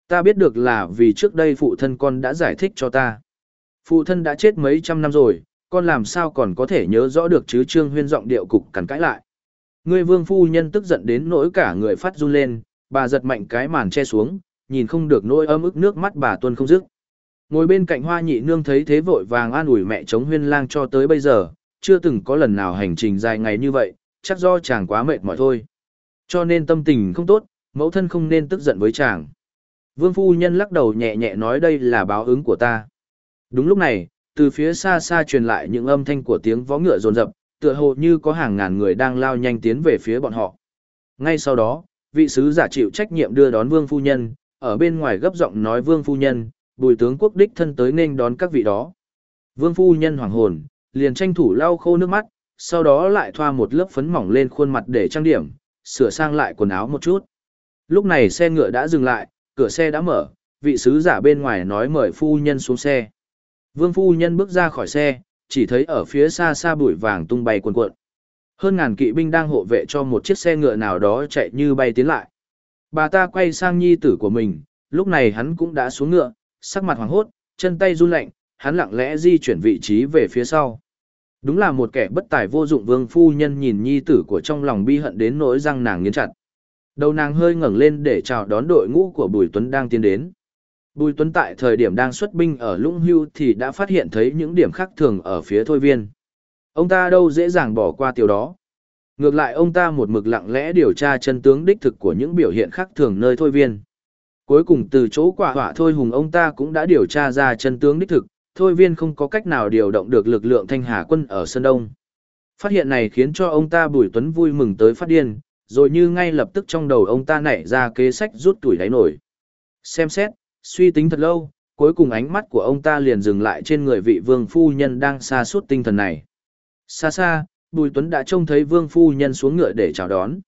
Ta biết được là vì trước đây phụ thân con đã giải thích cho ta. Phụ thân đã chết mấy trăm năm rồi, con làm sao còn có thể nhớ rõ được chứ Trương Huyên giọng điệu cục cằn cãi lại. Người vương phu nhân tức giận đến nỗi cả người phát run lên, bà giật mạnh cái màn che xuống, nhìn không được nỗi ấm ức nước mắt bà tuân không dứt. Ngồi bên cạnh hoa nhị nương thấy thế vội vàng an ủi mẹ chống huyên lang cho tới bây giờ, chưa từng có lần nào hành trình dài ngày như vậy, chắc do chàng quá mệt mỏi thôi. Cho nên tâm tình không tốt, mẫu thân không nên tức giận với chàng. Vương phu nhân lắc đầu nhẹ nhẹ nói đây là báo ứng của ta. Đúng lúc này, từ phía xa xa truyền lại những âm thanh của tiếng vó ngựa rồn rập, tựa hồ như có hàng ngàn người đang lao nhanh tiến về phía bọn họ. Ngay sau đó, vị sứ giả chịu trách nhiệm đưa đón vương phu nhân, ở bên ngoài gấp giọng nói vương phu nhân, bùi tướng quốc đích thân tới nên đón các vị đó. Vương phu nhân hoàng hồn, liền tranh thủ lau khô nước mắt, sau đó lại thoa một lớp phấn mỏng lên khuôn mặt để trang điểm, sửa sang lại quần áo một chút. Lúc này xe ngựa đã dừng lại, cửa xe đã mở, vị sứ giả bên ngoài nói mời phu nhân xuống xe. Vương phu nhân bước ra khỏi xe, chỉ thấy ở phía xa xa bụi vàng tung bay cuồn cuộn. Hơn ngàn kỵ binh đang hộ vệ cho một chiếc xe ngựa nào đó chạy như bay tiến lại. Bà ta quay sang nhi tử của mình, lúc này hắn cũng đã xuống ngựa, sắc mặt hoàng hốt, chân tay run lạnh, hắn lặng lẽ di chuyển vị trí về phía sau. Đúng là một kẻ bất tài vô dụng vương phu nhân nhìn nhi tử của trong lòng bi hận đến nỗi răng nàng nghiến chặt. Đầu nàng hơi ngẩng lên để chào đón đội ngũ của Bùi Tuấn đang tiến đến. Bùi Tuấn tại thời điểm đang xuất binh ở Lũng Hưu thì đã phát hiện thấy những điểm khác thường ở phía Thôi Viên. Ông ta đâu dễ dàng bỏ qua điều đó. Ngược lại ông ta một mực lặng lẽ điều tra chân tướng đích thực của những biểu hiện khác thường nơi Thôi Viên. Cuối cùng từ chỗ quả họa Thôi Hùng ông ta cũng đã điều tra ra chân tướng đích thực, Thôi Viên không có cách nào điều động được lực lượng thanh hà quân ở Sơn Đông. Phát hiện này khiến cho ông ta Bùi Tuấn vui mừng tới phát điên, rồi như ngay lập tức trong đầu ông ta nảy ra kế sách rút tuổi đáy nổi. Xem xét, suy tính thật lâu, cuối cùng ánh mắt của ông ta liền dừng lại trên người vị vương phu nhân đang xa suốt tinh thần này. Xa xa, Bùi Tuấn đã trông thấy vương phu nhân xuống ngựa để chào đón.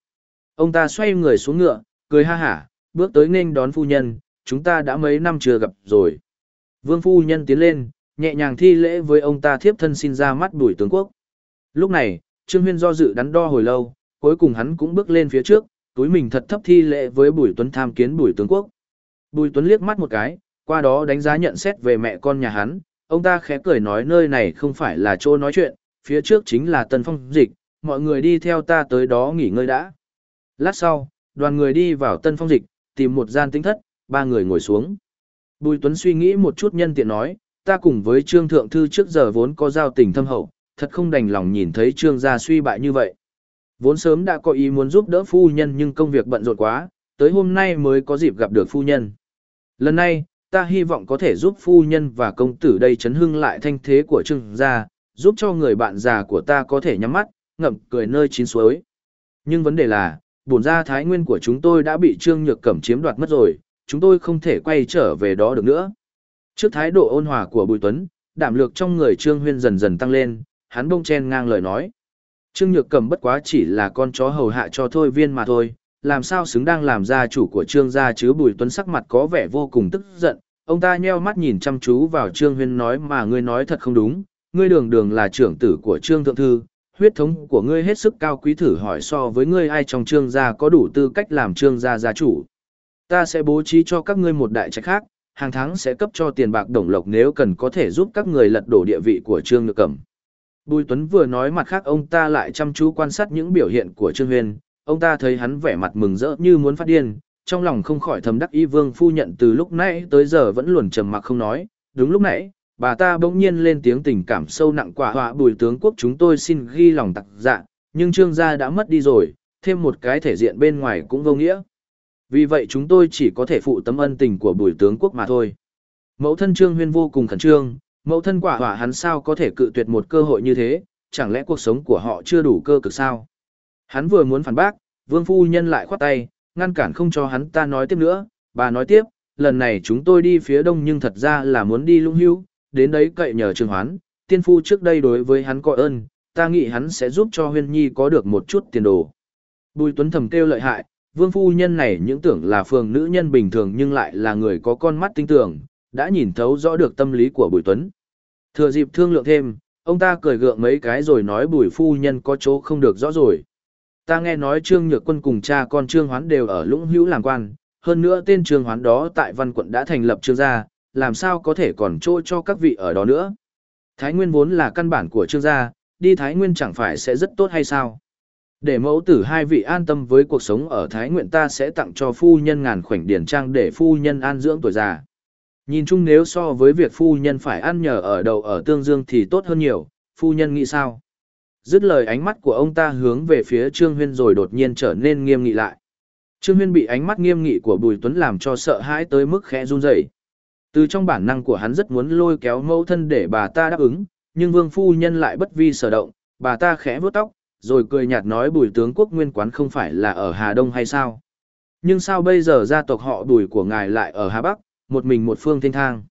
Ông ta xoay người xuống ngựa, cười ha hả, bước tới nghênh đón phu nhân, chúng ta đã mấy năm chưa gặp rồi. Vương phu nhân tiến lên, nhẹ nhàng thi lễ với ông ta thiếp thân xin ra mắt Bùi tướng quốc. Lúc này, Trương Huyên do dự đắn đo hồi lâu, cuối cùng hắn cũng bước lên phía trước, túi mình thật thấp thi lễ với Bùi Tuấn tham kiến Bùi tướng quốc. Bùi Tuấn liếc mắt một cái, qua đó đánh giá nhận xét về mẹ con nhà hắn, ông ta khẽ cười nói nơi này không phải là chỗ nói chuyện, phía trước chính là Tân Phong Dịch, mọi người đi theo ta tới đó nghỉ ngơi đã. Lát sau, đoàn người đi vào Tân Phong Dịch, tìm một gian tính thất, ba người ngồi xuống. Bùi Tuấn suy nghĩ một chút nhân tiện nói, ta cùng với Trương Thượng Thư trước giờ vốn có giao tình thâm hậu, thật không đành lòng nhìn thấy Trương gia suy bại như vậy. Vốn sớm đã có ý muốn giúp đỡ phu nhân nhưng công việc bận rộn quá, tới hôm nay mới có dịp gặp được phu nhân. Lần này, ta hy vọng có thể giúp phu nhân và công tử đây chấn hưng lại thanh thế của trương gia, giúp cho người bạn già của ta có thể nhắm mắt, ngậm cười nơi chín suối. Nhưng vấn đề là, bổn gia thái nguyên của chúng tôi đã bị trương nhược cẩm chiếm đoạt mất rồi, chúng tôi không thể quay trở về đó được nữa. Trước thái độ ôn hòa của Bùi Tuấn, đảm lược trong người Trương Huyên dần dần tăng lên, hắn bông chen ngang lời nói. Trương Nhược Cẩm bất quá chỉ là con chó hầu hạ cho thôi viên mà thôi, làm sao xứng đang làm gia chủ của Trương gia chứ? Bùi Tuấn sắc mặt có vẻ vô cùng tức giận, ông ta nheo mắt nhìn chăm chú vào Trương Huyên nói mà ngươi nói thật không đúng, ngươi đường đường là trưởng tử của Trương Thượng Thư, huyết thống của ngươi hết sức cao quý thử hỏi so với ngươi ai trong Trương gia có đủ tư cách làm Trương gia gia chủ. Ta sẽ bố trí cho các ngươi một đại trạch khác, hàng tháng sẽ cấp cho tiền bạc đồng lộc nếu cần có thể giúp các người lật đổ địa vị của Trương Nhược Cẩm. Bùi Tuấn vừa nói mặt khác ông ta lại chăm chú quan sát những biểu hiện của Trương Huyên, ông ta thấy hắn vẻ mặt mừng rỡ như muốn phát điên, trong lòng không khỏi thầm đắc y vương phu nhận từ lúc nãy tới giờ vẫn luôn trầm mặc không nói, đúng lúc nãy, bà ta bỗng nhiên lên tiếng tình cảm sâu nặng quả họa bùi tướng quốc chúng tôi xin ghi lòng tặc dạ, nhưng trương gia đã mất đi rồi, thêm một cái thể diện bên ngoài cũng vô nghĩa. Vì vậy chúng tôi chỉ có thể phụ tấm ân tình của bùi tướng quốc mà thôi. Mẫu thân trương huyên vô cùng khẩn trương, mẫu thân quả họa hắn sao có thể cự tuyệt một cơ hội như thế, chẳng lẽ cuộc sống của họ chưa đủ cơ cực sao? Hắn vừa muốn phản bác, vương phu nhân lại khoát tay, ngăn cản không cho hắn ta nói tiếp nữa, bà nói tiếp, lần này chúng tôi đi phía đông nhưng thật ra là muốn đi lung hưu, đến đấy cậy nhờ trường hoán, tiên phu trước đây đối với hắn có ơn, ta nghĩ hắn sẽ giúp cho huyên nhi có được một chút tiền đồ. Bùi tuấn thầm kêu lợi hại, vương phu nhân này những tưởng là phường nữ nhân bình thường nhưng lại là người có con mắt tinh tưởng, đã nhìn thấu rõ được tâm lý của bùi tuấn. Thừa dịp thương lượng thêm, ông ta cười gượng mấy cái rồi nói bùi phu nhân có chỗ không được rõ rồi. Ta nghe nói Trương Nhược Quân cùng cha con Trương Hoán đều ở Lũng Hữu làm quan, hơn nữa tên Trương Hoán đó tại văn quận đã thành lập Trương gia, làm sao có thể còn chỗ cho các vị ở đó nữa. Thái Nguyên vốn là căn bản của Trương gia, đi Thái Nguyên chẳng phải sẽ rất tốt hay sao? Để mẫu tử hai vị an tâm với cuộc sống ở Thái Nguyện ta sẽ tặng cho phu nhân ngàn khoảnh điển trang để phu nhân an dưỡng tuổi già. Nhìn chung nếu so với việc phu nhân phải ăn nhờ ở đầu ở Tương Dương thì tốt hơn nhiều, phu nhân nghĩ sao? Dứt lời ánh mắt của ông ta hướng về phía Trương Huyên rồi đột nhiên trở nên nghiêm nghị lại. Trương Huyên bị ánh mắt nghiêm nghị của Bùi Tuấn làm cho sợ hãi tới mức khẽ run rẩy. Từ trong bản năng của hắn rất muốn lôi kéo mẫu thân để bà ta đáp ứng, nhưng vương phu nhân lại bất vi sở động, bà ta khẽ vuốt tóc, rồi cười nhạt nói Bùi tướng quốc nguyên quán không phải là ở Hà Đông hay sao? Nhưng sao bây giờ gia tộc họ Bùi của ngài lại ở Hà Bắc, một mình một phương thiên thang?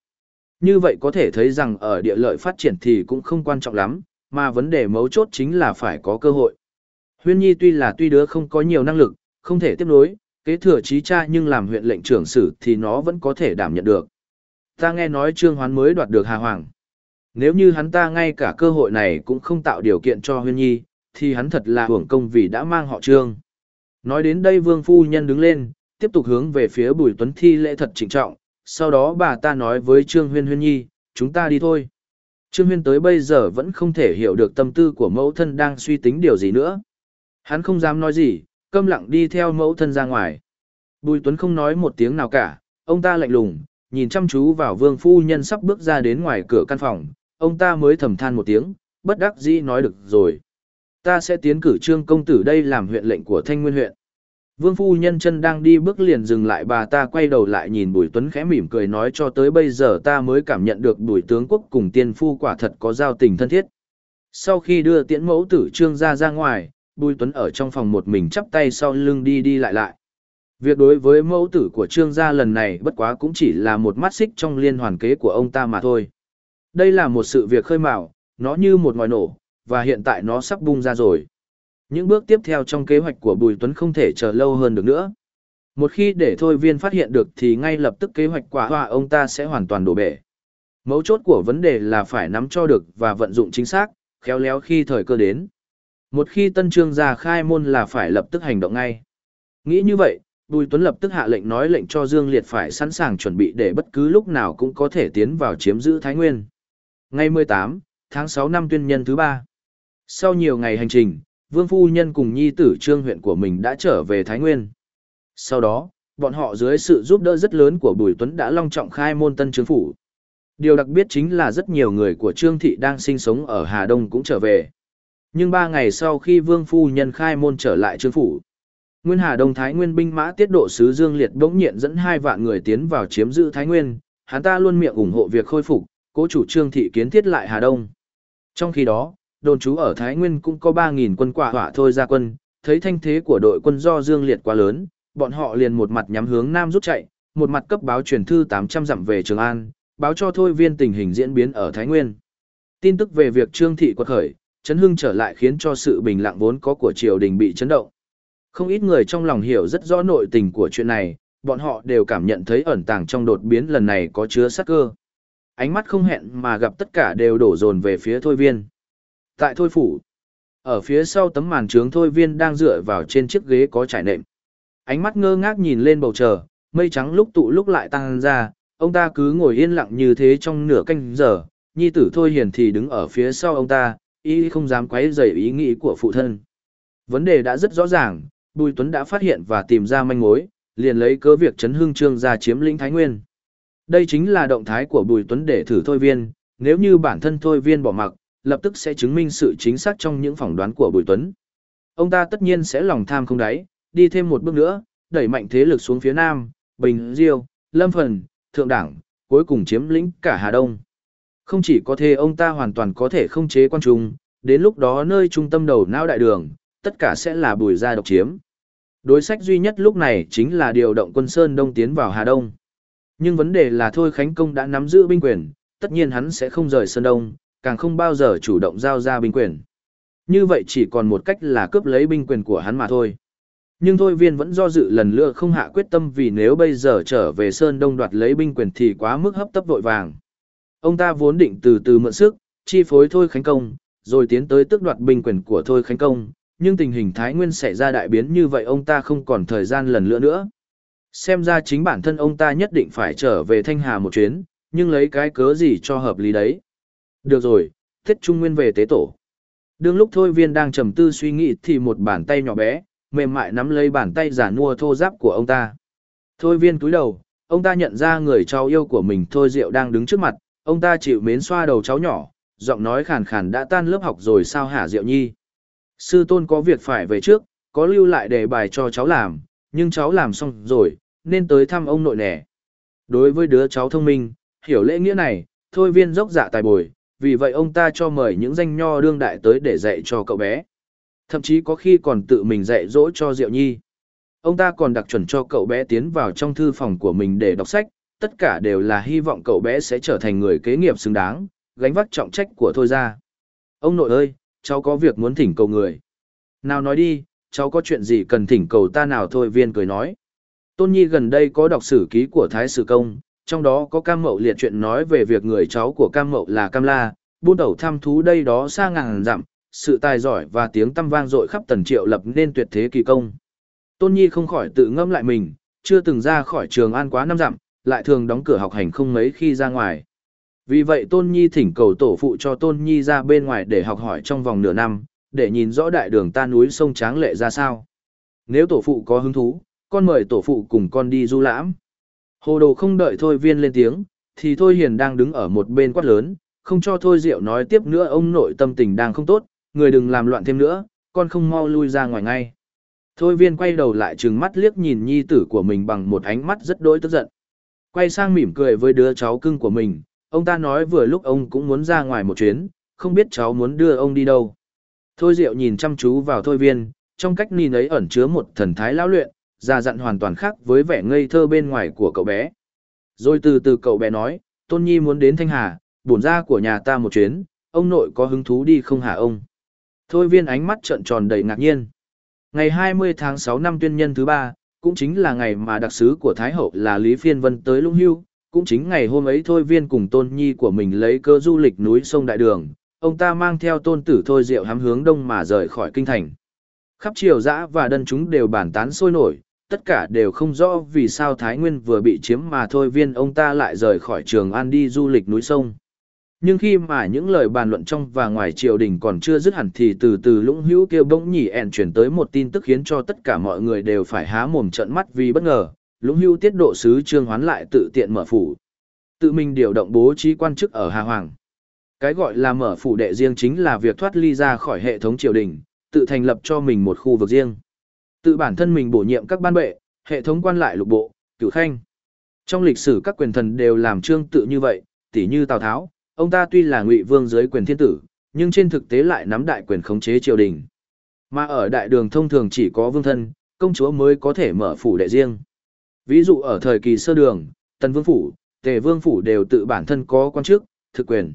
Như vậy có thể thấy rằng ở địa lợi phát triển thì cũng không quan trọng lắm, mà vấn đề mấu chốt chính là phải có cơ hội. Huyên Nhi tuy là tuy đứa không có nhiều năng lực, không thể tiếp nối, kế thừa trí cha nhưng làm huyện lệnh trưởng sử thì nó vẫn có thể đảm nhận được. Ta nghe nói Trương Hoán mới đoạt được Hà Hoàng. Nếu như hắn ta ngay cả cơ hội này cũng không tạo điều kiện cho Huyên Nhi, thì hắn thật là hưởng công vì đã mang họ Trương. Nói đến đây Vương Phu Nhân đứng lên, tiếp tục hướng về phía Bùi Tuấn thi lễ thật trịnh trọng, sau đó bà ta nói với Trương Huyên Huyên Nhi, chúng ta đi thôi. Trương Huyên tới bây giờ vẫn không thể hiểu được tâm tư của mẫu thân đang suy tính điều gì nữa. Hắn không dám nói gì, câm lặng đi theo mẫu thân ra ngoài. Bùi Tuấn không nói một tiếng nào cả, ông ta lạnh lùng, nhìn chăm chú vào vương phu nhân sắp bước ra đến ngoài cửa căn phòng, ông ta mới thầm than một tiếng, bất đắc dĩ nói được rồi. Ta sẽ tiến cử trương công tử đây làm huyện lệnh của Thanh Nguyên huyện. Vương phu nhân chân đang đi bước liền dừng lại bà ta quay đầu lại nhìn Bùi Tuấn khẽ mỉm cười nói cho tới bây giờ ta mới cảm nhận được Bùi tướng quốc cùng tiên phu quả thật có giao tình thân thiết. Sau khi đưa tiễn mẫu tử trương ra ra ngoài, Bùi Tuấn ở trong phòng một mình chắp tay sau lưng đi đi lại lại. Việc đối với mẫu tử của trương gia lần này bất quá cũng chỉ là một mắt xích trong liên hoàn kế của ông ta mà thôi. Đây là một sự việc khơi mào, nó như một ngòi nổ, và hiện tại nó sắp bung ra rồi. Những bước tiếp theo trong kế hoạch của Bùi Tuấn không thể chờ lâu hơn được nữa. Một khi để thôi viên phát hiện được thì ngay lập tức kế hoạch quả họa ông ta sẽ hoàn toàn đổ bể. Mấu chốt của vấn đề là phải nắm cho được và vận dụng chính xác, khéo léo khi thời cơ đến. Một khi tân trương ra khai môn là phải lập tức hành động ngay. Nghĩ như vậy, Bùi Tuấn lập tức hạ lệnh nói lệnh cho Dương Liệt phải sẵn sàng chuẩn bị để bất cứ lúc nào cũng có thể tiến vào chiếm giữ Thái Nguyên. Ngày 18, tháng 6 năm tuyên nhân thứ ba. Sau nhiều ngày hành trình, Vương Phu Nhân cùng nhi tử trương huyện của mình đã trở về Thái Nguyên. Sau đó, bọn họ dưới sự giúp đỡ rất lớn của Bùi Tuấn đã long trọng khai môn tân trướng phủ. Điều đặc biệt chính là rất nhiều người của Trương Thị đang sinh sống ở Hà Đông cũng trở về. Nhưng ba ngày sau khi Vương Phu Nhân khai môn trở lại trương phủ, Nguyên Hà Đông Thái Nguyên binh mã tiết độ sứ Dương Liệt bỗng nhiên dẫn hai vạn người tiến vào chiếm giữ Thái Nguyên, hắn ta luôn miệng ủng hộ việc khôi phục, cố chủ trương thị kiến thiết lại Hà Đông. Trong khi đó, đồn trú ở Thái Nguyên cũng có 3.000 quân quả hỏa thôi ra quân, thấy thanh thế của đội quân do Dương Liệt quá lớn, bọn họ liền một mặt nhắm hướng Nam rút chạy, một mặt cấp báo truyền thư 800 dặm về Trường An, báo cho thôi viên tình hình diễn biến ở Thái Nguyên. Tin tức về việc Trương Thị quật khởi, chấn hưng trở lại khiến cho sự bình lặng vốn có của triều đình bị chấn động. Không ít người trong lòng hiểu rất rõ nội tình của chuyện này, bọn họ đều cảm nhận thấy ẩn tàng trong đột biến lần này có chứa sát cơ. Ánh mắt không hẹn mà gặp tất cả đều đổ dồn về phía thôi viên. Tại thôi phủ, ở phía sau tấm màn trướng thôi viên đang dựa vào trên chiếc ghế có trải nệm. Ánh mắt ngơ ngác nhìn lên bầu trời, mây trắng lúc tụ lúc lại tăng ra, ông ta cứ ngồi yên lặng như thế trong nửa canh giờ, nhi tử thôi hiền thì đứng ở phía sau ông ta, y không dám quấy rầy ý nghĩ của phụ thân. Vấn đề đã rất rõ ràng, Bùi Tuấn đã phát hiện và tìm ra manh mối, liền lấy cớ việc chấn hương trương ra chiếm lĩnh Thái Nguyên. Đây chính là động thái của Bùi Tuấn để thử thôi viên, nếu như bản thân thôi viên bỏ mặc, lập tức sẽ chứng minh sự chính xác trong những phỏng đoán của Bùi Tuấn. Ông ta tất nhiên sẽ lòng tham không đáy, đi thêm một bước nữa, đẩy mạnh thế lực xuống phía Nam, Bình Diêu, Lâm Phần, Thượng Đảng, cuối cùng chiếm lĩnh cả Hà Đông. Không chỉ có thế ông ta hoàn toàn có thể không chế quan trung, đến lúc đó nơi trung tâm đầu não đại đường, tất cả sẽ là bùi gia độc chiếm. Đối sách duy nhất lúc này chính là điều động quân Sơn Đông tiến vào Hà Đông. Nhưng vấn đề là Thôi Khánh Công đã nắm giữ binh quyền, tất nhiên hắn sẽ không rời Sơn Đông, càng không bao giờ chủ động giao ra binh quyền. Như vậy chỉ còn một cách là cướp lấy binh quyền của hắn mà thôi. Nhưng Thôi Viên vẫn do dự lần lựa không hạ quyết tâm vì nếu bây giờ trở về Sơn Đông đoạt lấy binh quyền thì quá mức hấp tấp vội vàng. Ông ta vốn định từ từ mượn sức, chi phối Thôi Khánh Công, rồi tiến tới tước đoạt binh quyền của Thôi Khánh Công, nhưng tình hình Thái Nguyên xảy ra đại biến như vậy ông ta không còn thời gian lần nữa nữa. Xem ra chính bản thân ông ta nhất định phải trở về Thanh Hà một chuyến, nhưng lấy cái cớ gì cho hợp lý đấy. Được rồi, thiết trung nguyên về tế tổ. Đương lúc Thôi Viên đang trầm tư suy nghĩ thì một bàn tay nhỏ bé, mềm mại nắm lấy bàn tay giả nua thô giáp của ông ta. Thôi Viên cúi đầu, ông ta nhận ra người cháu yêu của mình Thôi Diệu đang đứng trước mặt, ông ta chịu mến xoa đầu cháu nhỏ, giọng nói khàn khàn đã tan lớp học rồi sao hả Diệu Nhi. Sư tôn có việc phải về trước, có lưu lại đề bài cho cháu làm, nhưng cháu làm xong rồi, nên tới thăm ông nội nẻ. Đối với đứa cháu thông minh, hiểu lễ nghĩa này, thôi viên dốc dạ tài bồi, vì vậy ông ta cho mời những danh nho đương đại tới để dạy cho cậu bé. Thậm chí có khi còn tự mình dạy dỗ cho Diệu Nhi. Ông ta còn đặc chuẩn cho cậu bé tiến vào trong thư phòng của mình để đọc sách, tất cả đều là hy vọng cậu bé sẽ trở thành người kế nghiệp xứng đáng, gánh vác trọng trách của Thôi ra. Ông nội ơi, cháu có việc muốn thỉnh cầu người. Nào nói đi, cháu có chuyện gì cần thỉnh cầu ta nào thôi viên cười nói. Tôn Nhi gần đây có đọc sử ký của Thái Sử Công, trong đó có cam mậu liệt chuyện nói về việc người cháu của cam mậu là cam la, buôn đầu thăm thú đây đó xa ngàn dặm, sự tài giỏi và tiếng tăm vang dội khắp tần triệu lập nên tuyệt thế kỳ công. Tôn Nhi không khỏi tự ngâm lại mình, chưa từng ra khỏi trường an quá năm dặm, lại thường đóng cửa học hành không mấy khi ra ngoài. Vì vậy Tôn Nhi thỉnh cầu tổ phụ cho Tôn Nhi ra bên ngoài để học hỏi trong vòng nửa năm, để nhìn rõ đại đường ta núi sông tráng lệ ra sao. Nếu tổ phụ có hứng thú, con mời tổ phụ cùng con đi du lãm. Hồ đồ không đợi Thôi Viên lên tiếng, thì Thôi Hiền đang đứng ở một bên quát lớn, không cho Thôi Diệu nói tiếp nữa ông nội tâm tình đang không tốt, người đừng làm loạn thêm nữa, con không mau lui ra ngoài ngay. Thôi Viên quay đầu lại trừng mắt liếc nhìn nhi tử của mình bằng một ánh mắt rất đối tức giận. Quay sang mỉm cười với đứa cháu cưng của mình, ông ta nói vừa lúc ông cũng muốn ra ngoài một chuyến, không biết cháu muốn đưa ông đi đâu. Thôi Diệu nhìn chăm chú vào Thôi Viên, trong cách nhìn ấy ẩn chứa một thần thái lão luyện, già dặn hoàn toàn khác với vẻ ngây thơ bên ngoài của cậu bé. Rồi từ từ cậu bé nói, Tôn Nhi muốn đến Thanh Hà, bổn ra của nhà ta một chuyến, ông nội có hứng thú đi không hả ông? Thôi Viên ánh mắt trợn tròn đầy ngạc nhiên. Ngày 20 tháng 6 năm tuyên nhân thứ ba, cũng chính là ngày mà đặc sứ của Thái Hậu là Lý Phiên Vân tới Lũng Hưu, cũng chính ngày hôm ấy thôi viên cùng tôn nhi của mình lấy cơ du lịch núi sông Đại Đường, ông ta mang theo tôn tử thôi diệu hám hướng đông mà rời khỏi kinh thành. Khắp triều dã và đân chúng đều bản tán sôi nổi, tất cả đều không rõ vì sao Thái Nguyên vừa bị chiếm mà thôi viên ông ta lại rời khỏi trường An đi du lịch núi sông. Nhưng khi mà những lời bàn luận trong và ngoài triều đình còn chưa dứt hẳn thì từ từ lũng hữu kêu bỗng nhỉ ẹn chuyển tới một tin tức khiến cho tất cả mọi người đều phải há mồm trợn mắt vì bất ngờ, lũng hưu tiết độ sứ trương hoán lại tự tiện mở phủ tự mình điều động bố trí quan chức ở hà hoàng Cái gọi là mở phủ đệ riêng chính là việc thoát ly ra khỏi hệ thống triều đình, tự thành lập cho mình một khu vực riêng. Tự bản thân mình bổ nhiệm các ban bệ, hệ thống quan lại lục bộ, cửu khanh. Trong lịch sử các quyền thần đều làm trương tự như vậy, tỉ như Tào Tháo, ông ta tuy là ngụy vương dưới quyền thiên tử, nhưng trên thực tế lại nắm đại quyền khống chế triều đình. Mà ở đại đường thông thường chỉ có vương thân, công chúa mới có thể mở phủ đệ riêng. Ví dụ ở thời kỳ sơ đường, tần vương phủ, tề vương phủ đều tự bản thân có quan chức, thực quyền.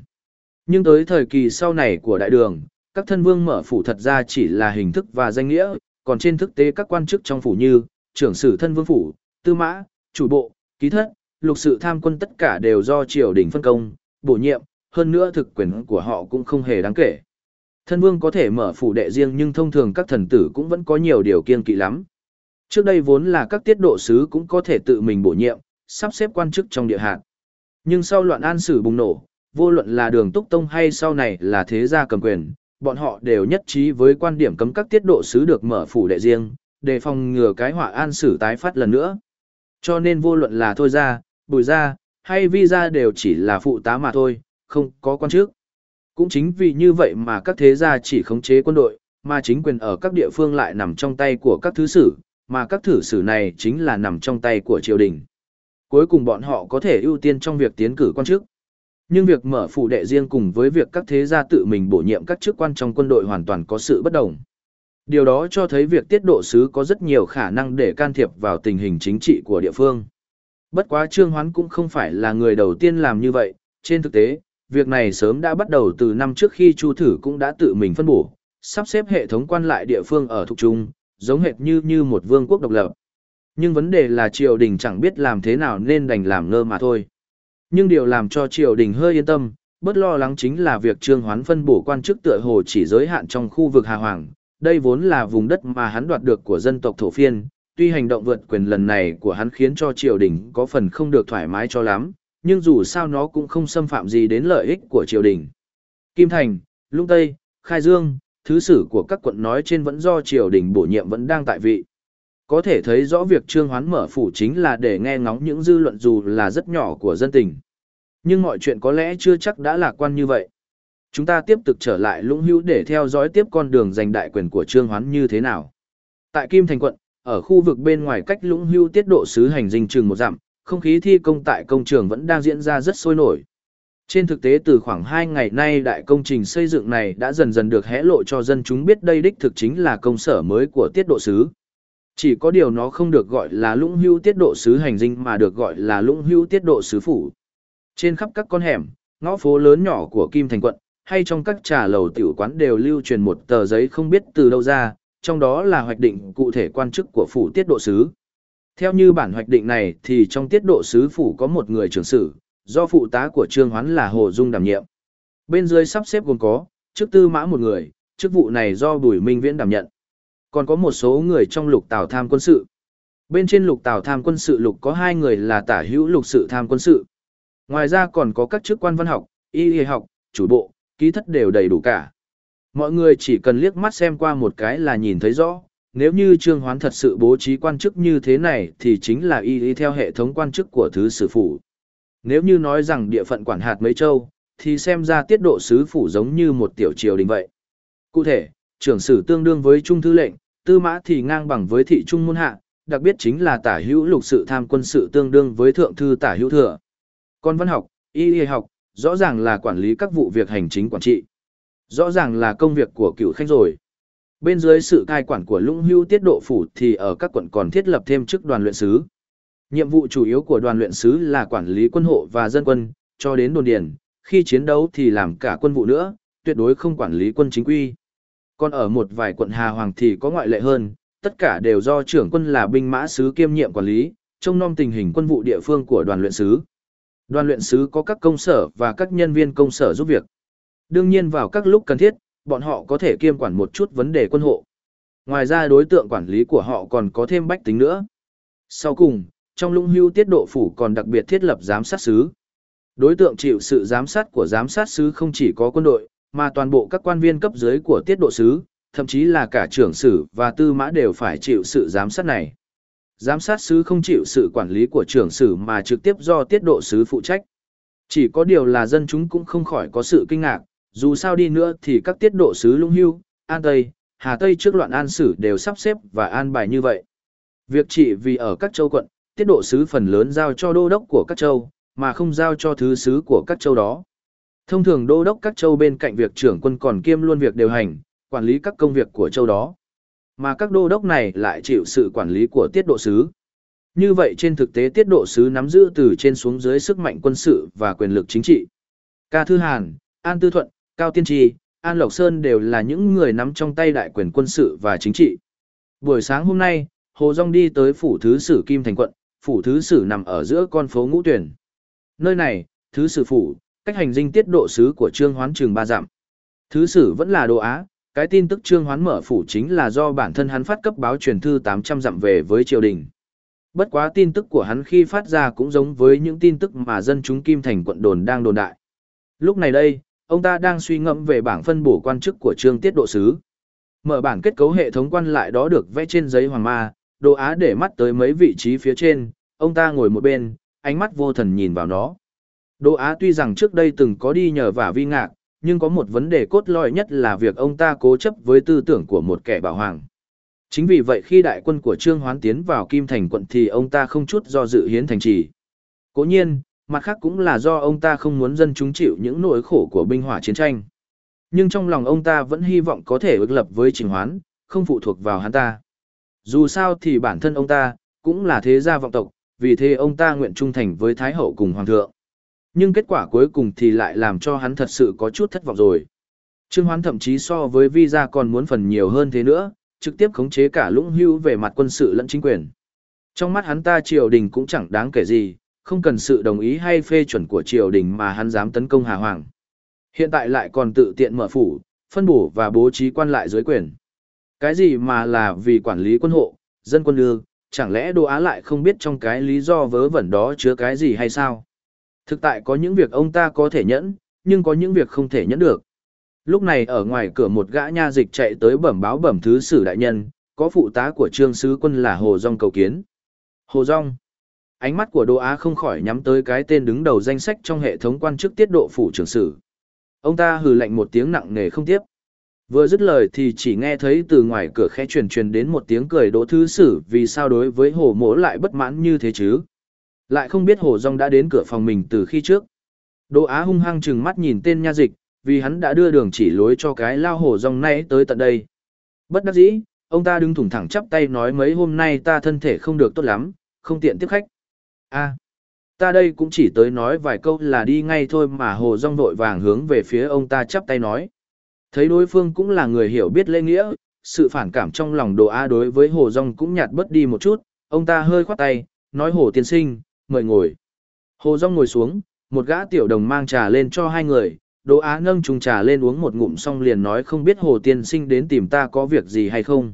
Nhưng tới thời kỳ sau này của đại đường, các thân vương mở phủ thật ra chỉ là hình thức và danh nghĩa, còn trên thực tế các quan chức trong phủ như trưởng sử thân vương phủ, tư mã, chủ bộ, ký thất, lục sự tham quân tất cả đều do triều đình phân công, bổ nhiệm, hơn nữa thực quyền của họ cũng không hề đáng kể. Thân vương có thể mở phủ đệ riêng nhưng thông thường các thần tử cũng vẫn có nhiều điều kiên kỵ lắm. Trước đây vốn là các tiết độ sứ cũng có thể tự mình bổ nhiệm, sắp xếp quan chức trong địa hạt. Nhưng sau loạn an sử bùng nổ, vô luận là đường túc tông hay sau này là thế gia cầm quyền, bọn họ đều nhất trí với quan điểm cấm các tiết độ sứ được mở phủ đệ riêng, để phòng ngừa cái họa an sử tái phát lần nữa. Cho nên vô luận là thôi ra, bùi ra, hay vi ra đều chỉ là phụ tá mà thôi, không có quan chức. Cũng chính vì như vậy mà các thế gia chỉ khống chế quân đội, mà chính quyền ở các địa phương lại nằm trong tay của các thứ sử, mà các thử sử này chính là nằm trong tay của triều đình. Cuối cùng bọn họ có thể ưu tiên trong việc tiến cử quan chức. Nhưng việc mở phủ đệ riêng cùng với việc các thế gia tự mình bổ nhiệm các chức quan trong quân đội hoàn toàn có sự bất đồng. Điều đó cho thấy việc tiết độ sứ có rất nhiều khả năng để can thiệp vào tình hình chính trị của địa phương. Bất quá Trương Hoán cũng không phải là người đầu tiên làm như vậy, trên thực tế, việc này sớm đã bắt đầu từ năm trước khi Chu Thử cũng đã tự mình phân bổ, sắp xếp hệ thống quan lại địa phương ở thuộc trung, giống hệt như như một vương quốc độc lập. Nhưng vấn đề là triều đình chẳng biết làm thế nào nên đành làm ngơ mà thôi. Nhưng điều làm cho triều đình hơi yên tâm, bất lo lắng chính là việc Trương Hoán phân bổ quan chức tựa hồ chỉ giới hạn trong khu vực Hà Hoàng. Đây vốn là vùng đất mà hắn đoạt được của dân tộc thổ phiên, tuy hành động vượt quyền lần này của hắn khiến cho triều đình có phần không được thoải mái cho lắm, nhưng dù sao nó cũng không xâm phạm gì đến lợi ích của triều đình. Kim Thành, Lũng Tây, Khai Dương, thứ sử của các quận nói trên vẫn do triều đình bổ nhiệm vẫn đang tại vị. Có thể thấy rõ việc Trương Hoán mở phủ chính là để nghe ngóng những dư luận dù là rất nhỏ của dân tình. Nhưng mọi chuyện có lẽ chưa chắc đã lạc quan như vậy. Chúng ta tiếp tục trở lại lũng hữu để theo dõi tiếp con đường giành đại quyền của Trương Hoán như thế nào. Tại Kim Thành quận, ở khu vực bên ngoài cách lũng hữu tiết độ sứ hành dinh trường một dặm, không khí thi công tại công trường vẫn đang diễn ra rất sôi nổi. Trên thực tế từ khoảng 2 ngày nay đại công trình xây dựng này đã dần dần được hé lộ cho dân chúng biết đây đích thực chính là công sở mới của tiết độ sứ. Chỉ có điều nó không được gọi là lũng hưu tiết độ sứ hành dinh mà được gọi là lũng hưu tiết độ sứ phủ. Trên khắp các con hẻm, ngõ phố lớn nhỏ của Kim Thành quận, hay trong các trà lầu tiểu quán đều lưu truyền một tờ giấy không biết từ đâu ra, trong đó là hoạch định cụ thể quan chức của phủ tiết độ sứ. Theo như bản hoạch định này thì trong tiết độ sứ phủ có một người trưởng sử, do phụ tá của Trương Hoán là Hồ Dung đảm nhiệm. Bên dưới sắp xếp gồm có, chức tư mã một người, chức vụ này do Bùi Minh Viễn đảm nhận. Còn có một số người trong lục tào tham quân sự. Bên trên lục tào tham quân sự lục có hai người là tả hữu lục sự tham quân sự. Ngoài ra còn có các chức quan văn học, y y học, chủ bộ, ký thất đều đầy đủ cả. Mọi người chỉ cần liếc mắt xem qua một cái là nhìn thấy rõ, nếu như Trương Hoán thật sự bố trí quan chức như thế này thì chính là y y theo hệ thống quan chức của thứ sử phủ. Nếu như nói rằng địa phận quản hạt mấy châu, thì xem ra tiết độ sứ phủ giống như một tiểu triều đình vậy. Cụ thể, trưởng sử tương đương với trung thư lệnh, tư mã thì ngang bằng với thị trung môn hạ, đặc biệt chính là tả hữu lục sự tham quân sự tương đương với thượng thư tả hữu thừa. Còn văn học, y y học, rõ ràng là quản lý các vụ việc hành chính quản trị. Rõ ràng là công việc của cựu khanh rồi. Bên dưới sự cai quản của lũng hưu tiết độ phủ thì ở các quận còn thiết lập thêm chức đoàn luyện sứ. Nhiệm vụ chủ yếu của đoàn luyện sứ là quản lý quân hộ và dân quân, cho đến đồn điền, khi chiến đấu thì làm cả quân vụ nữa, tuyệt đối không quản lý quân chính quy. Còn ở một vài quận Hà Hoàng thì có ngoại lệ hơn, tất cả đều do trưởng quân là binh mã sứ kiêm nhiệm quản lý, trông nom tình hình quân vụ địa phương của đoàn luyện sứ. Đoàn luyện sứ có các công sở và các nhân viên công sở giúp việc. Đương nhiên vào các lúc cần thiết, bọn họ có thể kiêm quản một chút vấn đề quân hộ. Ngoài ra đối tượng quản lý của họ còn có thêm bách tính nữa. Sau cùng, trong lũng hưu tiết độ phủ còn đặc biệt thiết lập giám sát sứ. Đối tượng chịu sự giám sát của giám sát sứ không chỉ có quân đội, mà toàn bộ các quan viên cấp dưới của tiết độ sứ, thậm chí là cả trưởng sử và tư mã đều phải chịu sự giám sát này. Giám sát sứ không chịu sự quản lý của trưởng sử mà trực tiếp do tiết độ sứ phụ trách. Chỉ có điều là dân chúng cũng không khỏi có sự kinh ngạc, dù sao đi nữa thì các tiết độ sứ Lũng Hưu, An Tây, Hà Tây trước loạn an sử đều sắp xếp và an bài như vậy. Việc trị vì ở các châu quận, tiết độ sứ phần lớn giao cho đô đốc của các châu, mà không giao cho thứ sứ của các châu đó. Thông thường đô đốc các châu bên cạnh việc trưởng quân còn kiêm luôn việc điều hành, quản lý các công việc của châu đó. Mà các đô đốc này lại chịu sự quản lý của tiết độ sứ. Như vậy trên thực tế tiết độ sứ nắm giữ từ trên xuống dưới sức mạnh quân sự và quyền lực chính trị. Ca Thư Hàn, An Tư Thuận, Cao Tiên Tri, An Lộc Sơn đều là những người nắm trong tay đại quyền quân sự và chính trị. Buổi sáng hôm nay, Hồ Dung đi tới phủ thứ sử Kim Thành quận, phủ thứ sử nằm ở giữa con phố Ngũ Tuyển. Nơi này, thứ sử phủ, cách hành dinh tiết độ sứ của Trương Hoán trường ba dặm. Thứ sử vẫn là Đồ Á, cái tin tức Trương Hoán mở phủ chính là do bản thân hắn phát cấp báo truyền thư 800 dặm về với triều đình. Bất quá tin tức của hắn khi phát ra cũng giống với những tin tức mà dân chúng Kim Thành quận đồn đang đồn đại. Lúc này đây, ông ta đang suy ngẫm về bảng phân bổ quan chức của trương tiết độ sứ. Mở bảng kết cấu hệ thống quan lại đó được vẽ trên giấy hoàng ma, đồ á để mắt tới mấy vị trí phía trên, ông ta ngồi một bên, ánh mắt vô thần nhìn vào nó. Đỗ á tuy rằng trước đây từng có đi nhờ vả vi ngạc, nhưng có một vấn đề cốt lõi nhất là việc ông ta cố chấp với tư tưởng của một kẻ bảo hoàng. Chính vì vậy khi đại quân của Trương Hoán tiến vào Kim Thành quận thì ông ta không chút do dự hiến thành trì. Cố nhiên, mặt khác cũng là do ông ta không muốn dân chúng chịu những nỗi khổ của binh hỏa chiến tranh. Nhưng trong lòng ông ta vẫn hy vọng có thể ước lập với Trình Hoán, không phụ thuộc vào hắn ta. Dù sao thì bản thân ông ta, cũng là thế gia vọng tộc, vì thế ông ta nguyện trung thành với Thái Hậu cùng Hoàng thượng. Nhưng kết quả cuối cùng thì lại làm cho hắn thật sự có chút thất vọng rồi. Trương Hoán thậm chí so với visa còn muốn phần nhiều hơn thế nữa, trực tiếp khống chế cả lũng hưu về mặt quân sự lẫn chính quyền. Trong mắt hắn ta triều đình cũng chẳng đáng kể gì, không cần sự đồng ý hay phê chuẩn của triều đình mà hắn dám tấn công Hà Hoàng. Hiện tại lại còn tự tiện mở phủ, phân bổ và bố trí quan lại dưới quyền. Cái gì mà là vì quản lý quân hộ, dân quân lương, chẳng lẽ Đô Á lại không biết trong cái lý do vớ vẩn đó chứa cái gì hay sao? Thực tại có những việc ông ta có thể nhẫn, nhưng có những việc không thể nhẫn được. Lúc này ở ngoài cửa một gã nha dịch chạy tới bẩm báo bẩm thứ sử đại nhân, có phụ tá của trương sứ quân là Hồ Dung cầu kiến. Hồ Dung. Ánh mắt của đô Á không khỏi nhắm tới cái tên đứng đầu danh sách trong hệ thống quan chức tiết độ phủ trưởng sử. Ông ta hừ lạnh một tiếng nặng nề không tiếp. Vừa dứt lời thì chỉ nghe thấy từ ngoài cửa khẽ truyền truyền đến một tiếng cười đỗ thứ sử vì sao đối với hồ mỗ lại bất mãn như thế chứ. Lại không biết hồ Dung đã đến cửa phòng mình từ khi trước. Đỗ Á hung hăng chừng mắt nhìn tên nha dịch, vì hắn đã đưa đường chỉ lối cho cái lao hồ rong này tới tận đây. Bất đắc dĩ, ông ta đứng thủng thẳng chắp tay nói mấy hôm nay ta thân thể không được tốt lắm, không tiện tiếp khách. a ta đây cũng chỉ tới nói vài câu là đi ngay thôi mà hồ rong vội vàng hướng về phía ông ta chắp tay nói. Thấy đối phương cũng là người hiểu biết lễ nghĩa, sự phản cảm trong lòng đồ A đối với hồ rong cũng nhạt bớt đi một chút, ông ta hơi khoát tay, nói hồ tiên sinh, mời ngồi. Hồ Dung ngồi xuống, một gã tiểu đồng mang trà lên cho hai người, Đỗ Á nâng chung trà lên uống một ngụm xong liền nói không biết Hồ Tiên Sinh đến tìm ta có việc gì hay không.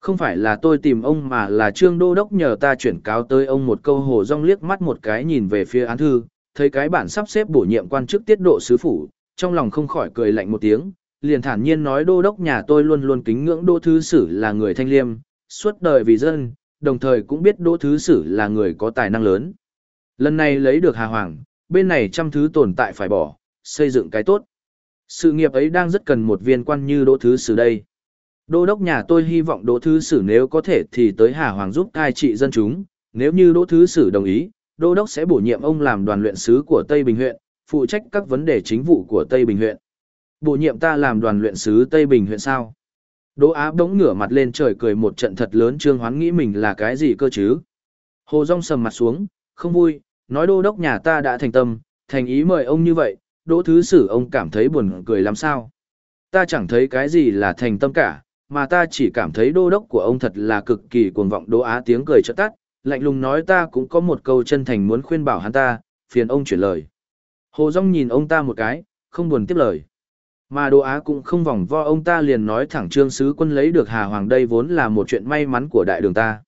Không phải là tôi tìm ông mà là Trương Đô Đốc nhờ ta chuyển cáo tới ông một câu Hồ Dung liếc mắt một cái nhìn về phía án thư, thấy cái bản sắp xếp bổ nhiệm quan chức tiết độ sứ phủ, trong lòng không khỏi cười lạnh một tiếng, liền thản nhiên nói Đô Đốc nhà tôi luôn luôn kính ngưỡng Đô Thứ Sử là người thanh liêm, suốt đời vì dân, đồng thời cũng biết đỗ Thứ Sử là người có tài năng lớn. Lần này lấy được Hà Hoàng, bên này trăm thứ tồn tại phải bỏ, xây dựng cái tốt. Sự nghiệp ấy đang rất cần một viên quan như Đỗ Thứ Sử đây. Đô đốc nhà tôi hy vọng Đỗ Thứ Sử nếu có thể thì tới Hà Hoàng giúp cai trị dân chúng, nếu như Đỗ Thứ Sử đồng ý, Đô đốc sẽ bổ nhiệm ông làm đoàn luyện sứ của Tây Bình huyện, phụ trách các vấn đề chính vụ của Tây Bình huyện. Bổ nhiệm ta làm đoàn luyện sứ Tây Bình huyện sao? Đỗ Á đống ngửa mặt lên trời cười một trận thật lớn Trương Hoán nghĩ mình là cái gì cơ chứ? Hồ Dung sầm mặt xuống, không vui, nói đô đốc nhà ta đã thành tâm, thành ý mời ông như vậy, đỗ thứ sử ông cảm thấy buồn cười làm sao. Ta chẳng thấy cái gì là thành tâm cả, mà ta chỉ cảm thấy đô đốc của ông thật là cực kỳ cuồng vọng đỗ á tiếng cười chợt tắt, lạnh lùng nói ta cũng có một câu chân thành muốn khuyên bảo hắn ta, phiền ông chuyển lời. Hồ Dung nhìn ông ta một cái, không buồn tiếp lời. Mà Đỗ Á cũng không vòng vo ông ta liền nói thẳng trương sứ quân lấy được Hà Hoàng đây vốn là một chuyện may mắn của đại đường ta.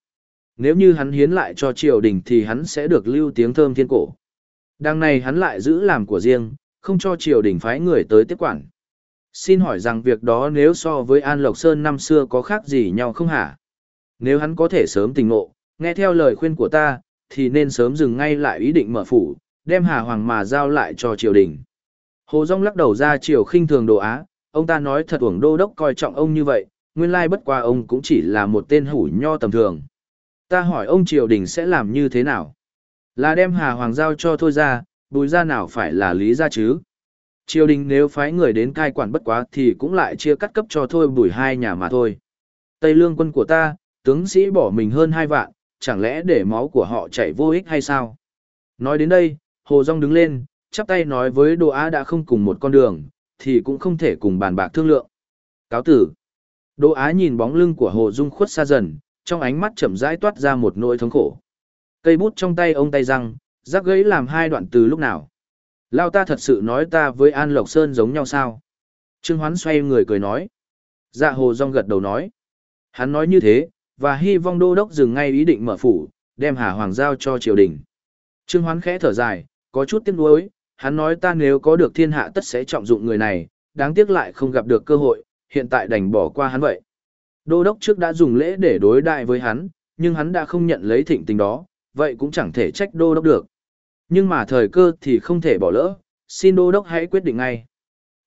Nếu như hắn hiến lại cho triều đình thì hắn sẽ được lưu tiếng thơm thiên cổ. Đằng này hắn lại giữ làm của riêng, không cho triều đình phái người tới tiếp quản. Xin hỏi rằng việc đó nếu so với An Lộc Sơn năm xưa có khác gì nhau không hả? Nếu hắn có thể sớm tình ngộ, nghe theo lời khuyên của ta, thì nên sớm dừng ngay lại ý định mở phủ, đem Hà Hoàng mà giao lại cho triều đình. Hồ Dung lắc đầu ra triều khinh thường đồ á, ông ta nói thật uổng đô đốc coi trọng ông như vậy, nguyên lai bất qua ông cũng chỉ là một tên hủ nho tầm thường. Ta hỏi ông triều đình sẽ làm như thế nào? Là đem Hà Hoàng giao cho thôi ra, bùi ra nào phải là lý ra chứ? Triều đình nếu phái người đến cai quản bất quá thì cũng lại chia cắt cấp cho thôi bùi hai nhà mà thôi. Tây lương quân của ta, tướng sĩ bỏ mình hơn hai vạn, chẳng lẽ để máu của họ chảy vô ích hay sao? Nói đến đây, Hồ Dung đứng lên, chắp tay nói với Đồ Á đã không cùng một con đường, thì cũng không thể cùng bàn bạc thương lượng. Cáo tử. Đỗ Á nhìn bóng lưng của Hồ Dung khuất xa dần, trong ánh mắt chậm rãi toát ra một nỗi thống khổ. Cây bút trong tay ông tay răng, rắc gãy làm hai đoạn từ lúc nào. Lao ta thật sự nói ta với An Lộc Sơn giống nhau sao? Trương Hoán xoay người cười nói. Dạ Hồ rong gật đầu nói. Hắn nói như thế, và hy vọng đô đốc dừng ngay ý định mở phủ, đem Hà Hoàng giao cho triều đình. Trương Hoán khẽ thở dài, có chút tiếc nuối, hắn nói ta nếu có được thiên hạ tất sẽ trọng dụng người này, đáng tiếc lại không gặp được cơ hội, hiện tại đành bỏ qua hắn vậy. Đô đốc trước đã dùng lễ để đối đại với hắn, nhưng hắn đã không nhận lấy thịnh tình đó, vậy cũng chẳng thể trách đô đốc được. Nhưng mà thời cơ thì không thể bỏ lỡ, xin đô đốc hãy quyết định ngay.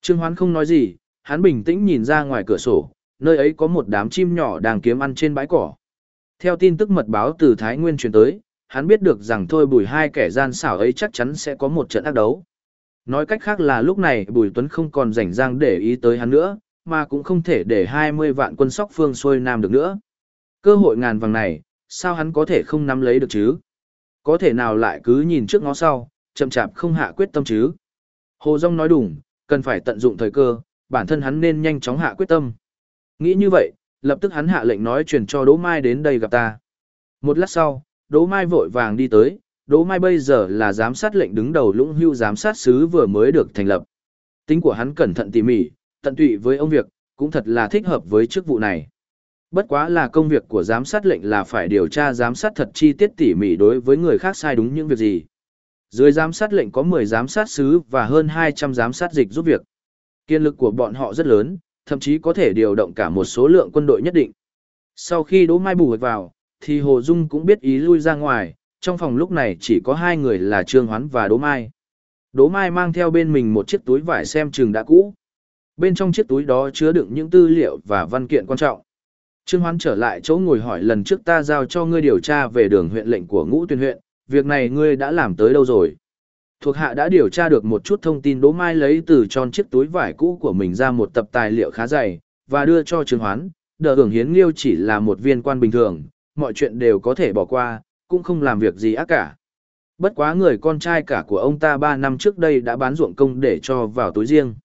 Trương Hoán không nói gì, hắn bình tĩnh nhìn ra ngoài cửa sổ, nơi ấy có một đám chim nhỏ đang kiếm ăn trên bãi cỏ. Theo tin tức mật báo từ Thái Nguyên truyền tới, hắn biết được rằng thôi bùi hai kẻ gian xảo ấy chắc chắn sẽ có một trận ác đấu. Nói cách khác là lúc này Bùi Tuấn không còn rảnh rang để ý tới hắn nữa, mà cũng không thể để 20 vạn quân sóc phương xuôi nam được nữa. Cơ hội ngàn vàng này, sao hắn có thể không nắm lấy được chứ? Có thể nào lại cứ nhìn trước ngó sau, chậm chạp không hạ quyết tâm chứ? Hồ Dung nói đúng, cần phải tận dụng thời cơ, bản thân hắn nên nhanh chóng hạ quyết tâm. Nghĩ như vậy, lập tức hắn hạ lệnh nói truyền cho Đỗ Mai đến đây gặp ta. Một lát sau, Đỗ Mai vội vàng đi tới, Đỗ Mai bây giờ là giám sát lệnh đứng đầu lũng hưu giám sát sứ vừa mới được thành lập. Tính của hắn cẩn thận tỉ mỉ, tận tụy với ông việc, cũng thật là thích hợp với chức vụ này. Bất quá là công việc của giám sát lệnh là phải điều tra giám sát thật chi tiết tỉ mỉ đối với người khác sai đúng những việc gì. Dưới giám sát lệnh có 10 giám sát sứ và hơn 200 giám sát dịch giúp việc. Kiên lực của bọn họ rất lớn, thậm chí có thể điều động cả một số lượng quân đội nhất định. Sau khi Đỗ Mai bù vào, thì Hồ Dung cũng biết ý lui ra ngoài, trong phòng lúc này chỉ có hai người là Trương Hoán và Đỗ Mai. Đỗ Mai mang theo bên mình một chiếc túi vải xem chừng đã cũ. Bên trong chiếc túi đó chứa đựng những tư liệu và văn kiện quan trọng. Trương Hoán trở lại chỗ ngồi hỏi lần trước ta giao cho ngươi điều tra về đường huyện lệnh của ngũ tuyên huyện, việc này ngươi đã làm tới đâu rồi? Thuộc hạ đã điều tra được một chút thông tin Đỗ Mai lấy từ tròn chiếc túi vải cũ của mình ra một tập tài liệu khá dày, và đưa cho Trương Hoán. Đờ hưởng hiến liêu chỉ là một viên quan bình thường, mọi chuyện đều có thể bỏ qua, cũng không làm việc gì ác cả. Bất quá người con trai cả của ông ta 3 năm trước đây đã bán ruộng công để cho vào túi riêng.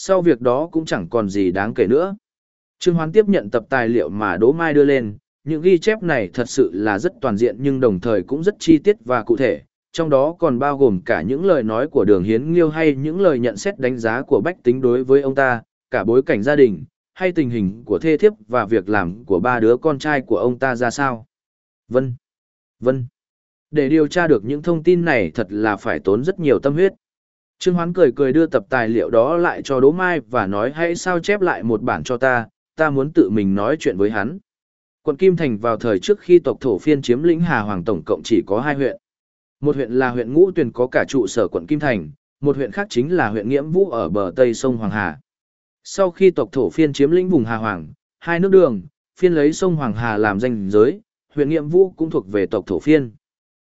Sau việc đó cũng chẳng còn gì đáng kể nữa. Trương Hoán tiếp nhận tập tài liệu mà Đỗ Mai đưa lên, những ghi chép này thật sự là rất toàn diện nhưng đồng thời cũng rất chi tiết và cụ thể, trong đó còn bao gồm cả những lời nói của Đường Hiến Nghiêu hay những lời nhận xét đánh giá của Bách Tính đối với ông ta, cả bối cảnh gia đình, hay tình hình của thê thiếp và việc làm của ba đứa con trai của ông ta ra sao. Vân. Vân. Để điều tra được những thông tin này thật là phải tốn rất nhiều tâm huyết. Trương Hoán cười cười đưa tập tài liệu đó lại cho Đỗ Mai và nói hãy sao chép lại một bản cho ta, ta muốn tự mình nói chuyện với hắn. Quận Kim Thành vào thời trước khi tộc thổ phiên chiếm lĩnh Hà Hoàng tổng cộng chỉ có hai huyện. Một huyện là huyện Ngũ Tuyền có cả trụ sở quận Kim Thành, một huyện khác chính là huyện Nghiễm Vũ ở bờ tây sông Hoàng Hà. Sau khi tộc thổ phiên chiếm lĩnh vùng Hà Hoàng, hai nước đường, phiên lấy sông Hoàng Hà làm danh giới, huyện Nghiễm Vũ cũng thuộc về tộc thổ phiên.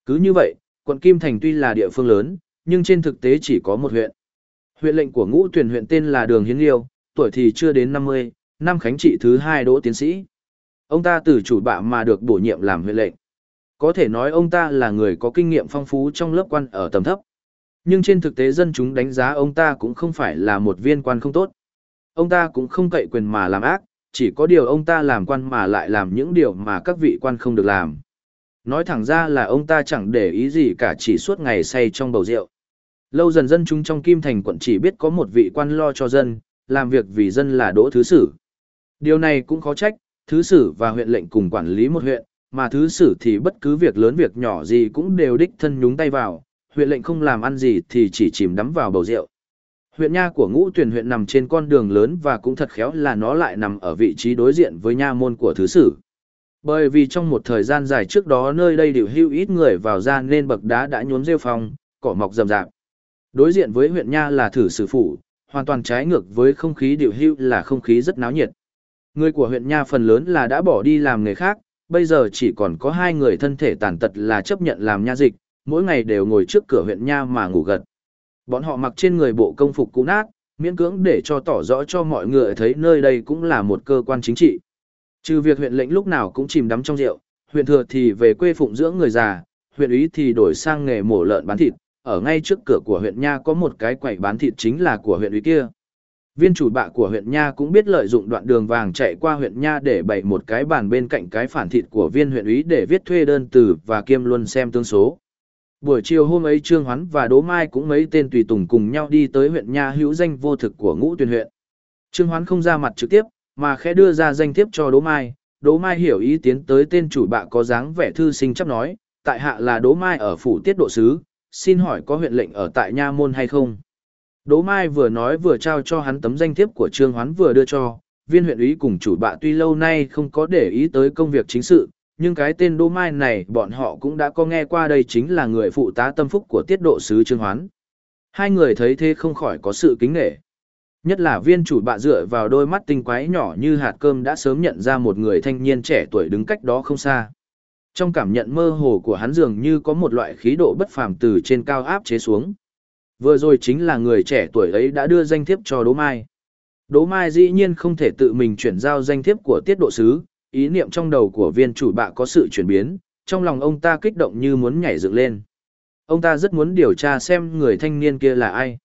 Cứ như vậy, quận Kim Thành tuy là địa phương lớn, nhưng trên thực tế chỉ có một huyện. Huyện lệnh của ngũ tuyển huyện tên là Đường Hiến Liêu, tuổi thì chưa đến 50, năm khánh trị thứ hai đỗ tiến sĩ. Ông ta từ chủ bạ mà được bổ nhiệm làm huyện lệnh. Có thể nói ông ta là người có kinh nghiệm phong phú trong lớp quan ở tầm thấp. Nhưng trên thực tế dân chúng đánh giá ông ta cũng không phải là một viên quan không tốt. Ông ta cũng không cậy quyền mà làm ác, chỉ có điều ông ta làm quan mà lại làm những điều mà các vị quan không được làm. Nói thẳng ra là ông ta chẳng để ý gì cả chỉ suốt ngày say trong bầu rượu. Lâu dần dân chúng trong Kim Thành quận chỉ biết có một vị quan lo cho dân, làm việc vì dân là đỗ thứ sử. Điều này cũng khó trách, thứ sử và huyện lệnh cùng quản lý một huyện, mà thứ sử thì bất cứ việc lớn việc nhỏ gì cũng đều đích thân nhúng tay vào, huyện lệnh không làm ăn gì thì chỉ chìm đắm vào bầu rượu. Huyện nha của ngũ tuyển huyện nằm trên con đường lớn và cũng thật khéo là nó lại nằm ở vị trí đối diện với nha môn của thứ sử. Bởi vì trong một thời gian dài trước đó nơi đây đều hưu ít người vào ra nên bậc đá đã nhốn rêu phong, cỏ mọc rậm rạp. Đối diện với huyện Nha là thử sử phủ, hoàn toàn trái ngược với không khí điều hưu là không khí rất náo nhiệt. Người của huyện Nha phần lớn là đã bỏ đi làm nghề khác, bây giờ chỉ còn có hai người thân thể tàn tật là chấp nhận làm nha dịch, mỗi ngày đều ngồi trước cửa huyện Nha mà ngủ gật. Bọn họ mặc trên người bộ công phục cũ nát, miễn cưỡng để cho tỏ rõ cho mọi người thấy nơi đây cũng là một cơ quan chính trị. Trừ việc huyện lệnh lúc nào cũng chìm đắm trong rượu, huyện thừa thì về quê phụng dưỡng người già, huyện úy thì đổi sang nghề mổ lợn bán thịt, ở ngay trước cửa của huyện Nha có một cái quầy bán thịt chính là của huyện ủy kia. Viên chủ bạ của huyện Nha cũng biết lợi dụng đoạn đường vàng chạy qua huyện Nha để bày một cái bàn bên cạnh cái phản thịt của viên huyện ủy để viết thuê đơn từ và kiêm luôn xem tương số. Buổi chiều hôm ấy Trương Hoán và Đỗ Mai cũng mấy tên tùy tùng cùng nhau đi tới huyện Nha hữu danh vô thực của ngũ tuyên huyện. Trương Hoán không ra mặt trực tiếp, mà khẽ đưa ra danh thiếp cho Đỗ Mai. Đỗ Mai hiểu ý tiến tới tên chủ bạ có dáng vẻ thư sinh chấp nói, tại hạ là Đỗ Mai ở phủ tiết độ sứ, xin hỏi có huyện lệnh ở tại Nha Môn hay không? Đỗ Mai vừa nói vừa trao cho hắn tấm danh thiếp của Trương Hoán vừa đưa cho, viên huyện ý cùng chủ bạ tuy lâu nay không có để ý tới công việc chính sự, nhưng cái tên Đỗ Mai này bọn họ cũng đã có nghe qua đây chính là người phụ tá tâm phúc của tiết độ sứ Trương Hoán. Hai người thấy thế không khỏi có sự kính nể. Nhất là viên chủ bạ dựa vào đôi mắt tinh quái nhỏ như hạt cơm đã sớm nhận ra một người thanh niên trẻ tuổi đứng cách đó không xa. Trong cảm nhận mơ hồ của hắn dường như có một loại khí độ bất phàm từ trên cao áp chế xuống. Vừa rồi chính là người trẻ tuổi ấy đã đưa danh thiếp cho Đỗ Mai. Đỗ Mai dĩ nhiên không thể tự mình chuyển giao danh thiếp của tiết độ sứ, ý niệm trong đầu của viên chủ bạ có sự chuyển biến, trong lòng ông ta kích động như muốn nhảy dựng lên. Ông ta rất muốn điều tra xem người thanh niên kia là ai.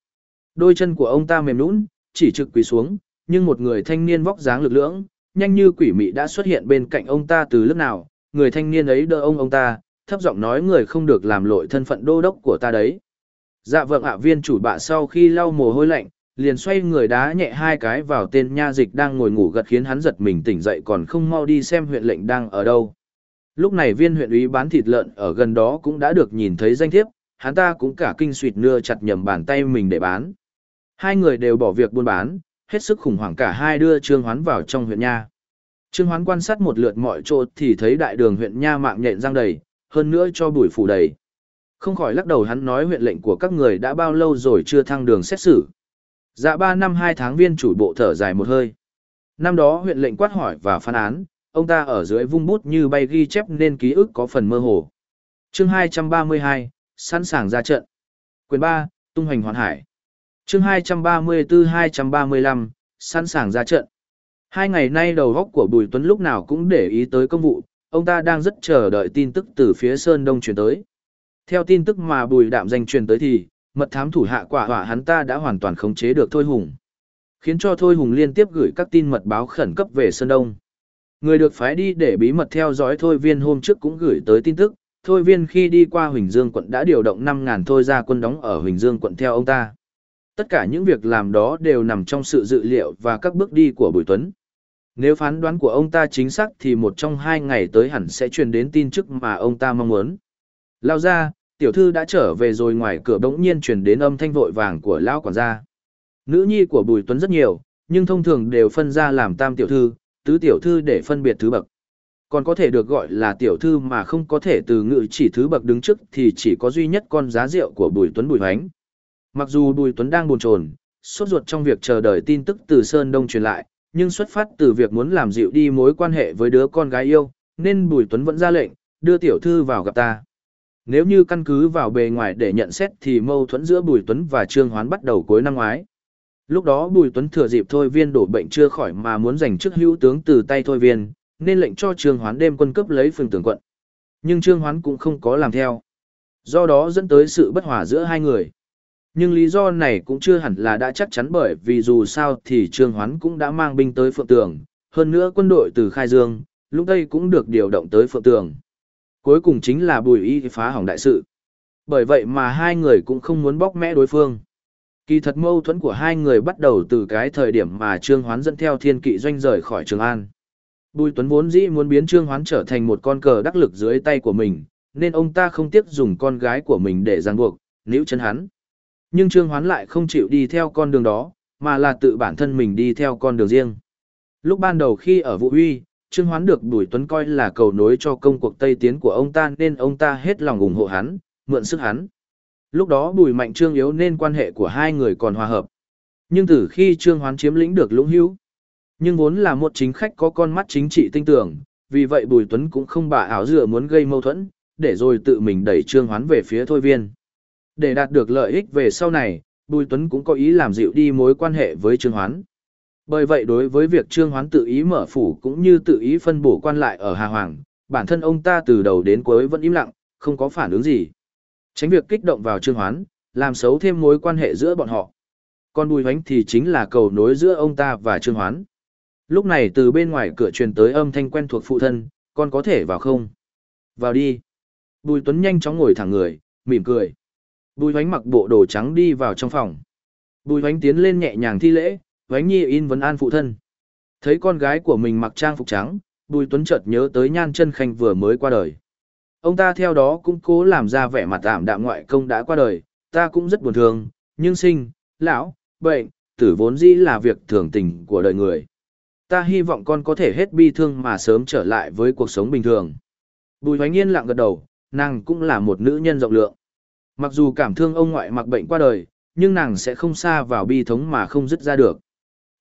Đôi chân của ông ta mềm nũng, chỉ trực quỳ xuống, nhưng một người thanh niên vóc dáng lực lưỡng, nhanh như quỷ mị đã xuất hiện bên cạnh ông ta từ lúc nào, người thanh niên ấy đỡ ông ông ta, thấp giọng nói người không được làm lội thân phận đô đốc của ta đấy. Dạ vượng ạ viên chủ bạ sau khi lau mồ hôi lạnh, liền xoay người đá nhẹ hai cái vào tên nha dịch đang ngồi ngủ gật khiến hắn giật mình tỉnh dậy còn không mau đi xem huyện lệnh đang ở đâu. Lúc này viên huyện úy bán thịt lợn ở gần đó cũng đã được nhìn thấy danh thiếp, hắn ta cũng cả kinh suỵt nưa chặt nhầm bàn tay mình để bán. Hai người đều bỏ việc buôn bán, hết sức khủng hoảng cả hai đưa Trương Hoán vào trong huyện nha. Trương Hoán quan sát một lượt mọi chỗ thì thấy đại đường huyện nha mạng nhện răng đầy, hơn nữa cho bùi phủ đầy. Không khỏi lắc đầu hắn nói huyện lệnh của các người đã bao lâu rồi chưa thăng đường xét xử. Dạ ba năm hai tháng viên chủ bộ thở dài một hơi. Năm đó huyện lệnh quát hỏi và phán án, ông ta ở dưới vung bút như bay ghi chép nên ký ức có phần mơ hồ. Chương 232, sẵn sàng ra trận. Quyền 3, tung hoành hoàn hải. Chương 234-235, sẵn sàng ra trận. Hai ngày nay đầu góc của Bùi Tuấn lúc nào cũng để ý tới công vụ, ông ta đang rất chờ đợi tin tức từ phía Sơn Đông truyền tới. Theo tin tức mà Bùi Đạm danh truyền tới thì, mật thám thủ hạ quả hỏa hắn ta đã hoàn toàn khống chế được Thôi Hùng. Khiến cho Thôi Hùng liên tiếp gửi các tin mật báo khẩn cấp về Sơn Đông. Người được phái đi để bí mật theo dõi Thôi Viên hôm trước cũng gửi tới tin tức, Thôi Viên khi đi qua Huỳnh Dương quận đã điều động 5.000 Thôi ra quân đóng ở Huỳnh Dương quận theo ông ta. Tất cả những việc làm đó đều nằm trong sự dự liệu và các bước đi của Bùi Tuấn. Nếu phán đoán của ông ta chính xác thì một trong hai ngày tới hẳn sẽ truyền đến tin tức mà ông ta mong muốn. Lao ra, tiểu thư đã trở về rồi ngoài cửa bỗng nhiên truyền đến âm thanh vội vàng của lão quản gia. Nữ nhi của Bùi Tuấn rất nhiều, nhưng thông thường đều phân ra làm tam tiểu thư, tứ tiểu thư để phân biệt thứ bậc. Còn có thể được gọi là tiểu thư mà không có thể từ ngữ chỉ thứ bậc đứng trước thì chỉ có duy nhất con giá rượu của Bùi Tuấn Bùi Hoánh. Mặc dù Bùi Tuấn đang buồn chồn, sốt ruột trong việc chờ đợi tin tức từ Sơn Đông truyền lại, nhưng xuất phát từ việc muốn làm dịu đi mối quan hệ với đứa con gái yêu, nên Bùi Tuấn vẫn ra lệnh, đưa tiểu thư vào gặp ta. Nếu như căn cứ vào bề ngoài để nhận xét thì mâu thuẫn giữa Bùi Tuấn và Trương Hoán bắt đầu cuối năm ngoái. Lúc đó Bùi Tuấn thừa dịp Thôi Viên đổ bệnh chưa khỏi mà muốn giành chức hữu tướng từ tay Thôi Viên, nên lệnh cho Trương Hoán đêm quân cấp lấy phường tường quận. Nhưng Trương Hoán cũng không có làm theo. Do đó dẫn tới sự bất hòa giữa hai người. Nhưng lý do này cũng chưa hẳn là đã chắc chắn bởi vì dù sao thì Trương Hoán cũng đã mang binh tới Phượng Tường, hơn nữa quân đội từ Khai Dương, lúc đây cũng được điều động tới Phượng Tường. Cuối cùng chính là bùi y phá hỏng đại sự. Bởi vậy mà hai người cũng không muốn bóc mẽ đối phương. Kỳ thật mâu thuẫn của hai người bắt đầu từ cái thời điểm mà Trương Hoán dẫn theo thiên kỵ doanh rời khỏi Trường An. Bùi Tuấn vốn dĩ muốn biến Trương Hoán trở thành một con cờ đắc lực dưới tay của mình, nên ông ta không tiếc dùng con gái của mình để ràng buộc, níu chân hắn. Nhưng Trương Hoán lại không chịu đi theo con đường đó, mà là tự bản thân mình đi theo con đường riêng. Lúc ban đầu khi ở Vũ Huy, Trương Hoán được Bùi Tuấn coi là cầu nối cho công cuộc Tây Tiến của ông ta nên ông ta hết lòng ủng hộ hắn, mượn sức hắn. Lúc đó Bùi Mạnh Trương yếu nên quan hệ của hai người còn hòa hợp. Nhưng từ khi Trương Hoán chiếm lĩnh được Lũng Hữu, nhưng vốn là một chính khách có con mắt chính trị tinh tưởng, vì vậy Bùi Tuấn cũng không bà ảo dựa muốn gây mâu thuẫn, để rồi tự mình đẩy Trương Hoán về phía Thôi Viên. Để đạt được lợi ích về sau này, Bùi Tuấn cũng có ý làm dịu đi mối quan hệ với Trương Hoán. Bởi vậy đối với việc Trương Hoán tự ý mở phủ cũng như tự ý phân bổ quan lại ở Hà Hoàng, bản thân ông ta từ đầu đến cuối vẫn im lặng, không có phản ứng gì. Tránh việc kích động vào Trương Hoán, làm xấu thêm mối quan hệ giữa bọn họ. Còn Bùi Hoánh thì chính là cầu nối giữa ông ta và Trương Hoán. Lúc này từ bên ngoài cửa truyền tới âm thanh quen thuộc phụ thân, con có thể vào không? Vào đi. Bùi Tuấn nhanh chóng ngồi thẳng người, mỉm cười. Bùi Hoánh mặc bộ đồ trắng đi vào trong phòng. Bùi Hoánh tiến lên nhẹ nhàng thi lễ, Hoánh Nhi in vấn an phụ thân. Thấy con gái của mình mặc trang phục trắng, Bùi Tuấn chợt nhớ tới Nhan Chân Khanh vừa mới qua đời. Ông ta theo đó cũng cố làm ra vẻ mặt tạm đạm ngoại công đã qua đời, ta cũng rất buồn thương, nhưng sinh, lão, bệnh, tử vốn dĩ là việc thường tình của đời người. Ta hy vọng con có thể hết bi thương mà sớm trở lại với cuộc sống bình thường. Bùi Hoánh Yên lặng gật đầu, nàng cũng là một nữ nhân rộng lượng. Mặc dù cảm thương ông ngoại mặc bệnh qua đời, nhưng nàng sẽ không xa vào bi thống mà không dứt ra được.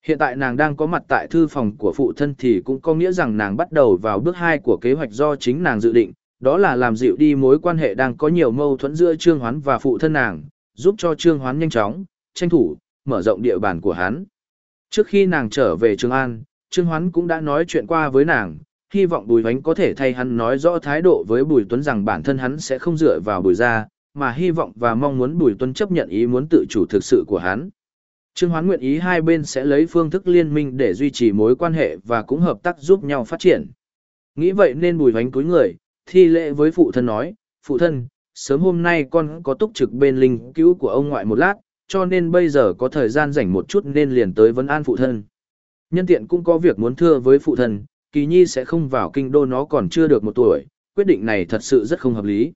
Hiện tại nàng đang có mặt tại thư phòng của phụ thân thì cũng có nghĩa rằng nàng bắt đầu vào bước 2 của kế hoạch do chính nàng dự định, đó là làm dịu đi mối quan hệ đang có nhiều mâu thuẫn giữa Trương Hoán và phụ thân nàng, giúp cho Trương Hoán nhanh chóng, tranh thủ, mở rộng địa bàn của hắn. Trước khi nàng trở về Trường An, Trương Hoán cũng đã nói chuyện qua với nàng, hy vọng Bùi Vánh có thể thay hắn nói rõ thái độ với Bùi Tuấn rằng bản thân hắn sẽ không dựa vào Bùi gia, mà hy vọng và mong muốn Bùi Tuấn chấp nhận ý muốn tự chủ thực sự của hắn. Trương Hoán nguyện ý hai bên sẽ lấy phương thức liên minh để duy trì mối quan hệ và cũng hợp tác giúp nhau phát triển. Nghĩ vậy nên Bùi Vánh cúi người, thi lễ với phụ thân nói, phụ thân, sớm hôm nay con có túc trực bên linh cứu của ông ngoại một lát, cho nên bây giờ có thời gian rảnh một chút nên liền tới vấn an phụ thân. Nhân tiện cũng có việc muốn thưa với phụ thân, kỳ nhi sẽ không vào kinh đô nó còn chưa được một tuổi, quyết định này thật sự rất không hợp lý.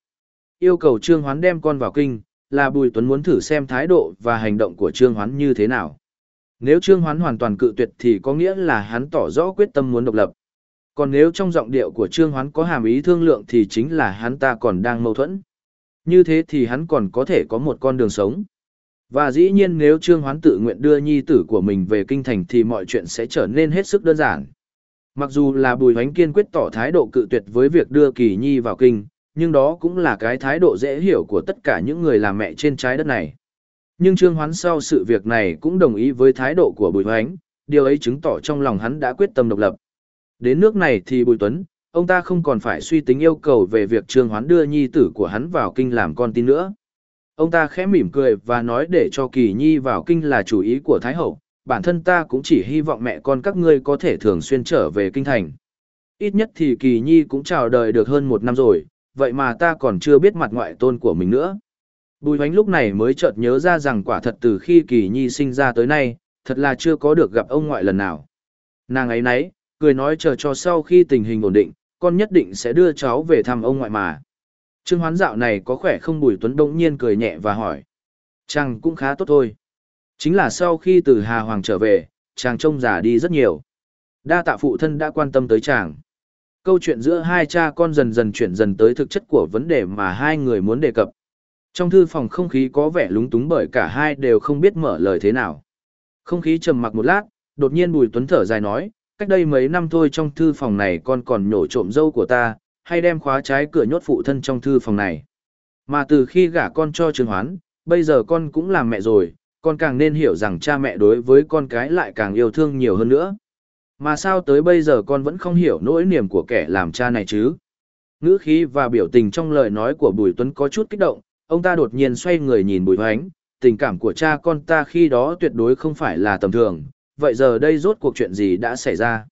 Yêu cầu Trương Hoán đem con vào kinh, là Bùi Tuấn muốn thử xem thái độ và hành động của Trương Hoán như thế nào. Nếu Trương Hoán hoàn toàn cự tuyệt thì có nghĩa là hắn tỏ rõ quyết tâm muốn độc lập. Còn nếu trong giọng điệu của Trương Hoán có hàm ý thương lượng thì chính là hắn ta còn đang mâu thuẫn. Như thế thì hắn còn có thể có một con đường sống. Và dĩ nhiên nếu Trương Hoán tự nguyện đưa nhi tử của mình về kinh thành thì mọi chuyện sẽ trở nên hết sức đơn giản. Mặc dù là Bùi Hoánh kiên quyết tỏ thái độ cự tuyệt với việc đưa Kỳ Nhi vào kinh, nhưng đó cũng là cái thái độ dễ hiểu của tất cả những người làm mẹ trên trái đất này. Nhưng Trương Hoán sau sự việc này cũng đồng ý với thái độ của Bùi Hoánh, điều ấy chứng tỏ trong lòng hắn đã quyết tâm độc lập. Đến nước này thì Bùi Tuấn, ông ta không còn phải suy tính yêu cầu về việc Trương Hoán đưa nhi tử của hắn vào kinh làm con tin nữa. Ông ta khẽ mỉm cười và nói để cho Kỳ Nhi vào kinh là chủ ý của Thái Hậu, bản thân ta cũng chỉ hy vọng mẹ con các ngươi có thể thường xuyên trở về kinh thành. Ít nhất thì Kỳ Nhi cũng chào đời được hơn một năm rồi, vậy mà ta còn chưa biết mặt ngoại tôn của mình nữa. Bùi hoánh lúc này mới chợt nhớ ra rằng quả thật từ khi Kỳ Nhi sinh ra tới nay, thật là chưa có được gặp ông ngoại lần nào. Nàng ấy nấy, cười nói chờ cho sau khi tình hình ổn định, con nhất định sẽ đưa cháu về thăm ông ngoại mà. Trương hoán dạo này có khỏe không Bùi Tuấn đông nhiên cười nhẹ và hỏi. Chàng cũng khá tốt thôi. Chính là sau khi từ Hà Hoàng trở về, chàng trông già đi rất nhiều. Đa tạ phụ thân đã quan tâm tới chàng. Câu chuyện giữa hai cha con dần dần chuyển dần tới thực chất của vấn đề mà hai người muốn đề cập. Trong thư phòng không khí có vẻ lúng túng bởi cả hai đều không biết mở lời thế nào. Không khí trầm mặc một lát, đột nhiên Bùi Tuấn thở dài nói, cách đây mấy năm thôi trong thư phòng này con còn nhổ trộm dâu của ta, hay đem khóa trái cửa nhốt phụ thân trong thư phòng này. Mà từ khi gả con cho Trương Hoán, bây giờ con cũng làm mẹ rồi, con càng nên hiểu rằng cha mẹ đối với con cái lại càng yêu thương nhiều hơn nữa. Mà sao tới bây giờ con vẫn không hiểu nỗi niềm của kẻ làm cha này chứ? Ngữ khí và biểu tình trong lời nói của Bùi Tuấn có chút kích động, ông ta đột nhiên xoay người nhìn Bùi Hoánh, tình cảm của cha con ta khi đó tuyệt đối không phải là tầm thường, vậy giờ đây rốt cuộc chuyện gì đã xảy ra?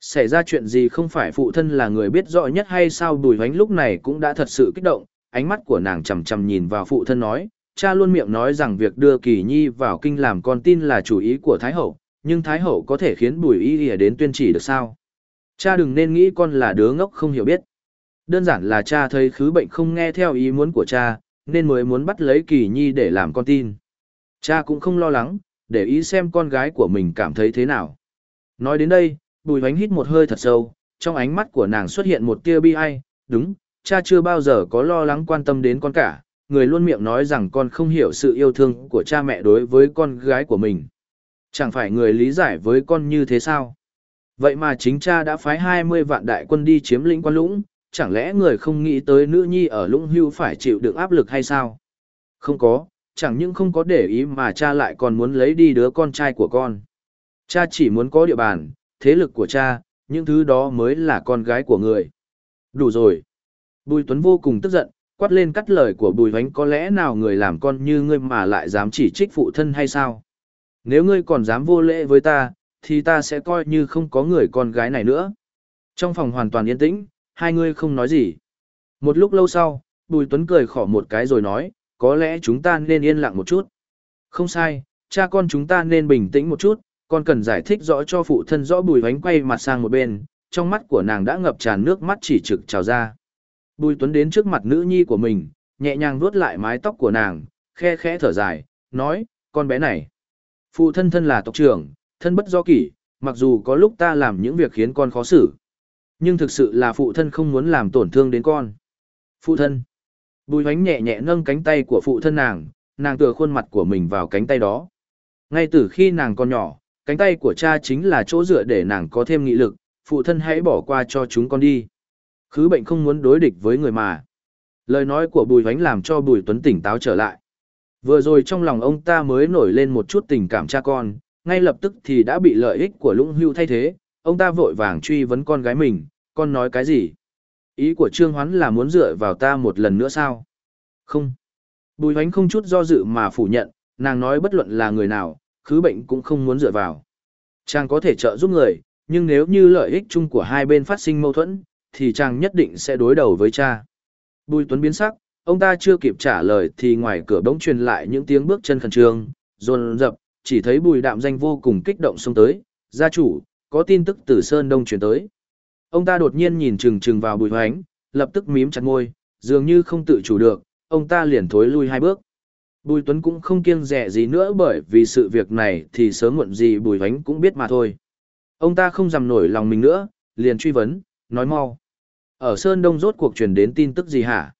Xảy ra chuyện gì không phải phụ thân là người biết rõ nhất hay sao Bùi Hoánh lúc này cũng đã thật sự kích động, ánh mắt của nàng chầm chầm nhìn vào phụ thân nói, cha luôn miệng nói rằng việc đưa Kỳ Nhi vào kinh làm con tin là chủ ý của Thái Hậu, nhưng Thái Hậu có thể khiến Bùi Y ỉa đến tuyên chỉ được sao? Cha đừng nên nghĩ con là đứa ngốc không hiểu biết. Đơn giản là cha thấy khứ bệnh không nghe theo ý muốn của cha, nên mới muốn bắt lấy Kỳ Nhi để làm con tin. Cha cũng không lo lắng, để ý xem con gái của mình cảm thấy thế nào. Nói đến đây, Bùi Hoánh hít một hơi thật sâu, trong ánh mắt của nàng xuất hiện một tia bi ai, đúng, cha chưa bao giờ có lo lắng quan tâm đến con cả, người luôn miệng nói rằng con không hiểu sự yêu thương của cha mẹ đối với con gái của mình. Chẳng phải người lý giải với con như thế sao? Vậy mà chính cha đã phái 20 vạn đại quân đi chiếm lĩnh quan lũng, chẳng lẽ người không nghĩ tới nữ nhi ở lũng hưu phải chịu đựng áp lực hay sao? Không có, chẳng những không có để ý mà cha lại còn muốn lấy đi đứa con trai của con. Cha chỉ muốn có địa bàn, thế lực của cha, những thứ đó mới là con gái của người. Đủ rồi. Bùi Tuấn vô cùng tức giận, quát lên cắt lời của Bùi Hoánh có lẽ nào người làm con như ngươi mà lại dám chỉ trích phụ thân hay sao? Nếu ngươi còn dám vô lễ với ta, thì ta sẽ coi như không có người con gái này nữa. Trong phòng hoàn toàn yên tĩnh, hai người không nói gì. Một lúc lâu sau, Bùi Tuấn cười khỏ một cái rồi nói, có lẽ chúng ta nên yên lặng một chút. Không sai, cha con chúng ta nên bình tĩnh một chút, con cần giải thích rõ cho phụ thân rõ Bùi Hoánh quay mặt sang một bên, trong mắt của nàng đã ngập tràn nước mắt chỉ trực trào ra. Bùi Tuấn đến trước mặt nữ nhi của mình, nhẹ nhàng vuốt lại mái tóc của nàng, khe khẽ thở dài, nói, con bé này. Phụ thân thân là tộc trưởng, thân bất do kỷ, mặc dù có lúc ta làm những việc khiến con khó xử. Nhưng thực sự là phụ thân không muốn làm tổn thương đến con. Phụ thân. Bùi hoánh nhẹ nhẹ nâng cánh tay của phụ thân nàng, nàng tựa khuôn mặt của mình vào cánh tay đó. Ngay từ khi nàng còn nhỏ, cánh tay của cha chính là chỗ dựa để nàng có thêm nghị lực, phụ thân hãy bỏ qua cho chúng con đi. Khứ bệnh không muốn đối địch với người mà. Lời nói của Bùi Hoánh làm cho Bùi Tuấn tỉnh táo trở lại. Vừa rồi trong lòng ông ta mới nổi lên một chút tình cảm cha con, ngay lập tức thì đã bị lợi ích của lũng hưu thay thế, ông ta vội vàng truy vấn con gái mình, con nói cái gì? Ý của Trương Hoán là muốn dựa vào ta một lần nữa sao? Không. Bùi hoánh không chút do dự mà phủ nhận, nàng nói bất luận là người nào, khứ bệnh cũng không muốn dựa vào. Chàng có thể trợ giúp người, nhưng nếu như lợi ích chung của hai bên phát sinh mâu thuẫn, thì chàng nhất định sẽ đối đầu với cha. Bùi Tuấn biến sắc, ông ta chưa kịp trả lời thì ngoài cửa bỗng truyền lại những tiếng bước chân khẩn trương, rồn rập, chỉ thấy bùi đạm danh vô cùng kích động xông tới, gia chủ, có tin tức từ Sơn Đông truyền tới. Ông ta đột nhiên nhìn chừng chừng vào bùi hoánh, lập tức mím chặt môi, dường như không tự chủ được, ông ta liền thối lui hai bước. Bùi Tuấn cũng không kiêng rẻ gì nữa bởi vì sự việc này thì sớm muộn gì bùi hoánh cũng biết mà thôi. Ông ta không dằm nổi lòng mình nữa, liền truy vấn, nói mau. Ở Sơn Đông rốt cuộc truyền đến tin tức gì hả?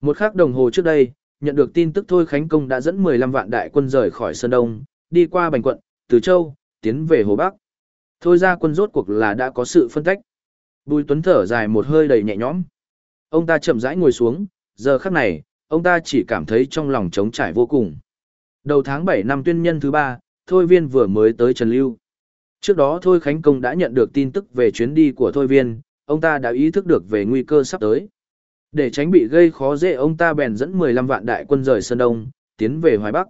Một khắc đồng hồ trước đây, nhận được tin tức Thôi Khánh Công đã dẫn 15 vạn đại quân rời khỏi Sơn Đông, đi qua Bành Quận, Từ Châu, tiến về Hồ Bắc. Thôi ra quân rốt cuộc là đã có sự phân tách. Bùi Tuấn thở dài một hơi đầy nhẹ nhõm. Ông ta chậm rãi ngồi xuống, giờ khắc này, ông ta chỉ cảm thấy trong lòng trống trải vô cùng. Đầu tháng 7 năm tuyên nhân thứ ba, Thôi Viên vừa mới tới Trần Lưu. Trước đó Thôi Khánh Công đã nhận được tin tức về chuyến đi của Thôi Viên, ông ta đã ý thức được về nguy cơ sắp tới. Để tránh bị gây khó dễ ông ta bèn dẫn 15 vạn đại quân rời Sơn Đông, tiến về Hoài Bắc.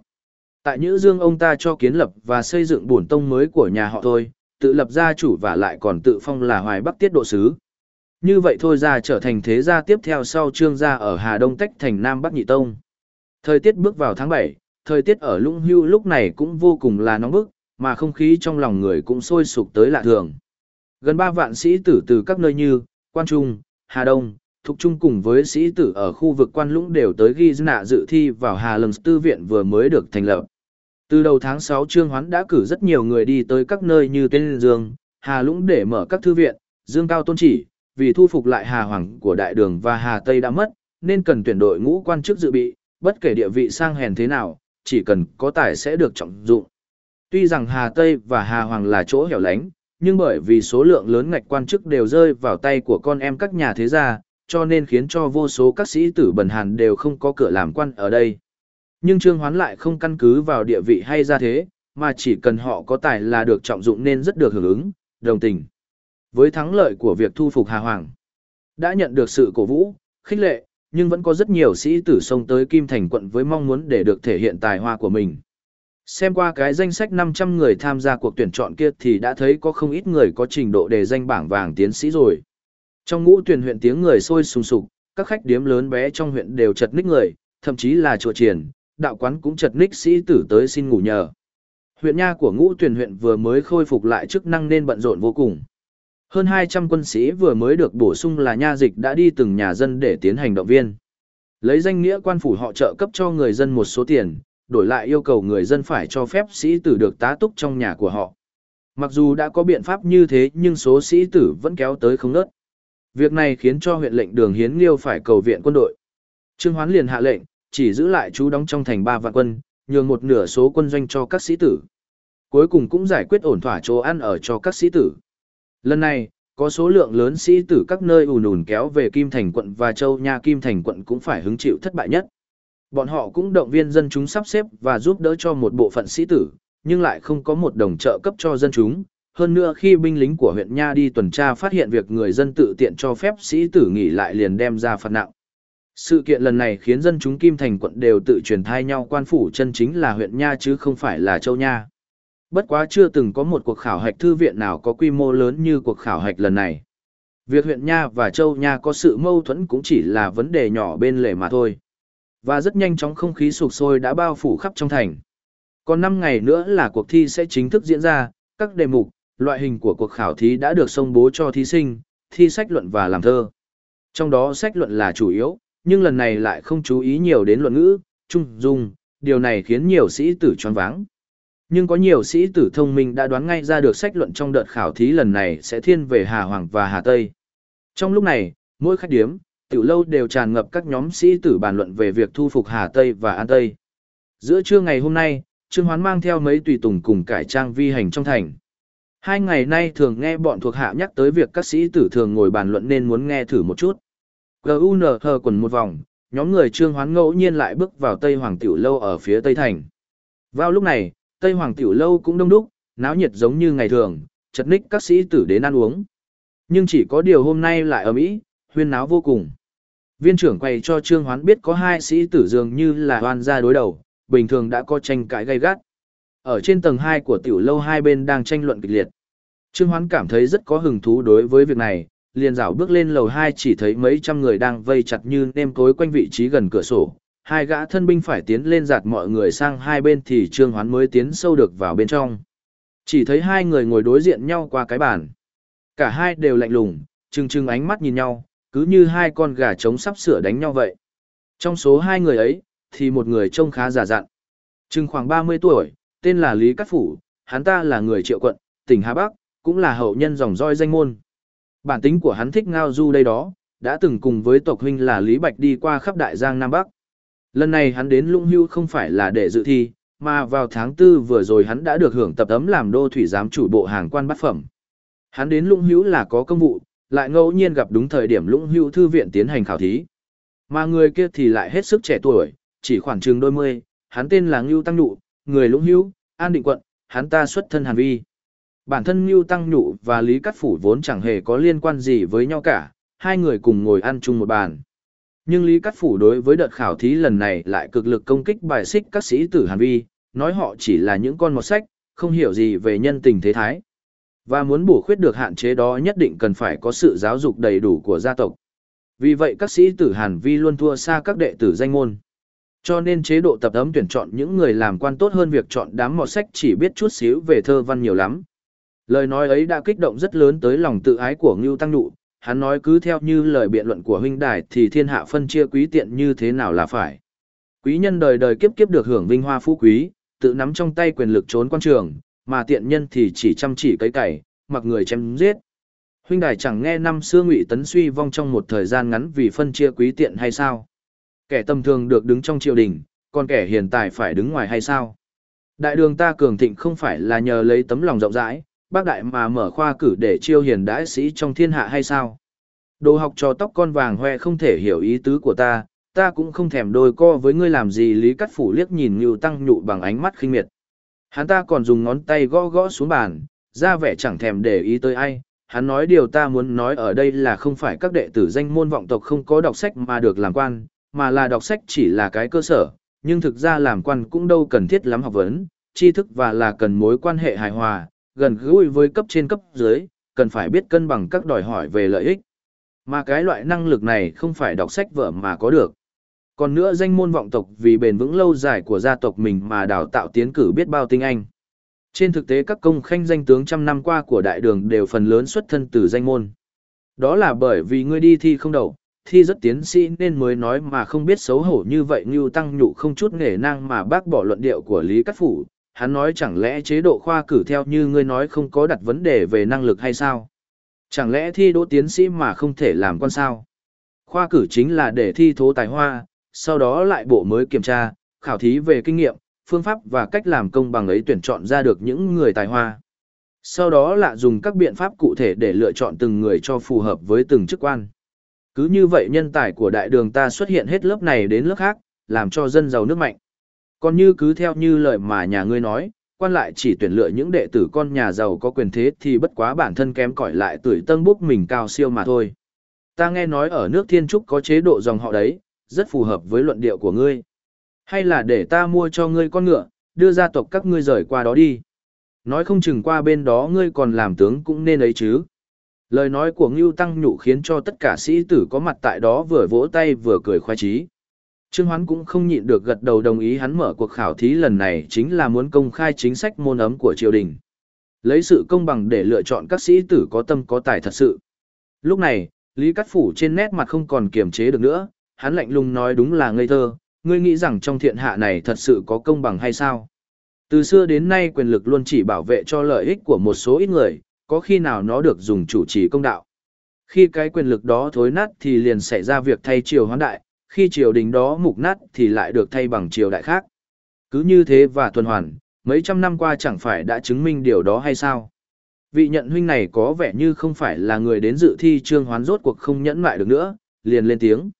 Tại Nhữ Dương ông ta cho kiến lập và xây dựng bổn tông mới của nhà họ thôi, tự lập gia chủ và lại còn tự phong là Hoài Bắc tiết độ sứ. Như vậy thôi ra trở thành thế gia tiếp theo sau trương gia ở Hà Đông tách thành Nam Bắc Nhị Tông. Thời tiết bước vào tháng 7, thời tiết ở Lũng Hưu lúc này cũng vô cùng là nóng bức, mà không khí trong lòng người cũng sôi sục tới lạ thường. Gần 3 vạn sĩ tử từ các nơi như Quan Trung, Hà Đông, Thục Trung cùng với sĩ tử ở khu vực Quan Lũng đều tới ghi nạ dự thi vào Hà Lầm Tư Viện vừa mới được thành lập. Từ đầu tháng 6 Trương Hoán đã cử rất nhiều người đi tới các nơi như Tên Dương, Hà Lũng để mở các thư viện, Dương Cao Tôn chỉ, vì thu phục lại Hà Hoàng của Đại Đường và Hà Tây đã mất, nên cần tuyển đội ngũ quan chức dự bị, bất kể địa vị sang hèn thế nào, chỉ cần có tài sẽ được trọng dụng. Tuy rằng Hà Tây và Hà Hoàng là chỗ hẻo lánh, nhưng bởi vì số lượng lớn ngạch quan chức đều rơi vào tay của con em các nhà thế gia, cho nên khiến cho vô số các sĩ tử bần hàn đều không có cửa làm quan ở đây. Nhưng Trương Hoán lại không căn cứ vào địa vị hay gia thế, mà chỉ cần họ có tài là được trọng dụng nên rất được hưởng ứng, đồng tình. Với thắng lợi của việc thu phục Hà Hoàng, đã nhận được sự cổ vũ, khích lệ, nhưng vẫn có rất nhiều sĩ tử xông tới Kim Thành quận với mong muốn để được thể hiện tài hoa của mình. Xem qua cái danh sách 500 người tham gia cuộc tuyển chọn kia thì đã thấy có không ít người có trình độ đề danh bảng vàng tiến sĩ rồi. Trong ngũ tuyển huyện tiếng người sôi sùng sục, các khách điếm lớn bé trong huyện đều chật ních người, thậm chí là chùa triển, đạo quán cũng chật ních sĩ tử tới xin ngủ nhờ. Huyện nha của ngũ tuyển huyện vừa mới khôi phục lại chức năng nên bận rộn vô cùng. Hơn 200 quân sĩ vừa mới được bổ sung là nha dịch đã đi từng nhà dân để tiến hành động viên. Lấy danh nghĩa quan phủ họ trợ cấp cho người dân một số tiền, đổi lại yêu cầu người dân phải cho phép sĩ tử được tá túc trong nhà của họ. Mặc dù đã có biện pháp như thế nhưng số sĩ tử vẫn kéo tới không nớt. Việc này khiến cho huyện lệnh đường hiến liêu phải cầu viện quân đội. Trương Hoán liền hạ lệnh, chỉ giữ lại chú đóng trong thành ba vạn quân, nhường một nửa số quân doanh cho các sĩ tử. Cuối cùng cũng giải quyết ổn thỏa chỗ ăn ở cho các sĩ tử. Lần này, có số lượng lớn sĩ tử các nơi ùn ùn kéo về Kim Thành quận và Châu Nha Kim Thành quận cũng phải hứng chịu thất bại nhất. Bọn họ cũng động viên dân chúng sắp xếp và giúp đỡ cho một bộ phận sĩ tử, nhưng lại không có một đồng trợ cấp cho dân chúng. Hơn nữa khi binh lính của huyện Nha đi tuần tra phát hiện việc người dân tự tiện cho phép sĩ tử nghỉ lại liền đem ra phạt nặng. Sự kiện lần này khiến dân chúng Kim Thành quận đều tự truyền thai nhau quan phủ chân chính là huyện Nha chứ không phải là Châu Nha. Bất quá chưa từng có một cuộc khảo hạch thư viện nào có quy mô lớn như cuộc khảo hạch lần này. Việc huyện Nha và Châu Nha có sự mâu thuẫn cũng chỉ là vấn đề nhỏ bên lề mà thôi. Và rất nhanh chóng không khí sụp sôi đã bao phủ khắp trong thành. Còn 5 ngày nữa là cuộc thi sẽ chính thức diễn ra, các đề mục, loại hình của cuộc khảo thí đã được công bố cho thí sinh, thi sách luận và làm thơ. Trong đó sách luận là chủ yếu, nhưng lần này lại không chú ý nhiều đến luận ngữ, trung dung, điều này khiến nhiều sĩ tử choáng váng. Nhưng có nhiều sĩ tử thông minh đã đoán ngay ra được sách luận trong đợt khảo thí lần này sẽ thiên về Hà Hoàng và Hà Tây. Trong lúc này, mỗi khách điếm, tiểu lâu đều tràn ngập các nhóm sĩ tử bàn luận về việc thu phục Hà Tây và An Tây. Giữa trưa ngày hôm nay, Trương Hoán mang theo mấy tùy tùng cùng cải trang vi hành trong thành. Hai ngày nay thường nghe bọn thuộc hạ nhắc tới việc các sĩ tử thường ngồi bàn luận nên muốn nghe thử một chút. GUN hờ quần một vòng, nhóm người Trương Hoán ngẫu nhiên lại bước vào Tây Hoàng Tiểu Lâu ở phía Tây Thành. Vào lúc này, Tây Hoàng Tiểu Lâu cũng đông đúc, náo nhiệt giống như ngày thường, chật ních các sĩ tử đến ăn uống. Nhưng chỉ có điều hôm nay lại ở Mỹ, huyên náo vô cùng. Viên trưởng quay cho Trương Hoán biết có hai sĩ tử dường như là hoan gia đối đầu, bình thường đã có tranh cãi gay gắt. Ở trên tầng 2 của tiểu lâu hai bên đang tranh luận kịch liệt. Trương Hoán cảm thấy rất có hứng thú đối với việc này, liền dạo bước lên lầu 2 chỉ thấy mấy trăm người đang vây chặt như nêm cối quanh vị trí gần cửa sổ. Hai gã thân binh phải tiến lên giạt mọi người sang hai bên thì Trương Hoán mới tiến sâu được vào bên trong. Chỉ thấy hai người ngồi đối diện nhau qua cái bàn. Cả hai đều lạnh lùng, trừng trừng ánh mắt nhìn nhau, cứ như hai con gà trống sắp sửa đánh nhau vậy. Trong số hai người ấy, thì một người trông khá già dặn. Trừng khoảng 30 tuổi, tên là Lý Cát Phủ, hắn ta là người triệu quận, tỉnh Hà Bắc, cũng là hậu nhân dòng roi danh môn. Bản tính của hắn thích ngao du đây đó, đã từng cùng với tộc huynh là Lý Bạch đi qua khắp Đại Giang Nam Bắc. Lần này hắn đến Lũng Hưu không phải là để dự thi, mà vào tháng 4 vừa rồi hắn đã được hưởng tập ấm làm đô thủy giám chủ bộ hàng quan bát phẩm. Hắn đến Lũng Hưu là có công vụ, lại ngẫu nhiên gặp đúng thời điểm Lũng Hưu thư viện tiến hành khảo thí. Mà người kia thì lại hết sức trẻ tuổi, chỉ khoảng chừng đôi mươi, hắn tên là Ngưu Tăng Nụ, người Lũng hữu An Định Quận, hắn ta xuất thân Hàn Vi. Bản thân Ngưu Tăng Nhụ và Lý Cát Phủ vốn chẳng hề có liên quan gì với nhau cả, hai người cùng ngồi ăn chung một bàn. Nhưng Lý Cát Phủ đối với đợt khảo thí lần này lại cực lực công kích bài xích các sĩ tử Hàn Vi, nói họ chỉ là những con mọt sách, không hiểu gì về nhân tình thế thái. Và muốn bổ khuyết được hạn chế đó nhất định cần phải có sự giáo dục đầy đủ của gia tộc. Vì vậy các sĩ tử Hàn Vi luôn thua xa các đệ tử danh môn. Cho nên chế độ tập ấm tuyển chọn những người làm quan tốt hơn việc chọn đám mọt sách chỉ biết chút xíu về thơ văn nhiều lắm. Lời nói ấy đã kích động rất lớn tới lòng tự ái của Ngưu Tăng Nụ, hắn nói cứ theo như lời biện luận của huynh đài thì thiên hạ phân chia quý tiện như thế nào là phải. Quý nhân đời đời kiếp kiếp được hưởng vinh hoa phú quý, tự nắm trong tay quyền lực trốn quan trường, mà tiện nhân thì chỉ chăm chỉ cấy cày, mặc người chém giết. Huynh đài chẳng nghe năm xưa Ngụy Tấn suy vong trong một thời gian ngắn vì phân chia quý tiện hay sao? Kẻ tầm thường được đứng trong triều đình, còn kẻ hiền tài phải đứng ngoài hay sao? Đại đường ta cường thịnh không phải là nhờ lấy tấm lòng rộng rãi, bác đại mà mở khoa cử để chiêu hiền đãi sĩ trong thiên hạ hay sao? Đồ học trò tóc con vàng hoe không thể hiểu ý tứ của ta, ta cũng không thèm đôi co với ngươi làm gì Lý Cắt Phủ liếc nhìn Ngưu Tăng Nhụ bằng ánh mắt khinh miệt. Hắn ta còn dùng ngón tay gõ gõ xuống bàn, ra vẻ chẳng thèm để ý tới ai. Hắn nói điều ta muốn nói ở đây là không phải các đệ tử danh môn vọng tộc không có đọc sách mà được làm quan, mà là đọc sách chỉ là cái cơ sở, nhưng thực ra làm quan cũng đâu cần thiết lắm học vấn, tri thức và là cần mối quan hệ hài hòa, gần gũi với cấp trên cấp dưới, cần phải biết cân bằng các đòi hỏi về lợi ích. Mà cái loại năng lực này không phải đọc sách vở mà có được. Còn nữa danh môn vọng tộc vì bền vững lâu dài của gia tộc mình mà đào tạo tiến cử biết bao tinh anh. Trên thực tế các công khanh danh tướng trăm năm qua của đại đường đều phần lớn xuất thân từ danh môn. Đó là bởi vì ngươi đi thi không đậu, thi rất tiến sĩ nên mới nói mà không biết xấu hổ như vậy như tăng nhụ không chút nghề năng mà bác bỏ luận điệu của Lý Cát Phủ, hắn nói chẳng lẽ chế độ khoa cử theo như ngươi nói không có đặt vấn đề về năng lực hay sao? Chẳng lẽ thi đỗ tiến sĩ mà không thể làm quan sao? Khoa cử chính là để thi thố tài hoa, sau đó lại bộ mới kiểm tra, khảo thí về kinh nghiệm, phương pháp và cách làm công bằng ấy tuyển chọn ra được những người tài hoa. Sau đó là dùng các biện pháp cụ thể để lựa chọn từng người cho phù hợp với từng chức quan. Cứ như vậy nhân tài của đại đường ta xuất hiện hết lớp này đến lớp khác, làm cho dân giàu nước mạnh. Còn như cứ theo như lời mà nhà ngươi nói, quan lại chỉ tuyển lựa những đệ tử con nhà giàu có quyền thế thì bất quá bản thân kém cỏi lại tuổi tân búc mình cao siêu mà thôi. Ta nghe nói ở nước Thiên Trúc có chế độ dòng họ đấy, rất phù hợp với luận điệu của ngươi. Hay là để ta mua cho ngươi con ngựa, đưa gia tộc các ngươi rời qua đó đi. Nói không chừng qua bên đó ngươi còn làm tướng cũng nên ấy chứ. Lời nói của Ngưu Tăng Nhụ khiến cho tất cả sĩ tử có mặt tại đó vừa vỗ tay vừa cười khoái chí. Trương Hoán cũng không nhịn được gật đầu đồng ý hắn mở cuộc khảo thí lần này chính là muốn công khai chính sách môn ấm của triều đình. Lấy sự công bằng để lựa chọn các sĩ tử có tâm có tài thật sự. Lúc này, Lý Cát Phủ trên nét mặt không còn kiềm chế được nữa, hắn lạnh lùng nói đúng là ngây thơ, ngươi nghĩ rằng trong thiện hạ này thật sự có công bằng hay sao? Từ xưa đến nay quyền lực luôn chỉ bảo vệ cho lợi ích của một số ít người, có khi nào nó được dùng chủ trì công đạo. Khi cái quyền lực đó thối nát thì liền xảy ra việc thay triều hoán đại, khi triều đình đó mục nát thì lại được thay bằng triều đại khác. Cứ như thế và tuần hoàn, mấy trăm năm qua chẳng phải đã chứng minh điều đó hay sao? Vị nhận huynh này có vẻ như không phải là người đến dự thi trương hoán rốt cuộc không nhẫn lại được nữa, liền lên tiếng.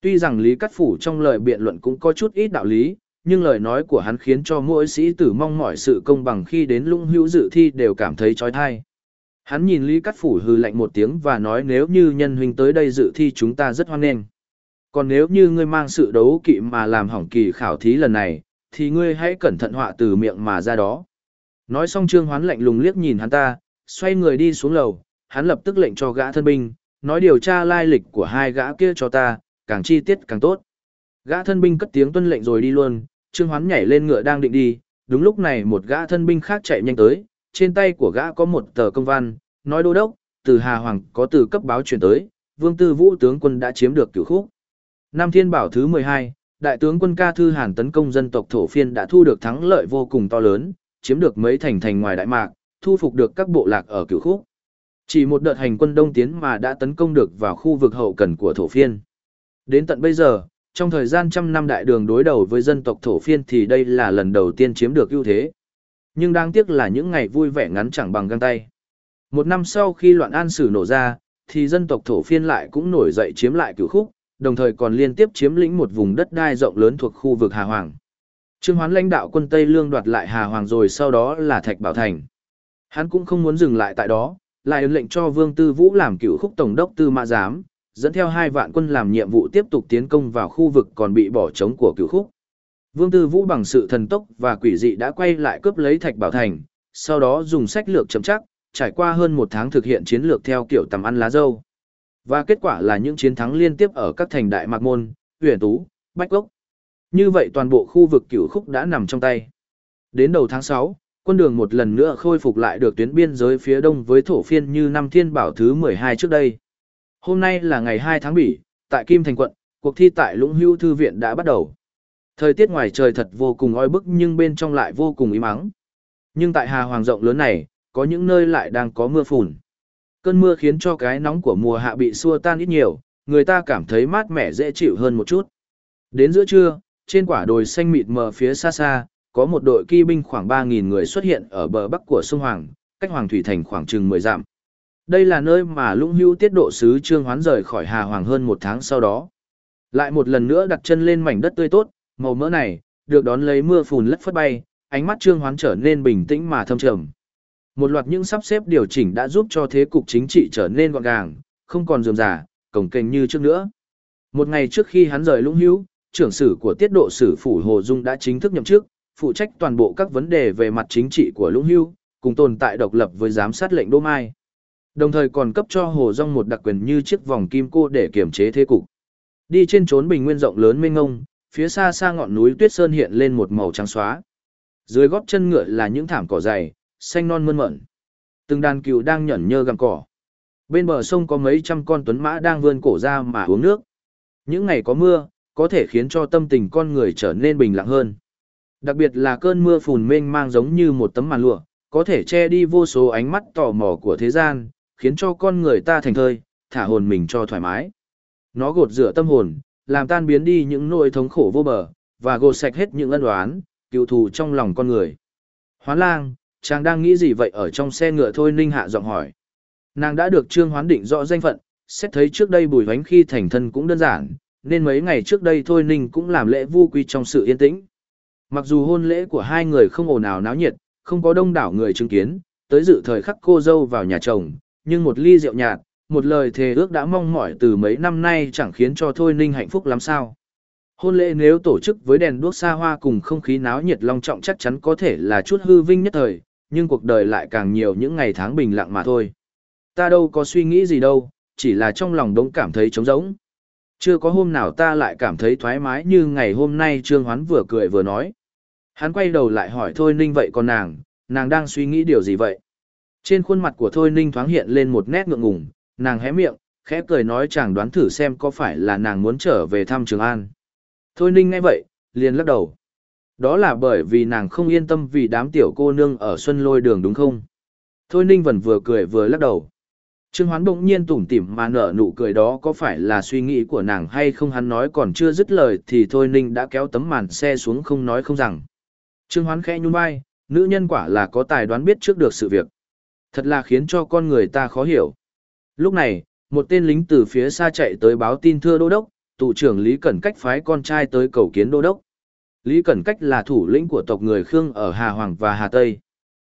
Tuy rằng Lý Cát Phủ trong lời biện luận cũng có chút ít đạo lý, nhưng lời nói của hắn khiến cho mỗi sĩ tử mong mọi sự công bằng khi đến lũng hữu dự thi đều cảm thấy trói thai. Hắn nhìn Lý Cát Phủ hư lạnh một tiếng và nói nếu như nhân huynh tới đây dự thi chúng ta rất hoan nghênh. Còn nếu như ngươi mang sự đấu kỵ mà làm hỏng kỳ khảo thí lần này, thì ngươi hãy cẩn thận họa từ miệng mà ra đó. Nói xong Trương Hoán lạnh lùng liếc nhìn hắn ta, xoay người đi xuống lầu, hắn lập tức lệnh cho gã thân binh, nói điều tra lai lịch của hai gã kia cho ta, càng chi tiết càng tốt. Gã thân binh cất tiếng tuân lệnh rồi đi luôn, Trương Hoán nhảy lên ngựa đang định đi, đúng lúc này một gã thân binh khác chạy nhanh tới, trên tay của gã có một tờ công văn, nói đô đốc, từ Hà Hoàng có từ cấp báo chuyển tới, Vương Tư Vũ tướng quân đã chiếm được cửu khúc. Nam Thiên Bảo thứ 12, đại tướng quân Ca Thư Hàn tấn công dân tộc thổ phiên đã thu được thắng lợi vô cùng to lớn, chiếm được mấy thành thành ngoài Đại Mạc, thu phục được các bộ lạc ở cửu khúc. Chỉ một đợt hành quân đông tiến mà đã tấn công được vào khu vực hậu cần của thổ phiên. Đến tận bây giờ, trong thời gian trăm năm đại đường đối đầu với dân tộc thổ phiên thì đây là lần đầu tiên chiếm được ưu thế. Nhưng đáng tiếc là những ngày vui vẻ ngắn chẳng bằng găng tay. Một năm sau khi loạn an sử nổ ra, thì dân tộc thổ phiên lại cũng nổi dậy chiếm lại cửu khúc, đồng thời còn liên tiếp chiếm lĩnh một vùng đất đai rộng lớn thuộc khu vực Hà Hoàng. Trương Hoán lãnh đạo quân Tây Lương đoạt lại Hà Hoàng rồi sau đó là Thạch Bảo Thành. Hắn cũng không muốn dừng lại tại đó, lại ấn lệnh cho Vương Tư Vũ làm cựu khúc tổng đốc Tư Mã Giám, dẫn theo hai vạn quân làm nhiệm vụ tiếp tục tiến công vào khu vực còn bị bỏ trống của cựu khúc. Vương Tư Vũ bằng sự thần tốc và quỷ dị đã quay lại cướp lấy Thạch Bảo Thành, sau đó dùng sách lược chậm chắc, trải qua hơn một tháng thực hiện chiến lược theo kiểu tầm ăn lá dâu. Và kết quả là những chiến thắng liên tiếp ở các thành đại mạc môn, huyền tú, bách gốc. Như vậy toàn bộ khu vực cửu khúc đã nằm trong tay. Đến đầu tháng 6, quân đường một lần nữa khôi phục lại được tuyến biên giới phía đông với thổ phiên như năm thiên bảo thứ 12 trước đây. Hôm nay là ngày 2 tháng bỉ, tại Kim Thành quận, cuộc thi tại Lũng Hưu Thư viện đã bắt đầu. Thời tiết ngoài trời thật vô cùng oi bức nhưng bên trong lại vô cùng im ắng. Nhưng tại Hà Hoàng rộng lớn này, có những nơi lại đang có mưa phùn. Cơn mưa khiến cho cái nóng của mùa hạ bị xua tan ít nhiều, người ta cảm thấy mát mẻ dễ chịu hơn một chút. Đến giữa trưa, trên quả đồi xanh mịt mờ phía xa xa, có một đội kỵ binh khoảng 3.000 người xuất hiện ở bờ bắc của sông Hoàng, cách Hoàng Thủy Thành khoảng chừng 10 dặm. Đây là nơi mà lũng hưu tiết độ sứ Trương Hoán rời khỏi Hà Hoàng hơn một tháng sau đó. Lại một lần nữa đặt chân lên mảnh đất tươi tốt, màu mỡ này, được đón lấy mưa phùn lất phất bay, ánh mắt Trương Hoán trở nên bình tĩnh mà thâm trầm. Một loạt những sắp xếp điều chỉnh đã giúp cho thế cục chính trị trở nên gọn gàng, không còn rườm rà, cổng kênh như trước nữa. Một ngày trước khi hắn rời Lũng Hữu, trưởng sử của tiết độ sử phủ Hồ Dung đã chính thức nhậm chức, phụ trách toàn bộ các vấn đề về mặt chính trị của Lũng Hữu, cùng tồn tại độc lập với giám sát lệnh Đô Mai. Đồng thời còn cấp cho Hồ Dung một đặc quyền như chiếc vòng kim cô để kiểm chế thế cục. Đi trên trốn bình nguyên rộng lớn mênh ngông, phía xa xa ngọn núi Tuyết Sơn hiện lên một màu trắng xóa. Dưới gót chân ngựa là những thảm cỏ dày, xanh non mơn mởn. Từng đàn cừu đang nhẫn nhơ gặm cỏ. Bên bờ sông có mấy trăm con tuấn mã đang vươn cổ ra mà uống nước. Những ngày có mưa, có thể khiến cho tâm tình con người trở nên bình lặng hơn. Đặc biệt là cơn mưa phùn mênh mang giống như một tấm màn lụa, có thể che đi vô số ánh mắt tò mò của thế gian, khiến cho con người ta thành thơi, thả hồn mình cho thoải mái. Nó gột rửa tâm hồn, làm tan biến đi những nỗi thống khổ vô bờ, và gột sạch hết những ân oán, cựu thù trong lòng con người. Hoán lang, chàng đang nghĩ gì vậy ở trong xe ngựa thôi Ninh hạ giọng hỏi. Nàng đã được Trương Hoán định rõ danh phận, xét thấy trước đây bùi hoánh khi thành thân cũng đơn giản, nên mấy ngày trước đây thôi Ninh cũng làm lễ vu quy trong sự yên tĩnh. Mặc dù hôn lễ của hai người không ồn ào náo nhiệt, không có đông đảo người chứng kiến, tới dự thời khắc cô dâu vào nhà chồng, nhưng một ly rượu nhạt, một lời thề ước đã mong mỏi từ mấy năm nay chẳng khiến cho Thôi Ninh hạnh phúc lắm sao. Hôn lễ nếu tổ chức với đèn đuốc xa hoa cùng không khí náo nhiệt long trọng chắc chắn có thể là chút hư vinh nhất thời, nhưng cuộc đời lại càng nhiều những ngày tháng bình lặng mà thôi. Ta đâu có suy nghĩ gì đâu, chỉ là trong lòng đống cảm thấy trống rỗng. Chưa có hôm nào ta lại cảm thấy thoải mái như ngày hôm nay Trương Hoán vừa cười vừa nói. Hắn quay đầu lại hỏi Thôi Ninh vậy còn nàng, nàng đang suy nghĩ điều gì vậy? Trên khuôn mặt của Thôi Ninh thoáng hiện lên một nét ngượng ngùng, nàng hé miệng, khẽ cười nói chàng đoán thử xem có phải là nàng muốn trở về thăm Trường An. Thôi Ninh ngay vậy, liền lắc đầu. Đó là bởi vì nàng không yên tâm vì đám tiểu cô nương ở Xuân Lôi đường đúng không? Thôi Ninh vẫn vừa cười vừa lắc đầu. Trương Hoán bỗng nhiên tủm tỉm mà nở nụ cười đó có phải là suy nghĩ của nàng hay không hắn nói còn chưa dứt lời thì Thôi Ninh đã kéo tấm màn xe xuống không nói không rằng. Trương Hoán khẽ nhún vai, nữ nhân quả là có tài đoán biết trước được sự việc. Thật là khiến cho con người ta khó hiểu. Lúc này, một tên lính từ phía xa chạy tới báo tin thưa đô đốc, tụ trưởng Lý Cẩn Cách phái con trai tới cầu kiến đô đốc. Lý Cẩn Cách là thủ lĩnh của tộc người Khương ở Hà Hoàng và Hà Tây.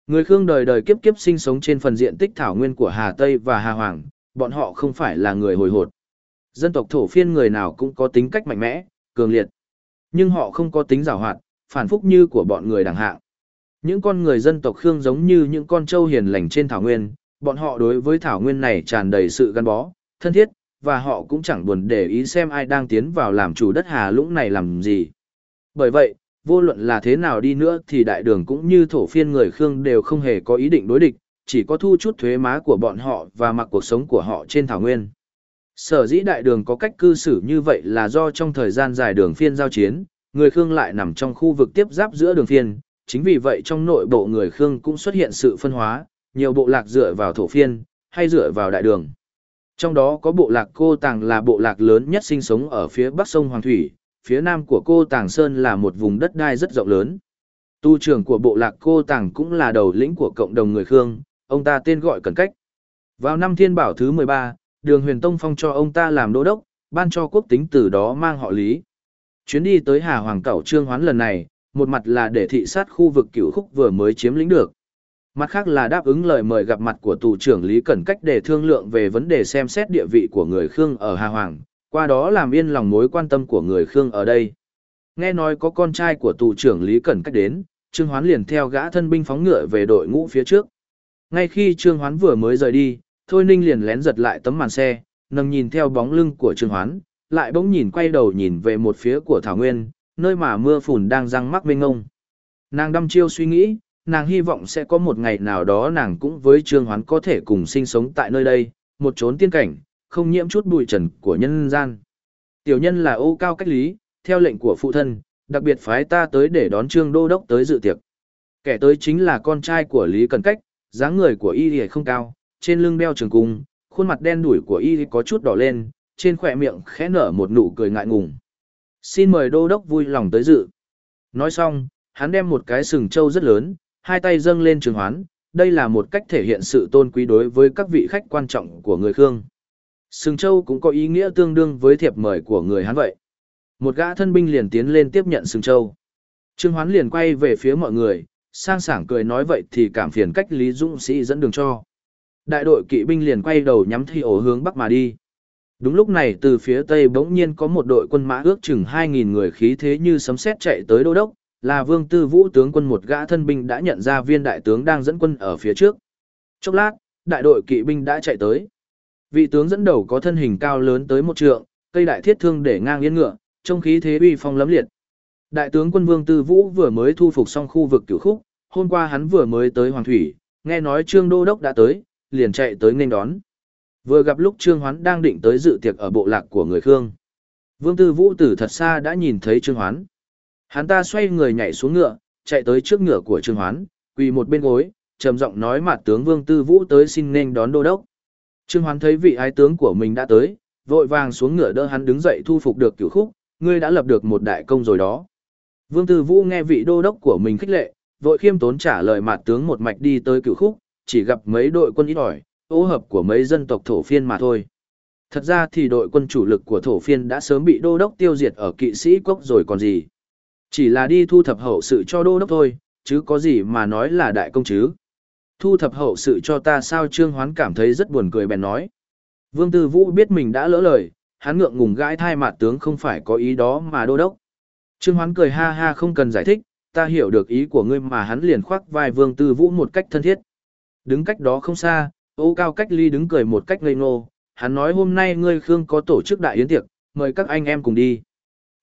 Người Khương đời đời kiếp kiếp sinh sống trên phần diện tích thảo nguyên của Hà Tây và Hà Hoàng, bọn họ không phải là người hồi hột. Dân tộc thổ phiên người nào cũng có tính cách mạnh mẽ, cường liệt. Nhưng họ không có tính giàu hoạt, phản phúc như của bọn người đẳng hạng. Những con người dân tộc Khương giống như những con trâu hiền lành trên thảo nguyên, bọn họ đối với thảo nguyên này tràn đầy sự gắn bó, thân thiết, và họ cũng chẳng buồn để ý xem ai đang tiến vào làm chủ đất Hà Lũng này làm gì. Bởi vậy, vô luận là thế nào đi nữa thì đại đường cũng như thổ phiên người Khương đều không hề có ý định đối địch, chỉ có thu chút thuế má của bọn họ và mặc cuộc sống của họ trên thảo nguyên. Sở dĩ đại đường có cách cư xử như vậy là do trong thời gian dài đường phiên giao chiến, người Khương lại nằm trong khu vực tiếp giáp giữa đường phiên, chính vì vậy trong nội bộ người Khương cũng xuất hiện sự phân hóa, nhiều bộ lạc dựa vào thổ phiên, hay dựa vào đại đường. Trong đó có bộ lạc Cô Tàng là bộ lạc lớn nhất sinh sống ở phía bắc sông Hoàng Thủy, phía nam của Cô Tàng Sơn là một vùng đất đai rất rộng lớn. Tu trưởng của bộ lạc Cô Tàng cũng là đầu lĩnh của cộng đồng người Khương, ông ta tên gọi Cẩn Cách. Vào năm thiên bảo thứ 13, đường huyền tông phong cho ông ta làm đô đốc, ban cho quốc tính từ đó mang họ Lý. Chuyến đi tới Hà Hoàng Cẩu Trương Hoán lần này, một mặt là để thị sát khu vực cửu khúc vừa mới chiếm lĩnh được. Mặt khác là đáp ứng lời mời gặp mặt của tù trưởng Lý Cẩn cách để thương lượng về vấn đề xem xét địa vị của người Khương ở Hà Hoàng, qua đó làm yên lòng mối quan tâm của người Khương ở đây. Nghe nói có con trai của tù trưởng Lý Cẩn cách đến, Trương Hoán liền theo gã thân binh phóng ngựa về đội ngũ phía trước. Ngay khi Trương Hoán vừa mới rời đi, Thôi Ninh liền lén giật lại tấm màn xe, nâng nhìn theo bóng lưng của Trương Hoán, lại bỗng nhìn quay đầu nhìn về một phía của Thảo Nguyên, nơi mà mưa phùn đang răng mắc mênh ngông. Nàng đăm chiêu suy nghĩ, nàng hy vọng sẽ có một ngày nào đó nàng cũng với Trương Hoán có thể cùng sinh sống tại nơi đây, một chốn tiên cảnh, không nhiễm chút bụi trần của nhân gian. Tiểu nhân là ô cao cách lý, theo lệnh của phụ thân, đặc biệt phái ta tới để đón Trương Đô Đốc tới dự tiệc. Kẻ tới chính là con trai của Lý Cần Cách, dáng người của y thì không cao, trên lưng đeo trường cung, khuôn mặt đen đủi của y có chút đỏ lên, trên khỏe miệng khẽ nở một nụ cười ngại ngùng. Xin mời Đô Đốc vui lòng tới dự. Nói xong, hắn đem một cái sừng trâu rất lớn, hai tay dâng lên trường hoán, đây là một cách thể hiện sự tôn quý đối với các vị khách quan trọng của người Khương. Sừng Châu cũng có ý nghĩa tương đương với thiệp mời của người Hán vậy. Một gã thân binh liền tiến lên tiếp nhận Sừng Châu. Trương Hoán liền quay về phía mọi người, sang sảng cười nói vậy thì cảm phiền cách Lý Dũng Sĩ dẫn đường cho. Đại đội kỵ binh liền quay đầu nhắm thi ổ hướng bắc mà đi. Đúng lúc này từ phía tây bỗng nhiên có một đội quân mã ước chừng 2.000 người khí thế như sấm sét chạy tới đô đốc, là Vương Tư Vũ tướng quân một gã thân binh đã nhận ra viên đại tướng đang dẫn quân ở phía trước. Chốc lát, đại đội kỵ binh đã chạy tới. Vị tướng dẫn đầu có thân hình cao lớn tới một trượng, cây đại thiết thương để ngang yên ngựa, trong khí thế uy phong lấm liệt. Đại tướng quân Vương Tư Vũ vừa mới thu phục xong khu vực cửu khúc, hôm qua hắn vừa mới tới Hoàng Thủy, nghe nói Trương Đô Đốc đã tới, liền chạy tới nên đón. Vừa gặp lúc Trương Hoán đang định tới dự tiệc ở bộ lạc của người Khương. Vương Tư Vũ từ thật xa đã nhìn thấy Trương Hoán. Hắn ta xoay người nhảy xuống ngựa, chạy tới trước ngựa của Trương Hoán, quỳ một bên gối, trầm giọng nói mặt tướng Vương Tư Vũ tới xin nên đón đô đốc. Trương Hoán thấy vị ái tướng của mình đã tới, vội vàng xuống ngựa đỡ hắn đứng dậy thu phục được cửu khúc, ngươi đã lập được một đại công rồi đó. Vương Tư Vũ nghe vị đô đốc của mình khích lệ, vội khiêm tốn trả lời mặt tướng một mạch đi tới cửu khúc, chỉ gặp mấy đội quân ít ỏi, ô hợp của mấy dân tộc thổ phiên mà thôi. Thật ra thì đội quân chủ lực của thổ phiên đã sớm bị đô đốc tiêu diệt ở kỵ sĩ cốc rồi còn gì. Chỉ là đi thu thập hậu sự cho đô đốc thôi, chứ có gì mà nói là đại công chứ. Thu thập hậu sự cho ta sao Trương Hoán cảm thấy rất buồn cười bèn nói. Vương Tư Vũ biết mình đã lỡ lời, hắn ngượng ngùng gãi thai mặt tướng không phải có ý đó mà đô đốc. Trương Hoán cười ha ha không cần giải thích, ta hiểu được ý của ngươi mà hắn liền khoác vai Vương Tư Vũ một cách thân thiết. Đứng cách đó không xa, ô cao cách ly đứng cười một cách ngây ngô, hắn nói hôm nay ngươi Khương có tổ chức đại yến tiệc, mời các anh em cùng đi.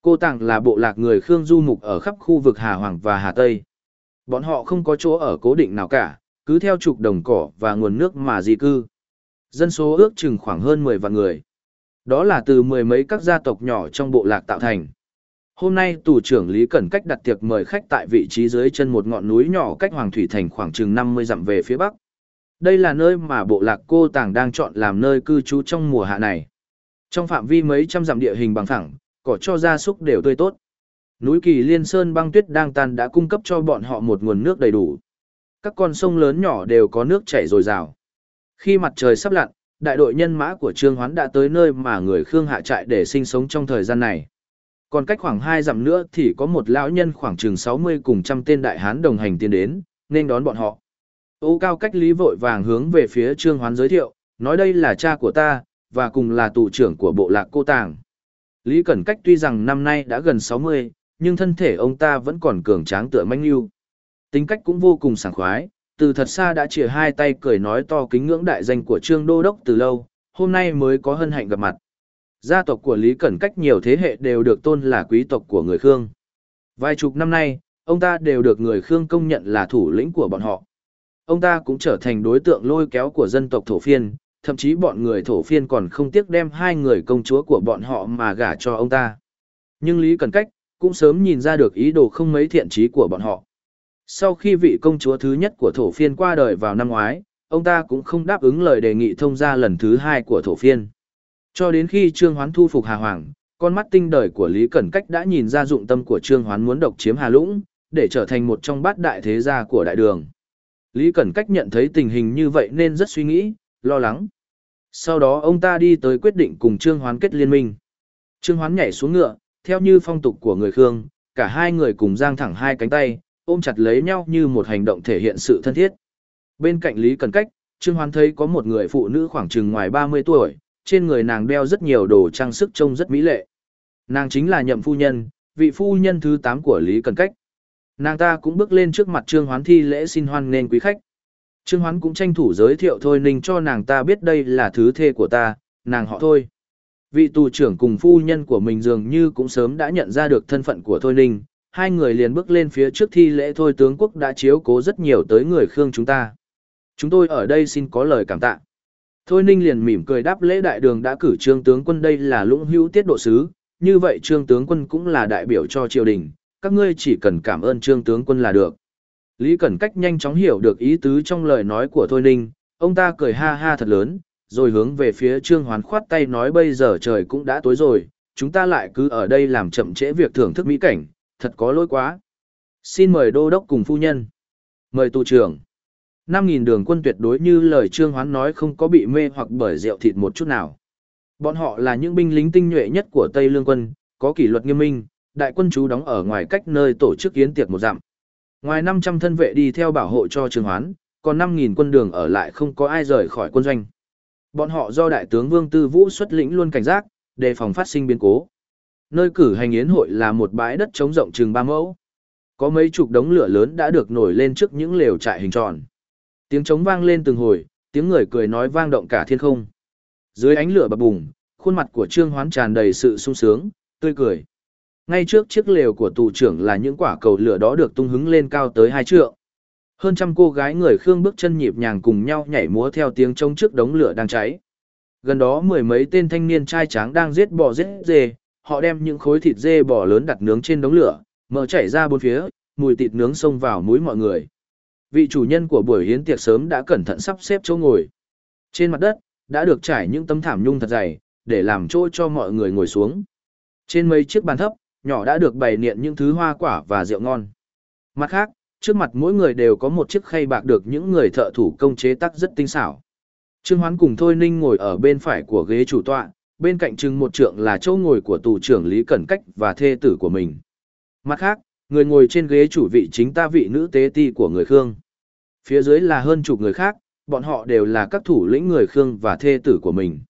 Cô Tặng là bộ lạc người Khương du mục ở khắp khu vực Hà Hoàng và Hà Tây. Bọn họ không có chỗ ở cố định nào cả, cứ theo trục đồng cỏ và nguồn nước mà di cư. Dân số ước chừng khoảng hơn 10 vạn người. Đó là từ mười mấy các gia tộc nhỏ trong bộ lạc tạo thành. Hôm nay tù trưởng Lý Cẩn cách đặt tiệc mời khách tại vị trí dưới chân một ngọn núi nhỏ cách Hoàng Thủy Thành khoảng chừng 50 dặm về phía bắc. Đây là nơi mà bộ lạc cô tàng đang chọn làm nơi cư trú trong mùa hạ này. Trong phạm vi mấy trăm dặm địa hình bằng thẳng, cỏ cho gia súc đều tươi tốt. Núi Kỳ Liên Sơn băng tuyết đang tan đã cung cấp cho bọn họ một nguồn nước đầy đủ. Các con sông lớn nhỏ đều có nước chảy dồi dào. Khi mặt trời sắp lặn, đại đội nhân mã của Trương Hoán đã tới nơi mà người Khương hạ trại để sinh sống trong thời gian này. Còn cách khoảng hai dặm nữa thì có một lão nhân khoảng chừng 60 cùng trăm tên đại hán đồng hành tiến đến, nên đón bọn họ. Ô cao cách lý vội vàng hướng về phía Trương Hoán giới thiệu, nói đây là cha của ta, và cùng là tù trưởng của bộ lạc cô tàng. Lý Cẩn Cách tuy rằng năm nay đã gần 60, nhưng thân thể ông ta vẫn còn cường tráng tựa manh yêu. Tính cách cũng vô cùng sảng khoái, từ thật xa đã chìa hai tay cười nói to kính ngưỡng đại danh của Trương Đô Đốc từ lâu, hôm nay mới có hân hạnh gặp mặt. Gia tộc của Lý Cẩn Cách nhiều thế hệ đều được tôn là quý tộc của người Khương. Vài chục năm nay, ông ta đều được người Khương công nhận là thủ lĩnh của bọn họ. Ông ta cũng trở thành đối tượng lôi kéo của dân tộc thổ phiên, thậm chí bọn người thổ phiên còn không tiếc đem hai người công chúa của bọn họ mà gả cho ông ta. Nhưng Lý Cẩn Cách cũng sớm nhìn ra được ý đồ không mấy thiện trí của bọn họ. Sau khi vị công chúa thứ nhất của thổ phiên qua đời vào năm ngoái, ông ta cũng không đáp ứng lời đề nghị thông gia lần thứ hai của thổ phiên. Cho đến khi Trương Hoán thu phục Hà Hoàng, con mắt tinh đời của Lý Cẩn Cách đã nhìn ra dụng tâm của Trương Hoán muốn độc chiếm Hà Lũng, để trở thành một trong bát đại thế gia của đại đường. Lý Cẩn Cách nhận thấy tình hình như vậy nên rất suy nghĩ, lo lắng. Sau đó ông ta đi tới quyết định cùng Trương Hoán kết liên minh. Trương Hoán nhảy xuống ngựa, theo như phong tục của người Khương, cả hai người cùng giang thẳng hai cánh tay, ôm chặt lấy nhau như một hành động thể hiện sự thân thiết. Bên cạnh Lý Cần Cách, Trương Hoán thấy có một người phụ nữ khoảng chừng ngoài 30 tuổi, trên người nàng đeo rất nhiều đồ trang sức trông rất mỹ lệ. Nàng chính là nhậm phu nhân, vị phu nhân thứ 8 của Lý Cần Cách. Nàng ta cũng bước lên trước mặt Trương Hoán thi lễ xin hoan nên quý khách. Trương Hoán cũng tranh thủ giới thiệu Thôi Ninh cho nàng ta biết đây là thứ thê của ta, nàng họ Thôi. Vị tù trưởng cùng phu nhân của mình dường như cũng sớm đã nhận ra được thân phận của Thôi Ninh, hai người liền bước lên phía trước thi lễ thôi tướng quốc đã chiếu cố rất nhiều tới người Khương chúng ta. Chúng tôi ở đây xin có lời cảm tạ. Thôi Ninh liền mỉm cười đáp lễ đại đường đã cử trương tướng quân đây là lũng hữu tiết độ sứ, như vậy trương tướng quân cũng là đại biểu cho triều đình, các ngươi chỉ cần cảm ơn trương tướng quân là được. Lý Cẩn Cách nhanh chóng hiểu được ý tứ trong lời nói của Thôi Ninh, ông ta cười ha ha thật lớn, rồi hướng về phía trương hoán khoát tay nói bây giờ trời cũng đã tối rồi, chúng ta lại cứ ở đây làm chậm trễ việc thưởng thức mỹ cảnh, thật có lỗi quá. Xin mời đô đốc cùng phu nhân. Mời tù trưởng. 5.000 đường quân tuyệt đối như lời Trương Hoán nói không có bị mê hoặc bởi rượu thịt một chút nào. Bọn họ là những binh lính tinh nhuệ nhất của Tây Lương quân, có kỷ luật nghiêm minh, đại quân chú đóng ở ngoài cách nơi tổ chức yến tiệc một dặm. Ngoài 500 thân vệ đi theo bảo hộ cho Trương Hoán, còn 5.000 quân đường ở lại không có ai rời khỏi quân doanh. Bọn họ do đại tướng Vương Tư Vũ xuất lĩnh luôn cảnh giác, đề phòng phát sinh biến cố. Nơi cử hành yến hội là một bãi đất trống rộng chừng ba mẫu. Có mấy chục đống lửa lớn đã được nổi lên trước những lều trại hình tròn. Tiếng trống vang lên từng hồi, tiếng người cười nói vang động cả thiên không. Dưới ánh lửa bập bùng, khuôn mặt của Trương Hoán tràn đầy sự sung sướng, tươi cười. Ngay trước chiếc lều của tù trưởng là những quả cầu lửa đó được tung hứng lên cao tới hai trượng. Hơn trăm cô gái người Khương bước chân nhịp nhàng cùng nhau nhảy múa theo tiếng trống trước đống lửa đang cháy. Gần đó mười mấy tên thanh niên trai tráng đang giết bò giết dê, họ đem những khối thịt dê bò lớn đặt nướng trên đống lửa, mở chảy ra bốn phía, mùi thịt nướng xông vào mũi mọi người. Vị chủ nhân của buổi hiến tiệc sớm đã cẩn thận sắp xếp chỗ ngồi. Trên mặt đất, đã được trải những tấm thảm nhung thật dày, để làm chỗ cho mọi người ngồi xuống. Trên mấy chiếc bàn thấp, nhỏ đã được bày niện những thứ hoa quả và rượu ngon. Mặt khác, trước mặt mỗi người đều có một chiếc khay bạc được những người thợ thủ công chế tác rất tinh xảo. Trương Hoán cùng Thôi Ninh ngồi ở bên phải của ghế chủ tọa, bên cạnh trưng một trượng là chỗ ngồi của tù trưởng Lý Cẩn Cách và thê tử của mình. Mặt khác, người ngồi trên ghế chủ vị chính ta vị nữ tế ti của người Khương. Phía dưới là hơn chục người khác, bọn họ đều là các thủ lĩnh người Khương và thê tử của mình.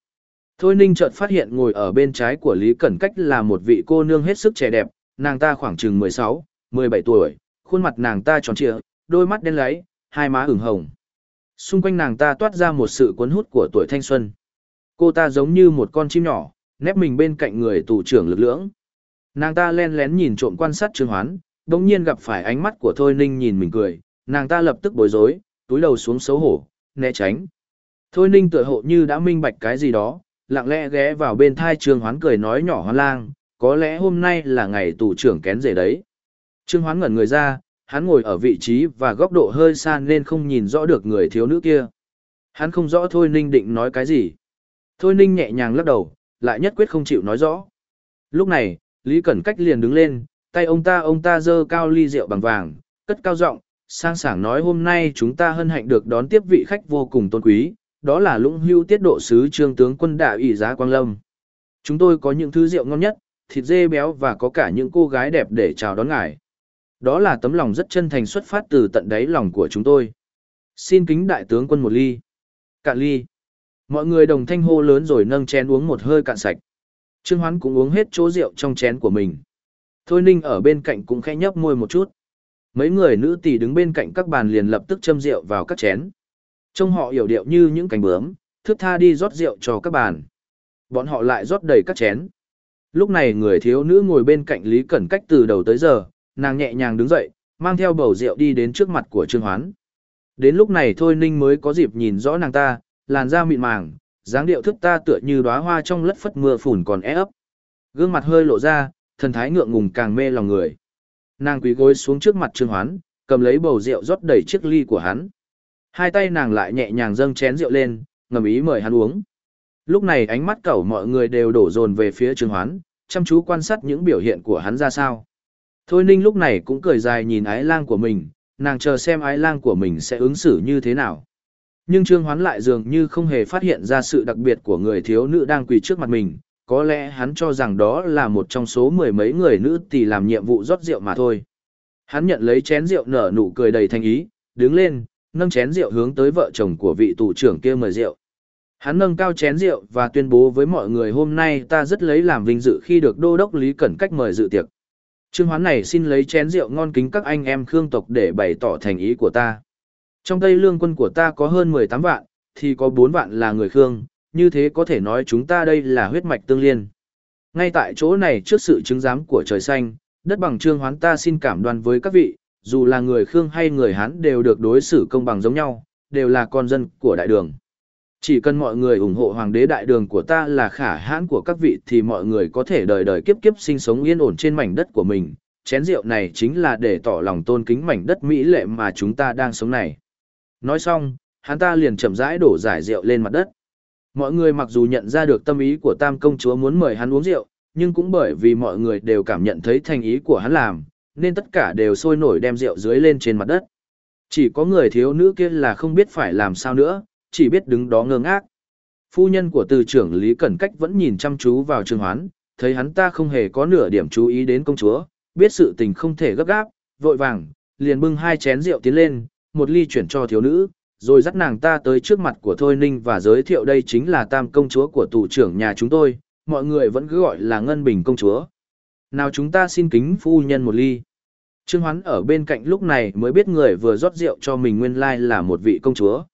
Thôi Ninh chợt phát hiện ngồi ở bên trái của Lý Cẩn Cách là một vị cô nương hết sức trẻ đẹp, nàng ta khoảng chừng 16, 17 tuổi, khuôn mặt nàng ta tròn trịa, đôi mắt đen láy, hai má ửng hồng. Xung quanh nàng ta toát ra một sự cuốn hút của tuổi thanh xuân. Cô ta giống như một con chim nhỏ, nép mình bên cạnh người tù trưởng lực lưỡng. Nàng ta len lén nhìn trộm quan sát Trương Hoán, bỗng nhiên gặp phải ánh mắt của Thôi Ninh nhìn mình cười, nàng ta lập tức bối rối, túi đầu xuống xấu hổ, né tránh. Thôi Ninh tựa hộ như đã minh bạch cái gì đó, lặng lẽ ghé vào bên thai Trương Hoán cười nói nhỏ hoán lang, có lẽ hôm nay là ngày tù trưởng kén rể đấy. Trương Hoán ngẩn người ra, hắn ngồi ở vị trí và góc độ hơi xa nên không nhìn rõ được người thiếu nữ kia. Hắn không rõ Thôi Ninh định nói cái gì. Thôi Ninh nhẹ nhàng lắc đầu, lại nhất quyết không chịu nói rõ. Lúc này, Lý Cẩn Cách liền đứng lên, tay ông ta ông ta dơ cao ly rượu bằng vàng, cất cao giọng, sang sảng nói hôm nay chúng ta hân hạnh được đón tiếp vị khách vô cùng tôn quý, đó là lũng hưu tiết độ sứ trương tướng quân đại ủy giá Quang Lâm. Chúng tôi có những thứ rượu ngon nhất, thịt dê béo và có cả những cô gái đẹp để chào đón ngài. Đó là tấm lòng rất chân thành xuất phát từ tận đáy lòng của chúng tôi. Xin kính đại tướng quân một ly. Cạn ly. Mọi người đồng thanh hô lớn rồi nâng chén uống một hơi cạn sạch. Trương Hoán cũng uống hết chỗ rượu trong chén của mình. Thôi Ninh ở bên cạnh cũng khẽ nhấp môi một chút. Mấy người nữ tỷ đứng bên cạnh các bàn liền lập tức châm rượu vào các chén. Trông họ hiểu điệu như những cánh bướm, thước tha đi rót rượu cho các bàn. Bọn họ lại rót đầy các chén. Lúc này người thiếu nữ ngồi bên cạnh Lý Cẩn cách từ đầu tới giờ, nàng nhẹ nhàng đứng dậy, mang theo bầu rượu đi đến trước mặt của Trương Hoán. Đến lúc này thôi Ninh mới có dịp nhìn rõ nàng ta, làn da mịn màng, dáng điệu thức ta tựa như đóa hoa trong lất phất mưa phùn còn é ấp. Gương mặt hơi lộ ra, thần thái ngượng ngùng càng mê lòng người. Nàng quỳ gối xuống trước mặt Trương Hoán, cầm lấy bầu rượu rót đầy chiếc ly của hắn. Hai tay nàng lại nhẹ nhàng dâng chén rượu lên, ngầm ý mời hắn uống. Lúc này ánh mắt cẩu mọi người đều đổ dồn về phía Trương Hoán, chăm chú quan sát những biểu hiện của hắn ra sao. Thôi Ninh lúc này cũng cười dài nhìn ái lang của mình, nàng chờ xem ái lang của mình sẽ ứng xử như thế nào. Nhưng Trương Hoán lại dường như không hề phát hiện ra sự đặc biệt của người thiếu nữ đang quỳ trước mặt mình, có lẽ hắn cho rằng đó là một trong số mười mấy người nữ tỷ làm nhiệm vụ rót rượu mà thôi. Hắn nhận lấy chén rượu nở nụ cười đầy thành ý, đứng lên, nâng chén rượu hướng tới vợ chồng của vị tù trưởng kia mời rượu. Hắn nâng cao chén rượu và tuyên bố với mọi người hôm nay ta rất lấy làm vinh dự khi được đô đốc Lý Cẩn cách mời dự tiệc. Trương Hoán này xin lấy chén rượu ngon kính các anh em Khương tộc để bày tỏ thành ý của ta. Trong Tây lương quân của ta có hơn 18 vạn, thì có 4 vạn là người Khương, như thế có thể nói chúng ta đây là huyết mạch tương liên. Ngay tại chỗ này trước sự chứng giám của trời xanh, đất bằng Trương Hoán ta xin cảm đoan với các vị, dù là người Khương hay người Hán đều được đối xử công bằng giống nhau, đều là con dân của đại đường. Chỉ cần mọi người ủng hộ hoàng đế đại đường của ta là khả hãn của các vị thì mọi người có thể đời đời kiếp kiếp sinh sống yên ổn trên mảnh đất của mình. Chén rượu này chính là để tỏ lòng tôn kính mảnh đất mỹ lệ mà chúng ta đang sống này. Nói xong, hắn ta liền chậm rãi đổ giải rượu lên mặt đất. Mọi người mặc dù nhận ra được tâm ý của tam công chúa muốn mời hắn uống rượu, nhưng cũng bởi vì mọi người đều cảm nhận thấy thành ý của hắn làm, nên tất cả đều sôi nổi đem rượu dưới lên trên mặt đất. Chỉ có người thiếu nữ kia là không biết phải làm sao nữa, chỉ biết đứng đó ngơ ngác. Phu nhân của từ trưởng Lý Cẩn Cách vẫn nhìn chăm chú vào Trương Hoán, thấy hắn ta không hề có nửa điểm chú ý đến công chúa, biết sự tình không thể gấp gáp, vội vàng, liền bưng hai chén rượu tiến lên, một ly chuyển cho thiếu nữ, rồi dắt nàng ta tới trước mặt của Thôi Ninh và giới thiệu đây chính là tam công chúa của tù trưởng nhà chúng tôi, mọi người vẫn cứ gọi là Ngân Bình công chúa. Nào chúng ta xin kính phu nhân một ly. Trương Hoán ở bên cạnh lúc này mới biết người vừa rót rượu cho mình nguyên lai là một vị công chúa.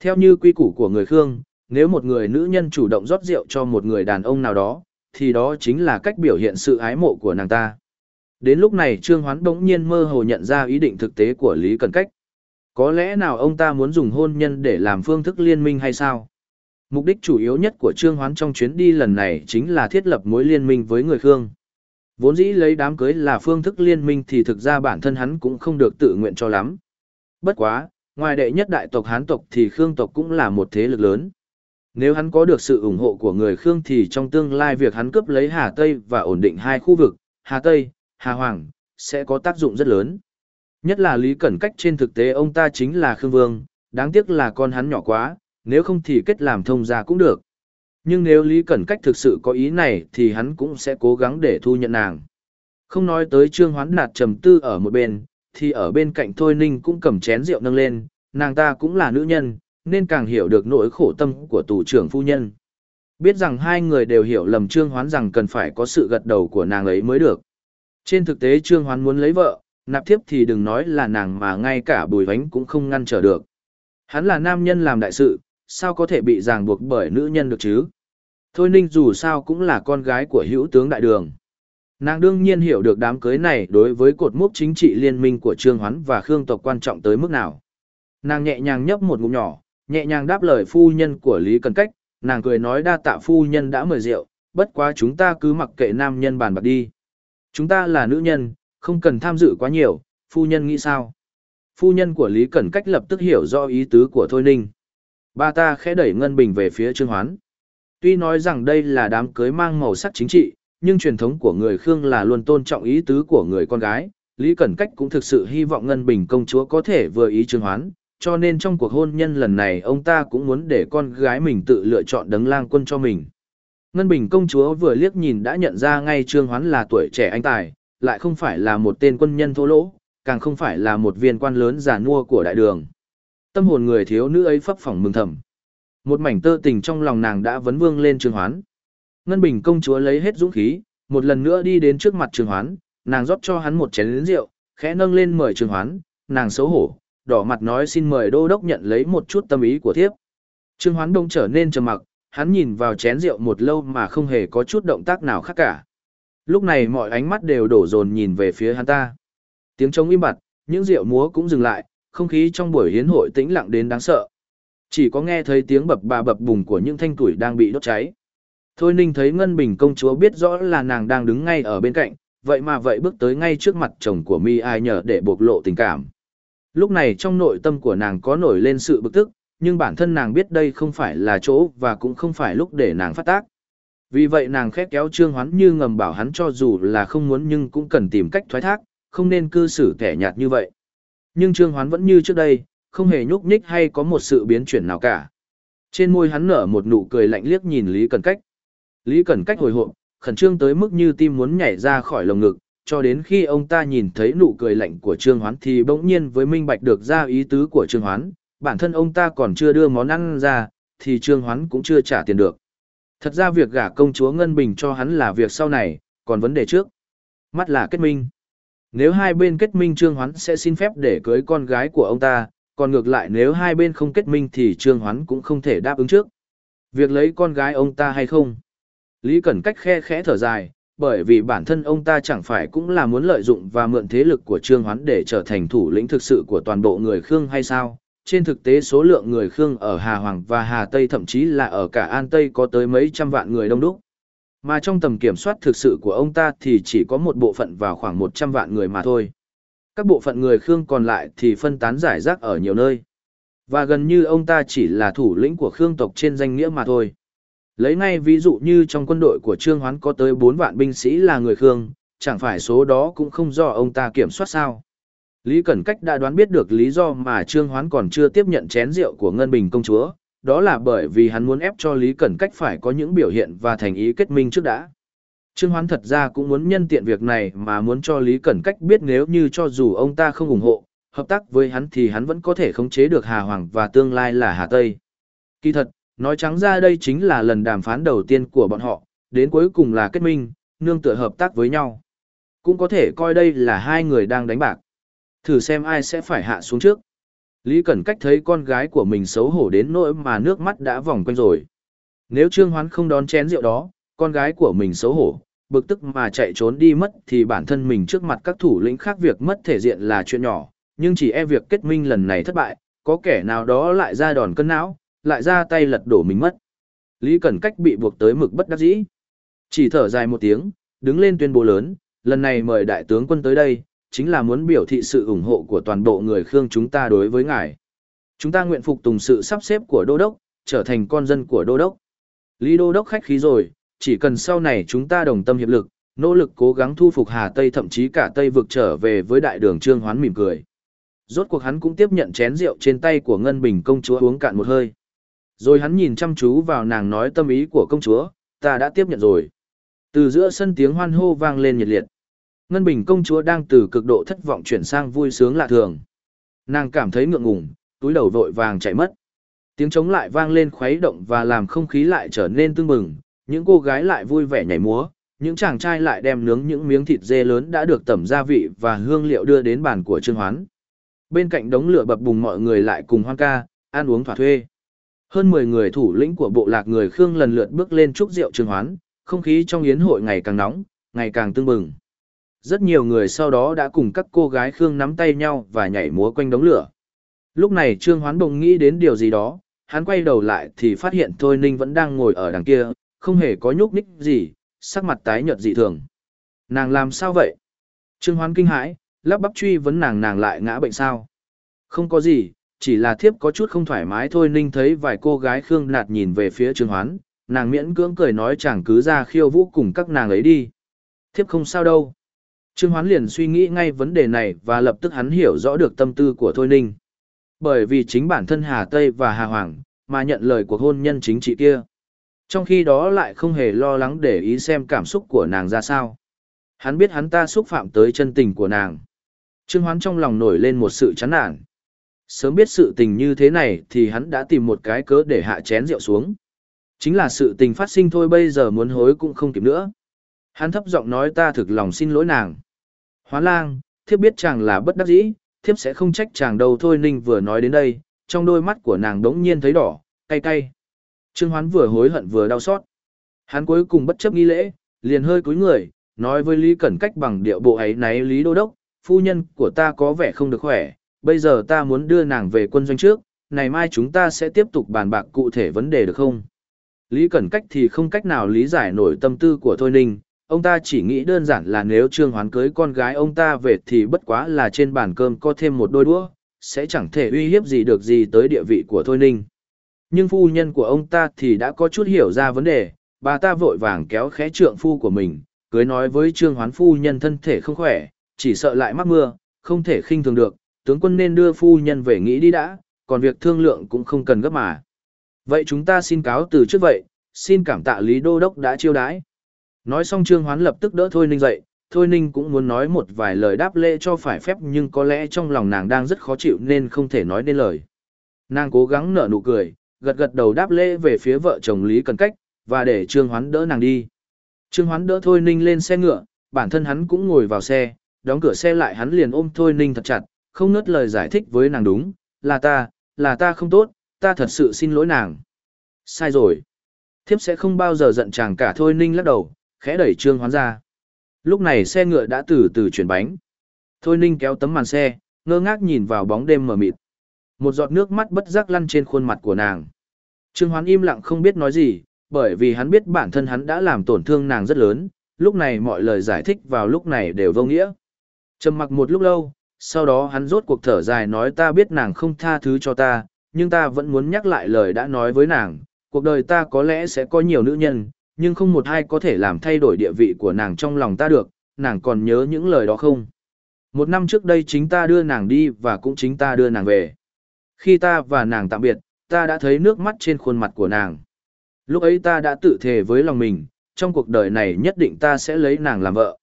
Theo như quy củ của người Khương, nếu một người nữ nhân chủ động rót rượu cho một người đàn ông nào đó, thì đó chính là cách biểu hiện sự ái mộ của nàng ta. Đến lúc này Trương Hoán bỗng nhiên mơ hồ nhận ra ý định thực tế của Lý Cần Cách. Có lẽ nào ông ta muốn dùng hôn nhân để làm phương thức liên minh hay sao? Mục đích chủ yếu nhất của Trương Hoán trong chuyến đi lần này chính là thiết lập mối liên minh với người Khương. Vốn dĩ lấy đám cưới là phương thức liên minh thì thực ra bản thân hắn cũng không được tự nguyện cho lắm. Bất quá, ngoài đệ nhất đại tộc Hán tộc thì Khương tộc cũng là một thế lực lớn. Nếu hắn có được sự ủng hộ của người Khương thì trong tương lai việc hắn cướp lấy Hà Tây và ổn định hai khu vực, Hà Tây, Hà Hoàng, sẽ có tác dụng rất lớn. Nhất là Lý Cẩn Cách trên thực tế ông ta chính là Khương Vương, đáng tiếc là con hắn nhỏ quá, nếu không thì kết làm thông gia cũng được. Nhưng nếu Lý Cẩn Cách thực sự có ý này thì hắn cũng sẽ cố gắng để thu nhận nàng. Không nói tới Trương Hoán Nạt trầm tư ở một bên, thì ở bên cạnh Thôi Ninh cũng cầm chén rượu nâng lên, nàng ta cũng là nữ nhân, nên càng hiểu được nỗi khổ tâm của tù trưởng phu nhân. Biết rằng hai người đều hiểu lầm Trương Hoán rằng cần phải có sự gật đầu của nàng ấy mới được. Trên thực tế Trương Hoán muốn lấy vợ, nạp thiếp thì đừng nói là nàng mà ngay cả bùi vánh cũng không ngăn trở được. Hắn là nam nhân làm đại sự, sao có thể bị ràng buộc bởi nữ nhân được chứ? Thôi Ninh dù sao cũng là con gái của hữu tướng đại đường. Nàng đương nhiên hiểu được đám cưới này đối với cột mốc chính trị liên minh của Trương Hoán và Khương tộc quan trọng tới mức nào. Nàng nhẹ nhàng nhấp một ngụm nhỏ, nhẹ nhàng đáp lời phu nhân của Lý Cần Cách, nàng cười nói đa tạ phu nhân đã mời rượu, bất quá chúng ta cứ mặc kệ nam nhân bàn bạc đi. Chúng ta là nữ nhân, không cần tham dự quá nhiều, phu nhân nghĩ sao? Phu nhân của Lý Cẩn Cách lập tức hiểu rõ ý tứ của Thôi Ninh. Ba ta khẽ đẩy Ngân Bình về phía Trương Hoán. Tuy nói rằng đây là đám cưới mang màu sắc chính trị, nhưng truyền thống của người Khương là luôn tôn trọng ý tứ của người con gái. Lý Cẩn Cách cũng thực sự hy vọng Ngân Bình công chúa có thể vừa ý Trương Hoán, cho nên trong cuộc hôn nhân lần này ông ta cũng muốn để con gái mình tự lựa chọn đấng lang quân cho mình. Ngân Bình công chúa vừa liếc nhìn đã nhận ra ngay Trương Hoán là tuổi trẻ anh tài, lại không phải là một tên quân nhân thô lỗ, càng không phải là một viên quan lớn giả nua của đại đường. Tâm hồn người thiếu nữ ấy phấp phỏng mừng thầm. Một mảnh tơ tình trong lòng nàng đã vấn vương lên Trương Hoán. Ngân Bình công chúa lấy hết dũng khí, một lần nữa đi đến trước mặt Trương Hoán, nàng rót cho hắn một chén rượu, khẽ nâng lên mời Trương Hoán, nàng xấu hổ, đỏ mặt nói xin mời đô đốc nhận lấy một chút tâm ý của thiếp. Trương Hoán Đông trở nên trầm mặc, hắn nhìn vào chén rượu một lâu mà không hề có chút động tác nào khác cả. Lúc này mọi ánh mắt đều đổ dồn nhìn về phía hắn ta. Tiếng trống im bặt, những rượu múa cũng dừng lại, không khí trong buổi hiến hội tĩnh lặng đến đáng sợ. Chỉ có nghe thấy tiếng bập bà bập bùng của những thanh tuổi đang bị đốt cháy. Thôi Ninh thấy Ngân Bình công chúa biết rõ là nàng đang đứng ngay ở bên cạnh, vậy mà vậy bước tới ngay trước mặt chồng của Mi Ai nhờ để bộc lộ tình cảm. Lúc này trong nội tâm của nàng có nổi lên sự bực tức, nhưng bản thân nàng biết đây không phải là chỗ và cũng không phải lúc để nàng phát tác. Vì vậy nàng khép kéo Trương Hoán như ngầm bảo hắn cho dù là không muốn nhưng cũng cần tìm cách thoái thác, không nên cư xử thẻ nhạt như vậy. Nhưng Trương Hoán vẫn như trước đây, không hề nhúc nhích hay có một sự biến chuyển nào cả. Trên môi hắn nở một nụ cười lạnh liếc nhìn Lý Cẩn Cách. Lý Cẩn Cách hồi hộp, khẩn trương tới mức như tim muốn nhảy ra khỏi lồng ngực, cho đến khi ông ta nhìn thấy nụ cười lạnh của Trương Hoán thì bỗng nhiên với minh bạch được ra ý tứ của Trương Hoán, bản thân ông ta còn chưa đưa món ăn ra, thì Trương Hoán cũng chưa trả tiền được. Thật ra việc gả công chúa Ngân Bình cho hắn là việc sau này, còn vấn đề trước. Mắt là kết minh. Nếu hai bên kết minh Trương Hoán sẽ xin phép để cưới con gái của ông ta, còn ngược lại nếu hai bên không kết minh thì Trương Hoán cũng không thể đáp ứng trước. Việc lấy con gái ông ta hay không? Lý Cẩn cách khe khẽ thở dài, bởi vì bản thân ông ta chẳng phải cũng là muốn lợi dụng và mượn thế lực của Trương Hoán để trở thành thủ lĩnh thực sự của toàn bộ người Khương hay sao? Trên thực tế số lượng người Khương ở Hà Hoàng và Hà Tây thậm chí là ở cả An Tây có tới mấy trăm vạn người đông đúc. Mà trong tầm kiểm soát thực sự của ông ta thì chỉ có một bộ phận vào khoảng 100 vạn người mà thôi. Các bộ phận người Khương còn lại thì phân tán giải rác ở nhiều nơi. Và gần như ông ta chỉ là thủ lĩnh của Khương tộc trên danh nghĩa mà thôi. Lấy ngay ví dụ như trong quân đội của Trương Hoán có tới 4 vạn binh sĩ là người Khương, chẳng phải số đó cũng không do ông ta kiểm soát sao. Lý Cẩn Cách đã đoán biết được lý do mà Trương Hoán còn chưa tiếp nhận chén rượu của Ngân Bình công chúa, đó là bởi vì hắn muốn ép cho Lý Cẩn Cách phải có những biểu hiện và thành ý kết minh trước đã. Trương Hoán thật ra cũng muốn nhân tiện việc này mà muốn cho Lý Cẩn Cách biết nếu như cho dù ông ta không ủng hộ, hợp tác với hắn thì hắn vẫn có thể khống chế được Hà Hoàng và tương lai là Hà Tây. Kỳ thật, nói trắng ra đây chính là lần đàm phán đầu tiên của bọn họ, đến cuối cùng là kết minh, nương tựa hợp tác với nhau. Cũng có thể coi đây là hai người đang đánh bạc. Thử xem ai sẽ phải hạ xuống trước. Lý Cẩn Cách thấy con gái của mình xấu hổ đến nỗi mà nước mắt đã vòng quanh rồi. Nếu Trương Hoán không đón chén rượu đó, con gái của mình xấu hổ, bực tức mà chạy trốn đi mất thì bản thân mình trước mặt các thủ lĩnh khác việc mất thể diện là chuyện nhỏ, nhưng chỉ e việc kết minh lần này thất bại, có kẻ nào đó lại ra đòn cân não, lại ra tay lật đổ mình mất. Lý Cẩn Cách bị buộc tới mực bất đắc dĩ. Chỉ thở dài một tiếng, đứng lên tuyên bố lớn, lần này mời đại tướng quân tới đây, chính là muốn biểu thị sự ủng hộ của toàn bộ người Khương chúng ta đối với ngài. Chúng ta nguyện phục tùng sự sắp xếp của đô đốc, trở thành con dân của đô đốc. Lý đô đốc khách khí rồi, chỉ cần sau này chúng ta đồng tâm hiệp lực, nỗ lực cố gắng thu phục Hà Tây thậm chí cả Tây vực trở về với đại đường Trương Hoán mỉm cười. Rốt cuộc hắn cũng tiếp nhận chén rượu trên tay của Ngân Bình công chúa uống cạn một hơi. Rồi hắn nhìn chăm chú vào nàng nói tâm ý của công chúa, ta đã tiếp nhận rồi. Từ giữa sân tiếng hoan hô vang lên nhiệt liệt. Ngân Bình công chúa đang từ cực độ thất vọng chuyển sang vui sướng lạ thường. Nàng cảm thấy ngượng ngùng, túi đầu vội vàng chạy mất. Tiếng trống lại vang lên khuấy động và làm không khí lại trở nên tưng bừng, những cô gái lại vui vẻ nhảy múa, những chàng trai lại đem nướng những miếng thịt dê lớn đã được tẩm gia vị và hương liệu đưa đến bàn của Trương Hoán. Bên cạnh đống lửa bập bùng mọi người lại cùng hoan ca, ăn uống thỏa thuê. Hơn 10 người thủ lĩnh của bộ lạc người Khương lần lượt bước lên chúc rượu Trương Hoán, không khí trong yến hội ngày càng nóng, ngày càng tưng bừng. Rất nhiều người sau đó đã cùng các cô gái Khương nắm tay nhau và nhảy múa quanh đống lửa. Lúc này Trương Hoán bỗng nghĩ đến điều gì đó, hắn quay đầu lại thì phát hiện Thôi Ninh vẫn đang ngồi ở đằng kia, không hề có nhúc nhích gì, sắc mặt tái nhợt dị thường. Nàng làm sao vậy? Trương Hoán kinh hãi, lắp bắp truy vấn nàng nàng lại ngã bệnh sao? Không có gì, chỉ là thiếp có chút không thoải mái thôi Ninh thấy vài cô gái Khương Nạt nhìn về phía Trương Hoán, nàng miễn cưỡng cười nói chẳng cứ ra khiêu vũ cùng các nàng ấy đi. Thiếp không sao đâu. Trương Hoán liền suy nghĩ ngay vấn đề này và lập tức hắn hiểu rõ được tâm tư của Thôi Ninh. Bởi vì chính bản thân Hà Tây và Hà Hoàng, mà nhận lời cuộc hôn nhân chính trị kia. Trong khi đó lại không hề lo lắng để ý xem cảm xúc của nàng ra sao. Hắn biết hắn ta xúc phạm tới chân tình của nàng. Trương Hoán trong lòng nổi lên một sự chán nản. Sớm biết sự tình như thế này thì hắn đã tìm một cái cớ để hạ chén rượu xuống. Chính là sự tình phát sinh thôi bây giờ muốn hối cũng không kịp nữa. Hắn thấp giọng nói ta thực lòng xin lỗi nàng. Hoán lang, thiếp biết chàng là bất đắc dĩ, thiếp sẽ không trách chàng đâu thôi Ninh vừa nói đến đây, trong đôi mắt của nàng đống nhiên thấy đỏ, cay cay. Trương Hoán vừa hối hận vừa đau xót. Hắn cuối cùng bất chấp nghi lễ, liền hơi cúi người, nói với Lý Cẩn Cách bằng điệu bộ ấy náy Lý Đô Đốc, phu nhân của ta có vẻ không được khỏe, bây giờ ta muốn đưa nàng về quân doanh trước, ngày mai chúng ta sẽ tiếp tục bàn bạc cụ thể vấn đề được không? Lý Cẩn Cách thì không cách nào lý giải nổi tâm tư của Thôi Ninh, ông ta chỉ nghĩ đơn giản là nếu Trương Hoán cưới con gái ông ta về thì bất quá là trên bàn cơm có thêm một đôi đũa, sẽ chẳng thể uy hiếp gì được gì tới địa vị của Thôi Ninh. Nhưng phu nhân của ông ta thì đã có chút hiểu ra vấn đề, bà ta vội vàng kéo khẽ trượng phu của mình, cưới nói với Trương Hoán phu nhân thân thể không khỏe, chỉ sợ lại mắc mưa, không thể khinh thường được, tướng quân nên đưa phu nhân về nghĩ đi đã, còn việc thương lượng cũng không cần gấp mà. Vậy chúng ta xin cáo từ trước vậy, xin cảm tạ Lý Đô Đốc đã chiêu đãi. Nói xong Trương Hoán lập tức đỡ Thôi Ninh dậy, Thôi Ninh cũng muốn nói một vài lời đáp lễ cho phải phép nhưng có lẽ trong lòng nàng đang rất khó chịu nên không thể nói nên lời. Nàng cố gắng nở nụ cười, gật gật đầu đáp lễ về phía vợ chồng Lý Cần Cách, và để Trương Hoán đỡ nàng đi. Trương Hoán đỡ Thôi Ninh lên xe ngựa, bản thân hắn cũng ngồi vào xe, đóng cửa xe lại hắn liền ôm Thôi Ninh thật chặt, không nớt lời giải thích với nàng đúng, là ta, là ta không tốt, ta thật sự xin lỗi nàng. Sai rồi. Thiếp sẽ không bao giờ giận chàng cả Thôi Ninh lắc đầu, khẽ đẩy Trương Hoán ra. Lúc này xe ngựa đã từ từ chuyển bánh. Thôi Ninh kéo tấm màn xe, ngơ ngác nhìn vào bóng đêm mờ mịt. Một giọt nước mắt bất giác lăn trên khuôn mặt của nàng. Trương Hoán im lặng không biết nói gì, bởi vì hắn biết bản thân hắn đã làm tổn thương nàng rất lớn, lúc này mọi lời giải thích vào lúc này đều vô nghĩa. Trầm mặc một lúc lâu, sau đó hắn rốt cuộc thở dài nói ta biết nàng không tha thứ cho ta, nhưng ta vẫn muốn nhắc lại lời đã nói với nàng, cuộc đời ta có lẽ sẽ có nhiều nữ nhân, nhưng không một ai có thể làm thay đổi địa vị của nàng trong lòng ta được, nàng còn nhớ những lời đó không? Một năm trước đây chính ta đưa nàng đi và cũng chính ta đưa nàng về. Khi ta và nàng tạm biệt, ta đã thấy nước mắt trên khuôn mặt của nàng. Lúc ấy ta đã tự thề với lòng mình, trong cuộc đời này nhất định ta sẽ lấy nàng làm vợ.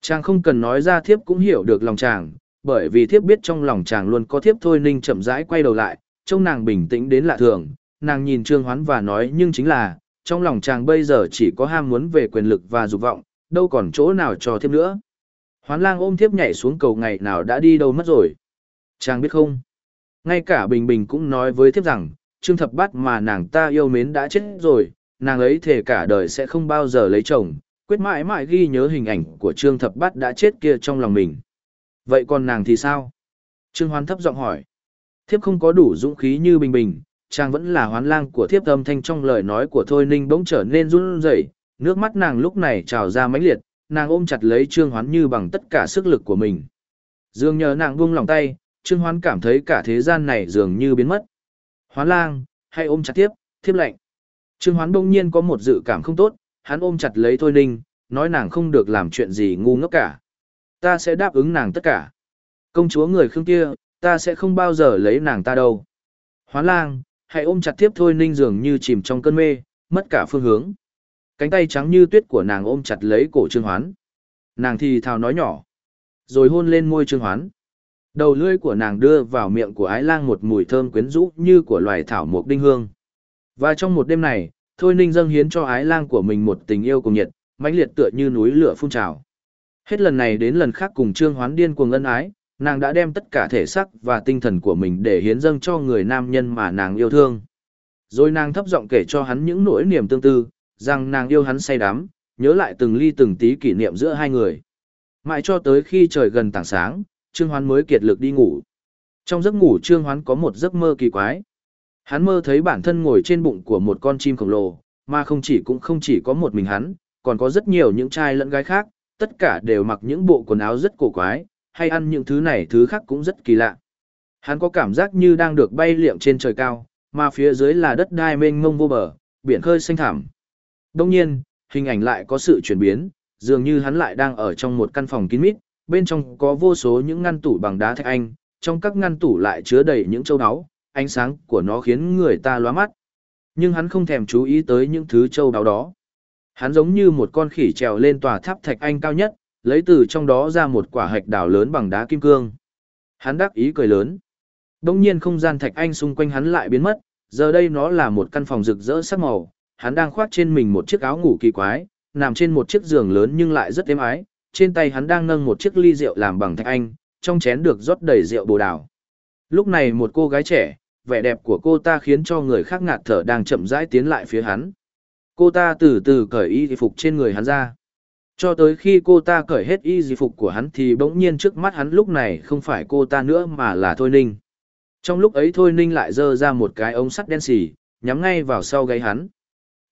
Chàng không cần nói ra thiếp cũng hiểu được lòng chàng, bởi vì thiếp biết trong lòng chàng luôn có thiếp thôi ninh chậm rãi quay đầu lại, trông nàng bình tĩnh đến lạ thường, nàng nhìn Trương Hoán và nói nhưng chính là, trong lòng chàng bây giờ chỉ có ham muốn về quyền lực và dục vọng, đâu còn chỗ nào cho thiếp nữa. Hoán lang ôm thiếp nhảy xuống cầu ngày nào đã đi đâu mất rồi. Chàng biết không? Ngay cả Bình Bình cũng nói với thiếp rằng, Trương Thập Bát mà nàng ta yêu mến đã chết rồi, nàng ấy thề cả đời sẽ không bao giờ lấy chồng, quyết mãi mãi ghi nhớ hình ảnh của Trương Thập Bát đã chết kia trong lòng mình. Vậy còn nàng thì sao? Trương Hoán thấp giọng hỏi. Thiếp không có đủ dũng khí như Bình Bình, chàng vẫn là hoán lang của thiếp âm thanh trong lời nói của Thôi Ninh bỗng trở nên run rẩy, nước mắt nàng lúc này trào ra mãnh liệt, nàng ôm chặt lấy Trương Hoán như bằng tất cả sức lực của mình. Dường nhờ nàng buông lòng tay, Trương Hoán cảm thấy cả thế gian này dường như biến mất. Hoán lang, hãy ôm chặt tiếp, thiếp lạnh. Trương Hoán bỗng nhiên có một dự cảm không tốt, hắn ôm chặt lấy Thôi Ninh, nói nàng không được làm chuyện gì ngu ngốc cả. Ta sẽ đáp ứng nàng tất cả. Công chúa người Khương kia, ta sẽ không bao giờ lấy nàng ta đâu. Hoán lang, hãy ôm chặt tiếp Thôi Ninh dường như chìm trong cơn mê, mất cả phương hướng. Cánh tay trắng như tuyết của nàng ôm chặt lấy cổ Trương Hoán. Nàng thì thào nói nhỏ, rồi hôn lên môi Trương Hoán. Đầu lưỡi của nàng đưa vào miệng của ái lang một mùi thơm quyến rũ như của loài thảo mộc đinh hương. Và trong một đêm này, Thôi Ninh dâng hiến cho ái lang của mình một tình yêu cùng nhiệt, mãnh liệt tựa như núi lửa phun trào. Hết lần này đến lần khác cùng Trương Hoán điên cuồng ân ái, nàng đã đem tất cả thể xác và tinh thần của mình để hiến dâng cho người nam nhân mà nàng yêu thương. Rồi nàng thấp giọng kể cho hắn những nỗi niềm tương tư, rằng nàng yêu hắn say đắm, nhớ lại từng ly từng tí kỷ niệm giữa hai người. Mãi cho tới khi trời gần tảng sáng, Trương Hoán mới kiệt lực đi ngủ. Trong giấc ngủ Trương Hoán có một giấc mơ kỳ quái. Hắn mơ thấy bản thân ngồi trên bụng của một con chim khổng lồ, mà không chỉ cũng không chỉ có một mình hắn, còn có rất nhiều những trai lẫn gái khác, tất cả đều mặc những bộ quần áo rất cổ quái, hay ăn những thứ này thứ khác cũng rất kỳ lạ. Hắn có cảm giác như đang được bay liệm trên trời cao, mà phía dưới là đất đai mênh mông vô bờ, biển khơi xanh thẳm. Đông nhiên, hình ảnh lại có sự chuyển biến, dường như hắn lại đang ở trong một căn phòng kín mít, bên trong có vô số những ngăn tủ bằng đá thạch anh, trong các ngăn tủ lại chứa đầy những châu áo, ánh sáng của nó khiến người ta lóa mắt. Nhưng hắn không thèm chú ý tới những thứ châu áo đó. Hắn giống như một con khỉ trèo lên tòa tháp thạch anh cao nhất, lấy từ trong đó ra một quả hạch đào lớn bằng đá kim cương. Hắn đắc ý cười lớn. Đông nhiên không gian thạch anh xung quanh hắn lại biến mất, giờ đây nó là một căn phòng rực rỡ sắc màu, hắn đang khoác trên mình một chiếc áo ngủ kỳ quái, nằm trên một chiếc giường lớn nhưng lại rất êm ái, trên tay hắn đang nâng một chiếc ly rượu làm bằng thạch anh, trong chén được rót đầy rượu bồ đào. Lúc này một cô gái trẻ, vẻ đẹp của cô ta khiến cho người khác ngạt thở đang chậm rãi tiến lại phía hắn. Cô ta từ từ cởi y phục trên người hắn ra. Cho tới khi cô ta cởi hết y phục của hắn thì bỗng nhiên trước mắt hắn lúc này không phải cô ta nữa mà là Thôi Ninh. Trong lúc ấy Thôi Ninh lại dơ ra một cái ống sắt đen xì, nhắm ngay vào sau gáy hắn.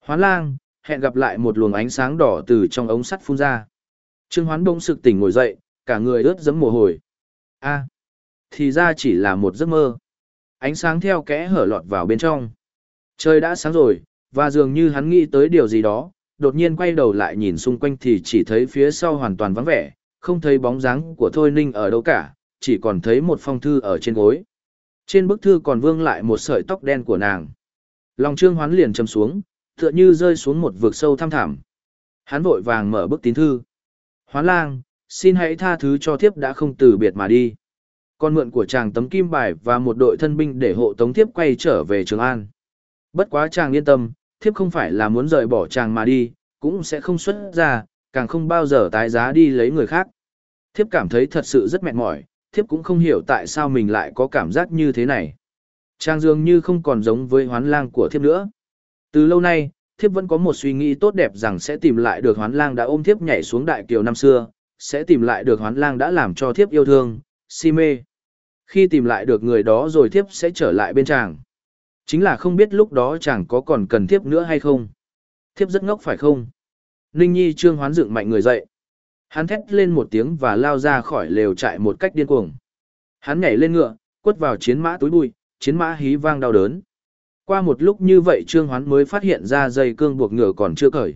Hoán lang, hẹn gặp lại một luồng ánh sáng đỏ từ trong ống sắt phun ra. Trương Hoán bỗng sực tỉnh ngồi dậy, cả người ướt dẫm mồ hôi. A, thì ra chỉ là một giấc mơ. Ánh sáng theo kẽ hở lọt vào bên trong. Trời đã sáng rồi, và dường như hắn nghĩ tới điều gì đó, đột nhiên quay đầu lại nhìn xung quanh thì chỉ thấy phía sau hoàn toàn vắng vẻ, không thấy bóng dáng của Thôi Ninh ở đâu cả, chỉ còn thấy một phong thư ở trên gối. Trên bức thư còn vương lại một sợi tóc đen của nàng. Lòng trương hoán liền chầm xuống, tựa như rơi xuống một vực sâu thăm thẳm. Hắn vội vàng mở bức tín thư. Hoán lang, xin hãy tha thứ cho thiếp đã không từ biệt mà đi. Con mượn của chàng tấm kim bài và một đội thân binh để hộ tống thiếp quay trở về Trường An. Bất quá chàng yên tâm, thiếp không phải là muốn rời bỏ chàng mà đi, cũng sẽ không xuất ra, càng không bao giờ tái giá đi lấy người khác. Thiếp cảm thấy thật sự rất mệt mỏi, thiếp cũng không hiểu tại sao mình lại có cảm giác như thế này. Chàng dường như không còn giống với hoán lang của thiếp nữa. Từ lâu nay, thiếp vẫn có một suy nghĩ tốt đẹp rằng sẽ tìm lại được hoán lang đã ôm thiếp nhảy xuống đại kiều năm xưa, sẽ tìm lại được hoán lang đã làm cho thiếp yêu thương, si mê. Khi tìm lại được người đó rồi thiếp sẽ trở lại bên chàng. Chính là không biết lúc đó chàng có còn cần thiếp nữa hay không. Thiếp rất ngốc phải không? Ninh Nhi trương hoán dựng mạnh người dậy. Hắn thét lên một tiếng và lao ra khỏi lều trại một cách điên cuồng. Hắn nhảy lên ngựa, quất vào chiến mã túi bụi, chiến mã hí vang đau đớn. Qua một lúc như vậy Trương Hoán mới phát hiện ra dây cương buộc ngựa còn chưa cởi.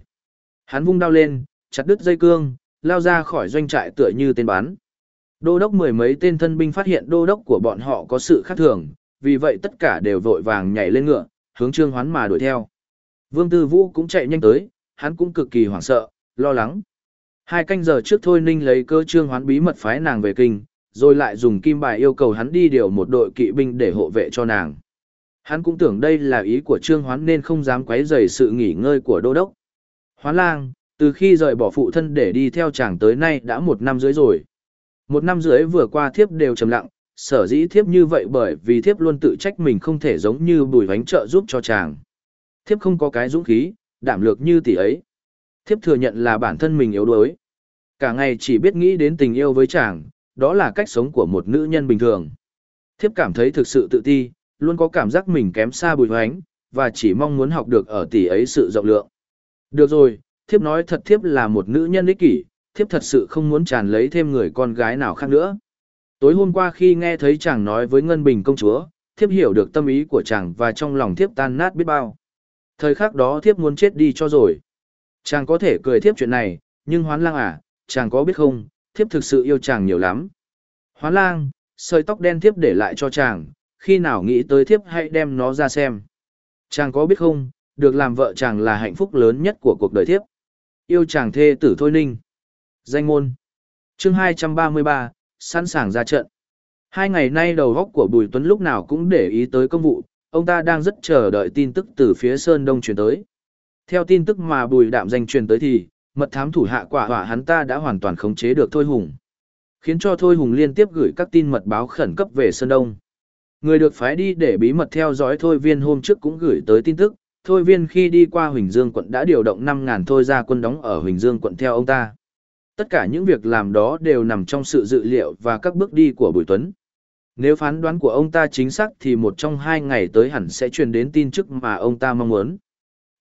Hắn vung đao lên, chặt đứt dây cương, lao ra khỏi doanh trại tựa như tên bán Đô đốc mười mấy tên thân binh phát hiện đô đốc của bọn họ có sự khác thường, vì vậy tất cả đều vội vàng nhảy lên ngựa, hướng Trương Hoán mà đuổi theo. Vương Tư Vũ cũng chạy nhanh tới, hắn cũng cực kỳ hoảng sợ, lo lắng. Hai canh giờ trước thôi Ninh lấy cơ Trương Hoán bí mật phái nàng về kinh, rồi lại dùng kim bài yêu cầu hắn đi điều một đội kỵ binh để hộ vệ cho nàng. Hắn cũng tưởng đây là ý của Trương Hoán nên không dám quấy rầy sự nghỉ ngơi của đô đốc. Hoán lang, từ khi rời bỏ phụ thân để đi theo chàng tới nay đã một năm rưỡi rồi. Một năm rưỡi vừa qua thiếp đều trầm lặng, sở dĩ thiếp như vậy bởi vì thiếp luôn tự trách mình không thể giống như bùi bánh trợ giúp cho chàng. Thiếp không có cái dũng khí, đảm lược như tỷ ấy. Thiếp thừa nhận là bản thân mình yếu đuối. Cả ngày chỉ biết nghĩ đến tình yêu với chàng, đó là cách sống của một nữ nhân bình thường. Thiếp cảm thấy thực sự tự ti, luôn có cảm giác mình kém xa bùi hoánh, và chỉ mong muốn học được ở tỷ ấy sự rộng lượng. Được rồi, thiếp nói thật thiếp là một nữ nhân ích kỷ, thiếp thật sự không muốn tràn lấy thêm người con gái nào khác nữa. Tối hôm qua khi nghe thấy chàng nói với Ngân Bình công chúa, thiếp hiểu được tâm ý của chàng và trong lòng thiếp tan nát biết bao. Thời khắc đó thiếp muốn chết đi cho rồi. Chàng có thể cười thiếp chuyện này, nhưng hoán lang à, chàng có biết không, thiếp thực sự yêu chàng nhiều lắm. Hoán lang, sợi tóc đen thiếp để lại cho chàng, khi nào nghĩ tới thiếp hãy đem nó ra xem. Chàng có biết không, được làm vợ chàng là hạnh phúc lớn nhất của cuộc đời thiếp. Yêu chàng thê tử Thôi Ninh. Danh môn. chương 233, sẵn sàng ra trận. Hai ngày nay đầu góc của Bùi Tuấn lúc nào cũng để ý tới công vụ, ông ta đang rất chờ đợi tin tức từ phía Sơn Đông truyền tới. Theo tin tức mà Bùi Đạm danh truyền tới thì, mật thám thủ hạ quả hỏa hắn ta đã hoàn toàn khống chế được Thôi Hùng. Khiến cho Thôi Hùng liên tiếp gửi các tin mật báo khẩn cấp về Sơn Đông. Người được phái đi để bí mật theo dõi Thôi Viên hôm trước cũng gửi tới tin tức, Thôi Viên khi đi qua Huỳnh Dương quận đã điều động 5.000 thôi ra quân đóng ở Huỳnh Dương quận theo ông ta. Tất cả những việc làm đó đều nằm trong sự dự liệu và các bước đi của Bùi Tuấn. Nếu phán đoán của ông ta chính xác thì một trong hai ngày tới hẳn sẽ truyền đến tin chức mà ông ta mong muốn.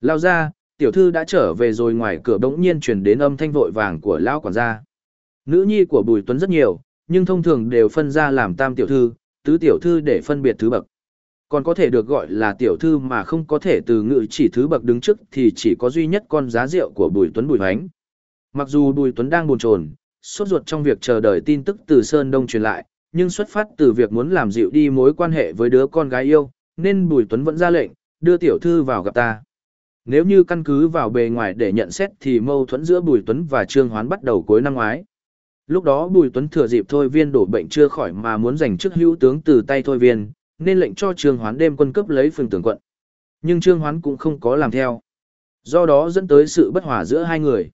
Lao ra, tiểu thư đã trở về rồi ngoài cửa bỗng nhiên truyền đến âm thanh vội vàng của lão quản gia. Nữ nhi của Bùi Tuấn rất nhiều, nhưng thông thường đều phân ra làm tam tiểu thư, tứ tiểu thư để phân biệt thứ bậc. Còn có thể được gọi là tiểu thư mà không có thể từ ngữ chỉ thứ bậc đứng trước thì chỉ có duy nhất con giá rượu của Bùi Tuấn Bùi Hoánh. Mặc dù Bùi Tuấn đang buồn chồn, sốt ruột trong việc chờ đợi tin tức từ Sơn Đông truyền lại, nhưng xuất phát từ việc muốn làm dịu đi mối quan hệ với đứa con gái yêu, nên Bùi Tuấn vẫn ra lệnh, đưa tiểu thư vào gặp ta. Nếu như căn cứ vào bề ngoài để nhận xét thì mâu thuẫn giữa Bùi Tuấn và Trương Hoán bắt đầu cuối năm ngoái. Lúc đó Bùi Tuấn thừa dịp Thôi Viên đổ bệnh chưa khỏi mà muốn giành chức hữu tướng từ tay Thôi Viên, nên lệnh cho Trương Hoán đêm quân cấp lấy phường tưởng quận. Nhưng Trương Hoán cũng không có làm theo. Do đó dẫn tới sự bất hòa giữa hai người.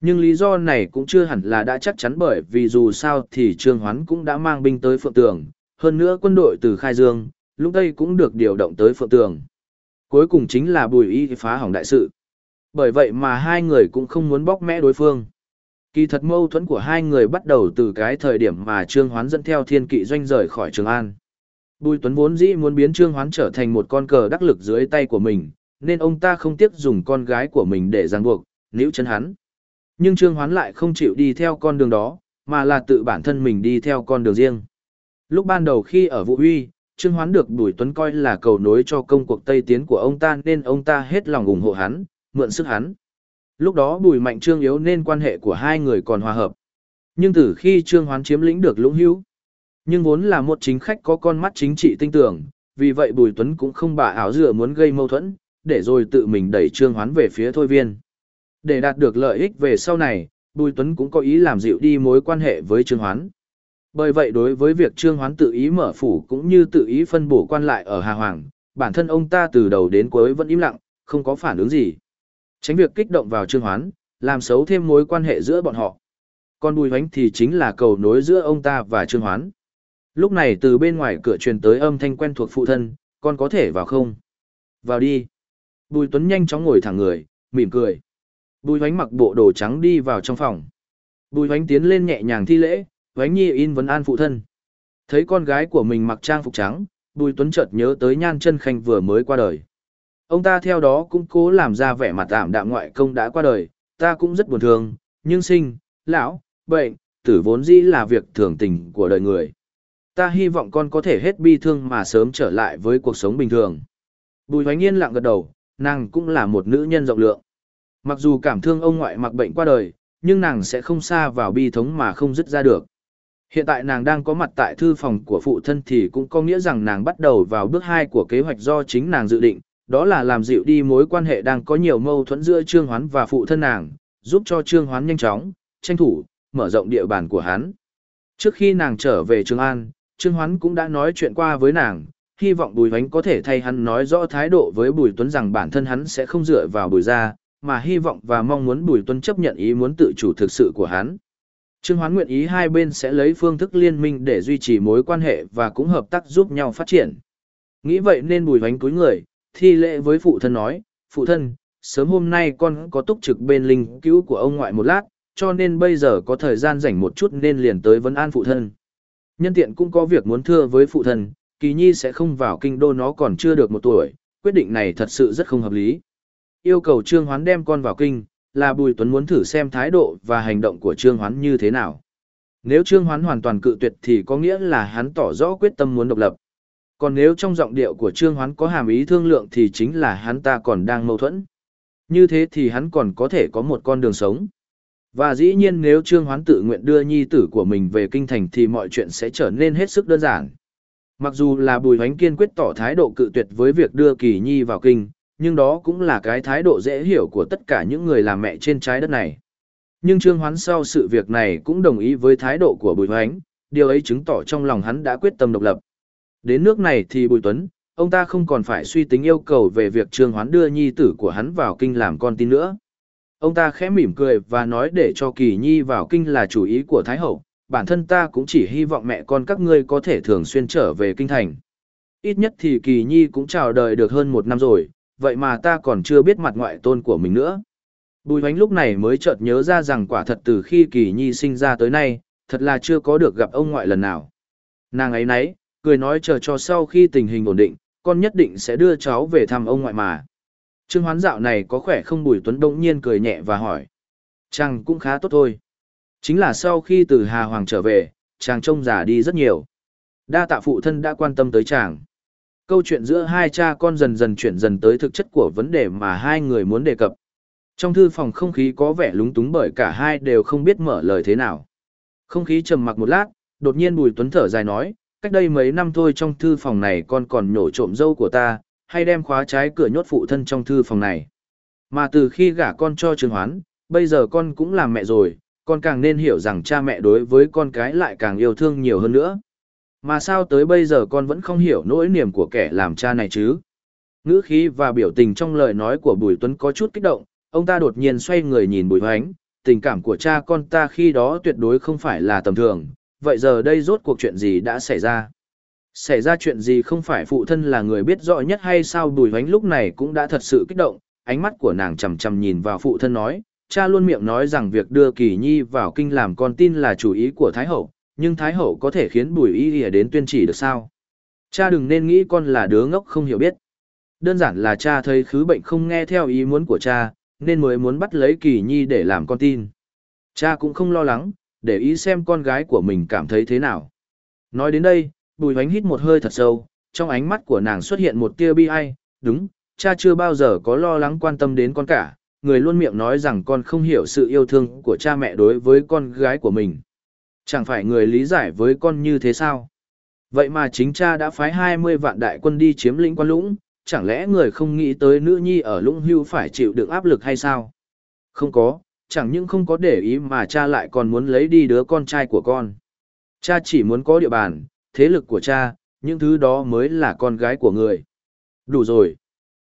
Nhưng lý do này cũng chưa hẳn là đã chắc chắn bởi vì dù sao thì Trương Hoán cũng đã mang binh tới Phượng Tường, hơn nữa quân đội từ Khai Dương, lúc đây cũng được điều động tới Phượng Tường. Cuối cùng chính là Bùi Y phá hỏng đại sự. Bởi vậy mà hai người cũng không muốn bóc mẽ đối phương. Kỳ thật mâu thuẫn của hai người bắt đầu từ cái thời điểm mà Trương Hoán dẫn theo thiên kỵ doanh rời khỏi Trường An. Bùi Tuấn vốn dĩ muốn biến Trương Hoán trở thành một con cờ đắc lực dưới tay của mình, nên ông ta không tiếc dùng con gái của mình để ràng buộc, níu chân hắn. Nhưng Trương Hoán lại không chịu đi theo con đường đó, mà là tự bản thân mình đi theo con đường riêng. Lúc ban đầu khi ở Vũ Huy, Trương Hoán được Bùi Tuấn coi là cầu nối cho công cuộc Tây Tiến của ông ta nên ông ta hết lòng ủng hộ hắn, mượn sức hắn. Lúc đó Bùi Mạnh Trương yếu nên quan hệ của hai người còn hòa hợp. Nhưng từ khi Trương Hoán chiếm lĩnh được Lũng Hữu, nhưng vốn là một chính khách có con mắt chính trị tinh tưởng, vì vậy Bùi Tuấn cũng không bà ảo dựa muốn gây mâu thuẫn, để rồi tự mình đẩy Trương Hoán về phía Thôi Viên. Để đạt được lợi ích về sau này, Bùi Tuấn cũng có ý làm dịu đi mối quan hệ với Trương Hoán. Bởi vậy đối với việc Trương Hoán tự ý mở phủ cũng như tự ý phân bổ quan lại ở Hà Hoàng, bản thân ông ta từ đầu đến cuối vẫn im lặng, không có phản ứng gì. Tránh việc kích động vào Trương Hoán, làm xấu thêm mối quan hệ giữa bọn họ. Còn Bùi Hoánh thì chính là cầu nối giữa ông ta và Trương Hoán. Lúc này từ bên ngoài cửa truyền tới âm thanh quen thuộc phụ thân, con có thể vào không? Vào đi. Bùi Tuấn nhanh chóng ngồi thẳng người, mỉm cười. Bùi hoánh mặc bộ đồ trắng đi vào trong phòng. Bùi hoánh tiến lên nhẹ nhàng thi lễ, hoánh nhi in vấn an phụ thân. Thấy con gái của mình mặc trang phục trắng, bùi tuấn chợt nhớ tới nhan chân khanh vừa mới qua đời. Ông ta theo đó cũng cố làm ra vẻ mặt tạm đạm ngoại công đã qua đời, ta cũng rất buồn thương, nhưng sinh, lão, bệnh, tử vốn dĩ là việc thường tình của đời người. Ta hy vọng con có thể hết bi thương mà sớm trở lại với cuộc sống bình thường. Bùi hoánh yên lặng gật đầu, nàng cũng là một nữ nhân rộng lượng. Mặc dù cảm thương ông ngoại mặc bệnh qua đời, nhưng nàng sẽ không xa vào bi thống mà không dứt ra được. Hiện tại nàng đang có mặt tại thư phòng của phụ thân thì cũng có nghĩa rằng nàng bắt đầu vào bước hai của kế hoạch do chính nàng dự định, đó là làm dịu đi mối quan hệ đang có nhiều mâu thuẫn giữa Trương Hoán và phụ thân nàng, giúp cho Trương Hoán nhanh chóng, tranh thủ, mở rộng địa bàn của hắn. Trước khi nàng trở về trường An, Trương Hoán cũng đã nói chuyện qua với nàng, hy vọng Bùi Hoánh có thể thay hắn nói rõ thái độ với Bùi Tuấn rằng bản thân hắn sẽ không dựa vào Bùi gia, mà hy vọng và mong muốn Bùi Tuấn chấp nhận ý muốn tự chủ thực sự của hắn. Trương Hoán nguyện ý hai bên sẽ lấy phương thức liên minh để duy trì mối quan hệ và cũng hợp tác giúp nhau phát triển. Nghĩ vậy nên Bùi Hoánh cúi người, thi lễ với phụ thân nói, phụ thân, sớm hôm nay con có túc trực bên linh cứu của ông ngoại một lát, cho nên bây giờ có thời gian rảnh một chút nên liền tới vấn an phụ thân. Nhân tiện cũng có việc muốn thưa với phụ thân, kỳ nhi sẽ không vào kinh đô nó còn chưa được một tuổi, quyết định này thật sự rất không hợp lý yêu cầu Trương Hoán đem con vào kinh, là Bùi Tuấn muốn thử xem thái độ và hành động của Trương Hoán như thế nào. Nếu Trương Hoán hoàn toàn cự tuyệt thì có nghĩa là hắn tỏ rõ quyết tâm muốn độc lập. Còn nếu trong giọng điệu của Trương Hoán có hàm ý thương lượng thì chính là hắn ta còn đang mâu thuẫn. Như thế thì hắn còn có thể có một con đường sống. Và dĩ nhiên nếu Trương Hoán tự nguyện đưa nhi tử của mình về kinh thành thì mọi chuyện sẽ trở nên hết sức đơn giản. Mặc dù là Bùi Hoánh kiên quyết tỏ thái độ cự tuyệt với việc đưa Kỳ Nhi vào kinh, nhưng đó cũng là cái thái độ dễ hiểu của tất cả những người làm mẹ trên trái đất này. Nhưng Trương Hoán sau sự việc này cũng đồng ý với thái độ của Bùi Hoánh, điều ấy chứng tỏ trong lòng hắn đã quyết tâm độc lập. Đến nước này thì Bùi Tuấn, ông ta không còn phải suy tính yêu cầu về việc Trương Hoán đưa nhi tử của hắn vào kinh làm con tin nữa. Ông ta khẽ mỉm cười và nói để cho Kỳ Nhi vào kinh là chủ ý của Thái Hậu, bản thân ta cũng chỉ hy vọng mẹ con các ngươi có thể thường xuyên trở về kinh thành. Ít nhất thì Kỳ Nhi cũng chào đời được hơn một năm rồi, vậy mà ta còn chưa biết mặt ngoại tôn của mình nữa. Bùi hoánh lúc này mới chợt nhớ ra rằng quả thật từ khi Kỳ Nhi sinh ra tới nay, thật là chưa có được gặp ông ngoại lần nào. Nàng ấy nấy, cười nói chờ cho sau khi tình hình ổn định, con nhất định sẽ đưa cháu về thăm ông ngoại mà. Trương hoán dạo này có khỏe không Bùi Tuấn đông nhiên cười nhẹ và hỏi. Chàng cũng khá tốt thôi. Chính là sau khi từ Hà Hoàng trở về, chàng trông già đi rất nhiều. Đa tạ phụ thân đã quan tâm tới chàng. Câu chuyện giữa hai cha con dần dần chuyển dần tới thực chất của vấn đề mà hai người muốn đề cập. Trong thư phòng không khí có vẻ lúng túng bởi cả hai đều không biết mở lời thế nào. Không khí trầm mặc một lát, đột nhiên Bùi Tuấn thở dài nói, cách đây mấy năm thôi trong thư phòng này con còn nhổ trộm dâu của ta, hay đem khóa trái cửa nhốt phụ thân trong thư phòng này. Mà từ khi gả con cho Trương Hoán, bây giờ con cũng làm mẹ rồi, con càng nên hiểu rằng cha mẹ đối với con cái lại càng yêu thương nhiều hơn nữa. Mà sao tới bây giờ con vẫn không hiểu nỗi niềm của kẻ làm cha này chứ? Ngữ khí và biểu tình trong lời nói của Bùi Tuấn có chút kích động, ông ta đột nhiên xoay người nhìn Bùi Hoánh, tình cảm của cha con ta khi đó tuyệt đối không phải là tầm thường, vậy giờ đây rốt cuộc chuyện gì đã xảy ra? Xảy ra chuyện gì không phải phụ thân là người biết rõ nhất hay sao Bùi Hoánh lúc này cũng đã thật sự kích động, ánh mắt của nàng chầm chầm nhìn vào phụ thân nói, cha luôn miệng nói rằng việc đưa Kỳ Nhi vào kinh làm con tin là chủ ý của Thái Hậu, nhưng Thái Hậu có thể khiến Bùi Y Y đến tuyên chỉ được sao? Cha đừng nên nghĩ con là đứa ngốc không hiểu biết. Đơn giản là cha thấy khứ bệnh không nghe theo ý muốn của cha, nên mới muốn bắt lấy Kỳ Nhi để làm con tin. Cha cũng không lo lắng, để ý xem con gái của mình cảm thấy thế nào. Nói đến đây, Bùi Hoánh hít một hơi thật sâu, trong ánh mắt của nàng xuất hiện một tia bi ai, đúng, cha chưa bao giờ có lo lắng quan tâm đến con cả, người luôn miệng nói rằng con không hiểu sự yêu thương của cha mẹ đối với con gái của mình. Chẳng phải người lý giải với con như thế sao? Vậy mà chính cha đã phái 20 vạn đại quân đi chiếm lĩnh quan lũng, chẳng lẽ người không nghĩ tới nữ nhi ở lũng hưu phải chịu được áp lực hay sao? Không có, chẳng những không có để ý mà cha lại còn muốn lấy đi đứa con trai của con. Cha chỉ muốn có địa bàn, thế lực của cha, những thứ đó mới là con gái của người. Đủ rồi.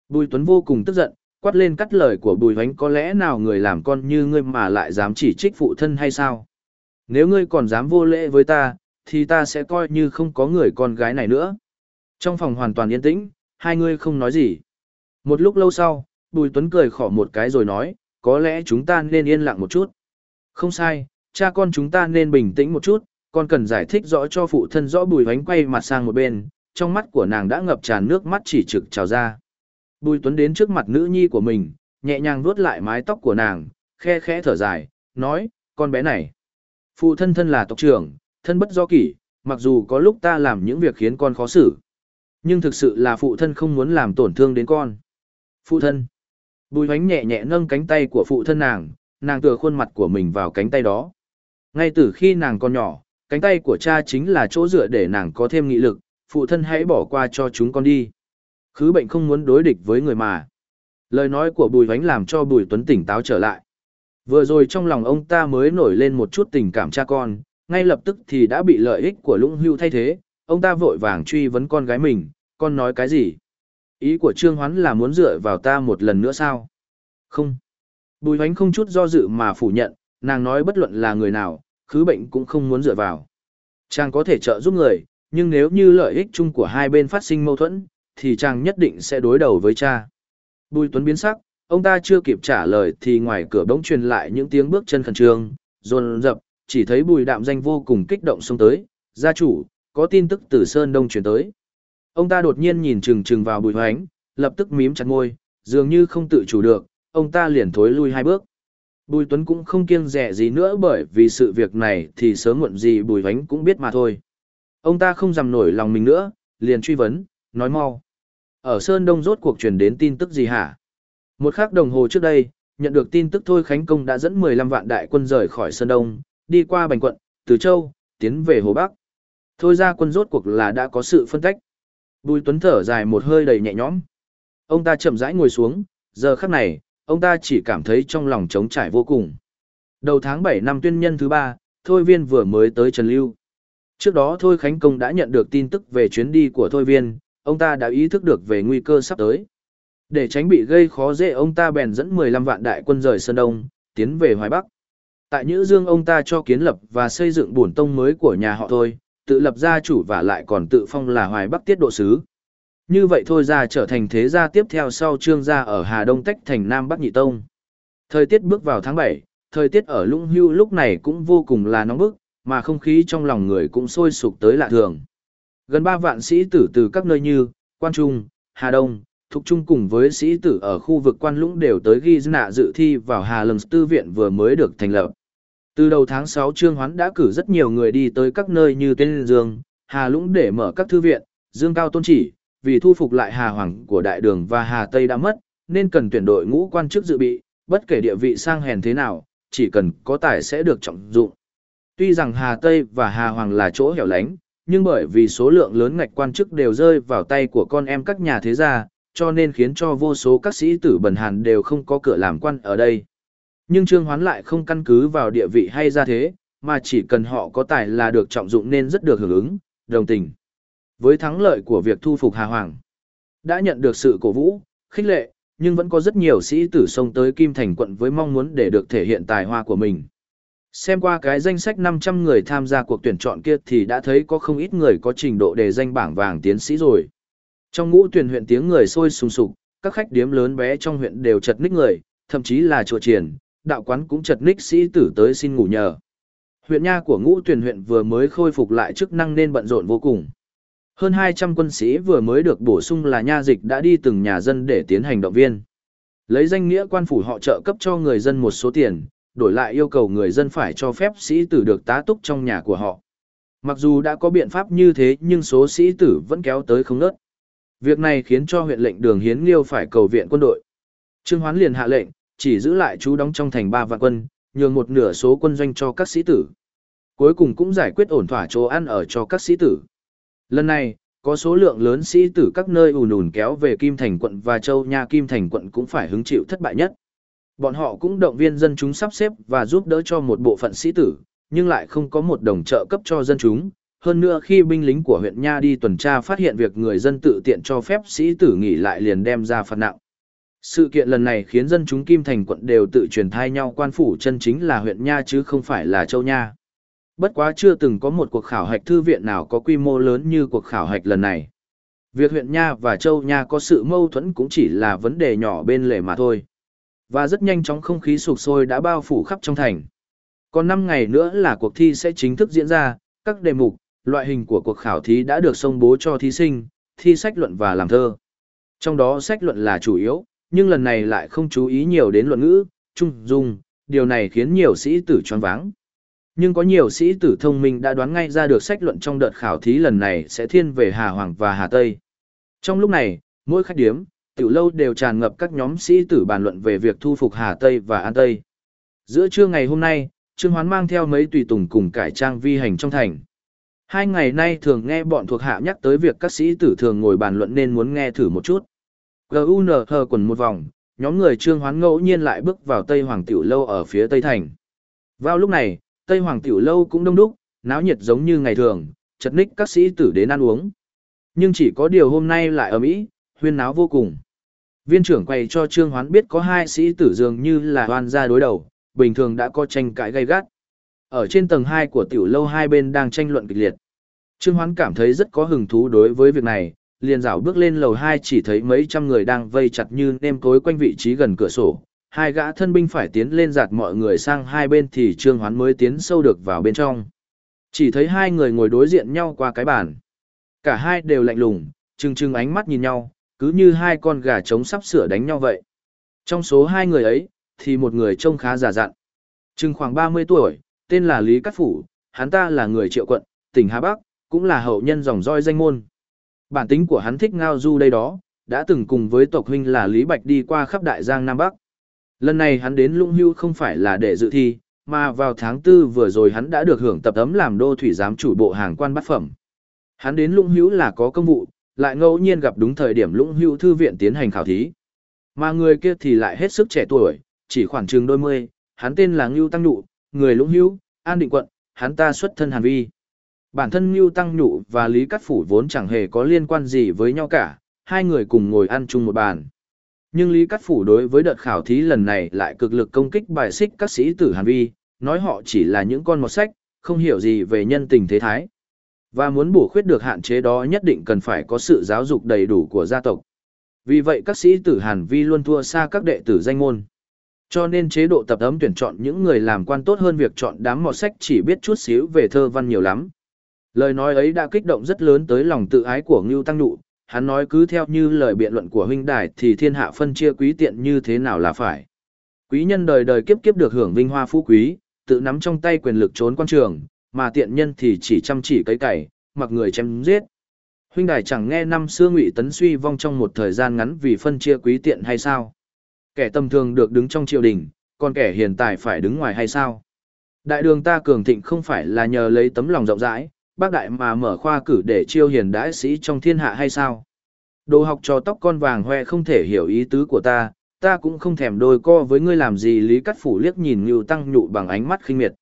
Bùi Tuấn vô cùng tức giận, quát lên cắt lời của bùi hoánh có lẽ nào người làm con như ngươi mà lại dám chỉ trích phụ thân hay sao? Nếu ngươi còn dám vô lễ với ta, thì ta sẽ coi như không có người con gái này nữa. Trong phòng hoàn toàn yên tĩnh, hai ngươi không nói gì. Một lúc lâu sau, Bùi Tuấn cười khỏ một cái rồi nói, có lẽ chúng ta nên yên lặng một chút. Không sai, cha con chúng ta nên bình tĩnh một chút, con cần giải thích rõ cho phụ thân rõ Bùi Vánh quay mặt sang một bên, trong mắt của nàng đã ngập tràn nước mắt chỉ trực trào ra. Bùi Tuấn đến trước mặt nữ nhi của mình, nhẹ nhàng vuốt lại mái tóc của nàng, khe khẽ thở dài, nói, con bé này. Phụ thân thân là tộc trưởng, thân bất do kỷ, mặc dù có lúc ta làm những việc khiến con khó xử. Nhưng thực sự là phụ thân không muốn làm tổn thương đến con. Phụ thân. Bùi hoánh nhẹ nhẹ nâng cánh tay của phụ thân nàng, nàng tựa khuôn mặt của mình vào cánh tay đó. Ngay từ khi nàng còn nhỏ, cánh tay của cha chính là chỗ dựa để nàng có thêm nghị lực, phụ thân hãy bỏ qua cho chúng con đi. Khứ bệnh không muốn đối địch với người mà. Lời nói của Bùi Hoánh làm cho Bùi Tuấn tỉnh táo trở lại. Vừa rồi trong lòng ông ta mới nổi lên một chút tình cảm cha con, ngay lập tức thì đã bị lợi ích của lũng hưu thay thế, ông ta vội vàng truy vấn con gái mình, con nói cái gì? Ý của Trương Hoán là muốn dựa vào ta một lần nữa sao? Không. Bùi Hoánh không chút do dự mà phủ nhận, nàng nói bất luận là người nào, khứ bệnh cũng không muốn dựa vào. Chàng có thể trợ giúp người, nhưng nếu như lợi ích chung của hai bên phát sinh mâu thuẫn, thì chàng nhất định sẽ đối đầu với cha. Bùi Tuấn biến sắc, ông ta chưa kịp trả lời thì ngoài cửa bỗng truyền lại những tiếng bước chân khẩn trương, rồn rập, chỉ thấy bùi đạm danh vô cùng kích động xông tới, gia chủ, có tin tức từ Sơn Đông truyền tới. Ông ta đột nhiên nhìn chừng chừng vào bùi hoánh, lập tức mím chặt môi, dường như không tự chủ được, ông ta liền thối lui hai bước. Bùi Tuấn cũng không kiêng rẻ gì nữa bởi vì sự việc này thì sớm muộn gì bùi hoánh cũng biết mà thôi. Ông ta không dằm nổi lòng mình nữa, liền truy vấn, nói mau. Ở Sơn Đông rốt cuộc truyền đến tin tức gì hả? Một khắc đồng hồ trước đây, nhận được tin tức Thôi Khánh Công đã dẫn 15 vạn đại quân rời khỏi Sơn Đông, đi qua Bành Quận, Từ Châu, tiến về Hồ Bắc. Thôi ra quân rốt cuộc là đã có sự phân tách. Bùi Tuấn thở dài một hơi đầy nhẹ nhõm. Ông ta chậm rãi ngồi xuống, giờ khắc này, ông ta chỉ cảm thấy trong lòng trống trải vô cùng. Đầu tháng 7 năm tuyên nhân thứ ba, Thôi Viên vừa mới tới Trần Lưu. Trước đó Thôi Khánh Công đã nhận được tin tức về chuyến đi của Thôi Viên, ông ta đã ý thức được về nguy cơ sắp tới. Để tránh bị gây khó dễ ông ta bèn dẫn 15 vạn đại quân rời Sơn Đông, tiến về Hoài Bắc. Tại Nhữ Dương ông ta cho kiến lập và xây dựng bổn tông mới của nhà họ thôi, tự lập gia chủ và lại còn tự phong là Hoài Bắc tiết độ sứ. Như vậy thôi ra trở thành thế gia tiếp theo sau trương gia ở Hà Đông tách thành Nam Bắc Nhị Tông. Thời tiết bước vào tháng 7, thời tiết ở Lũng Hưu lúc này cũng vô cùng là nóng bức, mà không khí trong lòng người cũng sôi sục tới lạ thường. Gần 3 vạn sĩ tử từ các nơi như Quan Trung, Hà Đông, Thục Trung cùng với sĩ tử ở khu vực Quan Lũng đều tới ghi nạ dự thi vào Hà Lầm Tư Viện vừa mới được thành lập. Từ đầu tháng 6 Trương Hoán đã cử rất nhiều người đi tới các nơi như Tên Dương, Hà Lũng để mở các thư viện, Dương Cao Tôn Chỉ, vì thu phục lại Hà Hoàng của Đại Đường và Hà Tây đã mất, nên cần tuyển đội ngũ quan chức dự bị, bất kể địa vị sang hèn thế nào, chỉ cần có tài sẽ được trọng dụng. Tuy rằng Hà Tây và Hà Hoàng là chỗ hẻo lánh, nhưng bởi vì số lượng lớn ngạch quan chức đều rơi vào tay của con em các nhà thế gia, cho nên khiến cho vô số các sĩ tử bần hàn đều không có cửa làm quan ở đây. Nhưng Trương Hoán lại không căn cứ vào địa vị hay gia thế, mà chỉ cần họ có tài là được trọng dụng nên rất được hưởng ứng, đồng tình. Với thắng lợi của việc thu phục Hà Hoàng, đã nhận được sự cổ vũ, khích lệ, nhưng vẫn có rất nhiều sĩ tử xông tới Kim Thành quận với mong muốn để được thể hiện tài hoa của mình. Xem qua cái danh sách 500 người tham gia cuộc tuyển chọn kia thì đã thấy có không ít người có trình độ đề danh bảng vàng tiến sĩ rồi. Trong ngũ tuyển huyện tiếng người sôi sùng sục, các khách điếm lớn bé trong huyện đều chật ních người, thậm chí là chùa triển, đạo quán cũng chật ních sĩ tử tới xin ngủ nhờ. Huyện nha của ngũ tuyển huyện vừa mới khôi phục lại chức năng nên bận rộn vô cùng. Hơn 200 quân sĩ vừa mới được bổ sung là nha dịch đã đi từng nhà dân để tiến hành động viên. Lấy danh nghĩa quan phủ họ trợ cấp cho người dân một số tiền, đổi lại yêu cầu người dân phải cho phép sĩ tử được tá túc trong nhà của họ. Mặc dù đã có biện pháp như thế nhưng số sĩ tử vẫn kéo tới không nớt. Việc này khiến cho huyện lệnh đường hiến liêu phải cầu viện quân đội. Trương Hoán liền hạ lệnh, chỉ giữ lại chú đóng trong thành ba vạn quân, nhường một nửa số quân doanh cho các sĩ tử. Cuối cùng cũng giải quyết ổn thỏa chỗ ăn ở cho các sĩ tử. Lần này, có số lượng lớn sĩ tử các nơi ùn ùn kéo về Kim Thành quận và Châu Nha Kim Thành quận cũng phải hứng chịu thất bại nhất. Bọn họ cũng động viên dân chúng sắp xếp và giúp đỡ cho một bộ phận sĩ tử, nhưng lại không có một đồng trợ cấp cho dân chúng. Hơn nữa khi binh lính của huyện Nha đi tuần tra phát hiện việc người dân tự tiện cho phép sĩ tử nghỉ lại liền đem ra phạt nặng. Sự kiện lần này khiến dân chúng Kim Thành quận đều tự truyền thai nhau quan phủ chân chính là huyện Nha chứ không phải là Châu Nha. Bất quá chưa từng có một cuộc khảo hạch thư viện nào có quy mô lớn như cuộc khảo hạch lần này. Việc huyện Nha và Châu Nha có sự mâu thuẫn cũng chỉ là vấn đề nhỏ bên lề mà thôi. Và rất nhanh chóng không khí sụp sôi đã bao phủ khắp trong thành. Còn 5 ngày nữa là cuộc thi sẽ chính thức diễn ra, các đề mục, loại hình của cuộc khảo thí đã được công bố cho thí sinh, thi sách luận và làm thơ. Trong đó sách luận là chủ yếu, nhưng lần này lại không chú ý nhiều đến luận ngữ, trung dung, điều này khiến nhiều sĩ tử choáng váng. Nhưng có nhiều sĩ tử thông minh đã đoán ngay ra được sách luận trong đợt khảo thí lần này sẽ thiên về Hà Hoàng và Hà Tây. Trong lúc này, mỗi khách điếm, tiểu lâu đều tràn ngập các nhóm sĩ tử bàn luận về việc thu phục Hà Tây và An Tây. Giữa trưa ngày hôm nay, Trương Hoán mang theo mấy tùy tùng cùng cải trang vi hành trong thành. Hai ngày nay thường nghe bọn thuộc hạ nhắc tới việc các sĩ tử thường ngồi bàn luận nên muốn nghe thử một chút. GUN hờ quần một vòng, nhóm người Trương Hoán ngẫu nhiên lại bước vào Tây Hoàng Tiểu Lâu ở phía Tây Thành. Vào lúc này, Tây Hoàng Tiểu Lâu cũng đông đúc, náo nhiệt giống như ngày thường, chật ních các sĩ tử đến ăn uống. Nhưng chỉ có điều hôm nay lại ở Mỹ, huyên náo vô cùng. Viên trưởng quay cho Trương Hoán biết có hai sĩ tử dường như là hoan gia đối đầu, bình thường đã có tranh cãi gay gắt. Ở trên tầng 2 của tiểu lâu hai bên đang tranh luận kịch liệt. Trương Hoán cảm thấy rất có hứng thú đối với việc này, liền dạo bước lên lầu 2 chỉ thấy mấy trăm người đang vây chặt như nêm cối quanh vị trí gần cửa sổ. Hai gã thân binh phải tiến lên giạt mọi người sang hai bên thì Trương Hoán mới tiến sâu được vào bên trong. Chỉ thấy hai người ngồi đối diện nhau qua cái bàn. Cả hai đều lạnh lùng, trừng trừng ánh mắt nhìn nhau, cứ như hai con gà trống sắp sửa đánh nhau vậy. Trong số hai người ấy, thì một người trông khá già dặn. Trừng khoảng 30 tuổi, tên là Lý Cát Phủ, hắn ta là người triệu quận, tỉnh Hà Bắc, cũng là hậu nhân dòng roi danh môn. Bản tính của hắn thích ngao du đây đó, đã từng cùng với tộc huynh là Lý Bạch đi qua khắp Đại Giang Nam Bắc. Lần này hắn đến Lũng Hưu không phải là để dự thi, mà vào tháng 4 vừa rồi hắn đã được hưởng tập ấm làm đô thủy giám chủ bộ hàng quan bát phẩm. Hắn đến Lũng Hưu là có công vụ, lại ngẫu nhiên gặp đúng thời điểm Lũng Hưu thư viện tiến hành khảo thí. Mà người kia thì lại hết sức trẻ tuổi, chỉ khoảng chừng đôi mươi, hắn tên là Ngưu Tăng Nụ người Lũng hữu An Định Quận, hắn ta xuất thân Hàn Vi. Bản thân Ngưu Tăng Nhụ và Lý Cát Phủ vốn chẳng hề có liên quan gì với nhau cả, hai người cùng ngồi ăn chung một bàn. Nhưng Lý Cát Phủ đối với đợt khảo thí lần này lại cực lực công kích bài xích các sĩ tử Hàn Vi, nói họ chỉ là những con mọt sách, không hiểu gì về nhân tình thế thái. Và muốn bổ khuyết được hạn chế đó nhất định cần phải có sự giáo dục đầy đủ của gia tộc. Vì vậy các sĩ tử Hàn Vi luôn thua xa các đệ tử danh môn. Cho nên chế độ tập ấm tuyển chọn những người làm quan tốt hơn việc chọn đám mọt sách chỉ biết chút xíu về thơ văn nhiều lắm. Lời nói ấy đã kích động rất lớn tới lòng tự ái của Ngưu Tăng Nụ, hắn nói cứ theo như lời biện luận của huynh đài thì thiên hạ phân chia quý tiện như thế nào là phải. Quý nhân đời đời kiếp kiếp được hưởng vinh hoa phú quý, tự nắm trong tay quyền lực trốn quan trường, mà tiện nhân thì chỉ chăm chỉ cấy cày, mặc người chém giết. Huynh đài chẳng nghe năm xưa Ngụy Tấn suy vong trong một thời gian ngắn vì phân chia quý tiện hay sao? Kẻ tầm thường được đứng trong triều đình, còn kẻ hiền tài phải đứng ngoài hay sao? Đại đường ta cường thịnh không phải là nhờ lấy tấm lòng rộng rãi, bác đại mà mở khoa cử để chiêu hiền đãi sĩ trong thiên hạ hay sao? Đồ học cho tóc con vàng hoe không thể hiểu ý tứ của ta, ta cũng không thèm đôi co với ngươi làm gì Lý Cắt Phủ liếc nhìn như Tăng Nhụ bằng ánh mắt khinh miệt.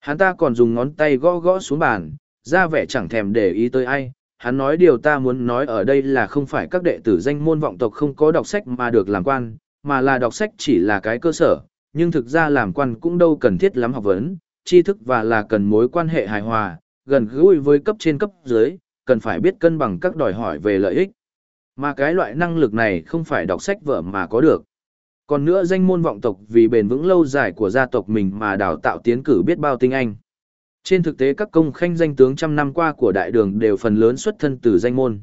Hắn ta còn dùng ngón tay gõ gõ xuống bàn, ra vẻ chẳng thèm để ý tới ai. Hắn nói điều ta muốn nói ở đây là không phải các đệ tử danh môn vọng tộc không có đọc sách mà được làm quan, mà là đọc sách chỉ là cái cơ sở, nhưng thực ra làm quan cũng đâu cần thiết lắm học vấn, tri thức và là cần mối quan hệ hài hòa, gần gũi với cấp trên cấp dưới, cần phải biết cân bằng các đòi hỏi về lợi ích. Mà cái loại năng lực này không phải đọc sách vở mà có được. Còn nữa danh môn vọng tộc vì bền vững lâu dài của gia tộc mình mà đào tạo tiến cử biết bao tinh anh. Trên thực tế các công khanh danh tướng trăm năm qua của đại đường đều phần lớn xuất thân từ danh môn.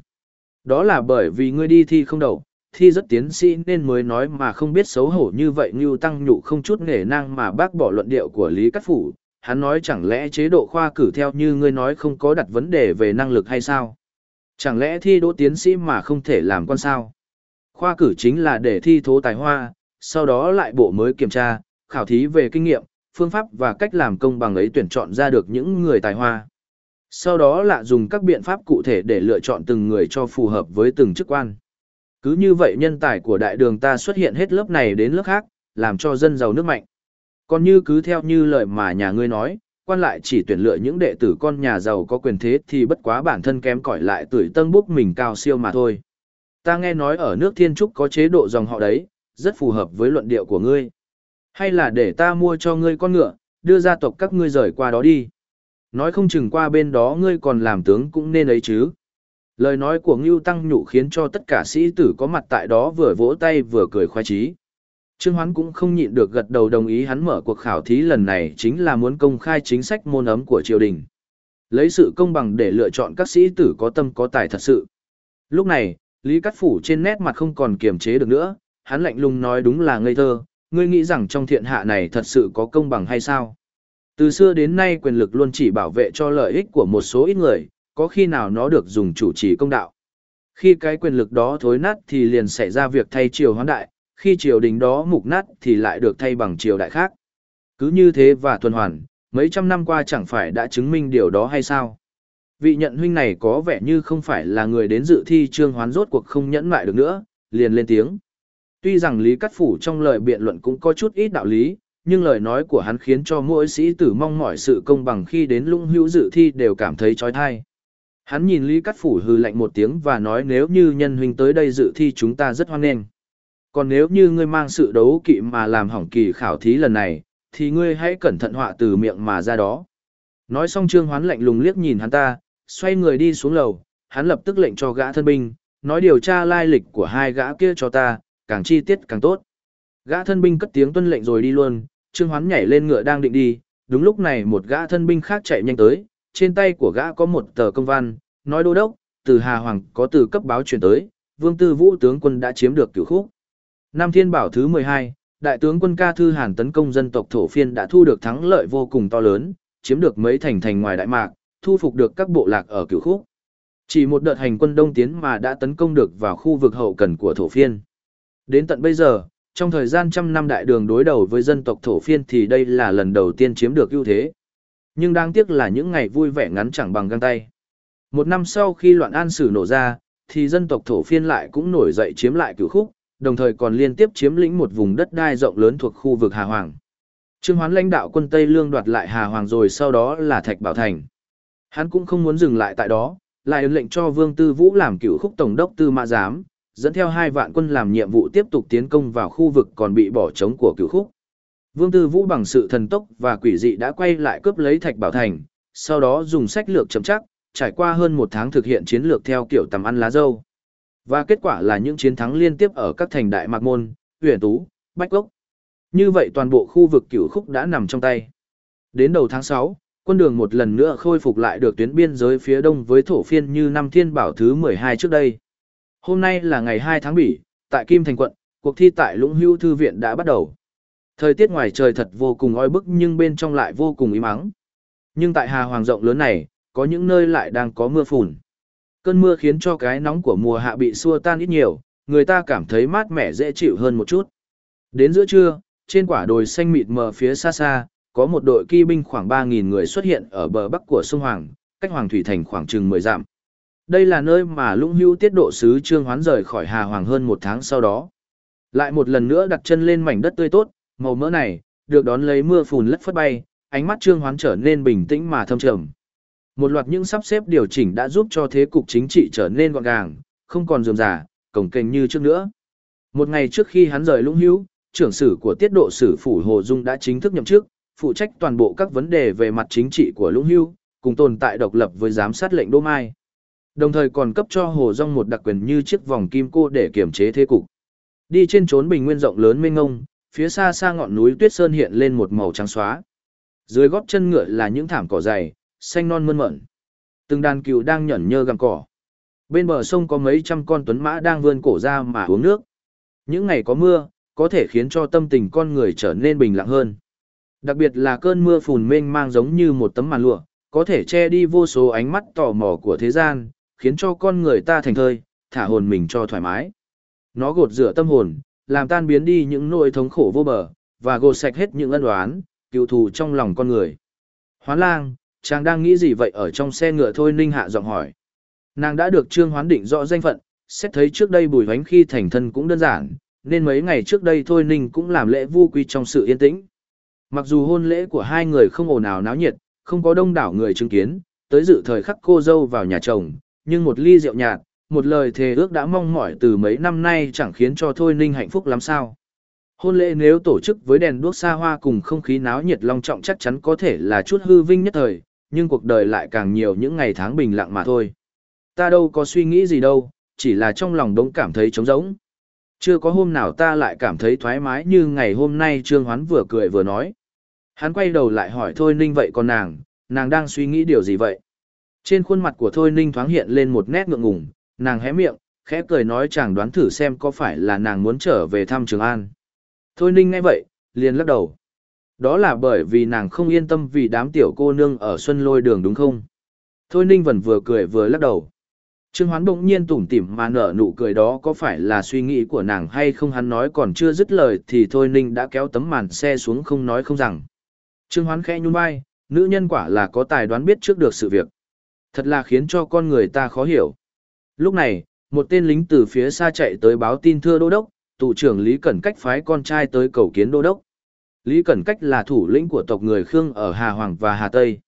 Đó là bởi vì ngươi đi thi không đậu, thi rất tiến sĩ nên mới nói mà không biết xấu hổ như vậy như tăng nhụ không chút nghề năng mà bác bỏ luận điệu của Lý Cát Phủ. Hắn nói chẳng lẽ chế độ khoa cử theo như ngươi nói không có đặt vấn đề về năng lực hay sao? Chẳng lẽ thi đỗ tiến sĩ mà không thể làm con sao? Khoa cử chính là để thi thố tài hoa, sau đó lại bộ mới kiểm tra, khảo thí về kinh nghiệm, phương pháp và cách làm công bằng ấy tuyển chọn ra được những người tài hoa. Sau đó là dùng các biện pháp cụ thể để lựa chọn từng người cho phù hợp với từng chức quan. Cứ như vậy nhân tài của đại đường ta xuất hiện hết lớp này đến lớp khác, làm cho dân giàu nước mạnh. Còn như cứ theo như lời mà nhà ngươi nói, quan lại chỉ tuyển lựa những đệ tử con nhà giàu có quyền thế thì bất quá bản thân kém cỏi lại tuổi tân búc mình cao siêu mà thôi. Ta nghe nói ở nước Thiên Trúc có chế độ dòng họ đấy, rất phù hợp với luận điệu của ngươi. Hay là để ta mua cho ngươi con ngựa, đưa gia tộc các ngươi rời qua đó đi. Nói không chừng qua bên đó ngươi còn làm tướng cũng nên ấy chứ. Lời nói của Ngưu Tăng Nhụ khiến cho tất cả sĩ tử có mặt tại đó vừa vỗ tay vừa cười khoái chí. Trương Hoán cũng không nhịn được gật đầu đồng ý hắn mở cuộc khảo thí lần này chính là muốn công khai chính sách môn ấm của triều đình. Lấy sự công bằng để lựa chọn các sĩ tử có tâm có tài thật sự. Lúc này, Lý Cát Phủ trên nét mặt không còn kiềm chế được nữa, hắn lạnh lùng nói đúng là ngây thơ, ngươi nghĩ rằng trong thiện hạ này thật sự có công bằng hay sao? Từ xưa đến nay quyền lực luôn chỉ bảo vệ cho lợi ích của một số ít người, có khi nào nó được dùng chủ trì công đạo. Khi cái quyền lực đó thối nát thì liền xảy ra việc thay triều hoán đại, khi triều đình đó mục nát thì lại được thay bằng triều đại khác. Cứ như thế và tuần hoàn, mấy trăm năm qua chẳng phải đã chứng minh điều đó hay sao? Vị nhận huynh này có vẻ như không phải là người đến dự thi trương hoán rốt cuộc không nhẫn lại được nữa, liền lên tiếng. Tuy rằng Lý Cát Phủ trong lời biện luận cũng có chút ít đạo lý, nhưng lời nói của hắn khiến cho mỗi sĩ tử mong mỏi sự công bằng khi đến lũng hữu dự thi đều cảm thấy trói thai. Hắn nhìn Lý Cát Phủ hư lạnh một tiếng và nói nếu như nhân huynh tới đây dự thi chúng ta rất hoan nghênh. Còn nếu như ngươi mang sự đấu kỵ mà làm hỏng kỳ khảo thí lần này, thì ngươi hãy cẩn thận họa từ miệng mà ra đó. Nói xong Trương Hoán lạnh lùng liếc nhìn hắn ta, xoay người đi xuống lầu, hắn lập tức lệnh cho gã thân binh, nói điều tra lai lịch của hai gã kia cho ta, càng chi tiết càng tốt. Gã thân binh cất tiếng tuân lệnh rồi đi luôn, Trương Hoán nhảy lên ngựa đang định đi, đúng lúc này một gã thân binh khác chạy nhanh tới, trên tay của gã có một tờ công văn, nói đô đốc, từ Hà Hoàng có từ cấp báo truyền tới, Vương Tư Vũ tướng quân đã chiếm được cửu khúc. Nam Thiên Bảo thứ 12, đại tướng quân Ca Thư Hàn tấn công dân tộc thổ phiên đã thu được thắng lợi vô cùng to lớn, chiếm được mấy thành thành ngoài Đại Mạc, thu phục được các bộ lạc ở cửu khúc. Chỉ một đợt hành quân đông tiến mà đã tấn công được vào khu vực hậu cần của thổ phiên. Đến tận bây giờ, trong thời gian trăm năm đại đường đối đầu với dân tộc thổ phiên thì đây là lần đầu tiên chiếm được ưu thế. Nhưng đáng tiếc là những ngày vui vẻ ngắn chẳng bằng găng tay. Một năm sau khi loạn an sử nổ ra, thì dân tộc thổ phiên lại cũng nổi dậy chiếm lại cửu khúc, đồng thời còn liên tiếp chiếm lĩnh một vùng đất đai rộng lớn thuộc khu vực Hà Hoàng. Trương Hoán lãnh đạo quân Tây Lương đoạt lại Hà Hoàng rồi sau đó là Thạch Bảo Thành. Hắn cũng không muốn dừng lại tại đó, lại ấn lệnh cho Vương Tư Vũ làm cựu khúc tổng đốc tư mã giám, dẫn theo hai vạn quân làm nhiệm vụ tiếp tục tiến công vào khu vực còn bị bỏ trống của cựu khúc. Vương Tư Vũ bằng sự thần tốc và quỷ dị đã quay lại cướp lấy Thạch Bảo Thành, sau đó dùng sách lược chậm chắc, trải qua hơn một tháng thực hiện chiến lược theo kiểu tầm ăn lá dâu. Và kết quả là những chiến thắng liên tiếp ở các thành đại mạc môn, huyền tú, bách gốc. Như vậy toàn bộ khu vực cửu khúc đã nằm trong tay. Đến đầu tháng 6, quân đường một lần nữa khôi phục lại được tuyến biên giới phía đông với thổ phiên như năm thiên bảo thứ 12 trước đây. Hôm nay là ngày 2 tháng bỉ, tại Kim Thành quận, cuộc thi tại Lũng Hưu Thư viện đã bắt đầu. Thời tiết ngoài trời thật vô cùng oi bức nhưng bên trong lại vô cùng im ắng. Nhưng tại Hà Hoàng rộng lớn này, có những nơi lại đang có mưa phùn. Cơn mưa khiến cho cái nóng của mùa hạ bị xua tan ít nhiều, người ta cảm thấy mát mẻ dễ chịu hơn một chút. Đến giữa trưa, trên quả đồi xanh mịt mờ phía xa xa, có một đội kỵ binh khoảng 3.000 người xuất hiện ở bờ bắc của sông Hoàng, cách Hoàng Thủy Thành khoảng chừng 10 dặm. Đây là nơi mà lũng hưu tiết độ sứ Trương Hoán rời khỏi Hà Hoàng hơn một tháng sau đó. Lại một lần nữa đặt chân lên mảnh đất tươi tốt, màu mỡ này, được đón lấy mưa phùn lất phất bay, ánh mắt Trương Hoán trở nên bình tĩnh mà thâm trầm. Một loạt những sắp xếp điều chỉnh đã giúp cho thế cục chính trị trở nên gọn gàng, không còn rườm rà, cổng kềnh như trước nữa. Một ngày trước khi hắn rời Lũng Hữu, trưởng sử của tiết độ sử phủ Hồ Dung đã chính thức nhậm chức, phụ trách toàn bộ các vấn đề về mặt chính trị của Lũng Hữu, cùng tồn tại độc lập với giám sát lệnh Đô Mai. Đồng thời còn cấp cho Hồ Dung một đặc quyền như chiếc vòng kim cô để kiểm chế thế cục. Đi trên trốn bình nguyên rộng lớn mênh ngông, phía xa xa ngọn núi Tuyết Sơn hiện lên một màu trắng xóa. Dưới gót chân ngựa là những thảm cỏ dày, xanh non mơn mởn. Từng đàn cừu đang nhẫn nhơ gặm cỏ. Bên bờ sông có mấy trăm con tuấn mã đang vươn cổ ra mà uống nước. Những ngày có mưa, có thể khiến cho tâm tình con người trở nên bình lặng hơn. Đặc biệt là cơn mưa phùn mênh mang giống như một tấm màn lụa, có thể che đi vô số ánh mắt tò mò của thế gian, khiến cho con người ta thành thơi, thả hồn mình cho thoải mái. Nó gột rửa tâm hồn, làm tan biến đi những nỗi thống khổ vô bờ, và gột sạch hết những ân oán, cựu thù trong lòng con người. Hoán lang, chàng đang nghĩ gì vậy ở trong xe ngựa thôi ninh hạ giọng hỏi. Nàng đã được trương hoán định rõ danh phận, xét thấy trước đây bùi hoánh khi thành thân cũng đơn giản, nên mấy ngày trước đây thôi ninh cũng làm lễ vu quy trong sự yên tĩnh. Mặc dù hôn lễ của hai người không ồn ào náo nhiệt, không có đông đảo người chứng kiến, tới dự thời khắc cô dâu vào nhà chồng, nhưng một ly rượu nhạt, một lời thề ước đã mong mỏi từ mấy năm nay chẳng khiến cho thôi ninh hạnh phúc lắm sao. Hôn lễ nếu tổ chức với đèn đuốc xa hoa cùng không khí náo nhiệt long trọng chắc chắn có thể là chút hư vinh nhất thời, nhưng cuộc đời lại càng nhiều những ngày tháng bình lặng mà thôi. Ta đâu có suy nghĩ gì đâu, chỉ là trong lòng đống cảm thấy trống rỗng. Chưa có hôm nào ta lại cảm thấy thoải mái như ngày hôm nay Trương Hoán vừa cười vừa nói. Hắn quay đầu lại hỏi Thôi Ninh vậy còn nàng, nàng đang suy nghĩ điều gì vậy? Trên khuôn mặt của Thôi Ninh thoáng hiện lên một nét ngượng ngùng, nàng hé miệng, khẽ cười nói chàng đoán thử xem có phải là nàng muốn trở về thăm Trường An. Thôi Ninh nghe vậy, liền lắc đầu. Đó là bởi vì nàng không yên tâm vì đám tiểu cô nương ở xuân lôi đường đúng không? Thôi Ninh vẫn vừa cười vừa lắc đầu. Trương Hoán bỗng nhiên tủm tỉm mà nở nụ cười đó có phải là suy nghĩ của nàng hay không hắn nói còn chưa dứt lời thì Thôi Ninh đã kéo tấm màn xe xuống không nói không rằng. Trương Hoán khẽ nhún vai, nữ nhân quả là có tài đoán biết trước được sự việc. Thật là khiến cho con người ta khó hiểu. Lúc này, một tên lính từ phía xa chạy tới báo tin thưa đô đốc, tụ trưởng Lý Cẩn Cách phái con trai tới cầu kiến đô đốc. Lý Cẩn Cách là thủ lĩnh của tộc người Khương ở Hà Hoàng và Hà Tây.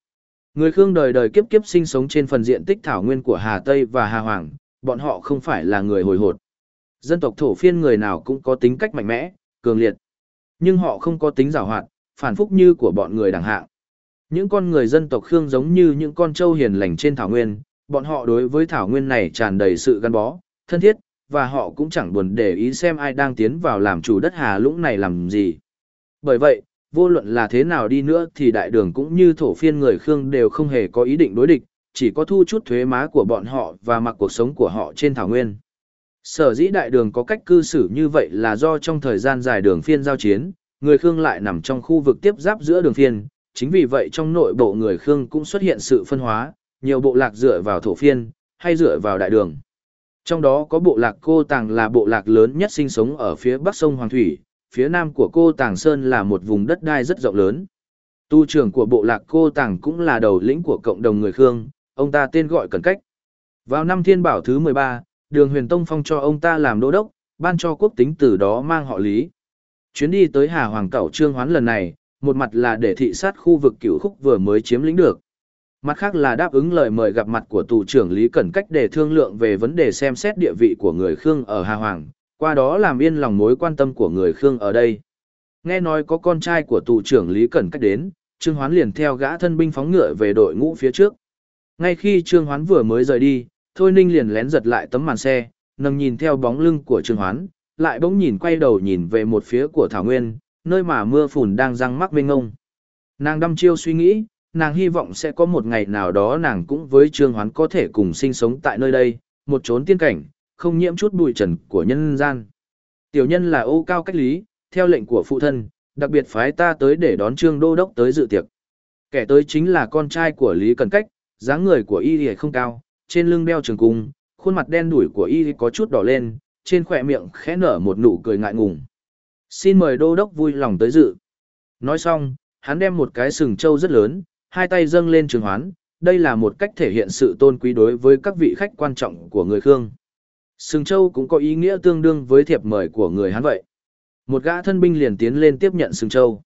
Người Khương đời đời kiếp kiếp sinh sống trên phần diện tích thảo nguyên của Hà Tây và Hà Hoàng, bọn họ không phải là người hồi hột. Dân tộc thổ phiên người nào cũng có tính cách mạnh mẽ, cường liệt. Nhưng họ không có tính giàu hoạt, phản phúc như của bọn người đẳng hạng. Những con người dân tộc Khương giống như những con trâu hiền lành trên thảo nguyên, bọn họ đối với thảo nguyên này tràn đầy sự gắn bó, thân thiết, và họ cũng chẳng buồn để ý xem ai đang tiến vào làm chủ đất Hà Lũng này làm gì. Bởi vậy, vô luận là thế nào đi nữa thì đại đường cũng như thổ phiên người Khương đều không hề có ý định đối địch, chỉ có thu chút thuế má của bọn họ và mặc cuộc sống của họ trên thảo nguyên. Sở dĩ đại đường có cách cư xử như vậy là do trong thời gian dài đường phiên giao chiến, người Khương lại nằm trong khu vực tiếp giáp giữa đường phiên, chính vì vậy trong nội bộ người Khương cũng xuất hiện sự phân hóa, nhiều bộ lạc dựa vào thổ phiên, hay dựa vào đại đường. Trong đó có bộ lạc Cô Tàng là bộ lạc lớn nhất sinh sống ở phía bắc sông Hoàng Thủy, phía nam của Cô Tàng Sơn là một vùng đất đai rất rộng lớn. Tu trưởng của bộ lạc Cô Tàng cũng là đầu lĩnh của cộng đồng người Khương, ông ta tên gọi Cẩn Cách. Vào năm thiên bảo thứ 13, đường huyền tông phong cho ông ta làm đô đốc, ban cho quốc tính từ đó mang họ lý. Chuyến đi tới Hà Hoàng Cẩu Trương Hoán lần này, một mặt là để thị sát khu vực cửu khúc vừa mới chiếm lĩnh được. Mặt khác là đáp ứng lời mời gặp mặt của tù trưởng Lý Cẩn Cách để thương lượng về vấn đề xem xét địa vị của người Khương ở Hà Hoàng, qua đó làm yên lòng mối quan tâm của người Khương ở đây. Nghe nói có con trai của tù trưởng Lý Cẩn Cách đến, Trương Hoán liền theo gã thân binh phóng ngựa về đội ngũ phía trước. Ngay khi Trương Hoán vừa mới rời đi, Thôi Ninh liền lén giật lại tấm màn xe, nâng nhìn theo bóng lưng của Trương Hoán, lại bỗng nhìn quay đầu nhìn về một phía của Thảo Nguyên, nơi mà mưa phùn đang răng mắc mênh ngông. Nàng đăm chiêu suy nghĩ, nàng hy vọng sẽ có một ngày nào đó nàng cũng với Trương Hoán có thể cùng sinh sống tại nơi đây, một chốn tiên cảnh, không nhiễm chút bụi trần của nhân gian. Tiểu nhân là ô cao cách lý, theo lệnh của phụ thân, đặc biệt phái ta tới để đón Trương Đô Đốc tới dự tiệc. Kẻ tới chính là con trai của Lý Cần Cách, dáng người của y thì không cao, trên lưng đeo trường cung, khuôn mặt đen đủi của y có chút đỏ lên, trên khỏe miệng khẽ nở một nụ cười ngại ngùng. Xin mời đô đốc vui lòng tới dự. Nói xong, hắn đem một cái sừng trâu rất lớn, hai tay dâng lên trường hoán, đây là một cách thể hiện sự tôn quý đối với các vị khách quan trọng của người Khương. Sừng Châu cũng có ý nghĩa tương đương với thiệp mời của người hắn vậy. Một gã thân binh liền tiến lên tiếp nhận Sừng Châu.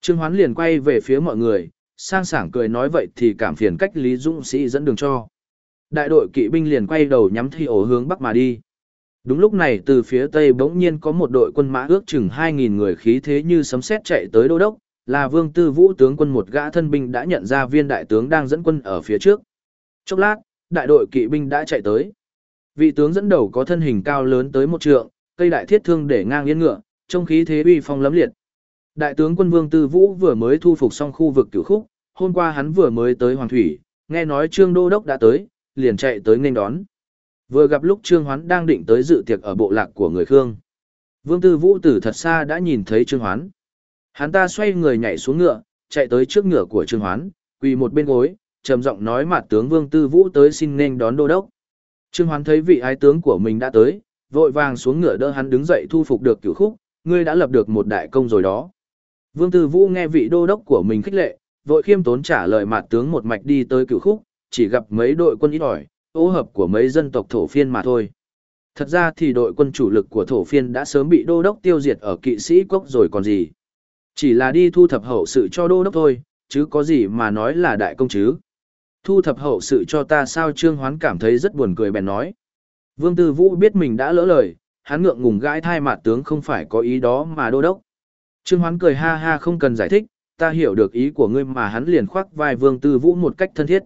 Trương Hoán liền quay về phía mọi người, sang sảng cười nói vậy thì cảm phiền cách Lý Dũng Sĩ dẫn đường cho. Đại đội kỵ binh liền quay đầu nhắm thi ổ hướng bắc mà đi. Đúng lúc này từ phía tây bỗng nhiên có một đội quân mã ước chừng 2.000 người khí thế như sấm sét chạy tới đô đốc, là Vương Tư Vũ tướng quân một gã thân binh đã nhận ra viên đại tướng đang dẫn quân ở phía trước. Chốc lát, đại đội kỵ binh đã chạy tới. Vị tướng dẫn đầu có thân hình cao lớn tới một trượng, cây đại thiết thương để ngang yên ngựa, trong khí thế uy phong lấm liệt. Đại tướng quân Vương Tư Vũ vừa mới thu phục xong khu vực cửu khúc, hôm qua hắn vừa mới tới Hoàng Thủy, nghe nói Trương Đô Đốc đã tới, liền chạy tới nghênh đón. Vừa gặp lúc Trương Hoán đang định tới dự tiệc ở bộ lạc của người Khương. Vương Tư Vũ từ thật xa đã nhìn thấy Trương Hoán. Hắn ta xoay người nhảy xuống ngựa, chạy tới trước ngựa của Trương Hoán, quỳ một bên gối, trầm giọng nói mặt tướng Vương Tư Vũ tới xin nên đón đô đốc. Trương Hoán thấy vị ái tướng của mình đã tới, vội vàng xuống ngựa đỡ hắn đứng dậy thu phục được cửu khúc, ngươi đã lập được một đại công rồi đó. Vương Tư Vũ nghe vị đô đốc của mình khích lệ, vội khiêm tốn trả lời mặt tướng một mạch đi tới cửu khúc, chỉ gặp mấy đội quân ít ỏi, ô hợp của mấy dân tộc thổ phiên mà thôi. Thật ra thì đội quân chủ lực của thổ phiên đã sớm bị đô đốc tiêu diệt ở kỵ sĩ cốc rồi còn gì. Chỉ là đi thu thập hậu sự cho đô đốc thôi, chứ có gì mà nói là đại công chứ. Thu thập hậu sự cho ta sao Trương Hoán cảm thấy rất buồn cười bèn nói. Vương Tư Vũ biết mình đã lỡ lời, hắn ngượng ngùng gãi thai mặt tướng không phải có ý đó mà đô đốc. Trương Hoán cười ha ha không cần giải thích, ta hiểu được ý của ngươi mà hắn liền khoác vai Vương Tư Vũ một cách thân thiết.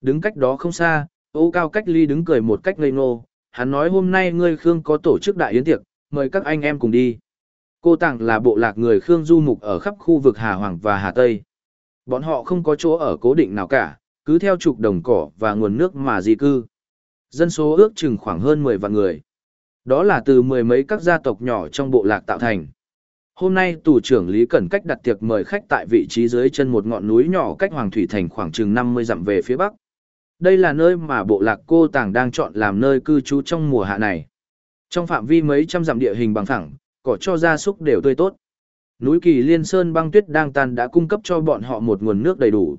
Đứng cách đó không xa, ô cao cách ly đứng cười một cách ngây ngô, hắn nói hôm nay ngươi Khương có tổ chức đại yến tiệc, mời các anh em cùng đi. Cô Tặng là bộ lạc người Khương du mục ở khắp khu vực Hà Hoàng và Hà Tây. Bọn họ không có chỗ ở cố định nào cả, cứ theo trục đồng cỏ và nguồn nước mà di cư. Dân số ước chừng khoảng hơn 10 vạn người. Đó là từ mười mấy các gia tộc nhỏ trong bộ lạc tạo thành. Hôm nay tù trưởng Lý Cẩn cách đặt tiệc mời khách tại vị trí dưới chân một ngọn núi nhỏ cách Hoàng Thủy Thành khoảng chừng 50 dặm về phía bắc. Đây là nơi mà bộ lạc cô tàng đang chọn làm nơi cư trú trong mùa hạ này. Trong phạm vi mấy trăm dặm địa hình bằng phẳng, cỏ cho gia súc đều tươi tốt. Núi Kỳ Liên Sơn băng tuyết đang tan đã cung cấp cho bọn họ một nguồn nước đầy đủ.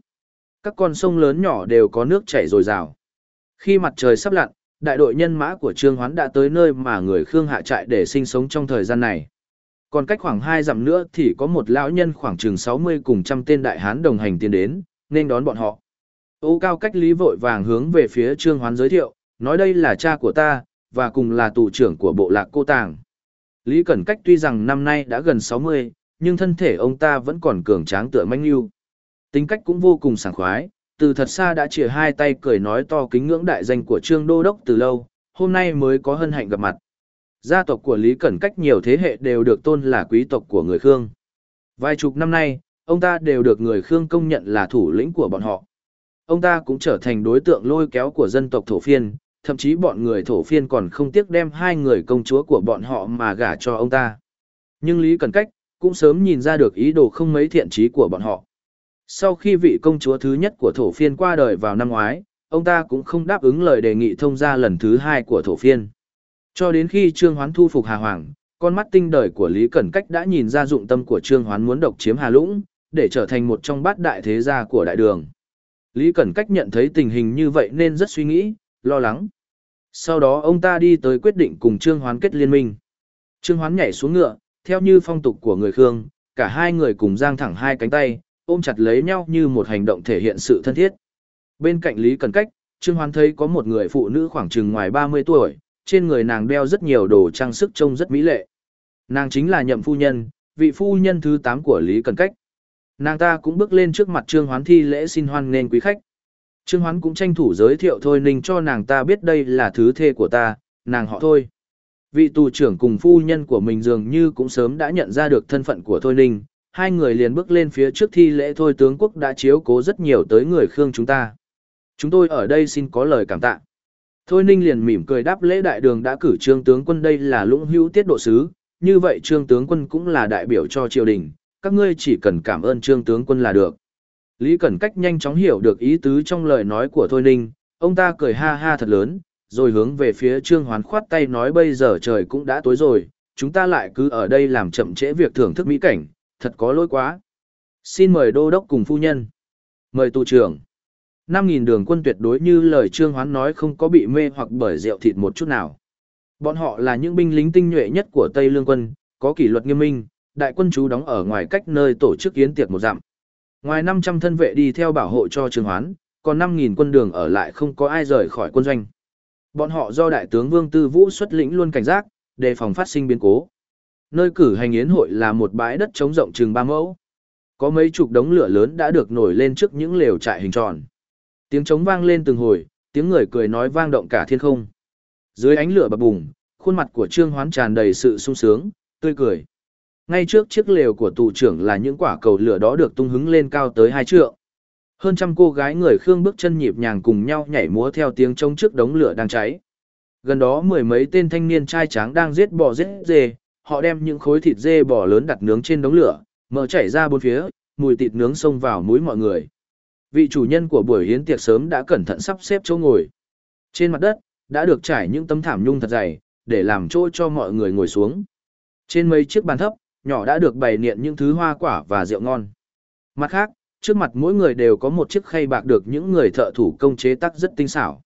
Các con sông lớn nhỏ đều có nước chảy dồi dào. Khi mặt trời sắp lặn, đại đội nhân mã của Trương Hoán đã tới nơi mà người Khương hạ trại để sinh sống trong thời gian này. Còn cách khoảng hai dặm nữa thì có một lão nhân khoảng chừng 60 cùng trăm tên đại hán đồng hành tiến đến, nên đón bọn họ. Ô cao cách lý vội vàng hướng về phía Trương Hoán giới thiệu, nói đây là cha của ta, và cùng là tù trưởng của bộ lạc cô tàng. Lý Cẩn Cách tuy rằng năm nay đã gần 60, nhưng thân thể ông ta vẫn còn cường tráng tựa manh yêu. Tính cách cũng vô cùng sảng khoái, từ thật xa đã chìa hai tay cười nói to kính ngưỡng đại danh của Trương Đô Đốc từ lâu, hôm nay mới có hân hạnh gặp mặt. Gia tộc của Lý Cẩn Cách nhiều thế hệ đều được tôn là quý tộc của người Khương. Vài chục năm nay, ông ta đều được người Khương công nhận là thủ lĩnh của bọn họ. Ông ta cũng trở thành đối tượng lôi kéo của dân tộc thổ phiên, thậm chí bọn người thổ phiên còn không tiếc đem hai người công chúa của bọn họ mà gả cho ông ta. Nhưng Lý Cẩn Cách cũng sớm nhìn ra được ý đồ không mấy thiện trí của bọn họ. Sau khi vị công chúa thứ nhất của thổ phiên qua đời vào năm ngoái, ông ta cũng không đáp ứng lời đề nghị thông gia lần thứ hai của thổ phiên. Cho đến khi Trương Hoán thu phục Hà Hoàng, con mắt tinh đời của Lý Cẩn Cách đã nhìn ra dụng tâm của Trương Hoán muốn độc chiếm Hà Lũng, để trở thành một trong bát đại thế gia của đại đường. Lý Cẩn Cách nhận thấy tình hình như vậy nên rất suy nghĩ, lo lắng. Sau đó ông ta đi tới quyết định cùng Trương Hoán kết liên minh. Trương Hoán nhảy xuống ngựa, theo như phong tục của người Khương, cả hai người cùng giang thẳng hai cánh tay, ôm chặt lấy nhau như một hành động thể hiện sự thân thiết. Bên cạnh Lý cần Cách, Trương Hoán thấy có một người phụ nữ khoảng chừng ngoài 30 tuổi, trên người nàng đeo rất nhiều đồ trang sức trông rất mỹ lệ. Nàng chính là nhậm phu nhân, vị phu nhân thứ 8 của Lý cần Cách. Nàng ta cũng bước lên trước mặt Trương Hoán thi lễ xin hoan nên quý khách. Trương Hoán cũng tranh thủ giới thiệu Thôi Ninh cho nàng ta biết đây là thứ thê của ta, nàng họ Thôi. Vị tù trưởng cùng phu nhân của mình dường như cũng sớm đã nhận ra được thân phận của Thôi Ninh, hai người liền bước lên phía trước thi lễ Thôi tướng quốc đã chiếu cố rất nhiều tới người Khương chúng ta. Chúng tôi ở đây xin có lời cảm tạ. Thôi Ninh liền mỉm cười đáp lễ đại đường đã cử trương tướng quân đây là lũng hữu tiết độ sứ, như vậy trương tướng quân cũng là đại biểu cho triều đình, các ngươi chỉ cần cảm ơn trương tướng quân là được. Lý Cẩn Cách nhanh chóng hiểu được ý tứ trong lời nói của Thôi Ninh, ông ta cười ha ha thật lớn, rồi hướng về phía Trương Hoán khoát tay nói bây giờ trời cũng đã tối rồi, chúng ta lại cứ ở đây làm chậm trễ việc thưởng thức mỹ cảnh, thật có lỗi quá. Xin mời đô đốc cùng phu nhân. Mời tù trưởng. 5.000 đường quân tuyệt đối như lời Trương Hoán nói không có bị mê hoặc bởi rượu thịt một chút nào. Bọn họ là những binh lính tinh nhuệ nhất của Tây Lương quân, có kỷ luật nghiêm minh, đại quân chú đóng ở ngoài cách nơi tổ chức yến tiệc một dặm. Ngoài 500 thân vệ đi theo bảo hộ cho Trương Hoán, còn 5.000 quân đường ở lại không có ai rời khỏi quân doanh. Bọn họ do đại tướng Vương Tư Vũ xuất lĩnh luôn cảnh giác, đề phòng phát sinh biến cố. Nơi cử hành yến hội là một bãi đất trống rộng chừng 3 mẫu. Có mấy chục đống lửa lớn đã được nổi lên trước những lều trại hình tròn. Tiếng trống vang lên từng hồi, tiếng người cười nói vang động cả thiên không. Dưới ánh lửa bập bùng, khuôn mặt của Trương Hoán tràn đầy sự sung sướng, tươi cười. Ngay trước chiếc lều của tù trưởng là những quả cầu lửa đó được tung hứng lên cao tới hai trượng. Hơn trăm cô gái người Khương bước chân nhịp nhàng cùng nhau nhảy múa theo tiếng trống trước đống lửa đang cháy. Gần đó mười mấy tên thanh niên trai tráng đang giết bò giết dê, họ đem những khối thịt dê bò lớn đặt nướng trên đống lửa, mở chảy ra bốn phía, mùi thịt nướng xông vào mũi mọi người. Vị chủ nhân của buổi hiến tiệc sớm đã cẩn thận sắp xếp chỗ ngồi. Trên mặt đất, đã được trải những tấm thảm nhung thật dày, để làm chỗ cho mọi người ngồi xuống. Trên mấy chiếc bàn thấp, nhỏ đã được bày niện những thứ hoa quả và rượu ngon. Mặt khác, trước mặt mỗi người đều có một chiếc khay bạc được những người thợ thủ công chế tác rất tinh xảo.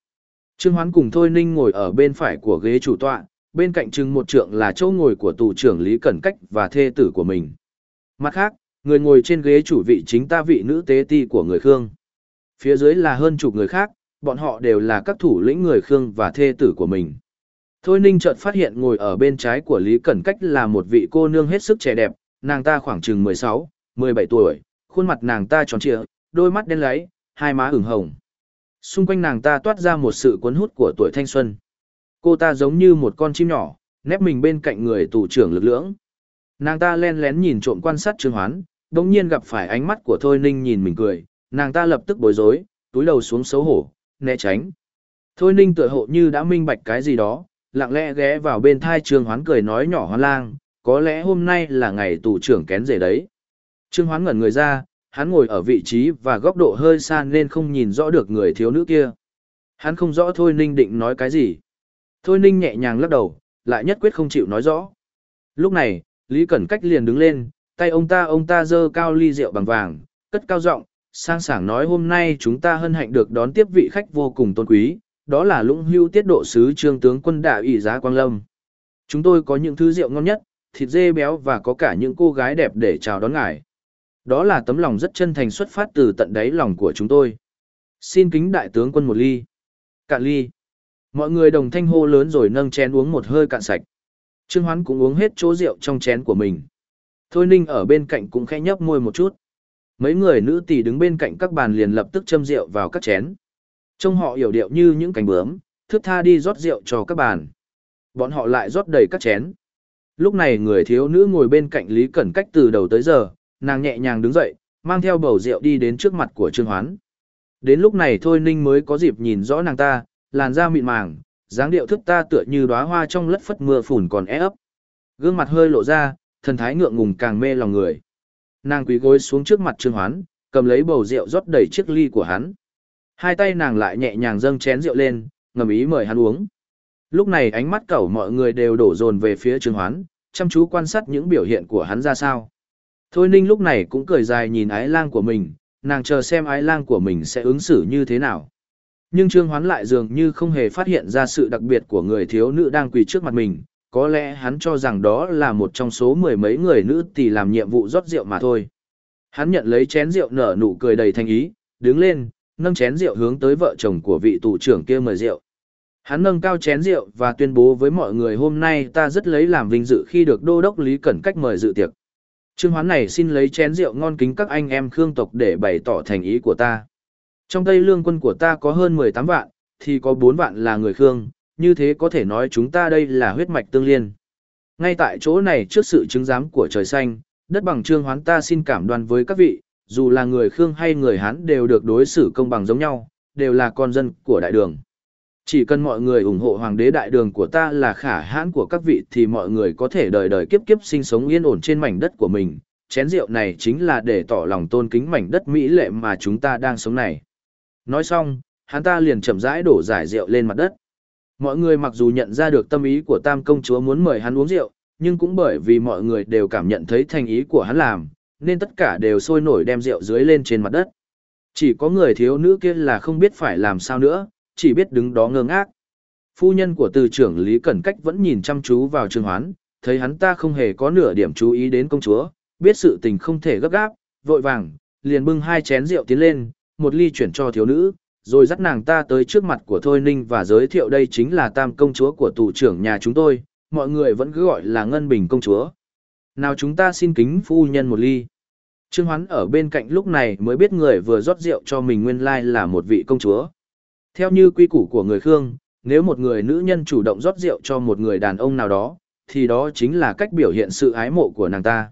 Trương Hoán cùng Thôi Ninh ngồi ở bên phải của ghế chủ tọa, bên cạnh trưng một trượng là chỗ ngồi của tù trưởng Lý Cẩn Cách và thê tử của mình. Mặt khác, người ngồi trên ghế chủ vị chính ta vị nữ tế ti của người Khương. Phía dưới là hơn chục người khác, bọn họ đều là các thủ lĩnh người Khương và thê tử của mình. Thôi Ninh chợt phát hiện ngồi ở bên trái của Lý Cẩn Cách là một vị cô nương hết sức trẻ đẹp, nàng ta khoảng chừng 16, 17 tuổi, khuôn mặt nàng ta tròn trịa, đôi mắt đen láy, hai má ửng hồng. Xung quanh nàng ta toát ra một sự cuốn hút của tuổi thanh xuân. Cô ta giống như một con chim nhỏ, nép mình bên cạnh người tù trưởng lực lưỡng. Nàng ta len lén nhìn trộm quan sát Trương Hoán, đồng nhiên gặp phải ánh mắt của Thôi Ninh nhìn mình cười, nàng ta lập tức bối rối, túi đầu xuống xấu hổ, né tránh. Thôi Ninh tựa hộ như đã minh bạch cái gì đó, lặng lẽ ghé vào bên thai Trương Hoán cười nói nhỏ hoan lang, có lẽ hôm nay là ngày tù trưởng kén rể đấy. Trương Hoán ngẩn người ra, hắn ngồi ở vị trí và góc độ hơi xa nên không nhìn rõ được người thiếu nữ kia. Hắn không rõ Thôi Ninh định nói cái gì. Thôi Ninh nhẹ nhàng lắc đầu, lại nhất quyết không chịu nói rõ. Lúc này, Lý Cẩn Cách liền đứng lên, tay ông ta ông ta dơ cao ly rượu bằng vàng, cất cao giọng, sang sảng nói hôm nay chúng ta hân hạnh được đón tiếp vị khách vô cùng tôn quý, đó là lũng hưu tiết độ sứ trương tướng quân đạo ủy giá Quang Lâm. Chúng tôi có những thứ rượu ngon nhất, thịt dê béo và có cả những cô gái đẹp để chào đón ngài. Đó là tấm lòng rất chân thành xuất phát từ tận đáy lòng của chúng tôi. Xin kính đại tướng quân một ly. Cạn ly. Mọi người đồng thanh hô lớn rồi nâng chén uống một hơi cạn sạch. Trương Hoán cũng uống hết chỗ rượu trong chén của mình. Thôi Ninh ở bên cạnh cũng khẽ nhấp môi một chút. Mấy người nữ tỷ đứng bên cạnh các bàn liền lập tức châm rượu vào các chén. Trông họ hiểu điệu như những cánh bướm, thước tha đi rót rượu cho các bàn. Bọn họ lại rót đầy các chén. Lúc này người thiếu nữ ngồi bên cạnh Lý Cẩn cách từ đầu tới giờ, nàng nhẹ nhàng đứng dậy, mang theo bầu rượu đi đến trước mặt của Trương Hoán. Đến lúc này thôi Ninh mới có dịp nhìn rõ nàng ta, làn da mịn màng, dáng điệu thức ta tựa như đóa hoa trong lất phất mưa phùn còn é ấp. Gương mặt hơi lộ ra, thần thái ngượng ngùng càng mê lòng người. Nàng quỳ gối xuống trước mặt Trương Hoán, cầm lấy bầu rượu rót đầy chiếc ly của hắn. Hai tay nàng lại nhẹ nhàng dâng chén rượu lên, ngầm ý mời hắn uống. Lúc này ánh mắt cẩu mọi người đều đổ dồn về phía Trương Hoán, chăm chú quan sát những biểu hiện của hắn ra sao. Thôi Ninh lúc này cũng cười dài nhìn ái lang của mình, nàng chờ xem ái lang của mình sẽ ứng xử như thế nào. Nhưng Trương Hoán lại dường như không hề phát hiện ra sự đặc biệt của người thiếu nữ đang quỳ trước mặt mình, có lẽ hắn cho rằng đó là một trong số mười mấy người nữ tỷ làm nhiệm vụ rót rượu mà thôi. Hắn nhận lấy chén rượu nở nụ cười đầy thành ý, đứng lên, nâng chén rượu hướng tới vợ chồng của vị tù trưởng kia mời rượu. Hắn nâng cao chén rượu và tuyên bố với mọi người hôm nay ta rất lấy làm vinh dự khi được đô đốc Lý Cẩn cách mời dự tiệc. Trương Hoán này xin lấy chén rượu ngon kính các anh em Khương tộc để bày tỏ thành ý của ta. Trong Tây lương quân của ta có hơn 18 vạn, thì có 4 vạn là người Khương, như thế có thể nói chúng ta đây là huyết mạch tương liên. Ngay tại chỗ này trước sự chứng giám của trời xanh, đất bằng Trương Hoán ta xin cảm đoan với các vị, dù là người Khương hay người Hán đều được đối xử công bằng giống nhau, đều là con dân của đại đường. Chỉ cần mọi người ủng hộ hoàng đế đại đường của ta là khả hãn của các vị thì mọi người có thể đời đời kiếp kiếp sinh sống yên ổn trên mảnh đất của mình. Chén rượu này chính là để tỏ lòng tôn kính mảnh đất mỹ lệ mà chúng ta đang sống này. Nói xong, hắn ta liền chậm rãi đổ giải rượu lên mặt đất. Mọi người mặc dù nhận ra được tâm ý của tam công chúa muốn mời hắn uống rượu, nhưng cũng bởi vì mọi người đều cảm nhận thấy thành ý của hắn làm, nên tất cả đều sôi nổi đem rượu dưới lên trên mặt đất. Chỉ có người thiếu nữ kia là không biết phải làm sao nữa, chỉ biết đứng đó ngơ ngác. Phu nhân của từ trưởng Lý Cẩn Cách vẫn nhìn chăm chú vào Trương Hoán, thấy hắn ta không hề có nửa điểm chú ý đến công chúa, biết sự tình không thể gấp gáp, vội vàng, liền bưng hai chén rượu tiến lên, một ly chuyển cho thiếu nữ, rồi dắt nàng ta tới trước mặt của Thôi Ninh và giới thiệu đây chính là tam công chúa của tù trưởng nhà chúng tôi, mọi người vẫn cứ gọi là Ngân Bình công chúa. Nào chúng ta xin kính phu nhân một ly. Trương Hoán ở bên cạnh lúc này mới biết người vừa rót rượu cho mình nguyên lai là một vị công chúa. Theo như quy củ của người Khương, nếu một người nữ nhân chủ động rót rượu cho một người đàn ông nào đó, thì đó chính là cách biểu hiện sự ái mộ của nàng ta.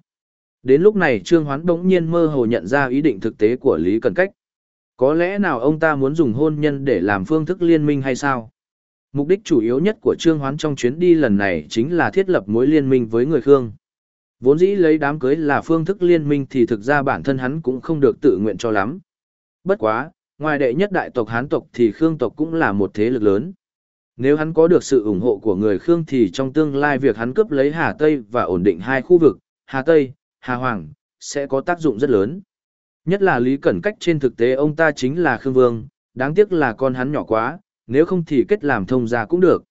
Đến lúc này Trương Hoán bỗng nhiên mơ hồ nhận ra ý định thực tế của Lý Cần Cách. Có lẽ nào ông ta muốn dùng hôn nhân để làm phương thức liên minh hay sao? Mục đích chủ yếu nhất của Trương Hoán trong chuyến đi lần này chính là thiết lập mối liên minh với người Khương. Vốn dĩ lấy đám cưới là phương thức liên minh thì thực ra bản thân hắn cũng không được tự nguyện cho lắm. Bất quá, ngoài đệ nhất đại tộc Hán tộc thì Khương tộc cũng là một thế lực lớn. Nếu hắn có được sự ủng hộ của người Khương thì trong tương lai việc hắn cướp lấy Hà Tây và ổn định hai khu vực, Hà Tây, Hà Hoàng, sẽ có tác dụng rất lớn. Nhất là Lý Cẩn Cách trên thực tế ông ta chính là Khương Vương, đáng tiếc là con hắn nhỏ quá, nếu không thì kết làm thông gia cũng được.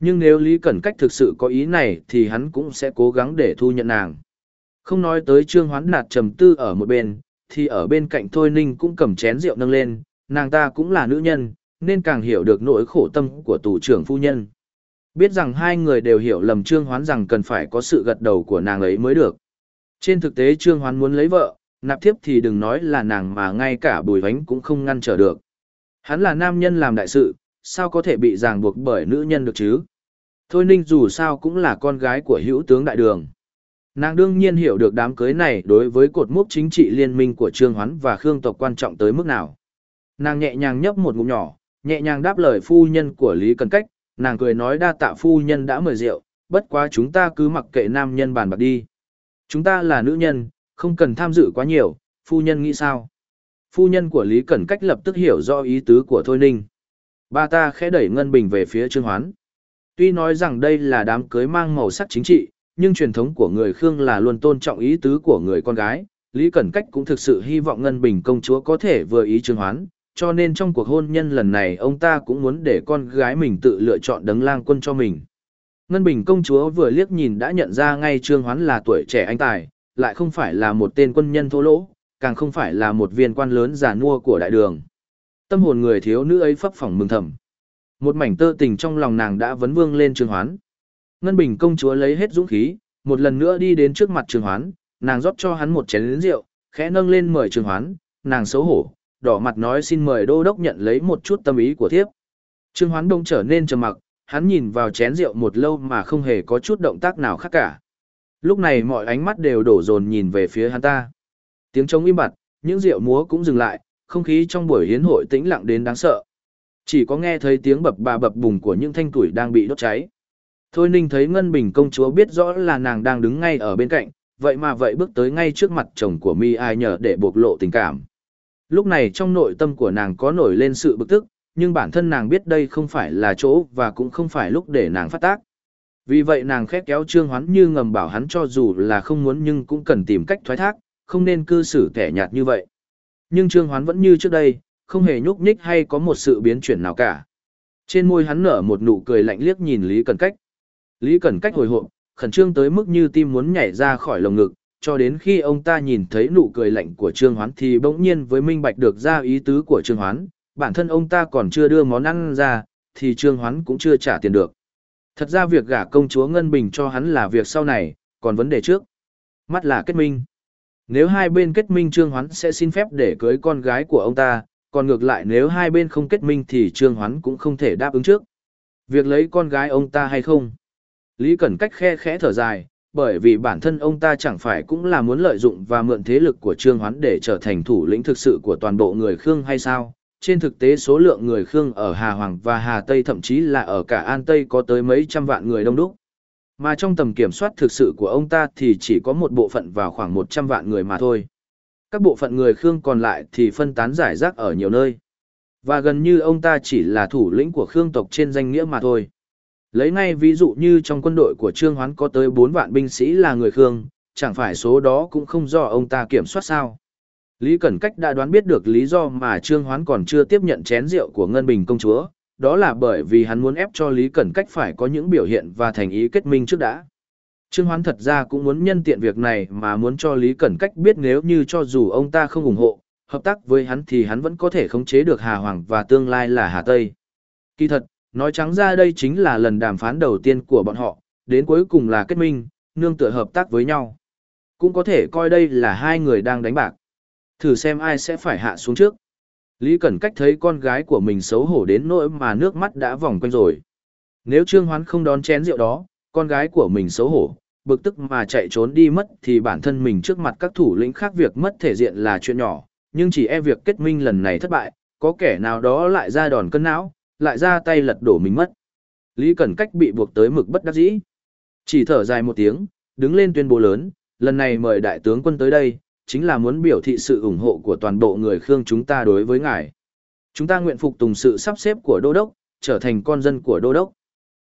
Nhưng nếu Lý Cẩn Cách thực sự có ý này thì hắn cũng sẽ cố gắng để thu nhận nàng. Không nói tới Trương Hoán Nạt trầm tư ở một bên, thì ở bên cạnh Thôi Ninh cũng cầm chén rượu nâng lên, nàng ta cũng là nữ nhân, nên càng hiểu được nỗi khổ tâm của tù trưởng phu nhân. Biết rằng hai người đều hiểu lầm Trương Hoán rằng cần phải có sự gật đầu của nàng ấy mới được. Trên thực tế Trương Hoán muốn lấy vợ, nạp thiếp thì đừng nói là nàng mà ngay cả bùi vánh cũng không ngăn trở được. Hắn là nam nhân làm đại sự, sao có thể bị ràng buộc bởi nữ nhân được chứ? Thôi Ninh dù sao cũng là con gái của hữu tướng đại đường. Nàng đương nhiên hiểu được đám cưới này đối với cột mốc chính trị liên minh của Trương Hoán và Khương tộc quan trọng tới mức nào. Nàng nhẹ nhàng nhấp một ngụm nhỏ, nhẹ nhàng đáp lời phu nhân của Lý Cần Cách, nàng cười nói đa tạ phu nhân đã mời rượu, bất quá chúng ta cứ mặc kệ nam nhân bàn bạc đi. Chúng ta là nữ nhân, không cần tham dự quá nhiều, phu nhân nghĩ sao? Phu nhân của Lý Cẩn Cách lập tức hiểu rõ ý tứ của Thôi Ninh. Ba ta khẽ đẩy Ngân Bình về phía Trương Hoán. Tuy nói rằng đây là đám cưới mang màu sắc chính trị, nhưng truyền thống của người Khương là luôn tôn trọng ý tứ của người con gái. Lý Cẩn Cách cũng thực sự hy vọng Ngân Bình công chúa có thể vừa ý Trương Hoán, cho nên trong cuộc hôn nhân lần này ông ta cũng muốn để con gái mình tự lựa chọn đấng lang quân cho mình. Ngân Bình công chúa vừa liếc nhìn đã nhận ra ngay Trương Hoán là tuổi trẻ anh tài, lại không phải là một tên quân nhân thô lỗ, càng không phải là một viên quan lớn giả nua của đại đường. Tâm hồn người thiếu nữ ấy phấp phỏng mừng thầm. Một mảnh tơ tình trong lòng nàng đã vấn vương lên Trương Hoán. Ngân Bình công chúa lấy hết dũng khí, một lần nữa đi đến trước mặt Trương Hoán, nàng rót cho hắn một chén rượu, khẽ nâng lên mời Trương Hoán, nàng xấu hổ, đỏ mặt nói xin mời đô đốc nhận lấy một chút tâm ý của thiếp. Trương Hoán đông trở nên trầm mặc, hắn nhìn vào chén rượu một lâu mà không hề có chút động tác nào khác cả. Lúc này mọi ánh mắt đều đổ dồn nhìn về phía hắn ta. Tiếng trống im bặt, những rượu múa cũng dừng lại, không khí trong buổi hiến hội tĩnh lặng đến đáng sợ. Chỉ có nghe thấy tiếng bập bà bập bùng của những thanh tuổi đang bị đốt cháy. Thôi Ninh thấy Ngân Bình công chúa biết rõ là nàng đang đứng ngay ở bên cạnh, vậy mà vậy bước tới ngay trước mặt chồng của Mi Ai nhờ để bộc lộ tình cảm. Lúc này trong nội tâm của nàng có nổi lên sự bực tức, nhưng bản thân nàng biết đây không phải là chỗ và cũng không phải lúc để nàng phát tác. Vì vậy nàng khép kéo Trương Hoán như ngầm bảo hắn cho dù là không muốn nhưng cũng cần tìm cách thoái thác, không nên cư xử kẻ nhạt như vậy. Nhưng Trương Hoán vẫn như trước đây, không hề nhúc nhích hay có một sự biến chuyển nào cả. Trên môi hắn nở một nụ cười lạnh liếc nhìn Lý Cẩn Cách. Lý Cẩn Cách hồi hộp, khẩn trương tới mức như tim muốn nhảy ra khỏi lồng ngực, cho đến khi ông ta nhìn thấy nụ cười lạnh của Trương Hoán thì bỗng nhiên với minh bạch được ra ý tứ của Trương Hoán, bản thân ông ta còn chưa đưa món ăn ra, thì Trương Hoán cũng chưa trả tiền được. Thật ra việc gả công chúa Ngân Bình cho hắn là việc sau này, còn vấn đề trước. Mắt là kết minh. Nếu hai bên kết minh Trương Hoán sẽ xin phép để cưới con gái của ông ta, còn ngược lại nếu hai bên không kết minh thì Trương Hoán cũng không thể đáp ứng trước. Việc lấy con gái ông ta hay không? Lý Cẩn cách khe khẽ thở dài, bởi vì bản thân ông ta chẳng phải cũng là muốn lợi dụng và mượn thế lực của Trương Hoán để trở thành thủ lĩnh thực sự của toàn bộ người Khương hay sao? Trên thực tế số lượng người Khương ở Hà Hoàng và Hà Tây thậm chí là ở cả An Tây có tới mấy trăm vạn người đông đúc. Mà trong tầm kiểm soát thực sự của ông ta thì chỉ có một bộ phận vào khoảng 100 vạn người mà thôi. Các bộ phận người Khương còn lại thì phân tán giải rác ở nhiều nơi. Và gần như ông ta chỉ là thủ lĩnh của Khương tộc trên danh nghĩa mà thôi. Lấy ngay ví dụ như trong quân đội của Trương Hoán có tới 4 vạn binh sĩ là người Khương, chẳng phải số đó cũng không do ông ta kiểm soát sao. Lý Cẩn Cách đã đoán biết được lý do mà Trương Hoán còn chưa tiếp nhận chén rượu của Ngân Bình công chúa, đó là bởi vì hắn muốn ép cho Lý Cẩn Cách phải có những biểu hiện và thành ý kết minh trước đã. Trương Hoán thật ra cũng muốn nhân tiện việc này mà muốn cho Lý Cẩn Cách biết nếu như cho dù ông ta không ủng hộ, hợp tác với hắn thì hắn vẫn có thể khống chế được Hà Hoàng và tương lai là Hà Tây. Kỳ thật, nói trắng ra đây chính là lần đàm phán đầu tiên của bọn họ, đến cuối cùng là kết minh, nương tựa hợp tác với nhau. Cũng có thể coi đây là hai người đang đánh bạc. Thử xem ai sẽ phải hạ xuống trước. Lý Cẩn Cách thấy con gái của mình xấu hổ đến nỗi mà nước mắt đã vòng quanh rồi. Nếu Trương Hoán không đón chén rượu đó, con gái của mình xấu hổ, bực tức mà chạy trốn đi mất thì bản thân mình trước mặt các thủ lĩnh khác việc mất thể diện là chuyện nhỏ, nhưng chỉ e việc kết minh lần này thất bại, có kẻ nào đó lại ra đòn cân não, lại ra tay lật đổ mình mất. Lý Cẩn Cách bị buộc tới mực bất đắc dĩ. Chỉ thở dài một tiếng, đứng lên tuyên bố lớn, lần này mời đại tướng quân tới đây, chính là muốn biểu thị sự ủng hộ của toàn bộ người Khương chúng ta đối với ngài. Chúng ta nguyện phục tùng sự sắp xếp của Đô Đốc, trở thành con dân của Đô Đốc.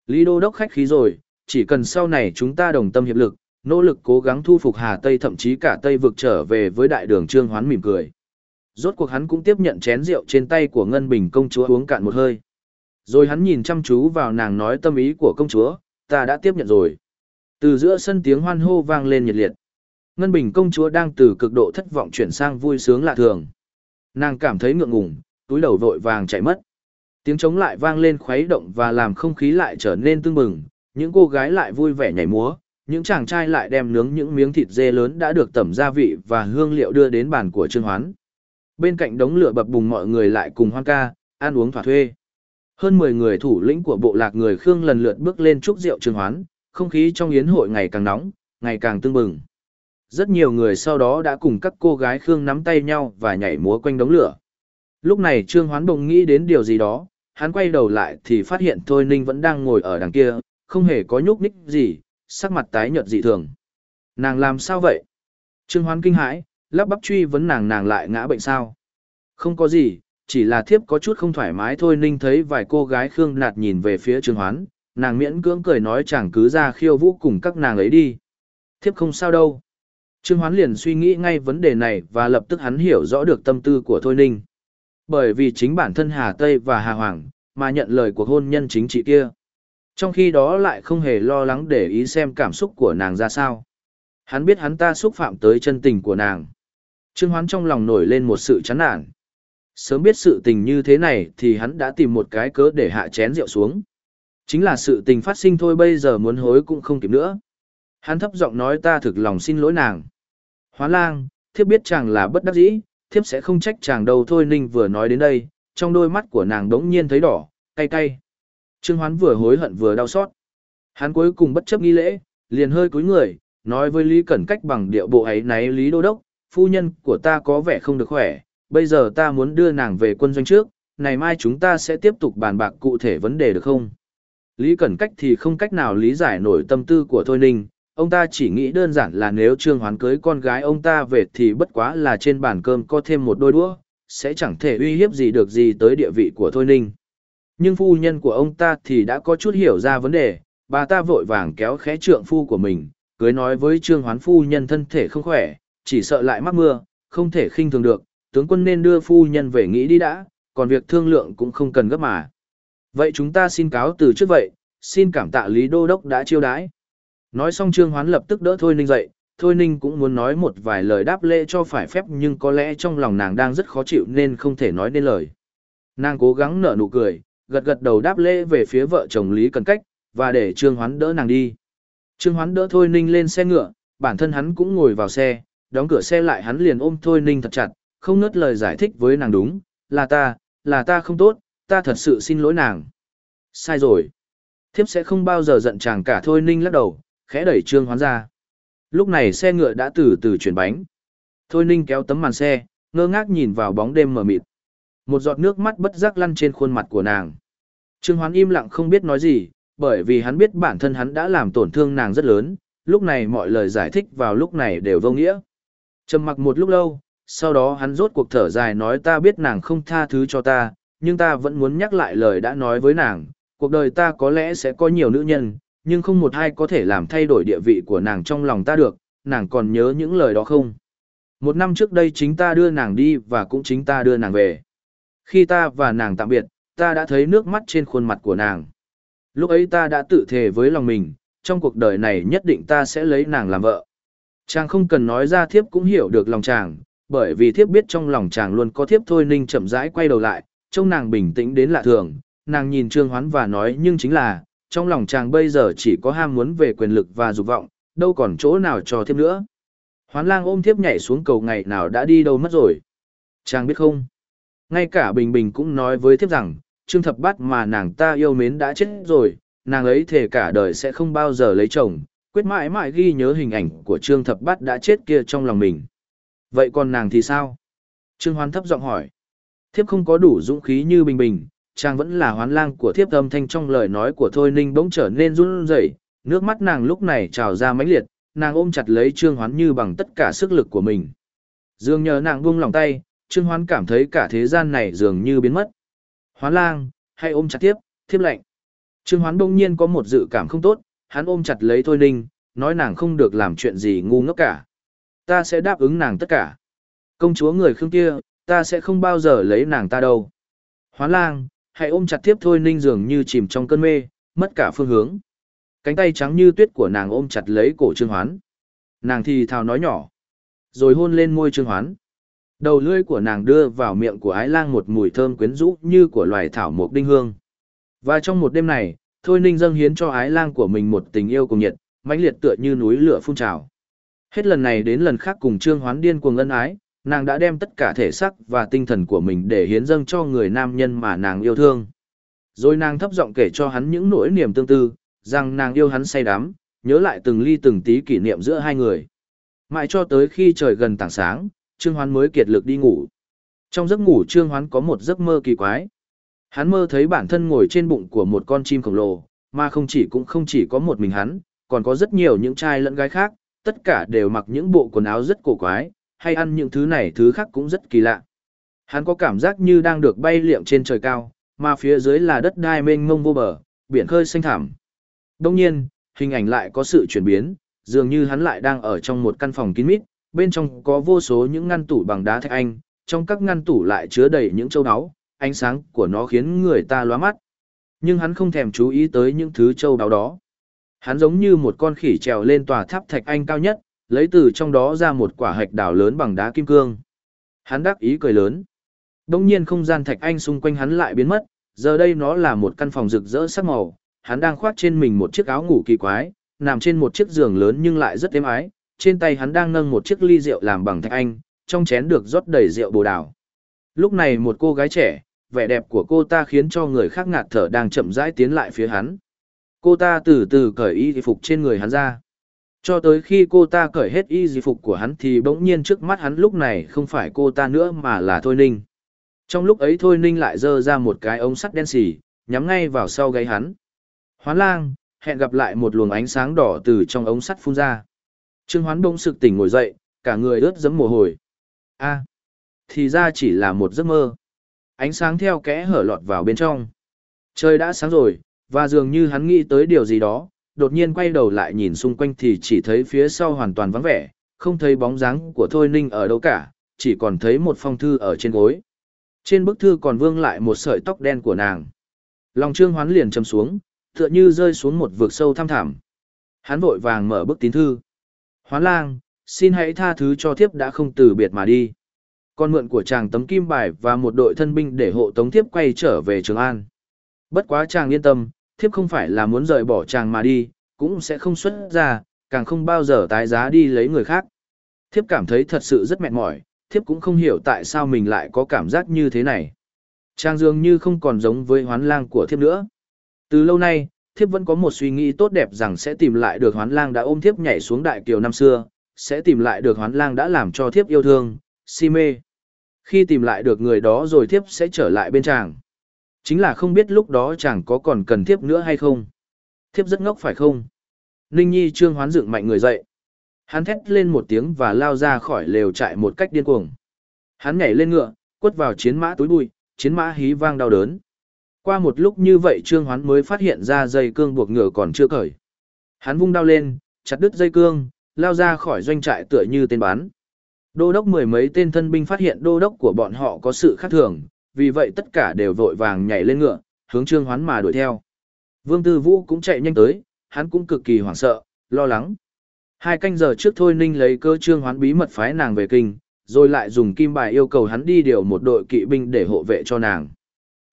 Lý Đô Đốc khách khí rồi, chỉ cần sau này chúng ta đồng tâm hiệp lực, nỗ lực cố gắng thu phục Hà Tây thậm chí cả Tây vực trở về với đại đường Trương Hoán mỉm cười. Rốt cuộc hắn cũng tiếp nhận chén rượu trên tay của Ngân Bình công chúa uống cạn một hơi. Rồi hắn nhìn chăm chú vào nàng nói tâm ý của công chúa, ta đã tiếp nhận rồi. Từ giữa sân tiếng hoan hô vang lên nhiệt liệt. Ngân Bình công chúa đang từ cực độ thất vọng chuyển sang vui sướng lạ thường. Nàng cảm thấy ngượng ngùng, túi đầu vội vàng chạy mất. Tiếng trống lại vang lên khuấy động và làm không khí lại trở nên tương bừng, những cô gái lại vui vẻ nhảy múa, những chàng trai lại đem nướng những miếng thịt dê lớn đã được tẩm gia vị và hương liệu đưa đến bàn của Trương Hoán. Bên cạnh đống lửa bập bùng mọi người lại cùng hoan ca, ăn uống thỏa thuê. Hơn 10 người thủ lĩnh của bộ lạc người Khương lần lượt bước lên chúc rượu Trương Hoán, không khí trong yến hội ngày càng nóng, ngày càng tương bừng. Rất nhiều người sau đó đã cùng các cô gái Khương nắm tay nhau và nhảy múa quanh đống lửa. Lúc này Trương Hoán bỗng nghĩ đến điều gì đó, hắn quay đầu lại thì phát hiện Thôi Ninh vẫn đang ngồi ở đằng kia, không hề có nhúc nhích gì, sắc mặt tái nhợt dị thường. Nàng làm sao vậy? Trương Hoán kinh hãi, lắp bắp truy vấn nàng nàng lại ngã bệnh sao? Không có gì, chỉ là thiếp có chút không thoải mái thôi Ninh thấy vài cô gái Khương Nạt nhìn về phía Trương Hoán, nàng miễn cưỡng cười nói chẳng cứ ra khiêu vũ cùng các nàng ấy đi. Thiếp không sao đâu. Trương Hoán liền suy nghĩ ngay vấn đề này và lập tức hắn hiểu rõ được tâm tư của Thôi Ninh. Bởi vì chính bản thân Hà Tây và Hà Hoàng, mà nhận lời của hôn nhân chính trị kia. Trong khi đó lại không hề lo lắng để ý xem cảm xúc của nàng ra sao. Hắn biết hắn ta xúc phạm tới chân tình của nàng. Trương Hoán trong lòng nổi lên một sự chán nản. Sớm biết sự tình như thế này thì hắn đã tìm một cái cớ để hạ chén rượu xuống. Chính là sự tình phát sinh thôi bây giờ muốn hối cũng không kịp nữa. Hắn thấp giọng nói ta thực lòng xin lỗi nàng. Hóa lang, thiếp biết chàng là bất đắc dĩ, thiếp sẽ không trách chàng đâu thôi Ninh vừa nói đến đây, trong đôi mắt của nàng đống nhiên thấy đỏ, cay cay. Trương Hoán vừa hối hận vừa đau xót. Hắn cuối cùng bất chấp nghi lễ, liền hơi cúi người, nói với Lý Cẩn Cách bằng điệu bộ ấy náy Lý Đô Đốc, phu nhân của ta có vẻ không được khỏe, bây giờ ta muốn đưa nàng về quân doanh trước, ngày mai chúng ta sẽ tiếp tục bàn bạc cụ thể vấn đề được không? Lý Cẩn Cách thì không cách nào lý giải nổi tâm tư của Thôi Ninh, ông ta chỉ nghĩ đơn giản là nếu Trương Hoán cưới con gái ông ta về thì bất quá là trên bàn cơm có thêm một đôi đũa, sẽ chẳng thể uy hiếp gì được gì tới địa vị của Thôi Ninh. Nhưng phu nhân của ông ta thì đã có chút hiểu ra vấn đề, bà ta vội vàng kéo khẽ trượng phu của mình, cưới nói với Trương Hoán phu nhân thân thể không khỏe, chỉ sợ lại mắc mưa, không thể khinh thường được, tướng quân nên đưa phu nhân về nghĩ đi đã, còn việc thương lượng cũng không cần gấp mà. Vậy chúng ta xin cáo từ trước vậy, xin cảm tạ Lý Đô Đốc đã chiêu đãi. Nói xong Trương Hoán lập tức đỡ Thôi Ninh dậy, Thôi Ninh cũng muốn nói một vài lời đáp lễ cho phải phép nhưng có lẽ trong lòng nàng đang rất khó chịu nên không thể nói nên lời. Nàng cố gắng nở nụ cười, gật gật đầu đáp lễ về phía vợ chồng Lý Cần Cách, và để Trương Hoán đỡ nàng đi. Trương Hoán đỡ Thôi Ninh lên xe ngựa, bản thân hắn cũng ngồi vào xe, đóng cửa xe lại hắn liền ôm Thôi Ninh thật chặt, không ngớt lời giải thích với nàng đúng, là ta, là ta không tốt, ta thật sự xin lỗi nàng. Sai rồi. Thiếp sẽ không bao giờ giận chàng cả Thôi Ninh lắc đầu, khẽ đẩy Trương Hoán ra. Lúc này xe ngựa đã từ từ chuyển bánh. Thôi Ninh kéo tấm màn xe, ngơ ngác nhìn vào bóng đêm mờ mịt. Một giọt nước mắt bất giác lăn trên khuôn mặt của nàng. Trương Hoán im lặng không biết nói gì, bởi vì hắn biết bản thân hắn đã làm tổn thương nàng rất lớn, lúc này mọi lời giải thích vào lúc này đều vô nghĩa. Trầm mặc một lúc lâu, sau đó hắn rốt cuộc thở dài nói ta biết nàng không tha thứ cho ta, nhưng ta vẫn muốn nhắc lại lời đã nói với nàng, cuộc đời ta có lẽ sẽ có nhiều nữ nhân, nhưng không một ai có thể làm thay đổi địa vị của nàng trong lòng ta được, nàng còn nhớ những lời đó không? Một năm trước đây chính ta đưa nàng đi và cũng chính ta đưa nàng về. Khi ta và nàng tạm biệt, ta đã thấy nước mắt trên khuôn mặt của nàng. Lúc ấy ta đã tự thề với lòng mình, trong cuộc đời này nhất định ta sẽ lấy nàng làm vợ. Chàng không cần nói ra thiếp cũng hiểu được lòng chàng, bởi vì thiếp biết trong lòng chàng luôn có thiếp thôi ninh chậm rãi quay đầu lại, trông nàng bình tĩnh đến lạ thường, nàng nhìn Trương Hoán và nói nhưng chính là, trong lòng chàng bây giờ chỉ có ham muốn về quyền lực và dục vọng, đâu còn chỗ nào cho thiếp nữa. Hoán lang ôm thiếp nhảy xuống cầu ngày nào đã đi đâu mất rồi. Chàng biết không? Ngay cả Bình Bình cũng nói với thiếp rằng, Trương Thập Bát mà nàng ta yêu mến đã chết rồi, nàng ấy thề cả đời sẽ không bao giờ lấy chồng, quyết mãi mãi ghi nhớ hình ảnh của Trương Thập Bát đã chết kia trong lòng mình. Vậy còn nàng thì sao? Trương Hoán thấp giọng hỏi. Thiếp không có đủ dũng khí như Bình Bình, chàng vẫn là hoán lang của thiếp âm thanh trong lời nói của Thôi Ninh bỗng trở nên run rẩy, nước mắt nàng lúc này trào ra mãnh liệt, nàng ôm chặt lấy Trương Hoán như bằng tất cả sức lực của mình. Dường nhờ nàng buông lòng tay, Trương Hoán cảm thấy cả thế gian này dường như biến mất. Hoán lang, hay ôm chặt tiếp, thiếp lạnh. Trương Hoán bỗng nhiên có một dự cảm không tốt, hắn ôm chặt lấy Thôi Ninh, nói nàng không được làm chuyện gì ngu ngốc cả. Ta sẽ đáp ứng nàng tất cả. Công chúa người khương kia, ta sẽ không bao giờ lấy nàng ta đâu. Hoán lang, hãy ôm chặt tiếp Thôi Ninh dường như chìm trong cơn mê, mất cả phương hướng. Cánh tay trắng như tuyết của nàng ôm chặt lấy cổ Trương Hoán. Nàng thì thào nói nhỏ, rồi hôn lên môi Trương Hoán. Đầu lưỡi của nàng đưa vào miệng của ái lang một mùi thơm quyến rũ như của loài thảo mộc đinh hương. Và trong một đêm này, Thôi Ninh dâng hiến cho ái lang của mình một tình yêu cùng nhiệt, mãnh liệt tựa như núi lửa phun trào. Hết lần này đến lần khác cùng Trương Hoán điên cuồng ân ái, nàng đã đem tất cả thể xác và tinh thần của mình để hiến dâng cho người nam nhân mà nàng yêu thương. Rồi nàng thấp giọng kể cho hắn những nỗi niềm tương tư, rằng nàng yêu hắn say đắm, nhớ lại từng ly từng tí kỷ niệm giữa hai người. Mãi cho tới khi trời gần tảng sáng, Trương Hoán mới kiệt lực đi ngủ. Trong giấc ngủ Trương Hoán có một giấc mơ kỳ quái. Hắn mơ thấy bản thân ngồi trên bụng của một con chim khổng lồ, mà không chỉ cũng không chỉ có một mình hắn, còn có rất nhiều những trai lẫn gái khác, tất cả đều mặc những bộ quần áo rất cổ quái, hay ăn những thứ này thứ khác cũng rất kỳ lạ. Hắn có cảm giác như đang được bay liệm trên trời cao, mà phía dưới là đất đai mênh mông vô bờ, biển khơi xanh thẳm. Đông nhiên, hình ảnh lại có sự chuyển biến, dường như hắn lại đang ở trong một căn phòng kín mít, bên trong có vô số những ngăn tủ bằng đá thạch anh, trong các ngăn tủ lại chứa đầy những châu đáo, ánh sáng của nó khiến người ta lóa mắt. Nhưng hắn không thèm chú ý tới những thứ châu đáo đó. Hắn giống như một con khỉ trèo lên tòa tháp thạch anh cao nhất, lấy từ trong đó ra một quả hạch đảo lớn bằng đá kim cương. Hắn đắc ý cười lớn. Đông nhiên không gian thạch anh xung quanh hắn lại biến mất, giờ đây nó là một căn phòng rực rỡ sắc màu, hắn đang khoác trên mình một chiếc áo ngủ kỳ quái, nằm trên một chiếc giường lớn nhưng lại rất êm ái, trên tay hắn đang nâng một chiếc ly rượu làm bằng thạch anh, trong chén được rót đầy rượu bồ đào. Lúc này một cô gái trẻ, vẻ đẹp của cô ta khiến cho người khác ngạt thở đang chậm rãi tiến lại phía hắn. Cô ta từ từ cởi y phục trên người hắn ra. Cho tới khi cô ta cởi hết y phục của hắn thì bỗng nhiên trước mắt hắn lúc này không phải cô ta nữa mà là Thôi Ninh. Trong lúc ấy Thôi Ninh lại giơ ra một cái ống sắt đen xì, nhắm ngay vào sau gáy hắn. Hoán lang, hẹn gặp lại một luồng ánh sáng đỏ từ trong ống sắt phun ra. Trương Hoán bỗng sực tỉnh ngồi dậy, cả người ướt dẫm mồ hôi. A. Thì ra chỉ là một giấc mơ. Ánh sáng theo kẽ hở lọt vào bên trong. Trời đã sáng rồi, và dường như hắn nghĩ tới điều gì đó, đột nhiên quay đầu lại nhìn xung quanh thì chỉ thấy phía sau hoàn toàn vắng vẻ, không thấy bóng dáng của Thôi Ninh ở đâu cả, chỉ còn thấy một phong thư ở trên gối. Trên bức thư còn vương lại một sợi tóc đen của nàng. Lòng trương hoán liền chầm xuống, tựa như rơi xuống một vực sâu thăm thẳm. Hắn vội vàng mở bức tín thư. Hoán lang, xin hãy tha thứ cho thiếp đã không từ biệt mà đi. Con mượn của chàng tấm kim bài và một đội thân binh để hộ tống thiếp quay trở về Trường An. Bất quá chàng yên tâm, thiếp không phải là muốn rời bỏ chàng mà đi, cũng sẽ không xuất ra, càng không bao giờ tái giá đi lấy người khác. Thiếp cảm thấy thật sự rất mệt mỏi, thiếp cũng không hiểu tại sao mình lại có cảm giác như thế này. Chàng dường như không còn giống với hoán lang của thiếp nữa. Từ lâu nay, thiếp vẫn có một suy nghĩ tốt đẹp rằng sẽ tìm lại được hoán lang đã ôm thiếp nhảy xuống đại kiều năm xưa, sẽ tìm lại được hoán lang đã làm cho thiếp yêu thương, si mê. Khi tìm lại được người đó rồi thiếp sẽ trở lại bên chàng. Chính là không biết lúc đó chàng có còn cần thiếp nữa hay không. Thiếp rất ngốc phải không? Ninh Nhi trương hoán dựng mạnh người dậy. Hắn thét lên một tiếng và lao ra khỏi lều trại một cách điên cuồng. Hắn nhảy lên ngựa, quất vào chiến mã túi bụi, chiến mã hí vang đau đớn. Qua một lúc như vậy Trương Hoán mới phát hiện ra dây cương buộc ngựa còn chưa cởi. Hắn vung đao lên, chặt đứt dây cương, lao ra khỏi doanh trại tựa như tên bán Đô đốc mười mấy tên thân binh phát hiện đô đốc của bọn họ có sự khác thường, vì vậy tất cả đều vội vàng nhảy lên ngựa, hướng Trương Hoán mà đuổi theo. Vương Tư Vũ cũng chạy nhanh tới, hắn cũng cực kỳ hoảng sợ, lo lắng. Hai canh giờ trước thôi Ninh lấy cơ Trương Hoán bí mật phái nàng về kinh, rồi lại dùng kim bài yêu cầu hắn đi điều một đội kỵ binh để hộ vệ cho nàng.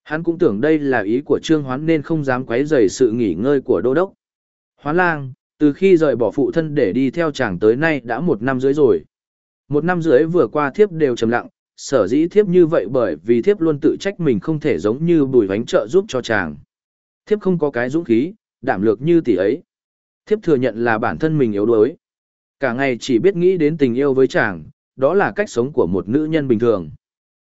Hắn cũng tưởng đây là ý của Trương Hoán nên không dám quấy rầy sự nghỉ ngơi của đô đốc. Hoán lang, từ khi rời bỏ phụ thân để đi theo chàng tới nay đã một năm rưỡi rồi. Một năm rưỡi vừa qua thiếp đều trầm lặng, sở dĩ thiếp như vậy bởi vì thiếp luôn tự trách mình không thể giống như bùi bánh trợ giúp cho chàng. Thiếp không có cái dũng khí, đảm lược như tỷ ấy. Thiếp thừa nhận là bản thân mình yếu đuối. Cả ngày chỉ biết nghĩ đến tình yêu với chàng, đó là cách sống của một nữ nhân bình thường.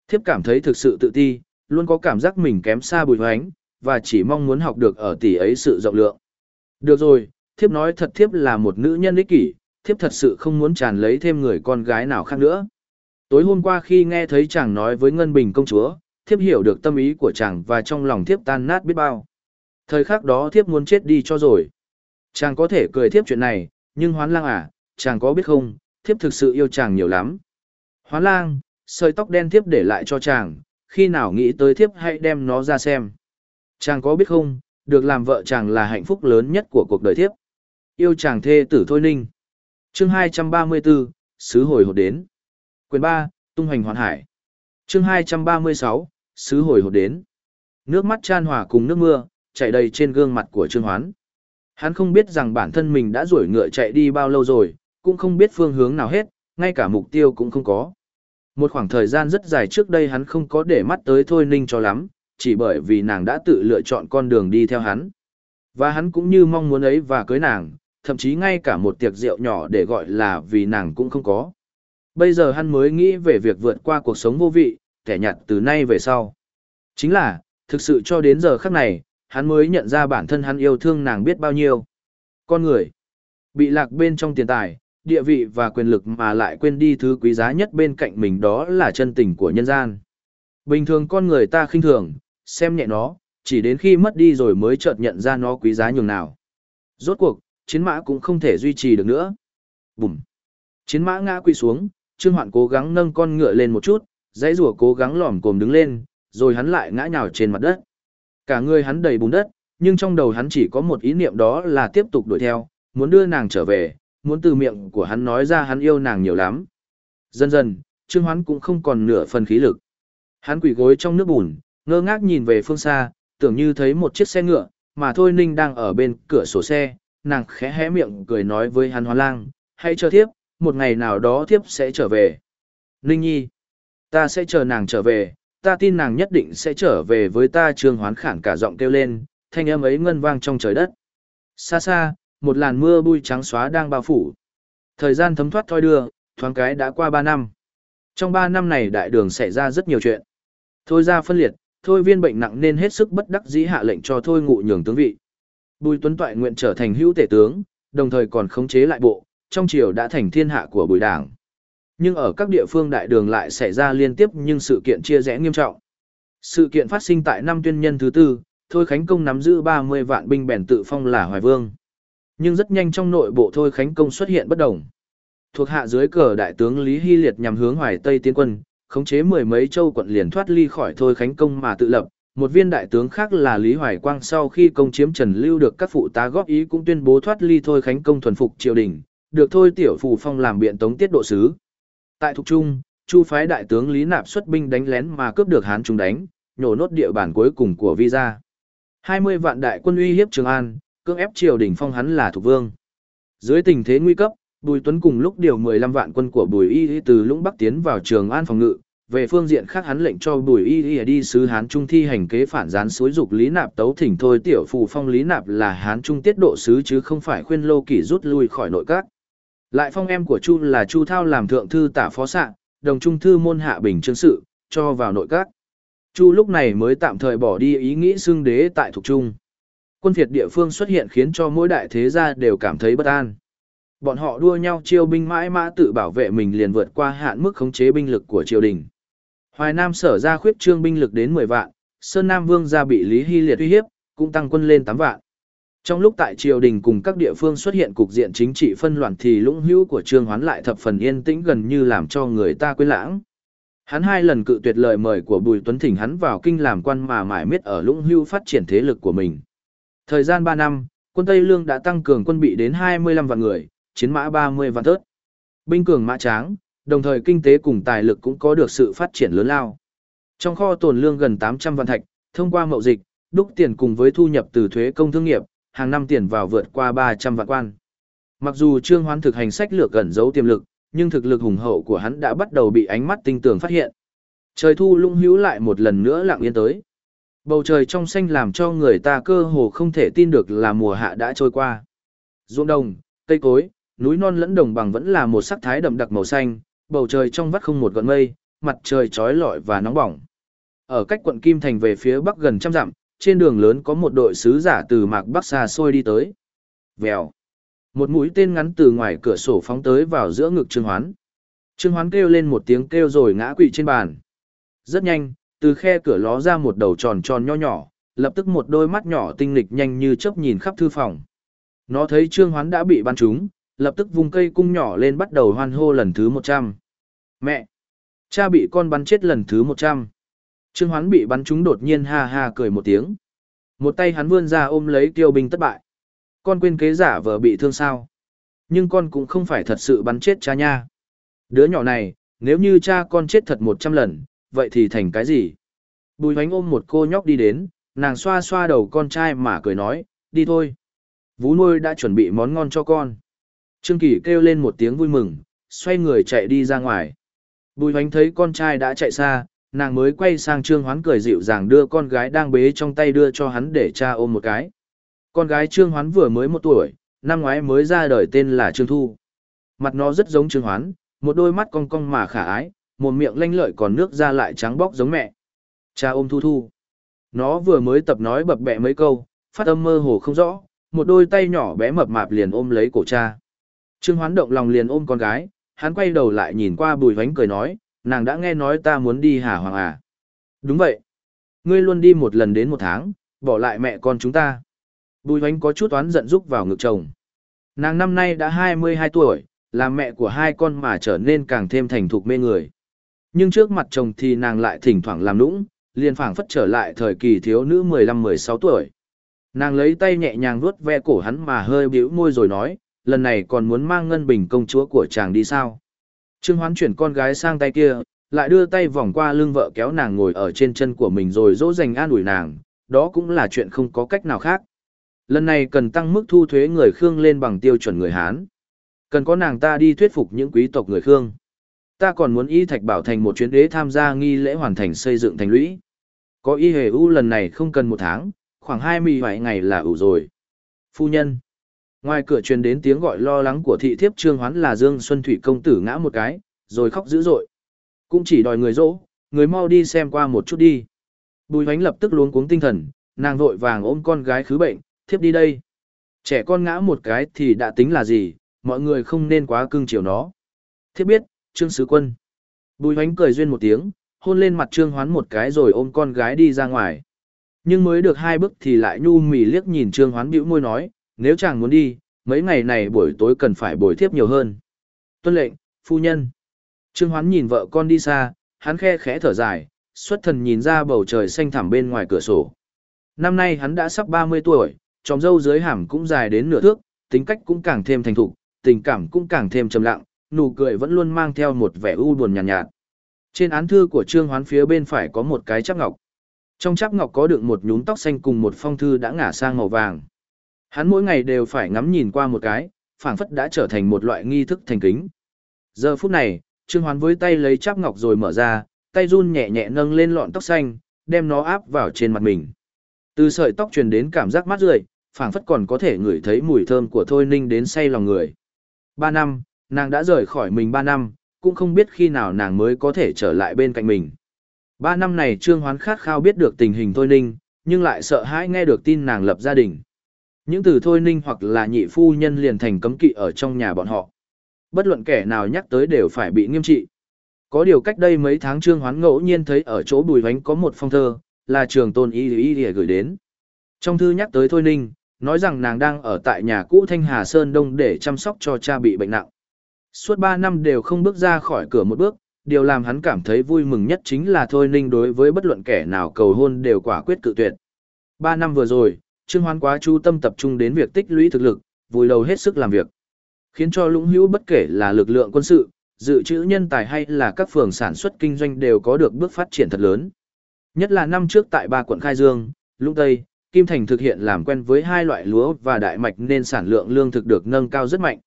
Thiếp cảm thấy thực sự tự ti, luôn có cảm giác mình kém xa bùi hoánh, và chỉ mong muốn học được ở tỷ ấy sự rộng lượng. Được rồi, thiếp nói thật thiếp là một nữ nhân ích kỷ, thiếp thật sự không muốn tràn lấy thêm người con gái nào khác nữa. Tối hôm qua khi nghe thấy chàng nói với Ngân Bình công chúa, thiếp hiểu được tâm ý của chàng và trong lòng thiếp tan nát biết bao. Thời khắc đó thiếp muốn chết đi cho rồi. Chàng có thể cười thiếp chuyện này, nhưng hoán lang à, chàng có biết không, thiếp thực sự yêu chàng nhiều lắm. Hoán lang, sợi tóc đen thiếp để lại cho chàng, khi nào nghĩ tới thiếp hãy đem nó ra xem. Chàng có biết không, được làm vợ chàng là hạnh phúc lớn nhất của cuộc đời thiếp. Yêu chàng thê tử thôi ninh. Chương 234, Sứ hồi hột đến. Quyền 3, Tung hành hoàn hải. Chương 236, Sứ hồi hộp đến. Nước mắt chan hòa cùng nước mưa, chảy đầy trên gương mặt của Trương Hoán. Hắn không biết rằng bản thân mình đã rủi ngựa chạy đi bao lâu rồi, cũng không biết phương hướng nào hết, ngay cả mục tiêu cũng không có. Một khoảng thời gian rất dài trước đây hắn không có để mắt tới Thôi Ninh cho lắm, chỉ bởi vì nàng đã tự lựa chọn con đường đi theo hắn. Và hắn cũng như mong muốn ấy và cưới nàng, thậm chí ngay cả một tiệc rượu nhỏ để gọi là vì nàng cũng không có. Bây giờ hắn mới nghĩ về việc vượt qua cuộc sống vô vị, kẻ nhặt từ nay về sau. Chính là, thực sự cho đến giờ khắc này, hắn mới nhận ra bản thân hắn yêu thương nàng biết bao nhiêu. Con người, bị lạc bên trong tiền tài, địa vị và quyền lực mà lại quên đi thứ quý giá nhất bên cạnh mình đó là chân tình của nhân gian. Bình thường con người ta khinh thường, xem nhẹ nó, chỉ đến khi mất đi rồi mới chợt nhận ra nó quý giá nhường nào. Rốt cuộc, chiến mã cũng không thể duy trì được nữa. Bùm! Chiến mã ngã quỳ xuống, Trương Hoạn cố gắng nâng con ngựa lên một chút, dãy rủa cố gắng lỏm cồm đứng lên, rồi hắn lại ngã nhào trên mặt đất. Cả người hắn đầy bùn đất, nhưng trong đầu hắn chỉ có một ý niệm đó là tiếp tục đuổi theo, muốn đưa nàng trở về, muốn từ miệng của hắn nói ra hắn yêu nàng nhiều lắm. Dần dần, Trương Hoán cũng không còn nửa phần khí lực. Hắn quỳ gối trong nước bùn, ngơ ngác nhìn về phương xa, tưởng như thấy một chiếc xe ngựa, mà Thôi Ninh đang ở bên cửa sổ xe, nàng khẽ hé miệng cười nói với hắn Hoán Lang, hãy chờ tiếp một ngày nào đó thiếp sẽ trở về. Ninh Nhi, ta sẽ chờ nàng trở về, ta tin nàng nhất định sẽ trở về với ta Trương Hoán khản cả giọng kêu lên, thanh âm ấy ngân vang trong trời đất. Xa xa, một làn mưa bụi trắng xóa đang bao phủ. Thời gian thấm thoát thoi đưa, thoáng cái đã qua 3 năm. Trong 3 năm này đại đường xảy ra rất nhiều chuyện. Thôi ra phân liệt, thôi viên bệnh nặng nên hết sức bất đắc dĩ hạ lệnh cho thôi ngụ nhường tướng vị. Bùi Tuấn Toại nguyện trở thành hữu tể tướng, đồng thời còn khống chế lại bộ, trong triều đã thành thiên hạ của bùi đảng. Nhưng ở các địa phương đại đường lại xảy ra liên tiếp nhưng sự kiện chia rẽ nghiêm trọng. Sự kiện phát sinh tại năm tuyên nhân thứ tư, Thôi Khánh Công nắm giữ 30 vạn binh bèn tự phong là Hoài Vương. Nhưng rất nhanh trong nội bộ Thôi Khánh Công xuất hiện bất đồng. Thuộc hạ dưới cờ đại tướng Lý Hy Liệt nhằm hướng Hoài Tây tiến quân, khống chế mười mấy châu quận liền thoát ly khỏi Thôi Khánh Công mà tự lập. Một viên đại tướng khác là Lý Hoài Quang sau khi công chiếm Trần Lưu được các phụ tá góp ý cũng tuyên bố thoát ly Thôi Khánh Công thuần phục triều đình, được Thôi Tiểu Phù Phong làm biện tống tiết độ sứ. Tại Thục Trung, Chu phái đại tướng Lý Nạp xuất binh đánh lén mà cướp được Hán Trung đánh, nhổ nốt địa bàn cuối cùng của Visa. 20 vạn đại quân uy hiếp Trường An, cưỡng ép triều đình phong hắn là thuộc vương. Dưới tình thế nguy cấp, Bùi Tuấn cùng lúc điều 15 vạn quân của Bùi Y từ Lũng Bắc tiến vào Trường An phòng ngự, về phương diện khác hắn lệnh cho Bùi Y đi sứ Hán Trung thi hành kế phản gián suối dục Lý Nạp tấu thỉnh thôi tiểu phù phong Lý Nạp là Hán Trung tiết độ sứ chứ không phải khuyên lô kỷ rút lui khỏi nội các. Lại phong em của Chu là Chu Thao làm thượng thư tả phó sạ, đồng trung thư môn hạ bình chương sự, cho vào nội các. Chu lúc này mới tạm thời bỏ đi ý nghĩ xưng đế tại thuộc trung. Quân phiệt địa phương xuất hiện khiến cho mỗi đại thế gia đều cảm thấy bất an. Bọn họ đua nhau chiêu binh mãi mã tự bảo vệ mình liền vượt qua hạn mức khống chế binh lực của triều đình. Hoài Nam sở ra khuyết trương binh lực đến 10 vạn, Sơn Nam Vương gia bị Lý Hy Liệt uy hiếp, cũng tăng quân lên 8 vạn. Trong lúc tại triều đình cùng các địa phương xuất hiện cục diện chính trị phân loạn thì lũng hữu của Trương Hoán lại thập phần yên tĩnh gần như làm cho người ta quên lãng. Hắn hai lần cự tuyệt lời mời của Bùi Tuấn Thỉnh hắn vào kinh làm quan mà mãi miết ở lũng hữu phát triển thế lực của mình. Thời gian 3 năm, quân Tây Lương đã tăng cường quân bị đến 25 vạn người, chiến mã 30 vạn thớt. Binh cường mã tráng, đồng thời kinh tế cùng tài lực cũng có được sự phát triển lớn lao. Trong kho tồn lương gần 800 vạn thạch, thông qua mậu dịch, đúc tiền cùng với thu nhập từ thuế công thương nghiệp, hàng năm tiền vào vượt qua 300 vạn quan. Mặc dù Trương Hoán thực hành sách lược gần giấu tiềm lực, nhưng thực lực hùng hậu của hắn đã bắt đầu bị ánh mắt tinh tường phát hiện. Trời thu lung hữu lại một lần nữa lặng yên tới. Bầu trời trong xanh làm cho người ta cơ hồ không thể tin được là mùa hạ đã trôi qua. Ruộng đồng, cây cối, núi non lẫn đồng bằng vẫn là một sắc thái đậm đặc màu xanh, bầu trời trong vắt không một gợn mây, mặt trời trói lọi và nóng bỏng. Ở cách quận Kim Thành về phía bắc gần trăm dặm, trên đường lớn có một đội sứ giả từ mạc bắc xa xôi đi tới. Vèo. Một mũi tên ngắn từ ngoài cửa sổ phóng tới vào giữa ngực Trương Hoán. Trương Hoán kêu lên một tiếng kêu rồi ngã quỵ trên bàn. Rất nhanh, từ khe cửa ló ra một đầu tròn tròn nho nhỏ, lập tức một đôi mắt nhỏ tinh lịch nhanh như chớp nhìn khắp thư phòng. Nó thấy Trương Hoán đã bị bắn trúng, lập tức vùng cây cung nhỏ lên bắt đầu hoan hô lần thứ 100. Mẹ! Cha bị con bắn chết lần thứ 100. Trương Hoán bị bắn trúng đột nhiên ha ha cười một tiếng. Một tay hắn vươn ra ôm lấy tiêu binh thất bại. Con quên kế giả vờ bị thương sao. Nhưng con cũng không phải thật sự bắn chết cha nha. Đứa nhỏ này, nếu như cha con chết thật 100 lần, vậy thì thành cái gì? Bùi hoánh ôm một cô nhóc đi đến, nàng xoa xoa đầu con trai mà cười nói, đi thôi. Vú nuôi đã chuẩn bị món ngon cho con. Trương Kỳ kêu lên một tiếng vui mừng, xoay người chạy đi ra ngoài. Bùi hoánh thấy con trai đã chạy xa, nàng mới quay sang Trương Hoán cười dịu dàng đưa con gái đang bế trong tay đưa cho hắn để cha ôm một cái. Con gái Trương Hoán vừa mới một tuổi, năm ngoái mới ra đời tên là Trương Thu. Mặt nó rất giống Trương Hoán, một đôi mắt cong cong mà khả ái, một miệng lanh lợi còn nước ra lại trắng bóc giống mẹ. Cha ôm Thu Thu. Nó vừa mới tập nói bập bẹ mấy câu, phát âm mơ hồ không rõ, một đôi tay nhỏ bé mập mạp liền ôm lấy cổ cha. Trương Hoán động lòng liền ôm con gái, hắn quay đầu lại nhìn qua Bùi vánh cười nói, nàng đã nghe nói ta muốn đi Hà Hoàng à. Đúng vậy. Ngươi luôn đi một lần đến một tháng, bỏ lại mẹ con chúng ta. Bùi Hoánh có chút oán giận rúc vào ngực chồng. Nàng năm nay đã 22 tuổi, là mẹ của hai con mà trở nên càng thêm thành thục mê người. Nhưng trước mặt chồng thì nàng lại thỉnh thoảng làm nũng, liền phảng phất trở lại thời kỳ thiếu nữ 15-16 tuổi. Nàng lấy tay nhẹ nhàng vuốt ve cổ hắn mà hơi bĩu môi rồi nói, lần này còn muốn mang ngân bình công chúa của chàng đi sao. Trương Hoán chuyển con gái sang tay kia, lại đưa tay vòng qua lưng vợ kéo nàng ngồi ở trên chân của mình rồi dỗ dành an ủi nàng, đó cũng là chuyện không có cách nào khác. Lần này cần tăng mức thu thuế người Khương lên bằng tiêu chuẩn người Hán. Cần có nàng ta đi thuyết phục những quý tộc người Khương. Ta còn muốn y thạch bảo thành một chuyến đế tham gia nghi lễ hoàn thành xây dựng thành lũy. Có y hề u lần này không cần một tháng, khoảng hai mươi vài ngày là ủ rồi. Phu nhân. Ngoài cửa truyền đến tiếng gọi lo lắng của thị thiếp trương hoán là Dương Xuân Thủy công tử ngã một cái, rồi khóc dữ dội. Cũng chỉ đòi người dỗ, người mau đi xem qua một chút đi. Bùi hoánh lập tức luống cuống tinh thần, nàng vội vàng ôm con gái khứ bệnh, thiếp đi đây. Trẻ con ngã một cái thì đã tính là gì, mọi người không nên quá cưng chiều nó. Thiếp biết, Trương Sứ Quân. Bùi hoánh cười duyên một tiếng, hôn lên mặt Trương Hoán một cái rồi ôm con gái đi ra ngoài. Nhưng mới được hai bước thì lại nhu mì liếc nhìn Trương Hoán bĩu môi nói, nếu chàng muốn đi, mấy ngày này buổi tối cần phải bồi tiếp nhiều hơn. Tuân lệnh, phu nhân. Trương Hoán nhìn vợ con đi xa, hắn khe khẽ thở dài, xuất thần nhìn ra bầu trời xanh thẳm bên ngoài cửa sổ. Năm nay hắn đã sắp 30 tuổi, tròm dâu dưới hàm cũng dài đến nửa thước, tính cách cũng càng thêm thành thục, tình cảm cũng càng thêm trầm lặng, nụ cười vẫn luôn mang theo một vẻ u buồn nhàn nhạt, nhạt. Trên án thư của Trương Hoán phía bên phải có một cái chắp ngọc. Trong chắp ngọc có đựng một nhúm tóc xanh cùng một phong thư đã ngả sang màu vàng. Hắn mỗi ngày đều phải ngắm nhìn qua một cái, phảng phất đã trở thành một loại nghi thức thành kính. Giờ phút này, Trương Hoán với tay lấy chắp ngọc rồi mở ra, tay run nhẹ nhẹ nâng lên lọn tóc xanh, đem nó áp vào trên mặt mình. Từ sợi tóc truyền đến cảm giác mát rượi, phảng phất còn có thể ngửi thấy mùi thơm của Thôi Ninh đến say lòng người. Ba năm, nàng đã rời khỏi mình ba năm, cũng không biết khi nào nàng mới có thể trở lại bên cạnh mình. Ba năm này Trương Hoán khát khao biết được tình hình Thôi Ninh, nhưng lại sợ hãi nghe được tin nàng lập gia đình. Những từ Thôi Ninh hoặc là nhị phu nhân liền thành cấm kỵ ở trong nhà bọn họ. Bất luận kẻ nào nhắc tới đều phải bị nghiêm trị. Có điều cách đây mấy tháng Trương Hoán ngẫu nhiên thấy ở chỗ Bùi Vánh có một phong thơ, là trường tôn y y y gửi đến. Trong thư nhắc tới Thôi Ninh, nói rằng nàng đang ở tại nhà cũ Thanh Hà Sơn Đông để chăm sóc cho cha bị bệnh nặng. Suốt 3 năm đều không bước ra khỏi cửa một bước, điều làm hắn cảm thấy vui mừng nhất chính là Thôi Ninh đối với bất luận kẻ nào cầu hôn đều quả quyết cự tuyệt. 3 năm vừa rồi, Trương Hoán quá chú tâm tập trung đến việc tích lũy thực lực, vùi đầu hết sức làm việc. Khiến cho lũng hữu bất kể là lực lượng quân sự, dự trữ nhân tài hay là các phường sản xuất kinh doanh đều có được bước phát triển thật lớn. Nhất là năm trước tại ba quận Khai Dương, Lũng Tây, Kim Thành thực hiện làm quen với hai loại lúa và đại mạch nên sản lượng lương thực được nâng cao rất mạnh.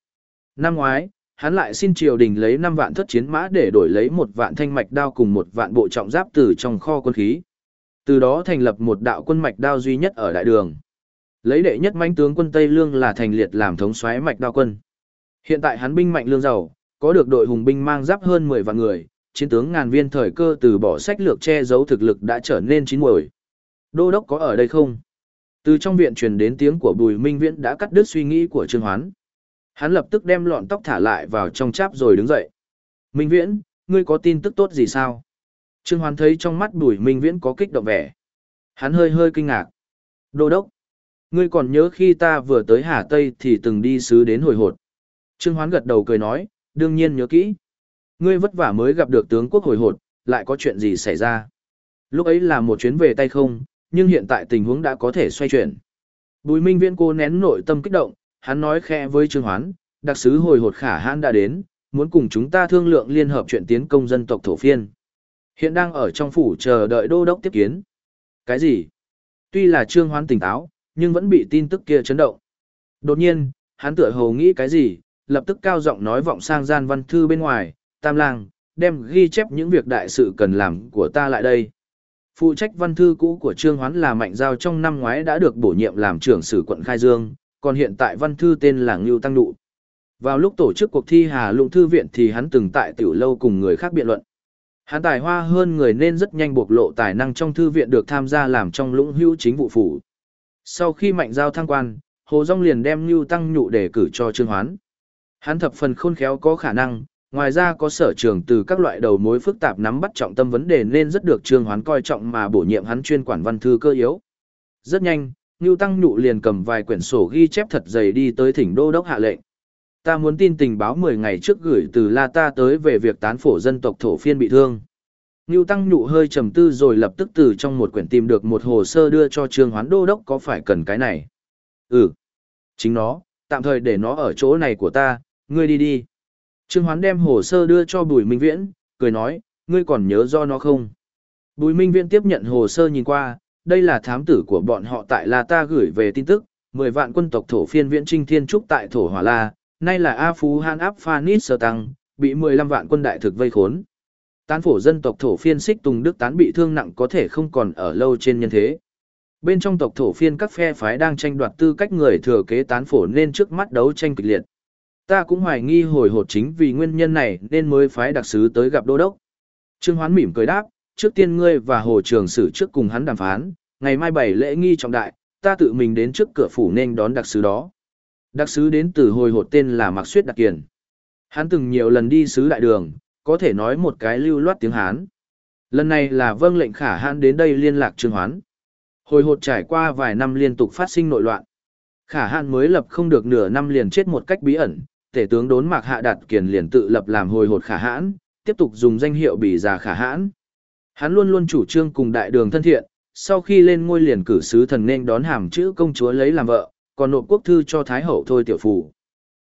Năm ngoái, hắn lại xin triều đình lấy 5 vạn thất chiến mã để đổi lấy một vạn thanh mạch đao cùng một vạn bộ trọng giáp từ trong kho quân khí. Từ đó thành lập một đạo quân mạch đao duy nhất ở đại đường. Lấy đệ nhất mãnh tướng quân Tây Lương là thành liệt làm thống soái mạch đao quân. Hiện tại hắn binh mạnh lương giàu, có được đội hùng binh mang giáp hơn 10 vạn người, chiến tướng ngàn viên thời cơ từ bỏ sách lược che giấu thực lực đã trở nên chín muồi. Đô đốc có ở đây không? Từ trong viện truyền đến tiếng của Bùi Minh Viễn đã cắt đứt suy nghĩ của Trương Hoán. Hắn lập tức đem lọn tóc thả lại vào trong cháp rồi đứng dậy. Minh Viễn, ngươi có tin tức tốt gì sao? Trương Hoán thấy trong mắt Bùi Minh Viễn có kích động vẻ. Hắn hơi hơi kinh ngạc. Đô đốc, ngươi còn nhớ khi ta vừa tới Hà Tây thì từng đi sứ đến hồi hột. Trương Hoán gật đầu cười nói, đương nhiên nhớ kỹ. Ngươi vất vả mới gặp được tướng quốc hồi hột, lại có chuyện gì xảy ra? Lúc ấy là một chuyến về tay không, nhưng hiện tại tình huống đã có thể xoay chuyển. Bùi Minh Viễn cô nén nội tâm kích động, hắn nói khẽ với Trương Hoán, đặc sứ hồi hột khả hãn đã đến, muốn cùng chúng ta thương lượng liên hợp chuyện tiến công dân tộc thổ phiên. Hiện đang ở trong phủ chờ đợi đô đốc tiếp kiến. Cái gì? Tuy là Trương Hoán tỉnh táo, nhưng vẫn bị tin tức kia chấn động. Đột nhiên, hắn tựa hồ nghĩ cái gì, lập tức cao giọng nói vọng sang gian văn thư bên ngoài, tam lang, đem ghi chép những việc đại sự cần làm của ta lại đây. Phụ trách văn thư cũ của Trương Hoán là Mạnh Giao trong năm ngoái đã được bổ nhiệm làm trưởng sử quận Khai Dương, còn hiện tại văn thư tên là Ngưu Tăng Nụ. Vào lúc tổ chức cuộc thi Hà Lũng Thư Viện thì hắn từng tại tiểu lâu cùng người khác biện luận. Hắn tài hoa hơn người nên rất nhanh bộc lộ tài năng trong thư viện được tham gia làm trong lũng hữu chính vụ phủ. Sau khi Mạnh Giao thăng quan, Hồ Dung liền đem Ngưu Tăng Nhụ để cử cho Trương Hoán. Hắn thập phần khôn khéo có khả năng, ngoài ra có sở trường từ các loại đầu mối phức tạp nắm bắt trọng tâm vấn đề nên rất được Trương Hoán coi trọng mà bổ nhiệm hắn chuyên quản văn thư cơ yếu. Rất nhanh, Ngưu Tăng Nhụ liền cầm vài quyển sổ ghi chép thật dày đi tới thỉnh đô đốc hạ lệnh. Ta muốn tin tình báo 10 ngày trước gửi từ La Ta tới về việc tán phổ dân tộc thổ phiên bị thương. Ngưu Tăng Nhụ hơi trầm tư rồi lập tức từ trong một quyển tìm được một hồ sơ đưa cho Trương Hoán đô đốc có phải cần cái này. Ừ, chính nó, tạm thời để nó ở chỗ này của ta, ngươi đi đi. Trương Hoán đem hồ sơ đưa cho Bùi Minh Viễn, cười nói, ngươi còn nhớ do nó không? Bùi Minh Viễn tiếp nhận hồ sơ nhìn qua, đây là thám tử của bọn họ tại La Ta gửi về tin tức, 10 vạn quân tộc thổ phiên viễn trinh thiên trúc tại thổ Hỏa La, nay là A Phú Han áp Phanis Sơ Tăng, bị 15 vạn quân đại thực vây khốn. Tán phổ dân tộc thổ phiên xích tùng đức tán bị thương nặng có thể không còn ở lâu trên nhân thế. Bên trong tộc thổ phiên các phe phái đang tranh đoạt tư cách người thừa kế tán phổ nên trước mắt đấu tranh kịch liệt. Ta cũng hoài nghi hồi hộp chính vì nguyên nhân này nên mới phái đặc sứ tới gặp đô đốc. Trương Hoán mỉm cười đáp, trước tiên ngươi và hồ trường sử trước cùng hắn đàm phán, ngày mai bảy lễ nghi trọng đại, ta tự mình đến trước cửa phủ nên đón đặc sứ đó. Đặc sứ đến từ hồi hộp tên là Mạc Suyết Đặc Kiền. Hắn từng nhiều lần đi sứ đại đường, có thể nói một cái lưu loát tiếng Hán. Lần này là vâng lệnh khả hãn đến đây liên lạc Trương Hoán. Hồi hột trải qua vài năm liên tục phát sinh nội loạn. Khả hãn mới lập không được nửa năm liền chết một cách bí ẩn, tể tướng đốn mạc hạ đạt kiền liền tự lập làm hồi hột khả hãn, tiếp tục dùng danh hiệu bỉ già khả hãn. Hắn luôn luôn chủ trương cùng đại đường thân thiện, sau khi lên ngôi liền cử sứ thần nên đón hàm chữ công chúa lấy làm vợ, còn nộp quốc thư cho Thái Hậu thôi tiểu phủ.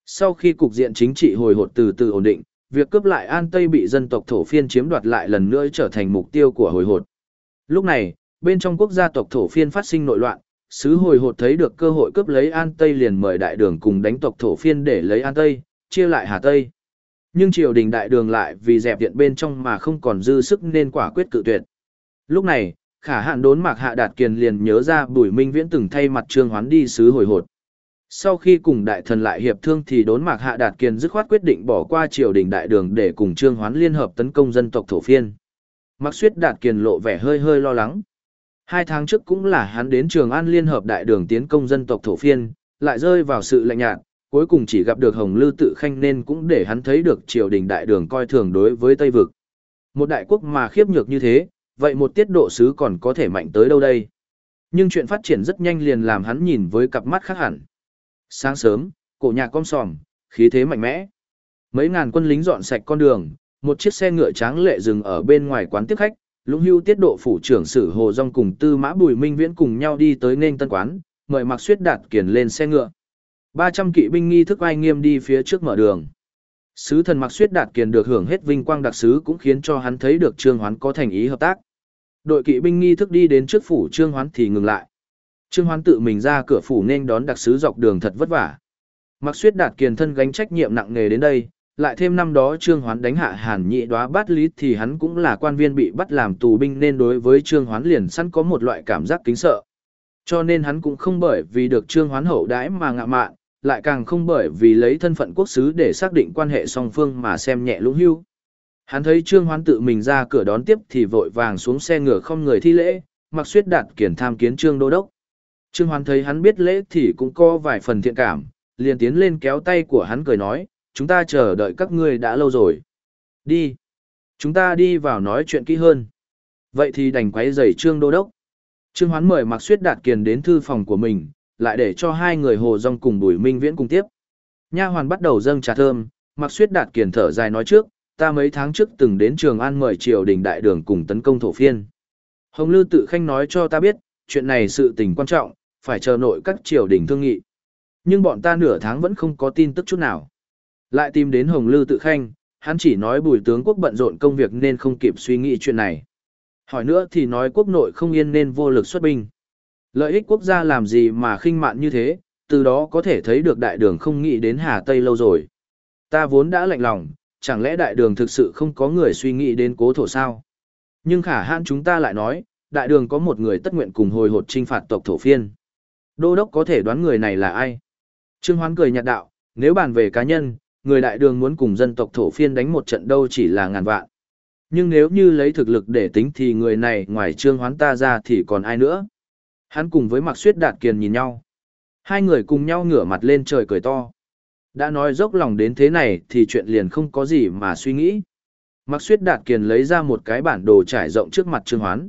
Sau khi cục diện chính trị hồi hột từ từ ổn định, việc cướp lại An Tây bị dân tộc thổ phiên chiếm đoạt lại lần nữa trở thành mục tiêu của hồi hột. Lúc này, bên trong quốc gia tộc thổ phiên phát sinh nội loạn, sứ hồi hột thấy được cơ hội cướp lấy An Tây liền mời đại đường cùng đánh tộc thổ phiên để lấy An Tây, chia lại Hà Tây. Nhưng triều đình đại đường lại vì dẹp điện bên trong mà không còn dư sức nên quả quyết cự tuyệt. Lúc này, khả hạn đốn mạc hạ đạt kiền liền nhớ ra bùi minh viễn từng thay mặt trương hoán đi sứ hồi hột. Sau khi cùng đại thần lại hiệp thương thì đốn mạc hạ đạt kiền dứt khoát quyết định bỏ qua triều đình đại đường để cùng trương hoán liên hợp tấn công dân tộc thổ phiên. Mạc suyết đạt kiền lộ vẻ hơi hơi lo lắng. Hai tháng trước cũng là hắn đến trường an liên hợp đại đường tiến công dân tộc thổ phiên, lại rơi vào sự lạnh nhạt, cuối cùng chỉ gặp được Hồng Lư tự khanh nên cũng để hắn thấy được triều đình đại đường coi thường đối với Tây Vực. Một đại quốc mà khiếp nhược như thế, vậy một tiết độ sứ còn có thể mạnh tới đâu đây? Nhưng chuyện phát triển rất nhanh liền làm hắn nhìn với cặp mắt khác hẳn. Sáng sớm, cổ nhạc con sòm, khí thế mạnh mẽ. Mấy ngàn quân lính dọn sạch con đường, một chiếc xe ngựa tráng lệ dừng ở bên ngoài quán tiếp khách, Lũng Hưu tiết độ phủ trưởng sử Hồ Dung cùng Tư Mã Bùi Minh Viễn cùng nhau đi tới nên tân quán, mời Mặc Suyết Đạt Kiền lên xe ngựa. 300 kỵ binh nghi thức ai nghiêm đi phía trước mở đường. Sứ thần Mặc Suyết Đạt Kiền được hưởng hết vinh quang đặc sứ cũng khiến cho hắn thấy được Trương Hoán có thành ý hợp tác. Đội kỵ binh nghi thức đi đến trước phủ Trương Hoán thì ngừng lại. Trương Hoán tự mình ra cửa phủ nên đón đặc sứ dọc đường thật vất vả. Mặc Suyết Đạt Kiền thân gánh trách nhiệm nặng nề đến đây, lại thêm năm đó Trương Hoán đánh hạ Hàn Nhị Đóa Bát lý thì hắn cũng là quan viên bị bắt làm tù binh nên đối với Trương Hoán liền sẵn có một loại cảm giác kính sợ. Cho nên hắn cũng không bởi vì được Trương Hoán hậu đãi mà ngạ mạn, lại càng không bởi vì lấy thân phận quốc sứ để xác định quan hệ song phương mà xem nhẹ lũng hưu. Hắn thấy Trương Hoán tự mình ra cửa đón tiếp thì vội vàng xuống xe ngựa không người thi lễ, mặc suyết đạt kiền tham kiến Trương Đô Đốc. Trương Hoán thấy hắn biết lễ thì cũng có vài phần thiện cảm, liền tiến lên kéo tay của hắn cười nói, chúng ta chờ đợi các ngươi đã lâu rồi. Đi. Chúng ta đi vào nói chuyện kỹ hơn. Vậy thì đành quấy giày Trương Đô Đốc. Trương Hoán mời Mạc Suyết Đạt Kiền đến thư phòng của mình, lại để cho hai người Hồ rong cùng Bùi Minh Viễn cùng tiếp. Nha hoàn bắt đầu dâng trà thơm, Mạc Suyết Đạt Kiền thở dài nói trước, ta mấy tháng trước từng đến Trường An mời triều đình đại đường cùng tấn công thổ phiên. Hồng Lư tự khanh nói cho ta biết, chuyện này sự tình quan trọng, phải chờ nội các triều đình thương nghị. Nhưng bọn ta nửa tháng vẫn không có tin tức chút nào. Lại tìm đến Hồng Lư tự khanh, hắn chỉ nói bùi tướng quốc bận rộn công việc nên không kịp suy nghĩ chuyện này. Hỏi nữa thì nói quốc nội không yên nên vô lực xuất binh. Lợi ích quốc gia làm gì mà khinh mạn như thế, từ đó có thể thấy được đại đường không nghĩ đến Hà Tây lâu rồi. Ta vốn đã lạnh lòng, chẳng lẽ đại đường thực sự không có người suy nghĩ đến cố thổ sao? Nhưng khả hãn chúng ta lại nói, đại đường có một người tất nguyện cùng hồi hột trinh phạt tộc thổ phiên. Đô đốc có thể đoán người này là ai? Trương Hoán cười nhạt đạo, nếu bàn về cá nhân, người đại đường muốn cùng dân tộc thổ phiên đánh một trận đâu chỉ là ngàn vạn. Nhưng nếu như lấy thực lực để tính thì người này ngoài Trương Hoán ta ra thì còn ai nữa? Hắn cùng với Mạc Suyết Đạt Kiền nhìn nhau. Hai người cùng nhau ngửa mặt lên trời cười to. Đã nói dốc lòng đến thế này thì chuyện liền không có gì mà suy nghĩ. Mạc Suyết Đạt Kiền lấy ra một cái bản đồ trải rộng trước mặt Trương Hoán.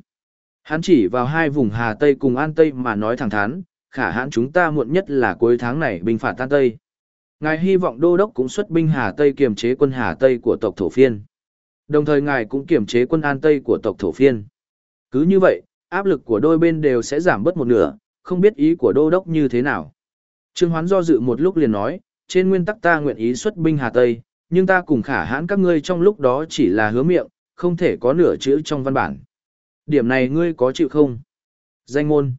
Hắn chỉ vào hai vùng Hà Tây cùng An Tây mà nói thẳng thắn, khả hãn chúng ta muộn nhất là cuối tháng này binh phạt tan Tây. Ngài hy vọng đô đốc cũng xuất binh Hà Tây kiềm chế quân Hà Tây của tộc thổ phiên. Đồng thời ngài cũng kiềm chế quân An Tây của tộc thổ phiên. Cứ như vậy, áp lực của đôi bên đều sẽ giảm bớt một nửa, không biết ý của đô đốc như thế nào. Trương Hoán do dự một lúc liền nói, trên nguyên tắc ta nguyện ý xuất binh Hà Tây, nhưng ta cùng khả hãn các ngươi trong lúc đó chỉ là hứa miệng, không thể có nửa chữ trong văn bản. Điểm này ngươi có chịu không? Danh ngôn.